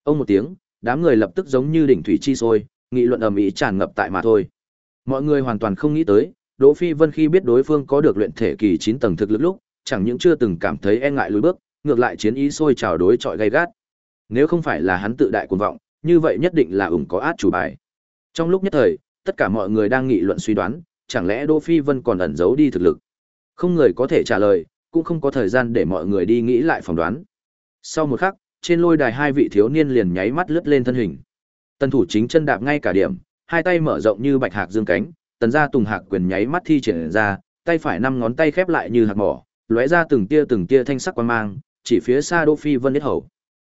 Ông một tiếng, đám người lập tức giống như đỉnh thủy chi sôi, nghị luận ầm ĩ tràn ngập tại mà thôi. Mọi người hoàn toàn không nghĩ tới, Đỗ Phi Vân khi biết đối phương có được luyện thể kỳ 9 tầng thực lực lúc, chẳng những chưa từng cảm thấy e ngại lùi bước, ngược lại chiến ý sôi trào đối chọi gay gắt. Nếu không phải là hắn tự đại cuồng vọng, như vậy nhất định là ủng có át chủ bài. Trong lúc nhất thời, tất cả mọi người đang nghị luận suy đoán, chẳng lẽ Đỗ Phi Vân còn ẩn giấu đi thực lực? Không người có thể trả lời, cũng không có thời gian để mọi người đi nghĩ lại phỏng đoán. Sau một khắc, trên lôi đài hai vị thiếu niên liền nháy mắt lướt lên thân hình. Tần thủ chính chân đạp ngay cả điểm, hai tay mở rộng như bạch hạc dương cánh, tần gia tùng hạc quyền nháy mắt thi triển ra, tay phải năm ngón tay khép lại như hạt mỏ, lóe ra từng tia từng tia thanh sắc quang mang, chỉ phía xa Đỗ Phi Vân nhất hầu.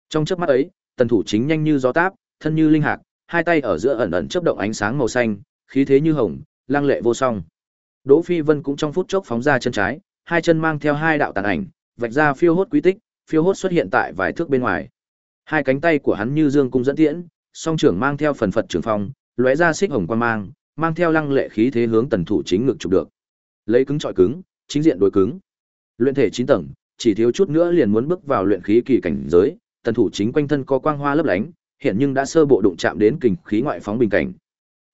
Trong chớp mắt ấy, tần thủ chính nhanh như gió táp, thân như linh hạc, hai tay ở giữa ẩn ẩn chớp động ánh sáng màu xanh, khí thế như hồng, lang lệ vô song. Đỗ Phi Vân cũng trong phút chốc phóng ra chân trái, hai chân mang theo hai đạo tàn ảnh, vạch ra phiêu hốt quý tích, phiêu hốt xuất hiện tại vài thước bên ngoài. Hai cánh tay của hắn như dương cung dẫn tiễn, song trưởng mang theo phần phật trưởng phong, lóe ra xích hồng quang mang, mang theo lăng lệ khí thế hướng tần thủ chính ngực chụp được. Lấy cứng trọi cứng, chính diện đối cứng. Luyện thể 9 tầng, chỉ thiếu chút nữa liền muốn bước vào luyện khí kỳ cảnh giới, tần thủ chính quanh thân có quang hoa lấp lánh, hiện nhưng đã sơ bộ đụng chạm đến kình khí ngoại phóng bình cảnh.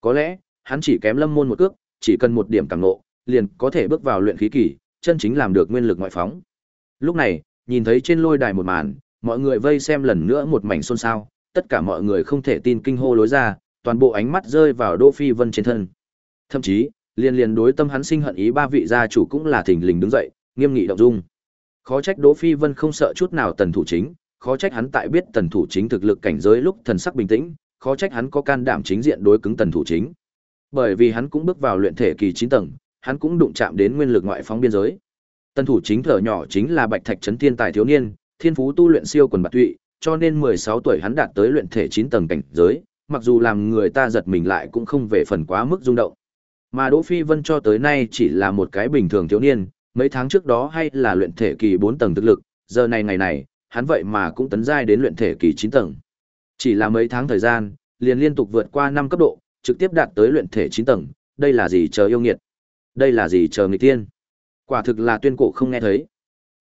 Có lẽ, hắn chỉ kém Lâm Môn một cước, chỉ cần một điểm cảm ngộ, liền có thể bước vào luyện khí kỳ, chân chính làm được nguyên lực ngoại phóng. Lúc này, nhìn thấy trên lôi đài một màn, mọi người vây xem lần nữa một mảnh xôn xao, tất cả mọi người không thể tin kinh hô lối ra, toàn bộ ánh mắt rơi vào Đỗ Phi Vân trên thân. Thậm chí, liên liên đối tâm hắn sinh hận ý ba vị gia chủ cũng là thình lình đứng dậy, nghiêm nghị động dung. Khó trách Đỗ Phi Vân không sợ chút nào tần thủ chính, khó trách hắn tại biết tần thủ chính thực lực cảnh giới lúc thần sắc bình tĩnh, khó trách hắn có can đảm chính diện đối cứng tần thủ chính. Bởi vì hắn cũng bước vào luyện thể kỳ 9 tầng, hắn cũng đụng chạm đến nguyên lực ngoại phóng biên giới. Tân thủ chính thở nhỏ chính là Bạch Thạch trấn thiên tài thiếu niên, thiên phú tu luyện siêu quần bạc tụy, cho nên 16 tuổi hắn đạt tới luyện thể 9 tầng cảnh giới, mặc dù làm người ta giật mình lại cũng không về phần quá mức rung động. Mà Đỗ Phi Vân cho tới nay chỉ là một cái bình thường thiếu niên, mấy tháng trước đó hay là luyện thể kỳ 4 tầng thực lực, giờ này ngày này, hắn vậy mà cũng tấn giai đến luyện thể kỳ 9 tầng. Chỉ là mấy tháng thời gian, liền liên tục vượt qua 5 cấp độ, trực tiếp đạt tới luyện thể 9 tầng, đây là gì chờ yêu nghiệt? Đây là gì chờ nghịch tiên? Quả thực là tuyên cổ không nghe thấy.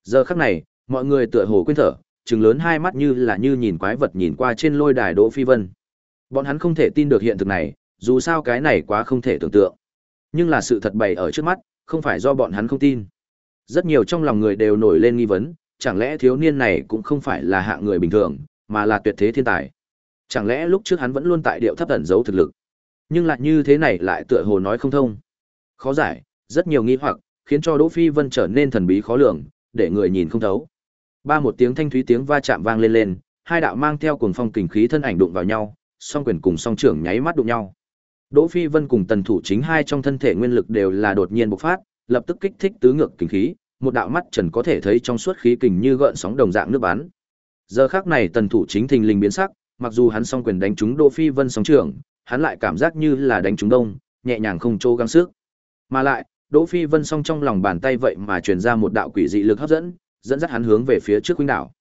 Giờ khắc này, mọi người tựa hồ quên thở, trừng lớn hai mắt như là như nhìn quái vật nhìn qua trên lôi đài Đỗ Phi Vân. Bọn hắn không thể tin được hiện thực này, dù sao cái này quá không thể tưởng tượng. Nhưng là sự thật bày ở trước mắt, không phải do bọn hắn không tin. Rất nhiều trong lòng người đều nổi lên nghi vấn, chẳng lẽ thiếu niên này cũng không phải là hạng người bình thường, mà là tuyệt thế thiên tài. Chẳng lẽ lúc trước hắn vẫn luôn tại điệu thấp ẩn giấu thực lực, nhưng lại như thế này lại tựa hồ nói không thông. Khó giải, rất nhiều nghi hoặc, khiến cho Đỗ Phi Vân trở nên thần bí khó lường, để người nhìn không thấu. Ba một tiếng thanh thúy tiếng va chạm vang lên lên, hai đạo mang theo cuồng phong kình khí thân ảnh đụng vào nhau, song quyền cùng song trưởng nháy mắt đụng nhau. Đỗ Phi Vân cùng Tần Thủ chính hai trong thân thể nguyên lực đều là đột nhiên bộc phát, lập tức kích thích tứ ngược kình khí, một đạo mắt trần có thể thấy trong suốt khí kình như gợn sóng đồng dạng nước bắn. Giờ khắc này Tần Thủ chính thình lình biến sắc, mặc dù hắn song quyền đánh trúng Đỗ Phi Vân song trưởng, hắn lại cảm giác như là đánh trúng đông, nhẹ nhàng không chỗ gắng sức. Mà lại, Đỗ Phi Vân song trong lòng bàn tay vậy mà truyền ra một đạo quỷ dị lực hấp dẫn, dẫn dắt hắn hướng về phía trước huynh đảo.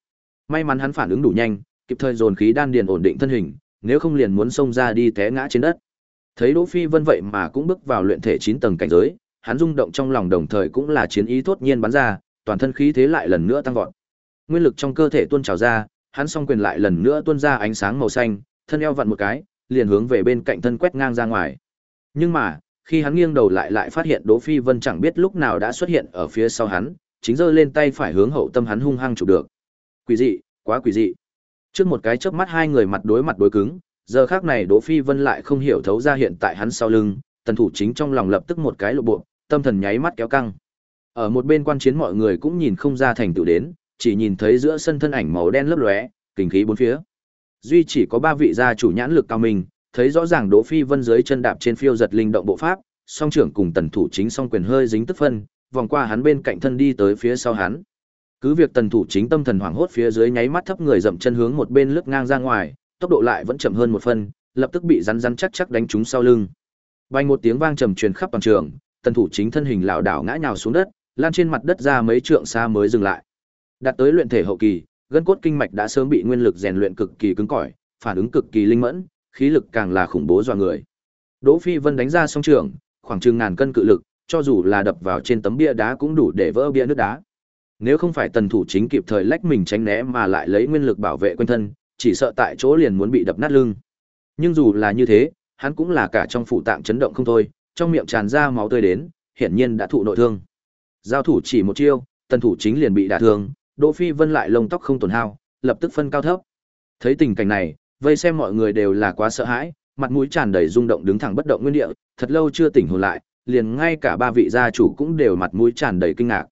May mắn hắn phản ứng đủ nhanh, kịp thời dồn khí đan điền ổn định thân hình, nếu không liền muốn xông ra đi té ngã trên đất. Thấy Đỗ Phi Vân vậy mà cũng bước vào luyện thể 9 tầng cảnh giới, hắn rung động trong lòng đồng thời cũng là chiến ý thốt nhiên bắn ra, toàn thân khí thế lại lần nữa tăng vọt. Nguyên lực trong cơ thể tuôn trào ra, hắn song quyền lại lần nữa tuôn ra ánh sáng màu xanh, thân eo vặn một cái, liền hướng về bên cạnh thân quét ngang ra ngoài. Nhưng mà, khi hắn nghiêng đầu lại lại phát hiện Đỗ Phi Vân chẳng biết lúc nào đã xuất hiện ở phía sau hắn, chính giơ lên tay phải hướng hậu tâm hắn hung hăng chụp được. Quỷ dị, quá quỷ dị. Trước một cái chớp mắt hai người mặt đối mặt đối cứng, giờ khác này Đỗ Phi Vân lại không hiểu thấu ra hiện tại hắn sau lưng, tần thủ chính trong lòng lập tức một cái lộ bộ, tâm thần nháy mắt kéo căng. Ở một bên quan chiến mọi người cũng nhìn không ra thành tựu đến, chỉ nhìn thấy giữa sân thân ảnh màu đen lấp lóe, kinh khí bốn phía. Duy chỉ có ba vị gia chủ nhãn lực cao minh, thấy rõ ràng Đỗ Phi Vân dưới chân đạp trên phiêu giật linh động bộ pháp, song trưởng cùng tần thủ chính song quyền hơi dính tức phân, vòng qua hắn bên cạnh thân đi tới phía sau hắn. Cứ việc tần thủ chính tâm thần hoảng hốt phía dưới nháy mắt thấp người dậm chân hướng một bên lướt ngang ra ngoài, tốc độ lại vẫn chậm hơn một phân, lập tức bị rắn rắn chắc chắc đánh trúng sau lưng. Bay một tiếng vang trầm truyền khắp toàn trường, tần thủ chính thân hình lảo đảo ngã nhào xuống đất, lan trên mặt đất ra mấy trượng xa mới dừng lại. Đạt tới luyện thể hậu kỳ, gân cốt kinh mạch đã sớm bị nguyên lực rèn luyện cực kỳ cứng cỏi, phản ứng cực kỳ linh mẫn, khí lực càng là khủng bố dọa người. Đỗ Phi Vân đánh ra song trường, khoảng chừng ngàn cân cự lực, cho dù là đập vào trên tấm bia đá cũng đủ để vỡ bia nước đá. Nếu không phải tần thủ chính kịp thời lách mình tránh né mà lại lấy nguyên lực bảo vệ quanh thân, chỉ sợ tại chỗ liền muốn bị đập nát lưng. Nhưng dù là như thế, hắn cũng là cả trong phủ tạng chấn động không thôi, trong miệng tràn ra máu tươi đến, hiển nhiên đã thụ nội thương. Giao thủ chỉ một chiêu, tần thủ chính liền bị đả thương, Đỗ Phi Vân lại lông tóc không tổn hao, lập tức phân cao thấp. Thấy tình cảnh này, vây xem mọi người đều là quá sợ hãi, mặt mũi tràn đầy rung động đứng thẳng bất động nguyên địa, thật lâu chưa tỉnh hồn lại, liền ngay cả ba vị gia chủ cũng đều mặt mũi tràn đầy kinh ngạc.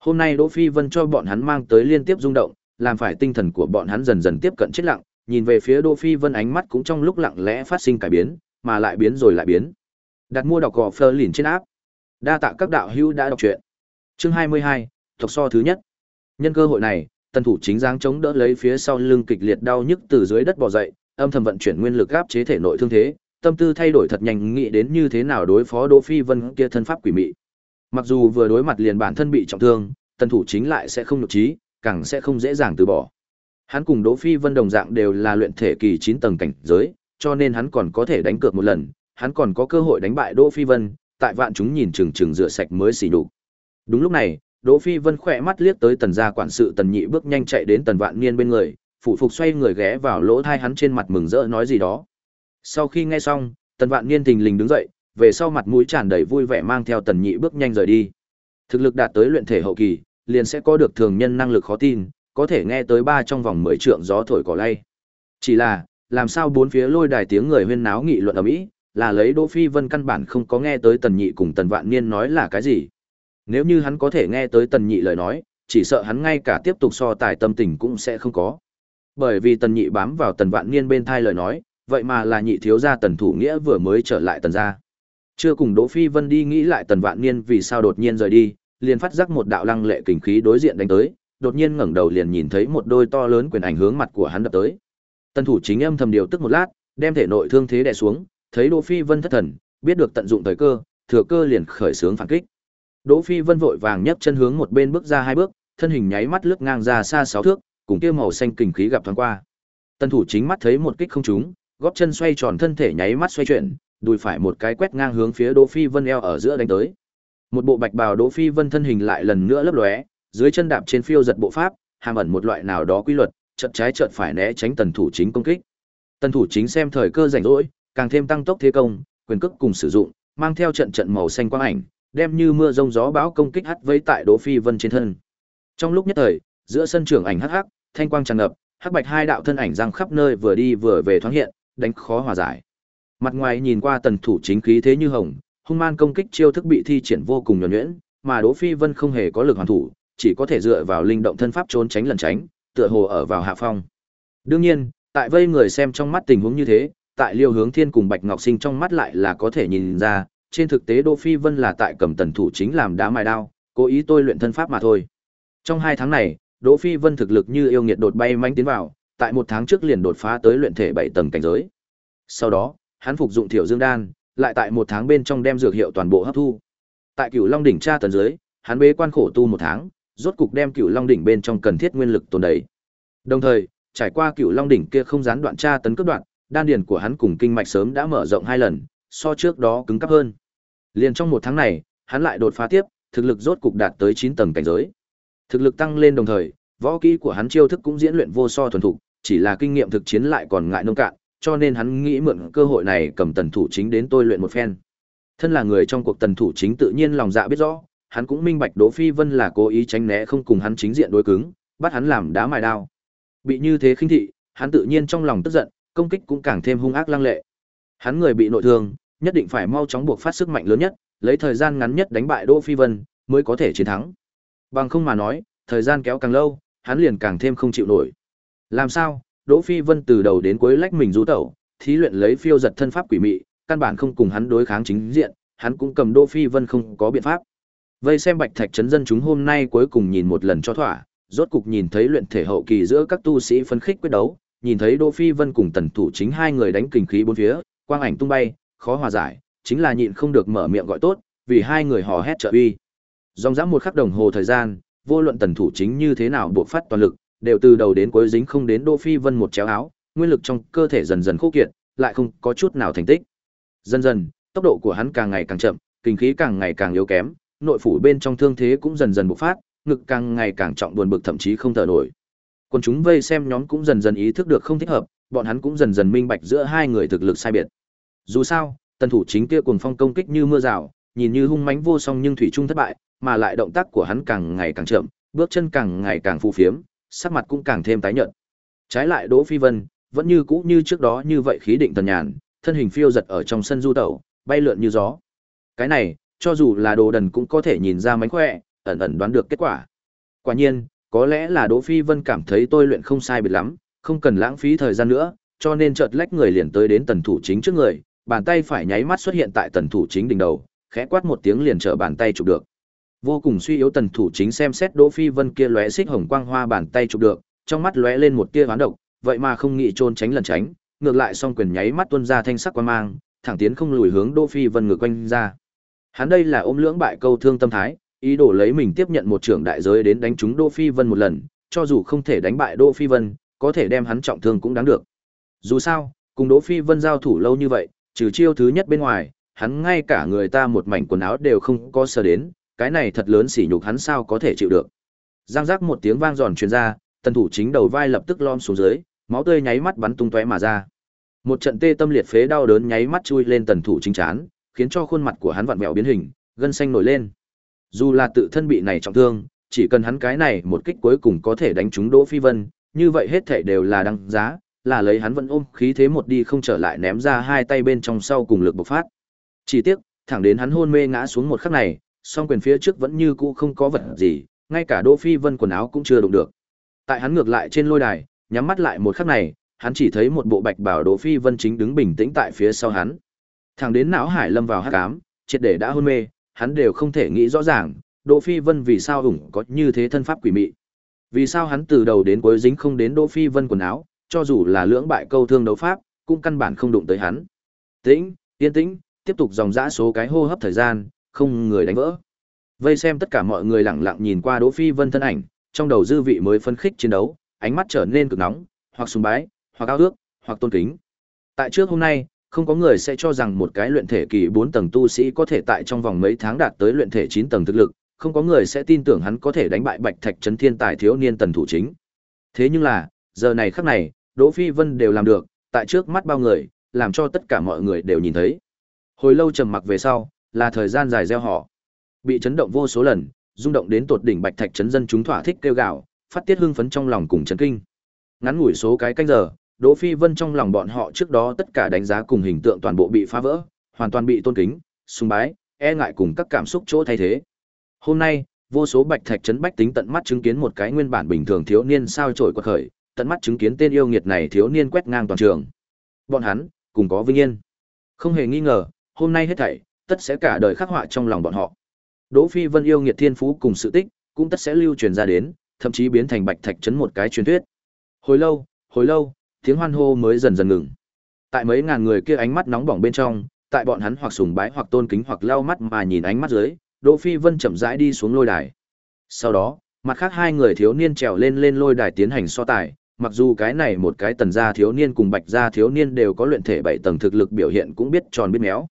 Hôm nay Đỗ Phi Vân cho bọn hắn mang tới liên tiếp rung động, làm phải tinh thần của bọn hắn dần dần tiếp cận chết lặng, nhìn về phía Đỗ Phi Vân ánh mắt cũng trong lúc lặng lẽ phát sinh cải biến, mà lại biến rồi lại biến. Đặt mua đọc gò Fleur lìn trên áp. Đa tạ các đạo hữu đã đọc truyện. Chương 22, thuộc so thứ nhất. Nhân cơ hội này, tần thủ chính giáng chống đỡ lấy phía sau lưng kịch liệt đau nhức từ dưới đất bò dậy, âm thầm vận chuyển nguyên lực áp chế thể nội thương thế, tâm tư thay đổi thật nhanh nghĩ đến như thế nào đối phó Đỗ Phi Vân kia thân pháp quỷ mị. Mặc dù vừa đối mặt liền bản thân bị trọng thương, tần thủ chính lại sẽ không nhục trí, càng sẽ không dễ dàng từ bỏ. Hắn cùng Đỗ Phi Vân đồng dạng đều là luyện thể kỳ 9 tầng cảnh giới, cho nên hắn còn có thể đánh cược một lần, hắn còn có cơ hội đánh bại Đỗ Phi Vân, tại vạn chúng nhìn chừng chừng rửa sạch mới xỉ nhục. Đúng lúc này, Đỗ Phi Vân khỏe mắt liếc tới tần gia quản sự tần nhị bước nhanh chạy đến tần vạn niên bên người, phụ phục xoay người ghé vào lỗ thai hắn trên mặt mừng rỡ nói gì đó. Sau khi nghe xong, tần vạn niên thình lình đứng dậy, về sau mặt mũi tràn đầy vui vẻ mang theo tần nhị bước nhanh rời đi. Thực lực đạt tới luyện thể hậu kỳ, liền sẽ có được thường nhân năng lực khó tin, có thể nghe tới ba trong vòng 10 trượng gió thổi cỏ lay. Chỉ là, làm sao bốn phía lôi đài tiếng người huyên náo nghị luận ầm ĩ, là lấy Đỗ Phi Vân căn bản không có nghe tới Tần Nhị cùng Tần Vạn Niên nói là cái gì. Nếu như hắn có thể nghe tới Tần Nhị lời nói, chỉ sợ hắn ngay cả tiếp tục so tài tâm tình cũng sẽ không có. Bởi vì Tần Nhị bám vào Tần Vạn Niên bên thai lời nói, vậy mà là nhị thiếu gia Tần Thủ Nghĩa vừa mới trở lại Tần gia. Chưa cùng Đỗ Phi Vân đi nghĩ lại Tần Vạn Niên vì sao đột nhiên rời đi, liền phát giác một đạo lăng lệ kình khí đối diện đánh tới, đột nhiên ngẩng đầu liền nhìn thấy một đôi to lớn quyền ảnh hướng mặt của hắn đập tới. Tần thủ chính âm thầm điều tức một lát, đem thể nội thương thế đè xuống, thấy Đỗ Phi Vân thất thần, biết được tận dụng thời cơ, thừa cơ liền khởi sướng phản kích. Đỗ Phi Vân vội vàng nhấc chân hướng một bên bước ra hai bước, thân hình nháy mắt lướt ngang ra xa sáu thước, cùng kia màu xanh kình khí gặp thoáng qua. Tần thủ chính mắt thấy một kích không trúng, gót chân xoay tròn thân thể nháy mắt xoay chuyển, đùi phải một cái quét ngang hướng phía Đỗ Phi Vân eo ở giữa đánh tới. Một bộ bạch bào Đỗ Phi Vân thân hình lại lần nữa lấp lóe, Dưới chân đạp trên phiêu giật bộ pháp, hàm ẩn một loại nào đó quy luật, chợt trái chợt phải né tránh tần thủ chính công kích. Tần thủ chính xem thời cơ rảnh rỗi, càng thêm tăng tốc thế công, quyền cước cùng sử dụng, mang theo trận trận màu xanh quang ảnh, đem như mưa rông gió bão công kích hắt vây tại Đỗ Phi Vân trên thân. Trong lúc nhất thời, giữa sân trường ảnh hắc hắc, thanh quang tràn ngập, hắc bạch hai đạo thân ảnh giăng khắp nơi vừa đi vừa về thoáng hiện, đánh khó hòa giải. Mặt ngoài nhìn qua tần thủ chính khí thế như hồng, hung man công kích chiêu thức bị thi triển vô cùng nhuần nhuyễn, mà Đỗ Phi Vân không hề có lực hoàn thủ, chỉ có thể dựa vào linh động thân pháp trốn tránh lần tránh, tựa hồ ở vào hạ phong. Đương nhiên, tại vây người xem trong mắt tình huống như thế, tại Liêu Hướng Thiên cùng Bạch Ngọc Sinh trong mắt lại là có thể nhìn ra, trên thực tế Đỗ Phi Vân là tại cầm tần thủ chính làm đá mài đao, cố ý tôi luyện thân pháp mà thôi. Trong hai tháng này, Đỗ Phi Vân thực lực như yêu nghiệt đột bay mãnh tiến vào, tại một tháng trước liền đột phá tới luyện thể bảy tầng cảnh giới. Sau đó, hắn phục dụng Thiểu Dương đan, lại tại một tháng bên trong đem dược hiệu toàn bộ hấp thu. Tại Cửu Long đỉnh tra tần dưới, hắn bế quan khổ tu một tháng, rốt cục đem Cửu Long đỉnh bên trong cần thiết nguyên lực tồn đầy. Đồng thời, trải qua Cửu Long đỉnh kia không gián đoạn tra tấn cấp đoạn, đan điền của hắn cùng kinh mạch sớm đã mở rộng hai lần, so trước đó cứng cáp hơn. Liền trong một tháng này, hắn lại đột phá tiếp, thực lực rốt cục đạt tới 9 tầng cảnh giới. Thực lực tăng lên đồng thời, võ kỹ của hắn chiêu thức cũng diễn luyện vô so thuần thục, chỉ là kinh nghiệm thực chiến lại còn ngại nông cạn, cho nên hắn nghĩ mượn cơ hội này cầm tần thủ chính đến tôi luyện một phen. Thân là người trong cuộc tần thủ chính tự nhiên lòng dạ biết rõ, hắn cũng minh bạch Đỗ Phi Vân là cố ý tránh né không cùng hắn chính diện đối cứng, bắt hắn làm đá mài đao. Bị như thế khinh thị, hắn tự nhiên trong lòng tức giận, công kích cũng càng thêm hung ác lăng lệ. Hắn người bị nội thương, nhất định phải mau chóng buộc phát sức mạnh lớn nhất, lấy thời gian ngắn nhất đánh bại Đỗ Phi Vân, mới có thể chiến thắng. Bằng không mà nói, thời gian kéo càng lâu, hắn liền càng thêm không chịu nổi. Làm sao? Đỗ Phi Vân từ đầu đến cuối lách mình rú tẩu, thí luyện lấy phiêu giật thân pháp quỷ mị, căn bản không cùng hắn đối kháng chính diện, hắn cũng cầm Đỗ Phi Vân không có biện pháp. Vây xem Bạch Thạch trấn dân chúng hôm nay cuối cùng nhìn một lần cho thỏa, rốt cục nhìn thấy luyện thể hậu kỳ giữa các tu sĩ phân khích quyết đấu, nhìn thấy Đỗ Phi Vân cùng Tần Thủ chính hai người đánh kình khí bốn phía, quang ảnh tung bay, khó hòa giải, chính là nhịn không được mở miệng gọi tốt, vì hai người hò hét trợ uy. Dòng dã một khắc đồng hồ thời gian, vô luận Tần Thủ chính như thế nào buộc phát toàn lực, đều từ đầu đến cuối dính không đến Đỗ Phi Vân một chéo áo, nguyên lực trong cơ thể dần dần khô kiệt, lại không có chút nào thành tích. Dần dần, tốc độ của hắn càng ngày càng chậm, kinh khí càng ngày càng yếu kém, nội phủ bên trong thương thế cũng dần dần bộc phát, ngực càng ngày càng trọng buồn bực thậm chí không thở nổi. Còn chúng vây xem nhóm cũng dần dần ý thức được không thích hợp, bọn hắn cũng dần dần minh bạch giữa hai người thực lực sai biệt. Dù sao, tần thủ chính kia cuồng phong công kích như mưa rào, nhìn như hung mãnh vô song nhưng thủy chung thất bại, mà lại động tác của hắn càng ngày càng chậm, bước chân càng ngày càng phù phiếm, sắc mặt cũng càng thêm tái nhợt. Trái lại Đỗ Phi Vân, vẫn như cũ như trước đó như vậy khí định tần nhàn, thân hình phiêu giật ở trong sân du tẩu, bay lượn như gió. Cái này, cho dù là đồ đần cũng có thể nhìn ra mánh khỏe, ẩn ẩn đoán được kết quả. Quả nhiên, có lẽ là Đỗ Phi Vân cảm thấy tôi luyện không sai biệt lắm, không cần lãng phí thời gian nữa, cho nên chợt lách người liền tới đến tần thủ chính trước người, bàn tay phải nháy mắt xuất hiện tại tần thủ chính đỉnh đầu, khẽ quát một tiếng liền trở bàn tay chụp được. Vô cùng suy yếu tần thủ chính xem xét Đỗ Phi Vân kia lóe xích hồng quang hoa bàn tay chụp được, trong mắt lóe lên một tia hoán độc, vậy mà không nghĩ trôn tránh lần tránh, ngược lại song quyền nháy mắt tuôn ra thanh sắc quang mang, thẳng tiến không lùi hướng Đỗ Phi Vân ngược quanh ra. Hắn đây là ôm lưỡng bại câu thương tâm thái, ý đồ lấy mình tiếp nhận một trưởng đại giới đến đánh trúng Đỗ Phi Vân một lần, cho dù không thể đánh bại Đỗ Phi Vân, có thể đem hắn trọng thương cũng đáng được. Dù sao, cùng Đỗ Phi Vân giao thủ lâu như vậy, trừ chiêu thứ nhất bên ngoài, hắn ngay cả người ta một mảnh quần áo đều không có sờ đến, cái này thật lớn sỉ nhục hắn sao có thể chịu được. Giang giác một tiếng vang giòn truyền ra, tần thủ chính đầu vai lập tức lom xuống dưới, máu tươi nháy mắt bắn tung tóe mà ra. Một trận tê tâm liệt phế đau đớn nháy mắt chui lên tần thủ chính chán, khiến cho khuôn mặt của hắn vặn vẹo biến hình, gân xanh nổi lên. Dù là tự thân bị này trọng thương, chỉ cần hắn cái này một kích cuối cùng có thể đánh trúng Đỗ Phi Vân, như vậy hết thảy đều là đáng giá, là lấy hắn vẫn ôm khí thế một đi không trở lại ném ra hai tay bên trong sau cùng lực bộc phát. Chỉ tiếc, thẳng đến hắn hôn mê ngã xuống một khắc này, song quyền phía trước vẫn như cũ không có vật gì, ngay cả Đỗ Phi Vân quần áo cũng chưa đụng được. Tại hắn ngược lại trên lôi đài, nhắm mắt lại một khắc này, hắn chỉ thấy một bộ bạch bảo Đỗ Phi Vân chính đứng bình tĩnh tại phía sau hắn. Thẳng đến não hải lâm vào hắc ám, triệt để đã hôn mê, hắn đều không thể nghĩ rõ ràng, Đỗ Phi Vân vì sao ủng có như thế thân pháp quỷ mị. Vì sao hắn từ đầu đến cuối dính không đến Đỗ Phi Vân quần áo, cho dù là lưỡng bại câu thương đấu pháp, cũng căn bản không đụng tới hắn. Tĩnh, yên tĩnh, tiếp tục dòng dã số cái hô hấp thời gian, không người đánh vỡ. Vây xem tất cả mọi người lặng lặng nhìn qua Đỗ Phi Vân thân ảnh, trong đầu dư vị mới phân khích chiến đấu, ánh mắt trở nên cực nóng, hoặc sùng bái, hoặc ao ước, hoặc tôn kính. Tại trước hôm nay, không có người sẽ cho rằng một cái luyện thể kỳ 4 tầng tu sĩ có thể tại trong vòng mấy tháng đạt tới luyện thể 9 tầng thực lực, không có người sẽ tin tưởng hắn có thể đánh bại Bạch Thạch trấn thiên tài thiếu niên tần thủ chính. Thế nhưng là, giờ này khắc này, Đỗ Phi Vân đều làm được, tại trước mắt bao người, làm cho tất cả mọi người đều nhìn thấy. Hồi lâu trầm mặc về sau, là thời gian dài gieo họ. Bị chấn động vô số lần, rung động đến tột đỉnh Bạch Thạch chấn dân chúng thỏa thích kêu gào, phát tiết hưng phấn trong lòng cùng chấn kinh. Ngắn ngủi số cái canh giờ, Đỗ Phi Vân trong lòng bọn họ trước đó tất cả đánh giá cùng hình tượng toàn bộ bị phá vỡ, hoàn toàn bị tôn kính, sùng bái, e ngại cùng các cảm xúc chỗ thay thế. Hôm nay, vô số bạch thạch trấn bách tính tận mắt chứng kiến một cái nguyên bản bình thường thiếu niên sao trổi quật khởi, tận mắt chứng kiến tên yêu nghiệt này thiếu niên quét ngang toàn trường. Bọn hắn, cùng có vinh yên. Không hề nghi ngờ, hôm nay hết thảy, tất sẽ cả đời khắc họa trong lòng bọn họ. Đỗ Phi Vân yêu nghiệt thiên phú cùng sự tích, cũng tất sẽ lưu truyền ra đến, thậm chí biến thành bạch thạch trấn một cái truyền thuyết. Hồi lâu, hồi lâu, tiếng hoan hô mới dần dần ngừng. Tại mấy ngàn người kia ánh mắt nóng bỏng bên trong, tại bọn hắn hoặc sùng bái hoặc tôn kính hoặc lau mắt mà nhìn ánh mắt dưới, Đỗ Phi Vân chậm rãi đi xuống lôi đài. Sau đó, mặt khác hai người thiếu niên trèo lên lên lôi đài tiến hành so tài, mặc dù cái này một cái tần gia thiếu niên cùng bạch gia thiếu niên đều có luyện thể bảy tầng thực lực biểu hiện cũng biết tròn biết méo.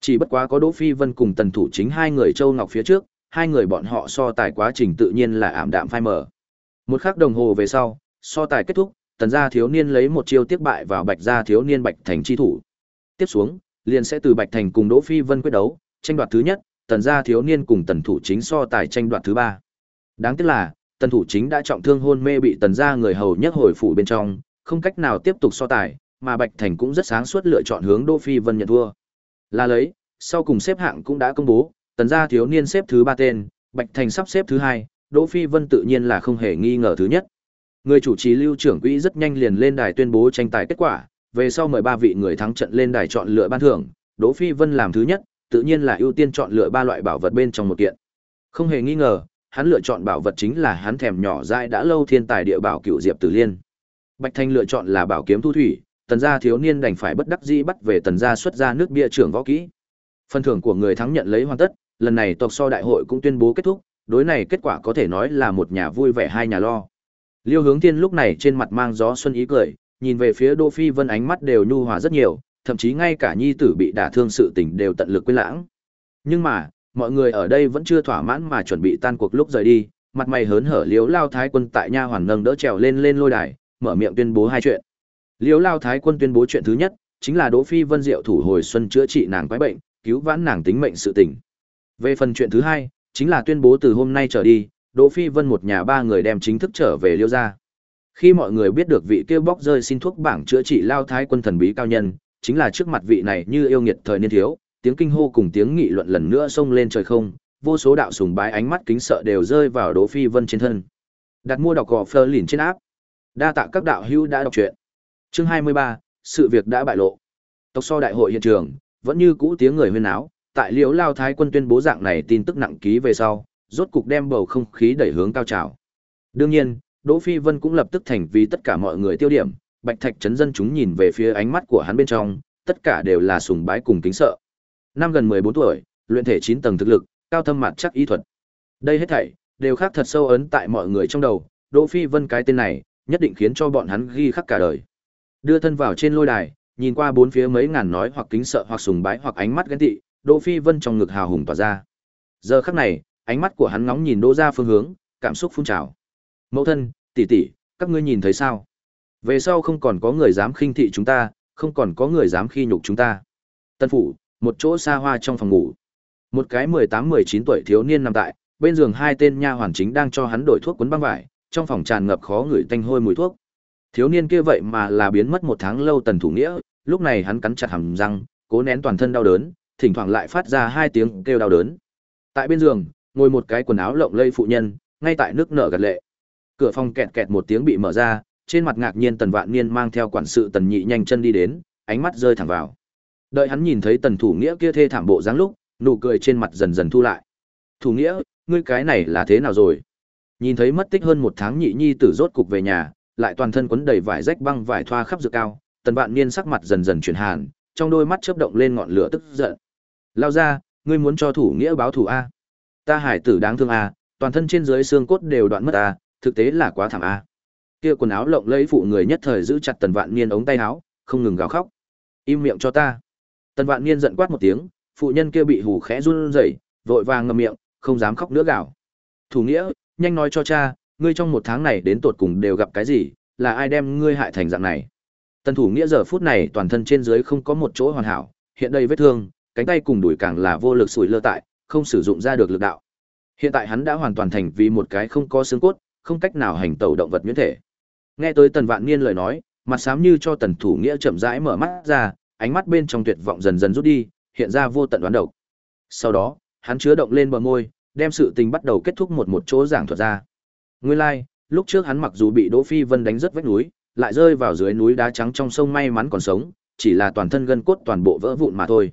Chỉ bất quá có Đỗ Phi Vân cùng tần thủ chính hai người châu ngọc phía trước, hai người bọn họ so tài quá trình tự nhiên là ảm đạm phai mờ. Một khắc đồng hồ về sau, so tài kết thúc, tần gia thiếu niên lấy một chiêu tiếp bại vào bạch gia thiếu niên bạch thành chi thủ. Tiếp xuống, liền sẽ từ bạch thành cùng Đỗ Phi Vân quyết đấu, tranh đoạt thứ nhất, tần gia thiếu niên cùng tần thủ chính so tài tranh đoạt thứ ba. Đáng tiếc là, tần thủ chính đã trọng thương hôn mê bị tần gia người hầu nhất hồi phủ bên trong, không cách nào tiếp tục so tài, mà Bạch Thành cũng rất sáng suốt lựa chọn hướng Đỗ Phi Vân nhận thua. Là lấy, sau cùng xếp hạng cũng đã công bố, tần gia thiếu niên xếp thứ ba tên, Bạch Thành sắp xếp thứ hai, Đỗ Phi Vân tự nhiên là không hề nghi ngờ thứ nhất. Người chủ trì Lưu trưởng quỹ rất nhanh liền lên đài tuyên bố tranh tài kết quả, về sau mời ba vị người thắng trận lên đài chọn lựa ban thưởng, Đỗ Phi Vân làm thứ nhất, tự nhiên là ưu tiên chọn lựa ba loại bảo vật bên trong một kiện. Không hề nghi ngờ, hắn lựa chọn bảo vật chính là hắn thèm nhỏ dại đã lâu thiên tài địa bảo cựu diệp tử liên. Bạch Thanh lựa chọn là bảo kiếm thu thủy, tần gia thiếu niên đành phải bất đắc dĩ bắt về tần gia xuất ra nước bia trưởng võ kỹ. Phần thưởng của người thắng nhận lấy hoàn tất, lần này tộc so đại hội cũng tuyên bố kết thúc, đối này kết quả có thể nói là một nhà vui vẻ hai nhà lo. Liêu Hướng Thiên lúc này trên mặt mang gió xuân ý cười, nhìn về phía Đỗ Phi Vân ánh mắt đều nhu hòa rất nhiều, thậm chí ngay cả nhi tử bị đả thương sự tình đều tận lực quên lãng. Nhưng mà, mọi người ở đây vẫn chưa thỏa mãn mà chuẩn bị tan cuộc lúc rời đi, mặt mày hớn hở Liễu Lao Thái Quân tại nha hoàn nâng đỡ trèo lên lên lôi đài, mở miệng tuyên bố hai chuyện. Liễu Lao Thái Quân tuyên bố chuyện thứ nhất, chính là Đỗ Phi Vân Diệu thủ hồi xuân chữa trị nàng quái bệnh, cứu vãn nàng tính mệnh sự tình. Về phần chuyện thứ hai, chính là tuyên bố từ hôm nay trở đi, Đỗ Phi Vân một nhà ba người đem chính thức trở về Liêu gia. Khi mọi người biết được vị kêu bóc rơi xin thuốc bảng chữa trị Lao Thái Quân thần bí cao nhân, chính là trước mặt vị này như yêu nghiệt thời niên thiếu, tiếng kinh hô cùng tiếng nghị luận lần nữa xông lên trời không, vô số đạo sùng bái ánh mắt kính sợ đều rơi vào Đỗ Phi Vân trên thân. Đặt mua đọc gò Fleur lìn trên áp. Đa tạ các đạo hữu đã đọc truyện. Chương 23, sự việc đã bại lộ. Tộc so đại hội hiện trường, vẫn như cũ tiếng người huyên náo, tại Liễu Lao Thái quân tuyên bố dạng này tin tức nặng ký về sau, rốt cục đem bầu không khí đẩy hướng cao trào. Đương nhiên, Đỗ Phi Vân cũng lập tức thành vì tất cả mọi người tiêu điểm, Bạch Thạch trấn dân chúng nhìn về phía ánh mắt của hắn bên trong, tất cả đều là sùng bái cùng kính sợ. Năm gần 14 tuổi, luyện thể 9 tầng thực lực, cao thâm mặt chắc y thuật. Đây hết thảy đều khác thật sâu ấn tại mọi người trong đầu, Đỗ Phi Vân cái tên này, nhất định khiến cho bọn hắn ghi khắc cả đời. Đưa thân vào trên lôi đài, nhìn qua bốn phía mấy ngàn nói hoặc kính sợ hoặc sùng bái hoặc ánh mắt ghen tị, Đỗ Phi Vân trong ngực hào hùng tỏa ra. Giờ khắc này, ánh mắt của hắn ngóng nhìn Đỗ gia phương hướng, cảm xúc phun trào. Mẫu thân, tỷ tỷ, các ngươi nhìn thấy sao? Về sau không còn có người dám khinh thị chúng ta, không còn có người dám khi nhục chúng ta. Tân phủ, một chỗ xa hoa trong phòng ngủ. Một cái 18-19 tuổi thiếu niên nằm tại, bên giường hai tên nha hoàn chính đang cho hắn đổi thuốc cuốn băng vải, trong phòng tràn ngập khó ngửi tanh hôi mùi thuốc. Thiếu niên kia vậy mà là biến mất một tháng lâu tần thủ nghĩa, lúc này hắn cắn chặt hàm răng, cố nén toàn thân đau đớn, thỉnh thoảng lại phát ra hai tiếng kêu đau đớn. Tại bên giường, ngồi một cái quần áo lộng lây phụ nhân, ngay tại nước nở gật lệ. Cửa phòng kẹt kẹt một tiếng bị mở ra, trên mặt ngạc nhiên tần vạn niên mang theo quản sự tần nhị nhanh chân đi đến ánh mắt rơi thẳng vào đợi hắn nhìn thấy tần thủ nghĩa kia thê thảm bộ dáng lúc, nụ cười trên mặt dần dần thu lại. Thủ nghĩa, ngươi cái này là thế nào rồi? Nhìn thấy mất tích hơn một tháng nhị nhi tử rốt cục về nhà, lại toàn thân quấn đầy vải rách băng vải thoa khắp dược cao, tần vạn niên sắc mặt dần dần chuyển hàn, trong đôi mắt chớp động lên ngọn lửa tức giận. Lao ra, ngươi muốn cho thủ nghĩa báo thủ a? Ta hải tử đáng thương a, toàn thân trên dưới xương cốt đều đoạn mất a, thực tế là quá thảm a. Kia quần áo lộng lẫy phụ người nhất thời giữ chặt tần vạn niên ống tay áo, không ngừng gào khóc. Im miệng cho ta tần vạn niên giận quát một tiếng phụ nhân kia bị hù khẽ run rẩy vội vàng ngậm miệng không dám khóc nữa gạo. Thủ nghĩa, nhanh nói cho cha, ngươi trong một tháng này đến tột cùng đều gặp cái gì, là ai đem ngươi hại thành dạng này. Tần thủ nghĩa giờ phút này toàn thân trên dưới không có một chỗ hoàn hảo, hiện đây vết thương, cánh tay cùng đùi càng là vô lực sủi lơ tại, không sử dụng ra được lực đạo. Hiện tại hắn đã hoàn toàn thành vì một cái không có xương cốt, không cách nào hành tẩu động vật nhuyễn thể. Nghe tới Tần Vạn Niên lời nói, mặt xám như cho Tần Thủ Nghĩa chậm rãi mở mắt ra, ánh mắt bên trong tuyệt vọng dần dần rút đi, hiện ra vô tận đoán độc. Sau đó, hắn chứa động lên bờ môi, đem sự tình bắt đầu kết thúc một một chỗ giảng thuật ra. Nguyên lai, like, lúc trước hắn mặc dù bị Đỗ Phi Vân đánh rất vách núi, lại rơi vào dưới núi đá trắng trong sông may mắn còn sống, chỉ là toàn thân gân cốt toàn bộ vỡ vụn mà thôi.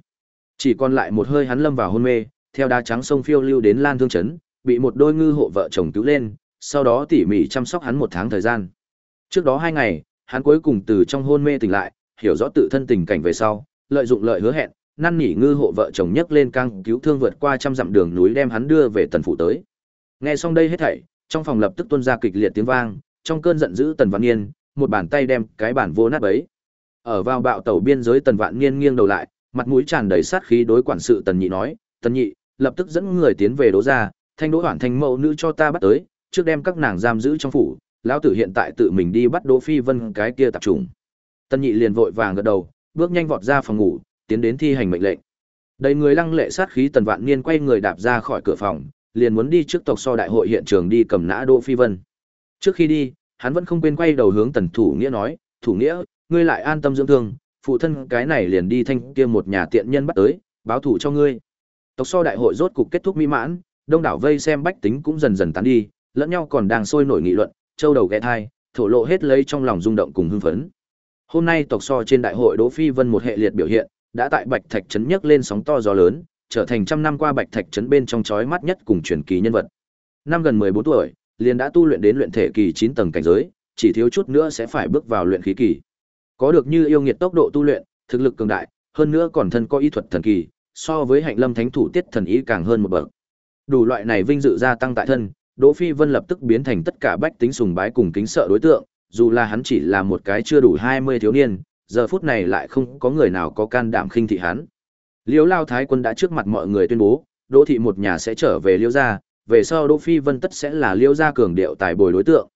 Chỉ còn lại một hơi hắn lâm vào hôn mê, theo đá trắng sông phiêu lưu đến Lan Thương trấn, bị một đôi ngư hộ vợ chồng cứu lên, sau đó tỉ mỉ chăm sóc hắn một tháng thời gian. Trước đó hai ngày, hắn cuối cùng từ trong hôn mê tỉnh lại, hiểu rõ tự thân tình cảnh về sau, lợi dụng lợi hứa hẹn, năn nỉ ngư hộ vợ chồng nhấc lên căng cứu thương vượt qua trăm dặm đường núi đem hắn đưa về tần phủ tới. Nghe xong đây hết thảy, trong phòng lập tức tuôn ra kịch liệt tiếng vang, trong cơn giận dữ Tần Vạn Niên, một bàn tay đem cái bản vô nát bấy. Ở vào bạo tẩu biên giới Tần Vạn Niên nghiêng đầu lại, mặt mũi tràn đầy sát khí đối quản sự Tần Nhị nói, "Tần Nhị, lập tức dẫn người tiến về đố ra, thanh đỗ hoàn thành mẫu nữ cho ta bắt tới, trước đem các nàng giam giữ trong phủ, lão tử hiện tại tự mình đi bắt Đỗ Phi Vân cái kia tập trùng." Tân Nhị liền vội vàng gật đầu, bước nhanh vọt ra phòng ngủ, tiến đến thi hành mệnh lệnh. Đầy người lăng lệ sát khí Tần Vạn Niên quay người đạp ra khỏi cửa phòng, liền muốn đi trước tộc so đại hội hiện trường đi cầm nã Đỗ Phi Vân. Trước khi đi, hắn vẫn không quên quay đầu hướng Tần Thủ Nghĩa nói, "Thủ Nghĩa, ngươi lại an tâm dưỡng thương, phụ thân cái này liền đi thanh kia một nhà tiện nhân bắt tới, báo thủ cho ngươi." Tộc so đại hội rốt cục kết thúc mỹ mãn, đông đảo vây xem bách tính cũng dần dần tán đi, lẫn nhau còn đang sôi nổi nghị luận, châu đầu ghé thai, thổ lộ hết lấy trong lòng rung động cùng hưng phấn. Hôm nay tộc so trên đại hội Đỗ Phi Vân một hệ liệt biểu hiện, đã tại Bạch Thạch trấn nhấc lên sóng to gió lớn, trở thành trăm năm qua Bạch Thạch trấn bên trong chói mắt nhất cùng truyền kỳ nhân vật. Năm gần 14 tuổi, liền đã tu luyện đến luyện thể kỳ 9 tầng cảnh giới, chỉ thiếu chút nữa sẽ phải bước vào luyện khí kỳ. Có được như yêu nghiệt tốc độ tu luyện, thực lực cường đại, hơn nữa còn thân có y thuật thần kỳ, so với Hạnh Lâm Thánh thủ tiết thần ý càng hơn một bậc. Đủ loại này vinh dự gia tăng tại thân, Đỗ Phi Vân lập tức biến thành tất cả bách tính sùng bái cùng kính sợ đối tượng, dù là hắn chỉ là một cái chưa đủ 20 thiếu niên, giờ phút này lại không có người nào có can đảm khinh thị hắn. Liễu Lao Thái quân đã trước mặt mọi người tuyên bố, Đỗ thị một nhà sẽ trở về Liễu gia, về sau Đỗ Phi Vân tất sẽ là Liễu gia cường điệu tài bồi đối tượng.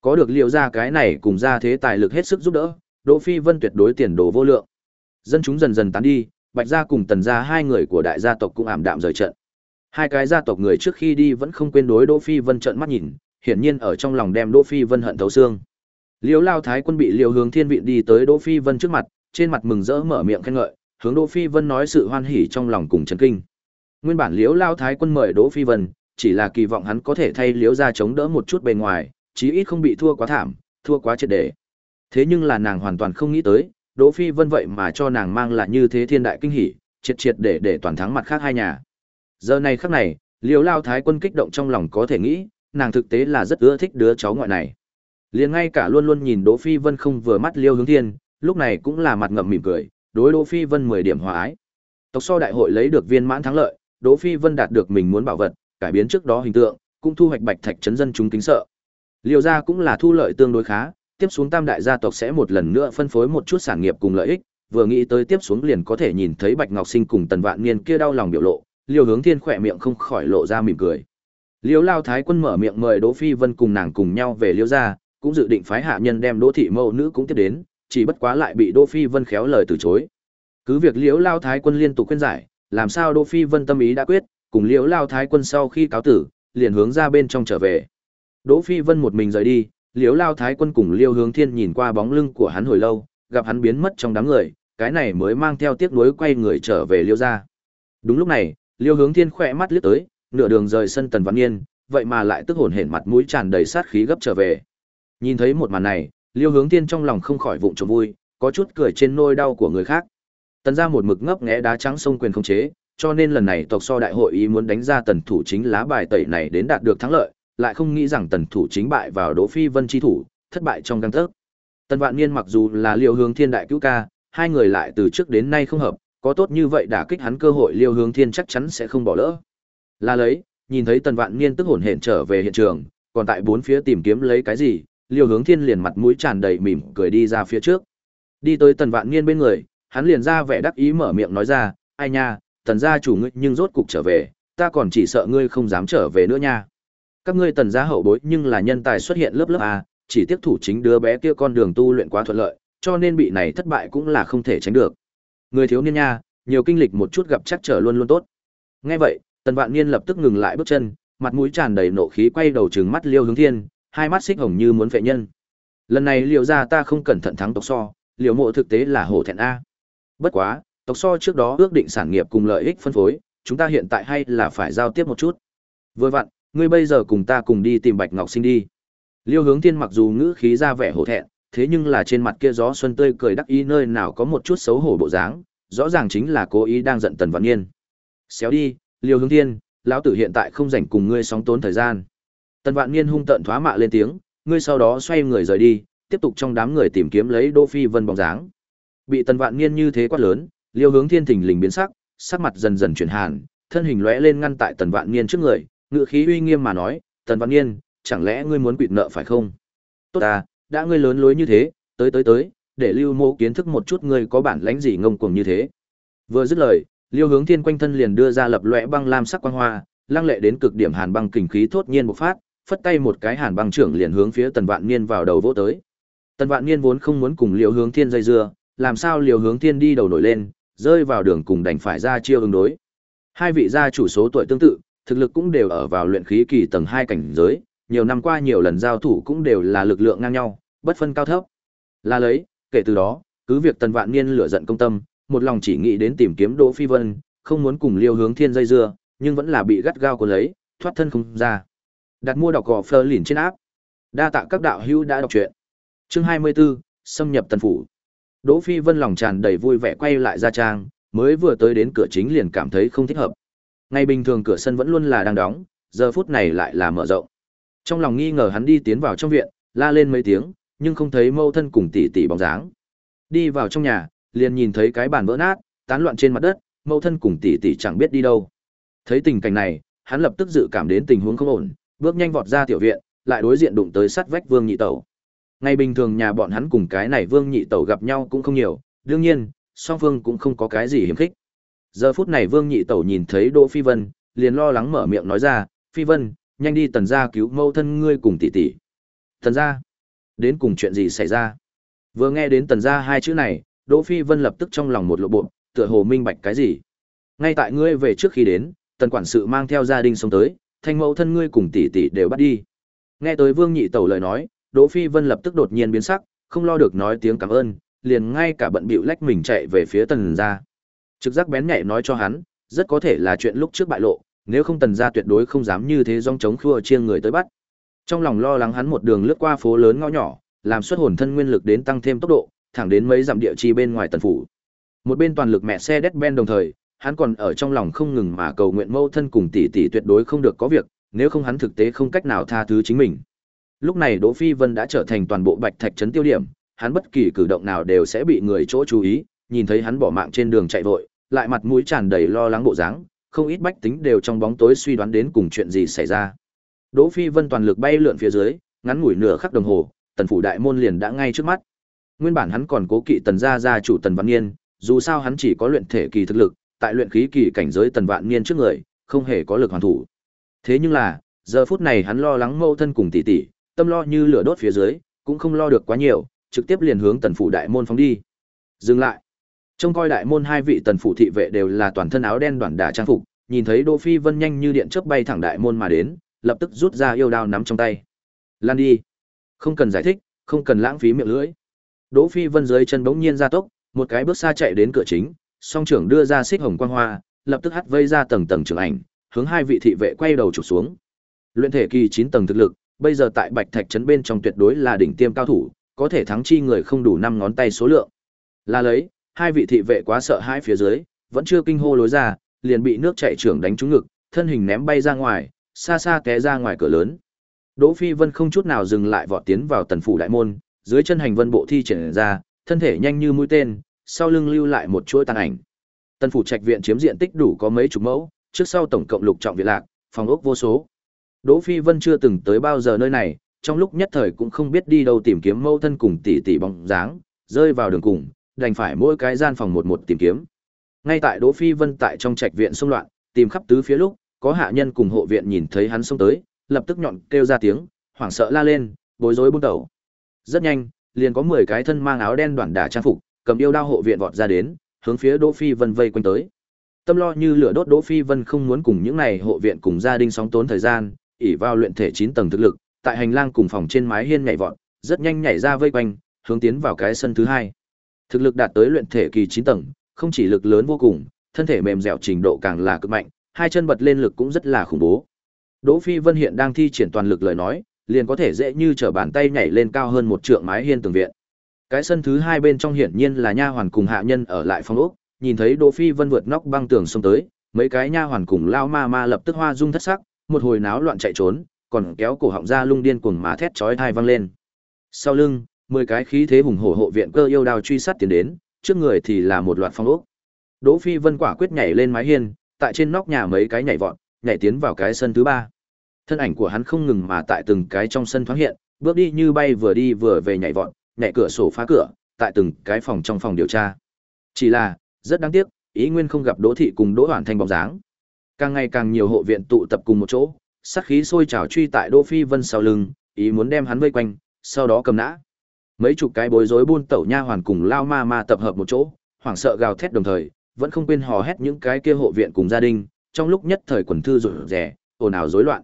Có được Liễu gia cái này cùng gia thế tài lực hết sức giúp đỡ, Đỗ Phi Vân tuyệt đối tiền đồ vô lượng. Dân chúng dần dần tán đi, Bạch gia cùng Tần gia hai người của đại gia tộc cũng ảm đạm rời trận. Hai cái gia tộc người trước khi đi vẫn không quên đối Đỗ Phi Vân trợn mắt nhìn, hiển nhiên ở trong lòng đem Đỗ Phi Vân hận thấu xương. Liễu Lao Thái quân bị Liễu Hướng Thiên vị đi tới Đỗ Phi Vân trước mặt, trên mặt mừng rỡ mở miệng khen ngợi, hướng Đỗ Phi Vân nói sự hoan hỉ trong lòng cùng chấn kinh. Nguyên bản Liễu Lao Thái quân mời Đỗ Phi Vân, chỉ là kỳ vọng hắn có thể thay Liễu gia chống đỡ một chút bề ngoài, chí ít không bị thua quá thảm, thua quá triệt để. Thế nhưng là nàng hoàn toàn không nghĩ tới, Đỗ Phi Vân vậy mà cho nàng mang lại như thế thiên đại kinh hỉ, triệt triệt để để toàn thắng mặt khác hai nhà. Giờ này khắc này, Liễu Lao Thái quân kích động trong lòng có thể nghĩ, nàng thực tế là rất ưa thích đứa cháu ngoại này. Liền ngay cả luôn luôn nhìn Đỗ Phi Vân không vừa mắt Liêu Hướng Thiên, lúc này cũng là mặt ngậm mỉm cười, đối Đỗ Phi Vân 10 điểm hòa ái. Tộc so đại hội lấy được viên mãn thắng lợi, Đỗ Phi Vân đạt được mình muốn bảo vật, cải biến trước đó hình tượng, cũng thu hoạch bạch thạch chấn dân chúng kính sợ. Liêu gia cũng là thu lợi tương đối khá, tiếp xuống tam đại gia tộc sẽ một lần nữa phân phối một chút sản nghiệp cùng lợi ích, vừa nghĩ tới tiếp xuống liền có thể nhìn thấy Bạch Ngọc Sinh cùng Tần Vạn Niên kia đau lòng biểu lộ, Liêu Hướng Thiên khỏe miệng không khỏi lộ ra mỉm cười. Liêu Lao Thái Quân mở miệng mời Đỗ Phi Vân cùng nàng cùng nhau về Liêu gia, cũng dự định phái hạ nhân đem Đỗ thị mẫu nữ cũng tiếp đến, chỉ bất quá lại bị Đỗ Phi Vân khéo lời từ chối. Cứ việc Liễu Lao Thái quân liên tục khuyên giải, làm sao Đỗ Phi Vân tâm ý đã quyết, cùng Liễu Lao Thái quân sau khi cáo tử, liền hướng ra bên trong trở về. Đỗ Phi Vân một mình rời đi, Liễu Lao Thái quân cùng Liêu Hướng Thiên nhìn qua bóng lưng của hắn hồi lâu, gặp hắn biến mất trong đám người, cái này mới mang theo tiếc nuối quay người trở về Liêu gia. Đúng lúc này, Liêu Hướng Thiên khỏe mắt liếc tới, nửa đường rời sân Tần Văn Nghiên, vậy mà lại tức hồn hển mặt mũi tràn đầy sát khí gấp trở về. Nhìn thấy một màn này, Liêu Hướng Thiên trong lòng không khỏi vụng trộm vui, có chút cười trên nôi đau của người khác. Tần gia một mực ngấp nghé đá trắng sông quyền không chế, cho nên lần này tộc so đại hội ý muốn đánh ra tần thủ chính lá bài tẩy này đến đạt được thắng lợi, lại không nghĩ rằng tần thủ chính bại vào Đỗ Phi Vân chi thủ, thất bại trong gang tấc. Tần Vạn Niên mặc dù là Liêu Hướng Thiên đại cứu ca, hai người lại từ trước đến nay không hợp, có tốt như vậy đả kích hắn cơ hội Liêu Hướng Thiên chắc chắn sẽ không bỏ lỡ. Là lấy, nhìn thấy Tần Vạn Niên tức hổn hển trở về hiện trường, còn tại bốn phía tìm kiếm lấy cái gì, liêu hướng thiên liền mặt mũi tràn đầy mỉm cười đi ra phía trước đi tới tần vạn niên bên người hắn liền ra vẻ đắc ý mở miệng nói ra ai nha tần gia chủ ngươi nhưng rốt cục trở về ta còn chỉ sợ ngươi không dám trở về nữa nha. Các ngươi tần gia hậu bối nhưng là nhân tài xuất hiện lớp lớp a, chỉ tiếp thủ chính đứa bé kia con đường tu luyện quá thuận lợi, cho nên bị này thất bại cũng là không thể tránh được. Người thiếu niên nha, nhiều kinh lịch một chút gặp chắc trở luôn luôn tốt. Nghe vậy, Tần Vạn Niên lập tức ngừng lại bước chân, mặt mũi tràn đầy nộ khí quay đầu trừng mắt Liêu Hướng Thiên, hai mắt xích hồng như muốn vệ nhân. Lần này liệu gia ta không cẩn thận thắng tộc so, liệu Mộ thực tế là hổ thẹn a. Bất quá, tộc so trước đó ước định sản nghiệp cùng lợi ích phân phối, chúng ta hiện tại hay là phải giao tiếp một chút. Vừa vặn, ngươi bây giờ cùng ta cùng đi tìm Bạch Ngọc Sinh đi. Liêu Hướng Thiên mặc dù ngữ khí ra vẻ hổ thẹn, thế nhưng là trên mặt kia gió xuân tươi cười đắc ý nơi nào có một chút xấu hổ bộ dáng, rõ ràng chính là cố ý đang giận Tần Vạn Niên. Xéo đi, Liêu Hướng Thiên, lão tử hiện tại không rảnh cùng ngươi sóng tốn thời gian. Tần Vạn Niên hung tận thoá mạ lên tiếng, ngươi sau đó xoay người rời đi, tiếp tục trong đám người tìm kiếm lấy Đỗ Phi Vân bóng dáng. Bị Tần Vạn Niên như thế quát lớn, Liêu Hướng Thiên thình lình biến sắc, sắc mặt dần dần chuyển hàn, thân hình lóe lên ngăn tại Tần Vạn Niên trước người, ngựa khí uy nghiêm mà nói, "Tần Vạn Niên, chẳng lẽ ngươi muốn quỵt nợ phải không?" "Tốt ta, đã ngươi lớn lối như thế, tới tới tới, để Lưu Mộ kiến thức một chút ngươi có bản lãnh gì ngông cuồng như thế." Vừa dứt lời, Liêu Hướng Thiên quanh thân liền đưa ra lập loè băng lam sắc quang hoa, lăng lệ đến cực điểm hàn băng kình khí thốt nhiên bộc phát, phất tay một cái hàn băng trưởng liền hướng phía Tần Vạn Niên vào đầu vỗ tới. Tần Vạn Niên vốn không muốn cùng Liêu Hướng Thiên dây dưa, làm sao Liêu Hướng Thiên đi đầu nổi lên, rơi vào đường cùng đành phải ra chiêu ứng đối. Hai vị gia chủ số tuổi tương tự, thực lực cũng đều ở vào luyện khí kỳ tầng hai cảnh giới, nhiều năm qua nhiều lần giao thủ cũng đều là lực lượng ngang nhau, bất phân cao thấp. Là lấy, kể từ đó, cứ việc Tần Vạn Niên lửa giận công tâm, một lòng chỉ nghĩ đến tìm kiếm Đỗ Phi Vân, không muốn cùng Liêu Hướng Thiên dây dưa, nhưng vẫn là bị gắt gao cuốn lấy, thoát thân không ra. Đặt mua đọc gò phơ lìn trên áp. Đa tạ các đạo hữu đã đọc truyện. Chương 24, xâm nhập tần phủ. Đỗ Phi Vân lòng tràn đầy vui vẻ quay lại ra trang, mới vừa tới đến cửa chính liền cảm thấy không thích hợp. Ngày bình thường cửa sân vẫn luôn là đang đóng, giờ phút này lại là mở rộng. Trong lòng nghi ngờ hắn đi tiến vào trong viện, la lên mấy tiếng, nhưng không thấy mâu thân cùng tỷ tỷ bóng dáng. Đi vào trong nhà, liền nhìn thấy cái bàn vỡ nát, tán loạn trên mặt đất, mâu thân cùng tỷ tỷ chẳng biết đi đâu. Thấy tình cảnh này, hắn lập tức dự cảm đến tình huống không ổn, bước nhanh vọt ra tiểu viện, lại đối diện đụng tới sát vách Vương Nhị Tẩu. Ngày bình thường nhà bọn hắn cùng cái này Vương Nhị Tẩu gặp nhau cũng không nhiều, đương nhiên, song phương cũng không có cái gì hiếm khích. Giờ phút này Vương Nhị Tẩu nhìn thấy Đỗ Phi Vân, liền lo lắng mở miệng nói ra, "Phi Vân, nhanh đi tần gia cứu mâu thân ngươi cùng tỷ tỷ." Tần gia? Đến cùng chuyện gì xảy ra? Vừa nghe đến tần gia hai chữ này, Đỗ Phi Vân lập tức trong lòng một lộ bộ, tựa hồ minh bạch cái gì. Ngay tại ngươi về trước khi đến, tần quản sự mang theo gia đình sống tới, thanh mẫu thân ngươi cùng tỷ tỷ đều bắt đi. Nghe tới Vương Nhị Tẩu lời nói, Đỗ Phi Vân lập tức đột nhiên biến sắc, không lo được nói tiếng cảm ơn, liền ngay cả bận bịu lách mình chạy về phía tần gia. Trực giác bén nhạy nói cho hắn, rất có thể là chuyện lúc trước bại lộ, nếu không tần gia tuyệt đối không dám như thế dòng chống khua chiêng người tới bắt. Trong lòng lo lắng hắn một đường lướt qua phố lớn ngõ nhỏ, làm xuất hồn thân nguyên lực đến tăng thêm tốc độ, thẳng đến mấy dặm địa chi bên ngoài tần phủ. Một bên toàn lực mẹ xe ben đồng thời, hắn còn ở trong lòng không ngừng mà cầu nguyện mâu thân cùng tỷ tỷ tuyệt đối không được có việc, nếu không hắn thực tế không cách nào tha thứ chính mình. Lúc này Đỗ Phi Vân đã trở thành toàn bộ Bạch Thạch trấn tiêu điểm, hắn bất kỳ cử động nào đều sẽ bị người chỗ chú ý, nhìn thấy hắn bỏ mạng trên đường chạy vội, lại mặt mũi tràn đầy lo lắng bộ dáng, không ít bách tính đều trong bóng tối suy đoán đến cùng chuyện gì xảy ra. Đỗ Phi Vân toàn lực bay lượn phía dưới, ngắn ngủi nửa khắc đồng hồ, tần phủ đại môn liền đã ngay trước mắt. Nguyên bản hắn còn cố kỵ tần gia gia chủ tần văn niên, dù sao hắn chỉ có luyện thể kỳ thực lực, tại luyện khí kỳ cảnh giới tần vạn niên trước người, không hề có lực hoàn thủ. Thế nhưng là, giờ phút này hắn lo lắng mâu thân cùng tỷ tỷ, tâm lo như lửa đốt phía dưới, cũng không lo được quá nhiều, trực tiếp liền hướng tần phủ đại môn phóng đi. Dừng lại. Trông coi đại môn hai vị tần phủ thị vệ đều là toàn thân áo đen đoàn đả trang phục, nhìn thấy Đỗ Phi Vân nhanh như điện chớp bay thẳng đại môn mà đến, lập tức rút ra yêu đao nắm trong tay. Lan đi. Không cần giải thích, không cần lãng phí miệng lưỡi. Đỗ Phi Vân dưới chân bỗng nhiên ra tốc, một cái bước xa chạy đến cửa chính, song trưởng đưa ra xích hồng quang hoa, lập tức hắt vây ra tầng tầng trường ảnh, hướng hai vị thị vệ quay đầu chụp xuống. Luyện thể kỳ 9 tầng thực lực, bây giờ tại Bạch Thạch trấn bên trong tuyệt đối là đỉnh tiêm cao thủ, có thể thắng chi người không đủ năm ngón tay số lượng. Là lấy, hai vị thị vệ quá sợ hai phía dưới, vẫn chưa kinh hô lối ra, liền bị nước chảy trưởng đánh trúng ngực, thân hình ném bay ra ngoài, xa xa té ra ngoài cửa lớn. Đỗ Phi Vân không chút nào dừng lại vọt tiến vào tần phủ đại môn, dưới chân hành vân bộ thi triển ra, thân thể nhanh như mũi tên, sau lưng lưu lại một chuỗi tàn ảnh. tân phủ trạch viện chiếm diện tích đủ có mấy chục mẫu, trước sau tổng cộng lục trọng viện lạc, phòng ốc vô số. Đỗ Phi Vân chưa từng tới bao giờ nơi này, trong lúc nhất thời cũng không biết đi đâu tìm kiếm mâu thân cùng tỷ tỷ bóng dáng, rơi vào đường cùng, đành phải mỗi cái gian phòng một một tìm kiếm. Ngay tại Đỗ Phi Vân tại trong trạch viện xung loạn, tìm khắp tứ phía lúc, có hạ nhân cùng hộ viện nhìn thấy hắn xông tới, lập tức nhọn kêu ra tiếng, hoảng sợ la lên, bối rối buông đầu. Rất nhanh, liền có 10 cái thân mang áo đen đoạn đả trang phục, cầm yêu đao hộ viện vọt ra đến, hướng phía Đỗ Phi Vân vây quanh tới. Tâm lo như lửa đốt Đỗ Phi Vân không muốn cùng những này hộ viện cùng gia đình sóng tốn thời gian, ỷ vào luyện thể 9 tầng thực lực, tại hành lang cùng phòng trên mái hiên nhảy vọt, rất nhanh nhảy ra vây quanh, hướng tiến vào cái sân thứ hai. Thực lực đạt tới luyện thể kỳ 9 tầng, không chỉ lực lớn vô cùng, thân thể mềm dẻo trình độ càng là cực mạnh, hai chân bật lên lực cũng rất là khủng bố. Đỗ Phi Vân hiện đang thi triển toàn lực lời nói, liền có thể dễ như trở bàn tay nhảy lên cao hơn một trượng mái hiên tường viện. Cái sân thứ hai bên trong hiển nhiên là nha hoàn cùng hạ nhân ở lại phòng ốc, nhìn thấy Đỗ Phi Vân vượt nóc băng tường xông tới, mấy cái nha hoàn cùng lao ma ma lập tức hoa dung thất sắc, một hồi náo loạn chạy trốn, còn kéo cổ họng ra lung điên cuồng má thét chói tai vang lên. Sau lưng, mười cái khí thế hùng hổ hộ viện cơ yêu đao truy sát tiến đến, trước người thì là một loạt phong ốc. Đỗ Phi Vân quả quyết nhảy lên mái hiên, tại trên nóc nhà mấy cái nhảy vọt, nhảy tiến vào cái sân thứ ba. Thân ảnh của hắn không ngừng mà tại từng cái trong sân thoáng hiện, bước đi như bay vừa đi vừa về nhảy vọt, nhẹ cửa sổ phá cửa, tại từng cái phòng trong phòng điều tra. Chỉ là, rất đáng tiếc, ý nguyên không gặp Đỗ thị cùng Đỗ Hoàn Thanh bóng dáng. Càng ngày càng nhiều hộ viện tụ tập cùng một chỗ, sát khí sôi trào truy tại Đỗ Phi Vân sau lưng, ý muốn đem hắn vây quanh, sau đó cầm nã. Mấy chục cái bối rối buôn tẩu nha hoàn cùng lao ma ma tập hợp một chỗ, hoảng sợ gào thét đồng thời, vẫn không quên hò hét những cái kia hộ viện cùng gia đình, trong lúc nhất thời quần thư rủi rẻ, ồn ào rối loạn.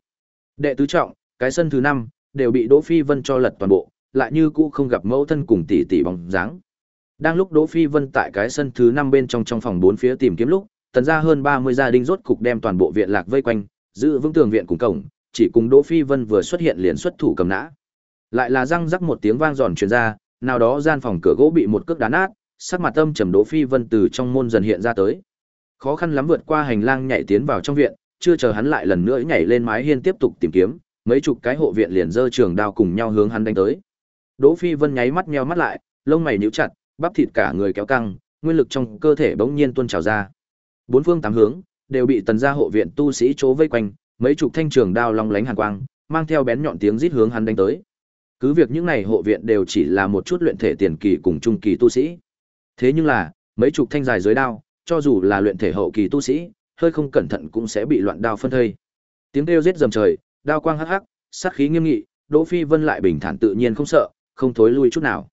Đệ tứ trọng, cái sân thứ năm đều bị Đỗ Phi Vân cho lật toàn bộ, lại như cũ không gặp mẫu thân cùng tỷ tỷ bóng dáng. Đang lúc Đỗ Phi Vân tại cái sân thứ năm bên trong trong phòng bốn phía tìm kiếm lúc, tần ra hơn 30 gia đình rốt cục đem toàn bộ viện lạc vây quanh, giữ vững tường viện cùng cổng, chỉ cùng Đỗ Phi Vân vừa xuất hiện liền xuất thủ cầm nã. Lại là răng rắc một tiếng vang giòn truyền ra, nào đó gian phòng cửa gỗ bị một cước đá nát, sắc mặt âm trầm Đỗ Phi Vân từ trong môn dần hiện ra tới. Khó khăn lắm vượt qua hành lang nhảy tiến vào trong viện, chưa chờ hắn lại lần nữa nhảy lên mái hiên tiếp tục tìm kiếm, mấy chục cái hộ viện liền giơ trường đao cùng nhau hướng hắn đánh tới. Đỗ Phi Vân nháy mắt nheo mắt lại, lông mày nhíu chặt, bắp thịt cả người kéo căng, nguyên lực trong cơ thể bỗng nhiên tuôn trào ra. Bốn phương tám hướng đều bị tần gia hộ viện tu sĩ chố vây quanh, mấy chục thanh trường đao long lánh hàn quang, mang theo bén nhọn tiếng rít hướng hắn đánh tới. Cứ việc những này hộ viện đều chỉ là một chút luyện thể tiền kỳ cùng trung kỳ tu sĩ. Thế nhưng là, mấy chục thanh dài dưới đao, cho dù là luyện thể hậu kỳ tu sĩ, hơi không cẩn thận cũng sẽ bị loạn đao phân thây. Tiếng kêu giết dầm trời, đao quang hắc hắc, sát khí nghiêm nghị, Đỗ Phi Vân lại bình thản tự nhiên không sợ, không thối lui chút nào.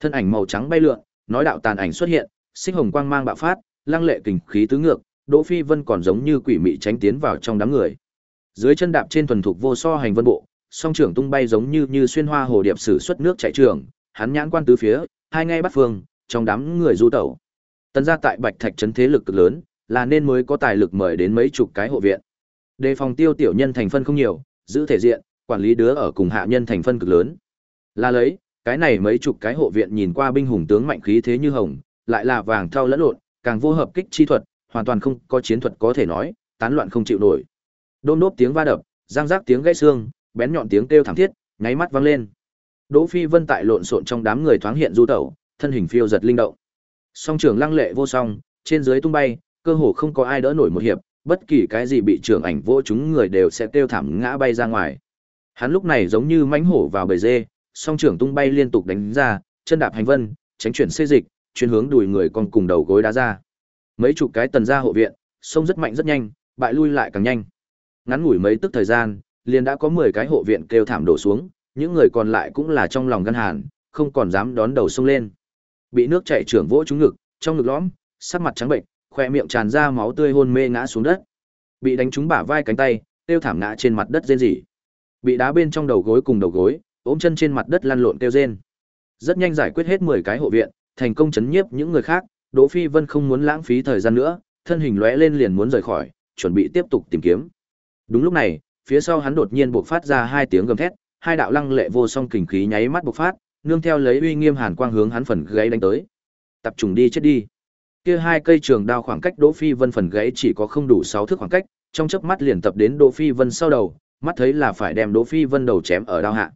Thân ảnh màu trắng bay lượn, nói đạo tàn ảnh xuất hiện, sinh hồng quang mang bạo phát, lăng lệ kình khí tứ ngược, Đỗ Phi Vân còn giống như quỷ mị tránh tiến vào trong đám người. Dưới chân đạp trên thuần thục vô so hành vân bộ, song trưởng tung bay giống như như xuyên hoa hồ điệp sử xuất nước chảy trường, hắn nhãn quan tứ phía, hai ngay bắt phương, trong đám người du tẩu. Tần gia tại Bạch Thạch trấn thế lực cực lớn, là nên mới có tài lực mời đến mấy chục cái hộ viện. Đề phòng tiêu tiểu nhân thành phân không nhiều, giữ thể diện, quản lý đứa ở cùng hạ nhân thành phân cực lớn. Là lấy, cái này mấy chục cái hộ viện nhìn qua binh hùng tướng mạnh khí thế như hồng, lại là vàng thau lẫn lộn, càng vô hợp kích chi thuật, hoàn toàn không có chiến thuật có thể nói, tán loạn không chịu nổi. Đôm đốp tiếng va đập, răng rác tiếng gãy xương, bén nhọn tiếng kêu thảm thiết, nháy mắt vang lên. Đỗ Phi Vân tại lộn xộn trong đám người thoáng hiện du tẩu, thân hình phiêu giật linh động. Song trưởng lăng lệ vô song, trên dưới tung bay, cơ hồ không có ai đỡ nổi một hiệp, bất kỳ cái gì bị trưởng ảnh vô chúng người đều sẽ tiêu thảm ngã bay ra ngoài. Hắn lúc này giống như mãnh hổ vào bầy dê, song trưởng tung bay liên tục đánh ra, chân đạp hành vân, tránh chuyển xê dịch, chuyển hướng đùi người con cùng đầu gối đá ra. Mấy chục cái tần gia hộ viện, sông rất mạnh rất nhanh, bại lui lại càng nhanh. Ngắn ngủi mấy tức thời gian, liền đã có 10 cái hộ viện kêu thảm đổ xuống, những người còn lại cũng là trong lòng gan hàn, không còn dám đón đầu sông lên. Bị nước chảy trưởng vỗ trúng ngực, trong ngực lõm, sắc mặt trắng bệnh, khoe miệng tràn ra máu tươi hôn mê ngã xuống đất. Bị đánh trúng bả vai cánh tay, tiêu thảm ngã trên mặt đất rên rỉ. Bị đá bên trong đầu gối cùng đầu gối, ốm chân trên mặt đất lăn lộn kêu rên. Rất nhanh giải quyết hết 10 cái hộ viện, thành công chấn nhiếp những người khác, Đỗ Phi Vân không muốn lãng phí thời gian nữa, thân hình lóe lên liền muốn rời khỏi, chuẩn bị tiếp tục tìm kiếm. Đúng lúc này, phía sau hắn đột nhiên bộc phát ra hai tiếng gầm thét, hai đạo lăng lệ vô song kình khí nháy mắt bộc phát, nương theo lấy uy nghiêm hàn quang hướng hắn phần gáy đánh tới. Tập trung đi chết đi. Kia hai cây trường đao khoảng cách Đỗ Phi Vân phần gáy chỉ có không đủ 6 thước khoảng cách, trong chớp mắt liền tập đến Đỗ Phi Vân sau đầu, mắt thấy là phải đem Đỗ Phi Vân đầu chém ở đao hạ.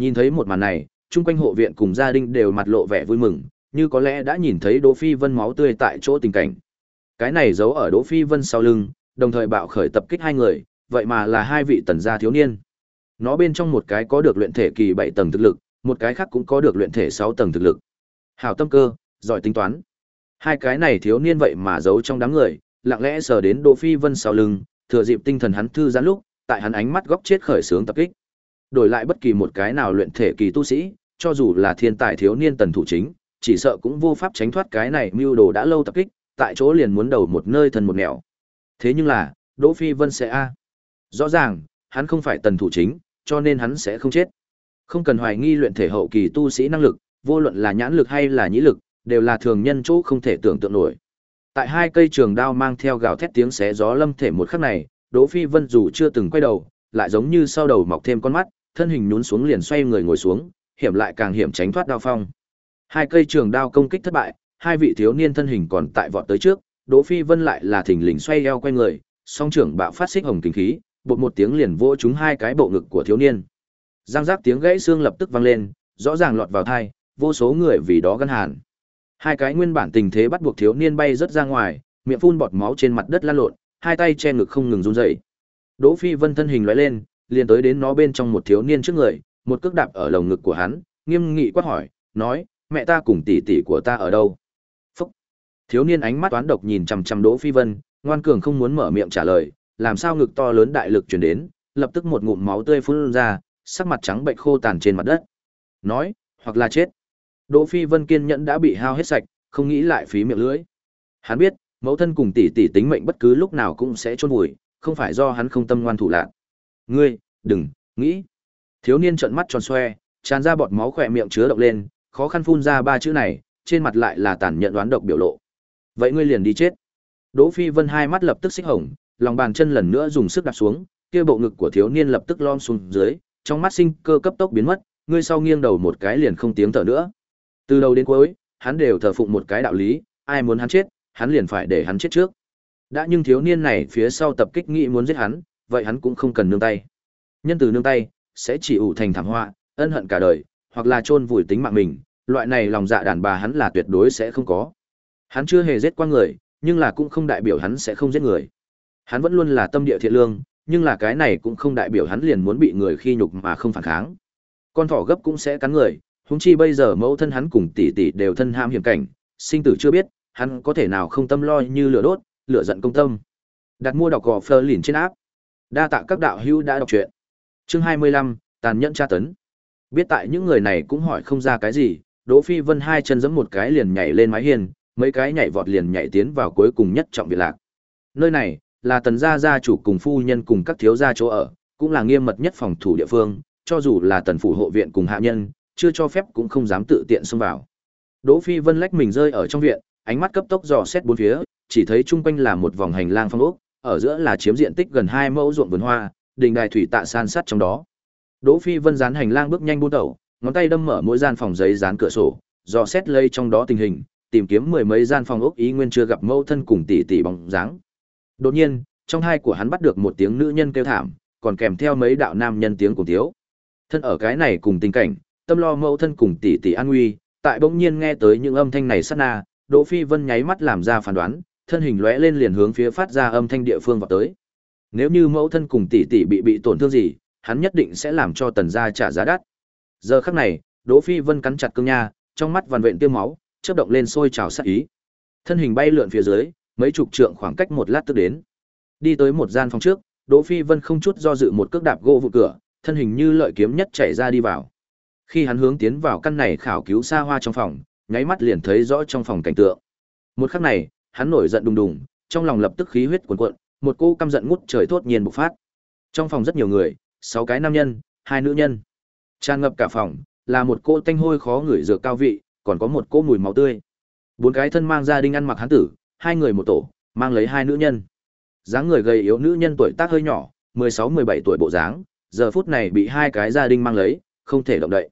Nhìn thấy một màn này, chung quanh hộ viện cùng gia đình đều mặt lộ vẻ vui mừng, như có lẽ đã nhìn thấy Đỗ Phi Vân máu tươi tại chỗ tình cảnh. Cái này giấu ở Đỗ Phi Vân sau lưng, đồng thời bạo khởi tập kích hai người, vậy mà là hai vị tần gia thiếu niên. Nó bên trong một cái có được luyện thể kỳ 7 tầng thực lực, một cái khác cũng có được luyện thể 6 tầng thực lực. Hảo tâm cơ, giỏi tính toán. Hai cái này thiếu niên vậy mà giấu trong đám người, lặng lẽ sờ đến Đỗ Phi Vân sau lưng, thừa dịp tinh thần hắn thư giãn lúc, tại hắn ánh mắt góc chết khởi sướng tập kích. Đổi lại bất kỳ một cái nào luyện thể kỳ tu sĩ, cho dù là thiên tài thiếu niên tần thủ chính, chỉ sợ cũng vô pháp tránh thoát cái này mưu đồ đã lâu tập kích, tại chỗ liền muốn đầu một nơi thần một nẻo. Thế nhưng là, Đỗ Phi Vân sẽ a. Rõ ràng, hắn không phải tần thủ chính, cho nên hắn sẽ không chết. Không cần hoài nghi luyện thể hậu kỳ tu sĩ năng lực, vô luận là nhãn lực hay là nhĩ lực, đều là thường nhân chỗ không thể tưởng tượng nổi. Tại hai cây trường đao mang theo gào thét tiếng xé gió lâm thể một khắc này, Đỗ Phi Vân dù chưa từng quay đầu, lại giống như sau đầu mọc thêm con mắt, thân hình nhún xuống liền xoay người ngồi xuống, hiểm lại càng hiểm tránh thoát đao phong. Hai cây trường đao công kích thất bại, hai vị thiếu niên thân hình còn tại vọt tới trước, Đỗ Phi Vân lại là thình lình xoay eo quay người, song trưởng bạo phát xích hồng kinh khí, bột một tiếng liền vỗ trúng hai cái bộ ngực của thiếu niên. Giang giác tiếng gãy xương lập tức vang lên, rõ ràng lọt vào tai, vô số người vì đó gân hàn. Hai cái nguyên bản tình thế bắt buộc thiếu niên bay rất ra ngoài, miệng phun bọt máu trên mặt đất lăn lộn, hai tay che ngực không ngừng run rẩy. Đỗ Phi Vân thân hình lóe lên, liền tới đến nó bên trong một thiếu niên trước người, một cước đạp ở lồng ngực của hắn, nghiêm nghị quát hỏi, nói, mẹ ta cùng tỷ tỷ của ta ở đâu? Phúc! Thiếu niên ánh mắt toán độc nhìn chằm chằm Đỗ Phi Vân, ngoan cường không muốn mở miệng trả lời, làm sao ngực to lớn đại lực truyền đến, lập tức một ngụm máu tươi phun ra, sắc mặt trắng bệnh khô tàn trên mặt đất. Nói, hoặc là chết. Đỗ Phi Vân kiên nhẫn đã bị hao hết sạch, không nghĩ lại phí miệng lưỡi. Hắn biết, mẫu thân cùng tỷ tỷ tính mệnh bất cứ lúc nào cũng sẽ chôn vùi, không phải do hắn không tâm ngoan thủ lạn. Ngươi, đừng, nghĩ. Thiếu niên trợn mắt tròn xoe, tràn ra bọt máu khỏe miệng chứa động lên, khó khăn phun ra ba chữ này, trên mặt lại là tàn nhẫn đoán độc biểu lộ. Vậy ngươi liền đi chết. Đỗ Phi Vân hai mắt lập tức xích hồng, lòng bàn chân lần nữa dùng sức đạp xuống, kia bộ ngực của thiếu niên lập tức lom xuống dưới, trong mắt sinh cơ cấp tốc biến mất, ngươi sau nghiêng đầu một cái liền không tiếng thở nữa. Từ đầu đến cuối, hắn đều thờ phụng một cái đạo lý, ai muốn hắn chết, hắn liền phải để hắn chết trước. Đã nhưng thiếu niên này phía sau tập kích nghĩ muốn giết hắn, vậy hắn cũng không cần nương tay. Nhân từ nương tay, sẽ chỉ ủ thành thảm họa, ân hận cả đời, hoặc là chôn vùi tính mạng mình, loại này lòng dạ đàn bà hắn là tuyệt đối sẽ không có. Hắn chưa hề giết qua người, nhưng là cũng không đại biểu hắn sẽ không giết người. Hắn vẫn luôn là tâm địa thiện lương, nhưng là cái này cũng không đại biểu hắn liền muốn bị người khi nhục mà không phản kháng. Con thỏ gấp cũng sẽ cắn người, huống chi bây giờ mẫu thân hắn cùng tỷ tỷ đều thân ham hiểm cảnh, sinh tử chưa biết, hắn có thể nào không tâm lo như lửa đốt, lửa giận công tâm. Đặt mua đọc gò Fleur lìn trên áp. Đa tạ các đạo hữu đã đọc truyện. Chương 25, tàn nhẫn tra tấn. Biết tại những người này cũng hỏi không ra cái gì, Đỗ Phi Vân hai chân giẫm một cái liền nhảy lên mái hiên, mấy cái nhảy vọt liền nhảy tiến vào cuối cùng nhất trọng biệt lạc. Nơi này là tần gia gia chủ cùng phu nhân cùng các thiếu gia chỗ ở, cũng là nghiêm mật nhất phòng thủ địa phương, cho dù là tần phủ hộ viện cùng hạ nhân, chưa cho phép cũng không dám tự tiện xông vào. Đỗ Phi Vân lách mình rơi ở trong viện, ánh mắt cấp tốc dò xét bốn phía, chỉ thấy chung quanh là một vòng hành lang phong ốc, ở giữa là chiếm diện tích gần hai mẫu ruộng vườn hoa, đình đài thủy tạ san sát trong đó. Đỗ Phi Vân dán hành lang bước nhanh buôn đầu, ngón tay đâm mở mỗi gian phòng giấy dán cửa sổ, dò xét lây trong đó tình hình, tìm kiếm mười mấy gian phòng ốc ý nguyên chưa gặp mâu thân cùng tỷ tỷ bóng dáng. Đột nhiên, trong hai của hắn bắt được một tiếng nữ nhân kêu thảm, còn kèm theo mấy đạo nam nhân tiếng cùng thiếu. Thân ở cái này cùng tình cảnh, tâm lo mâu thân cùng tỷ tỷ an nguy, tại bỗng nhiên nghe tới những âm thanh này sát na, Đỗ Phi Vân nháy mắt làm ra phán đoán, thân hình lóe lên liền hướng phía phát ra âm thanh địa phương vào tới. Nếu như mẫu thân cùng tỷ tỷ bị bị tổn thương gì, hắn nhất định sẽ làm cho tần gia trả giá đắt. Giờ khắc này, Đỗ Phi Vân cắn chặt cương nha, trong mắt vằn vện tiêu máu, chớp động lên sôi trào sát ý. Thân hình bay lượn phía dưới, mấy chục trượng khoảng cách một lát tức đến. Đi tới một gian phòng trước, Đỗ Phi Vân không chút do dự một cước đạp gỗ vụ cửa, thân hình như lợi kiếm nhất chạy ra đi vào. Khi hắn hướng tiến vào căn này khảo cứu xa hoa trong phòng, nháy mắt liền thấy rõ trong phòng cảnh tượng. Một khắc này, hắn nổi giận đùng đùng, trong lòng lập tức khí huyết cuồn cuộn, một cô căm giận ngút trời thốt nhiên bộc phát. Trong phòng rất nhiều người, sáu cái nam nhân, hai nữ nhân. Tràn ngập cả phòng, là một cô tanh hôi khó ngửi dược cao vị, còn có một cô mùi máu tươi. Bốn cái thân mang gia đình ăn mặc hắn tử, hai người một tổ, mang lấy hai nữ nhân. dáng người gầy yếu nữ nhân tuổi tác hơi nhỏ, 16-17 tuổi bộ dáng, giờ phút này bị hai cái gia đình mang lấy, không thể động đậy.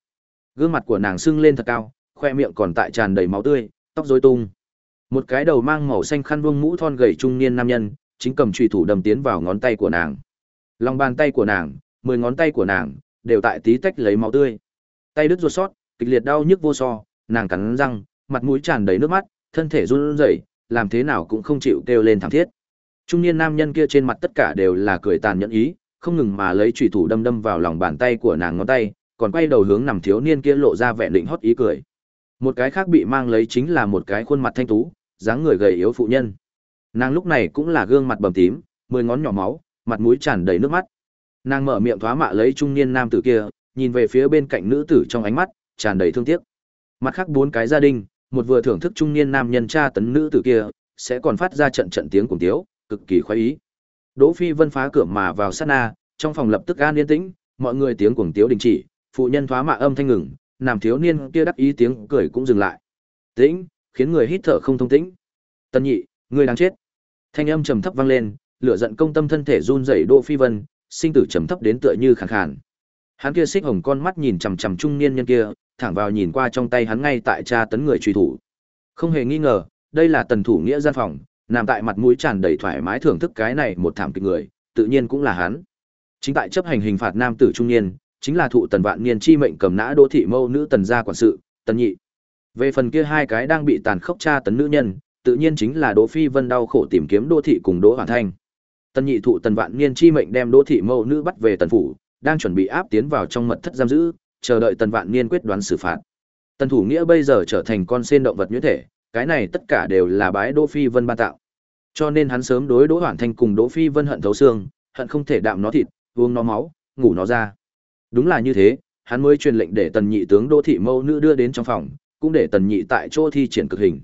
Gương mặt của nàng sưng lên thật cao, khoe miệng còn tại tràn đầy máu tươi, tóc rối tung. Một cái đầu mang màu xanh khăn vuông mũ thon gầy trung niên nam nhân, chính cầm chùy thủ đâm tiến vào ngón tay của nàng. Lòng bàn tay của nàng, mười ngón tay của nàng đều tại tí tách lấy máu tươi. Tay đứt ruột sót, kịch liệt đau nhức vô so, nàng cắn răng, mặt mũi tràn đầy nước mắt, thân thể run rẩy, làm thế nào cũng không chịu kêu lên thảm thiết. Trung niên nam nhân kia trên mặt tất cả đều là cười tàn nhẫn ý, không ngừng mà lấy chùy thủ đâm đâm vào lòng bàn tay của nàng ngón tay, còn quay đầu hướng nằm thiếu niên kia lộ ra vẻ định hót ý cười. Một cái khác bị mang lấy chính là một cái khuôn mặt thanh tú, dáng người gầy yếu phụ nhân. Nàng lúc này cũng là gương mặt bầm tím, mười ngón nhỏ máu, mặt mũi tràn đầy nước mắt. Nàng mở miệng thoá mạ lấy trung niên nam tử kia, nhìn về phía bên cạnh nữ tử trong ánh mắt tràn đầy thương tiếc. Mặt khác bốn cái gia đình, một vừa thưởng thức trung niên nam nhân tra tấn nữ tử kia, sẽ còn phát ra trận trận tiếng cùng tiếu, cực kỳ khoái ý. Đỗ Phi Vân phá cửa mà vào sát na, trong phòng lập tức an yên tĩnh, mọi người tiếng cuồng tiếu đình chỉ, phụ nhân thoá mạ âm thanh ngừng, nam thiếu niên kia đắc ý tiếng cười cũng dừng lại. Tĩnh, khiến người hít thở không thông tĩnh. Tân nhị, ngươi đang chết. Thanh âm trầm thấp vang lên, lửa giận công tâm thân thể run rẩy Đỗ Phi Vân, sinh tử trầm thấp đến tựa như khàn khàn. Hắn kia xích hồng con mắt nhìn chằm chằm trung niên nhân kia, thẳng vào nhìn qua trong tay hắn ngay tại tra tấn người truy thủ. Không hề nghi ngờ, đây là tần thủ nghĩa gian phòng, nằm tại mặt mũi tràn đầy thoải mái thưởng thức cái này một thảm kịch người, tự nhiên cũng là hắn. Chính tại chấp hành hình phạt nam tử trung niên, chính là thụ tần vạn niên chi mệnh cầm nã đỗ thị mâu nữ tần gia quản sự, tần nhị. Về phần kia hai cái đang bị tàn khốc tra tấn nữ nhân, tự nhiên chính là Đỗ Phi Vân đau khổ tìm kiếm Đỗ thị cùng Đỗ Hoàn Thanh. Tần nhị thụ tần vạn niên chi mệnh đem Đỗ thị mâu nữ bắt về tần phủ, đang chuẩn bị áp tiến vào trong mật thất giam giữ, chờ đợi tần vạn niên quyết đoán xử phạt. Tần thủ nghĩa bây giờ trở thành con sen động vật nhuyễn thể, cái này tất cả đều là bái Đỗ Phi Vân ban tạo. Cho nên hắn sớm đối Đỗ Hoàn Thanh cùng Đỗ Phi Vân hận thấu xương, hận không thể đạm nó thịt, uống nó máu, ngủ nó ra. Đúng là như thế, hắn mới truyền lệnh để tần nhị tướng Đỗ thị mâu nữ đưa đến trong phòng, cũng để tần nhị tại chỗ thi triển cực hình.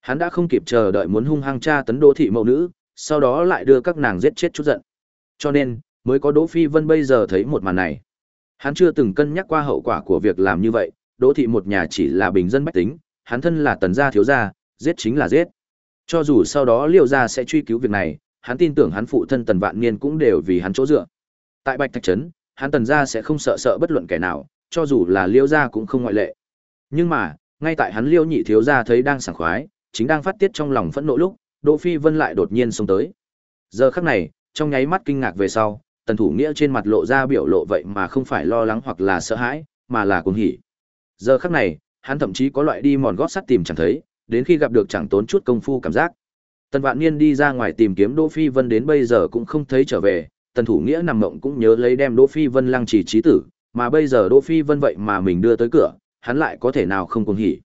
Hắn đã không kịp chờ đợi muốn hung hăng tra tấn Đỗ thị mẫu nữ, sau đó lại đưa các nàng giết chết chút giận. Cho nên, mới có Đỗ Phi Vân bây giờ thấy một màn này. Hắn chưa từng cân nhắc qua hậu quả của việc làm như vậy, Đỗ thị một nhà chỉ là bình dân bách tính, hắn thân là tần gia thiếu gia, giết chính là giết. Cho dù sau đó Liêu gia sẽ truy cứu việc này, hắn tin tưởng hắn phụ thân Tần Vạn Niên cũng đều vì hắn chỗ dựa. Tại Bạch Thạch trấn, hắn Tần gia sẽ không sợ sợ bất luận kẻ nào, cho dù là Liêu gia cũng không ngoại lệ. Nhưng mà, ngay tại hắn Liêu nhị thiếu gia thấy đang sảng khoái, chính đang phát tiết trong lòng phẫn nộ lúc, Đỗ Phi Vân lại đột nhiên xông tới. Giờ khắc này, trong nháy mắt kinh ngạc về sau, Tần Thủ Nghĩa trên mặt lộ ra biểu lộ vậy mà không phải lo lắng hoặc là sợ hãi, mà là cuồng hỉ. Giờ khắc này, hắn thậm chí có loại đi mòn gót sắt tìm chẳng thấy, đến khi gặp được chẳng tốn chút công phu cảm giác. Tần Vạn Niên đi ra ngoài tìm kiếm Đỗ Phi Vân đến bây giờ cũng không thấy trở về, Tần Thủ Nghĩa nằm mộng cũng nhớ lấy đem Đỗ Phi Vân lăng trì trí tử, mà bây giờ Đỗ Phi Vân vậy mà mình đưa tới cửa, hắn lại có thể nào không cuồng hỉ.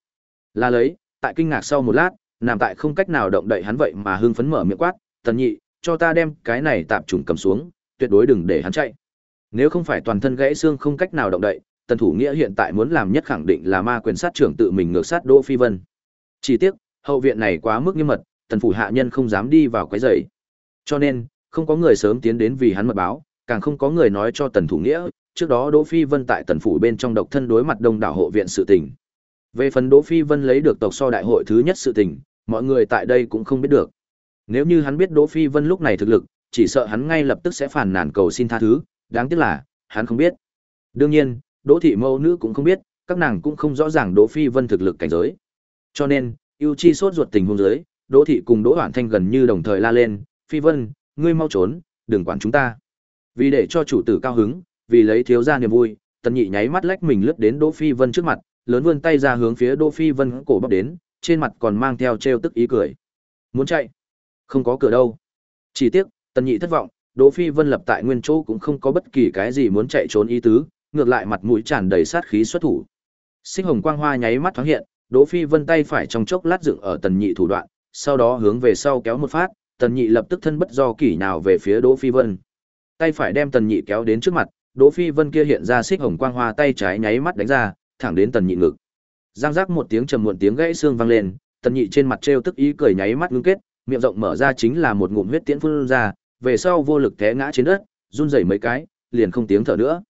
Là lấy, tại kinh ngạc sau một lát, nằm tại không cách nào động đậy hắn vậy mà hưng phấn mở miệng quát, "Tần Nhị, cho ta đem cái này tạm trùng cầm xuống, tuyệt đối đừng để hắn chạy." Nếu không phải toàn thân gãy xương không cách nào động đậy, Tần Thủ Nghĩa hiện tại muốn làm nhất khẳng định là ma quyền sát trưởng tự mình ngược sát Đỗ Phi Vân. Chỉ tiếc, hậu viện này quá mức nghiêm mật, tần phủ hạ nhân không dám đi vào quấy rầy. Cho nên, không có người sớm tiến đến vì hắn mật báo, càng không có người nói cho tần thủ nghĩa, trước đó Đỗ Phi Vân tại tần phủ bên trong độc thân đối mặt đông đảo hộ viện sự tình. Về phần Đỗ Phi Vân lấy được tộc so đại hội thứ nhất sự tình, mọi người tại đây cũng không biết được. Nếu như hắn biết Đỗ Phi Vân lúc này thực lực, chỉ sợ hắn ngay lập tức sẽ phản nàn cầu xin tha thứ, đáng tiếc là, hắn không biết. Đương nhiên, Đỗ thị mâu nữ cũng không biết, các nàng cũng không rõ ràng Đỗ Phi Vân thực lực cảnh giới. Cho nên, yêu chi sốt ruột tình huống dưới, Đỗ thị cùng Đỗ Hoản Thanh gần như đồng thời la lên, "Phi Vân, ngươi mau trốn, đừng quản chúng ta." Vì để cho chủ tử cao hứng, vì lấy thiếu gia niềm vui, Tần Nhị nháy mắt lách mình lướt đến Đỗ Phi Vân trước mặt, lớn vươn tay ra hướng phía Đỗ Phi Vân cổ bắp đến, trên mặt còn mang theo trêu tức ý cười. Muốn chạy? Không có cửa đâu. Chỉ tiếc, Tần Nhị thất vọng, Đỗ Phi Vân lập tại nguyên chỗ cũng không có bất kỳ cái gì muốn chạy trốn ý tứ, ngược lại mặt mũi tràn đầy sát khí xuất thủ. Sinh hồng quang hoa nháy mắt thoáng hiện, Đỗ Phi Vân tay phải trong chốc lát dựng ở Tần Nhị thủ đoạn, sau đó hướng về sau kéo một phát, Tần Nhị lập tức thân bất do kỷ nào về phía Đỗ Phi Vân. Tay phải đem Tần Nhị kéo đến trước mặt, Đỗ Phi Vân kia hiện ra xích hồng quang hoa tay trái nháy mắt đánh ra, thẳng đến Tần Nhị ngực. Giang giác một tiếng trầm muộn tiếng gãy xương vang lên, Tần Nhị trên mặt trêu tức ý cười nháy mắt ngưng kết, miệng rộng mở ra chính là một ngụm huyết tiễn phun ra, về sau vô lực té ngã trên đất, run rẩy mấy cái, liền không tiếng thở nữa.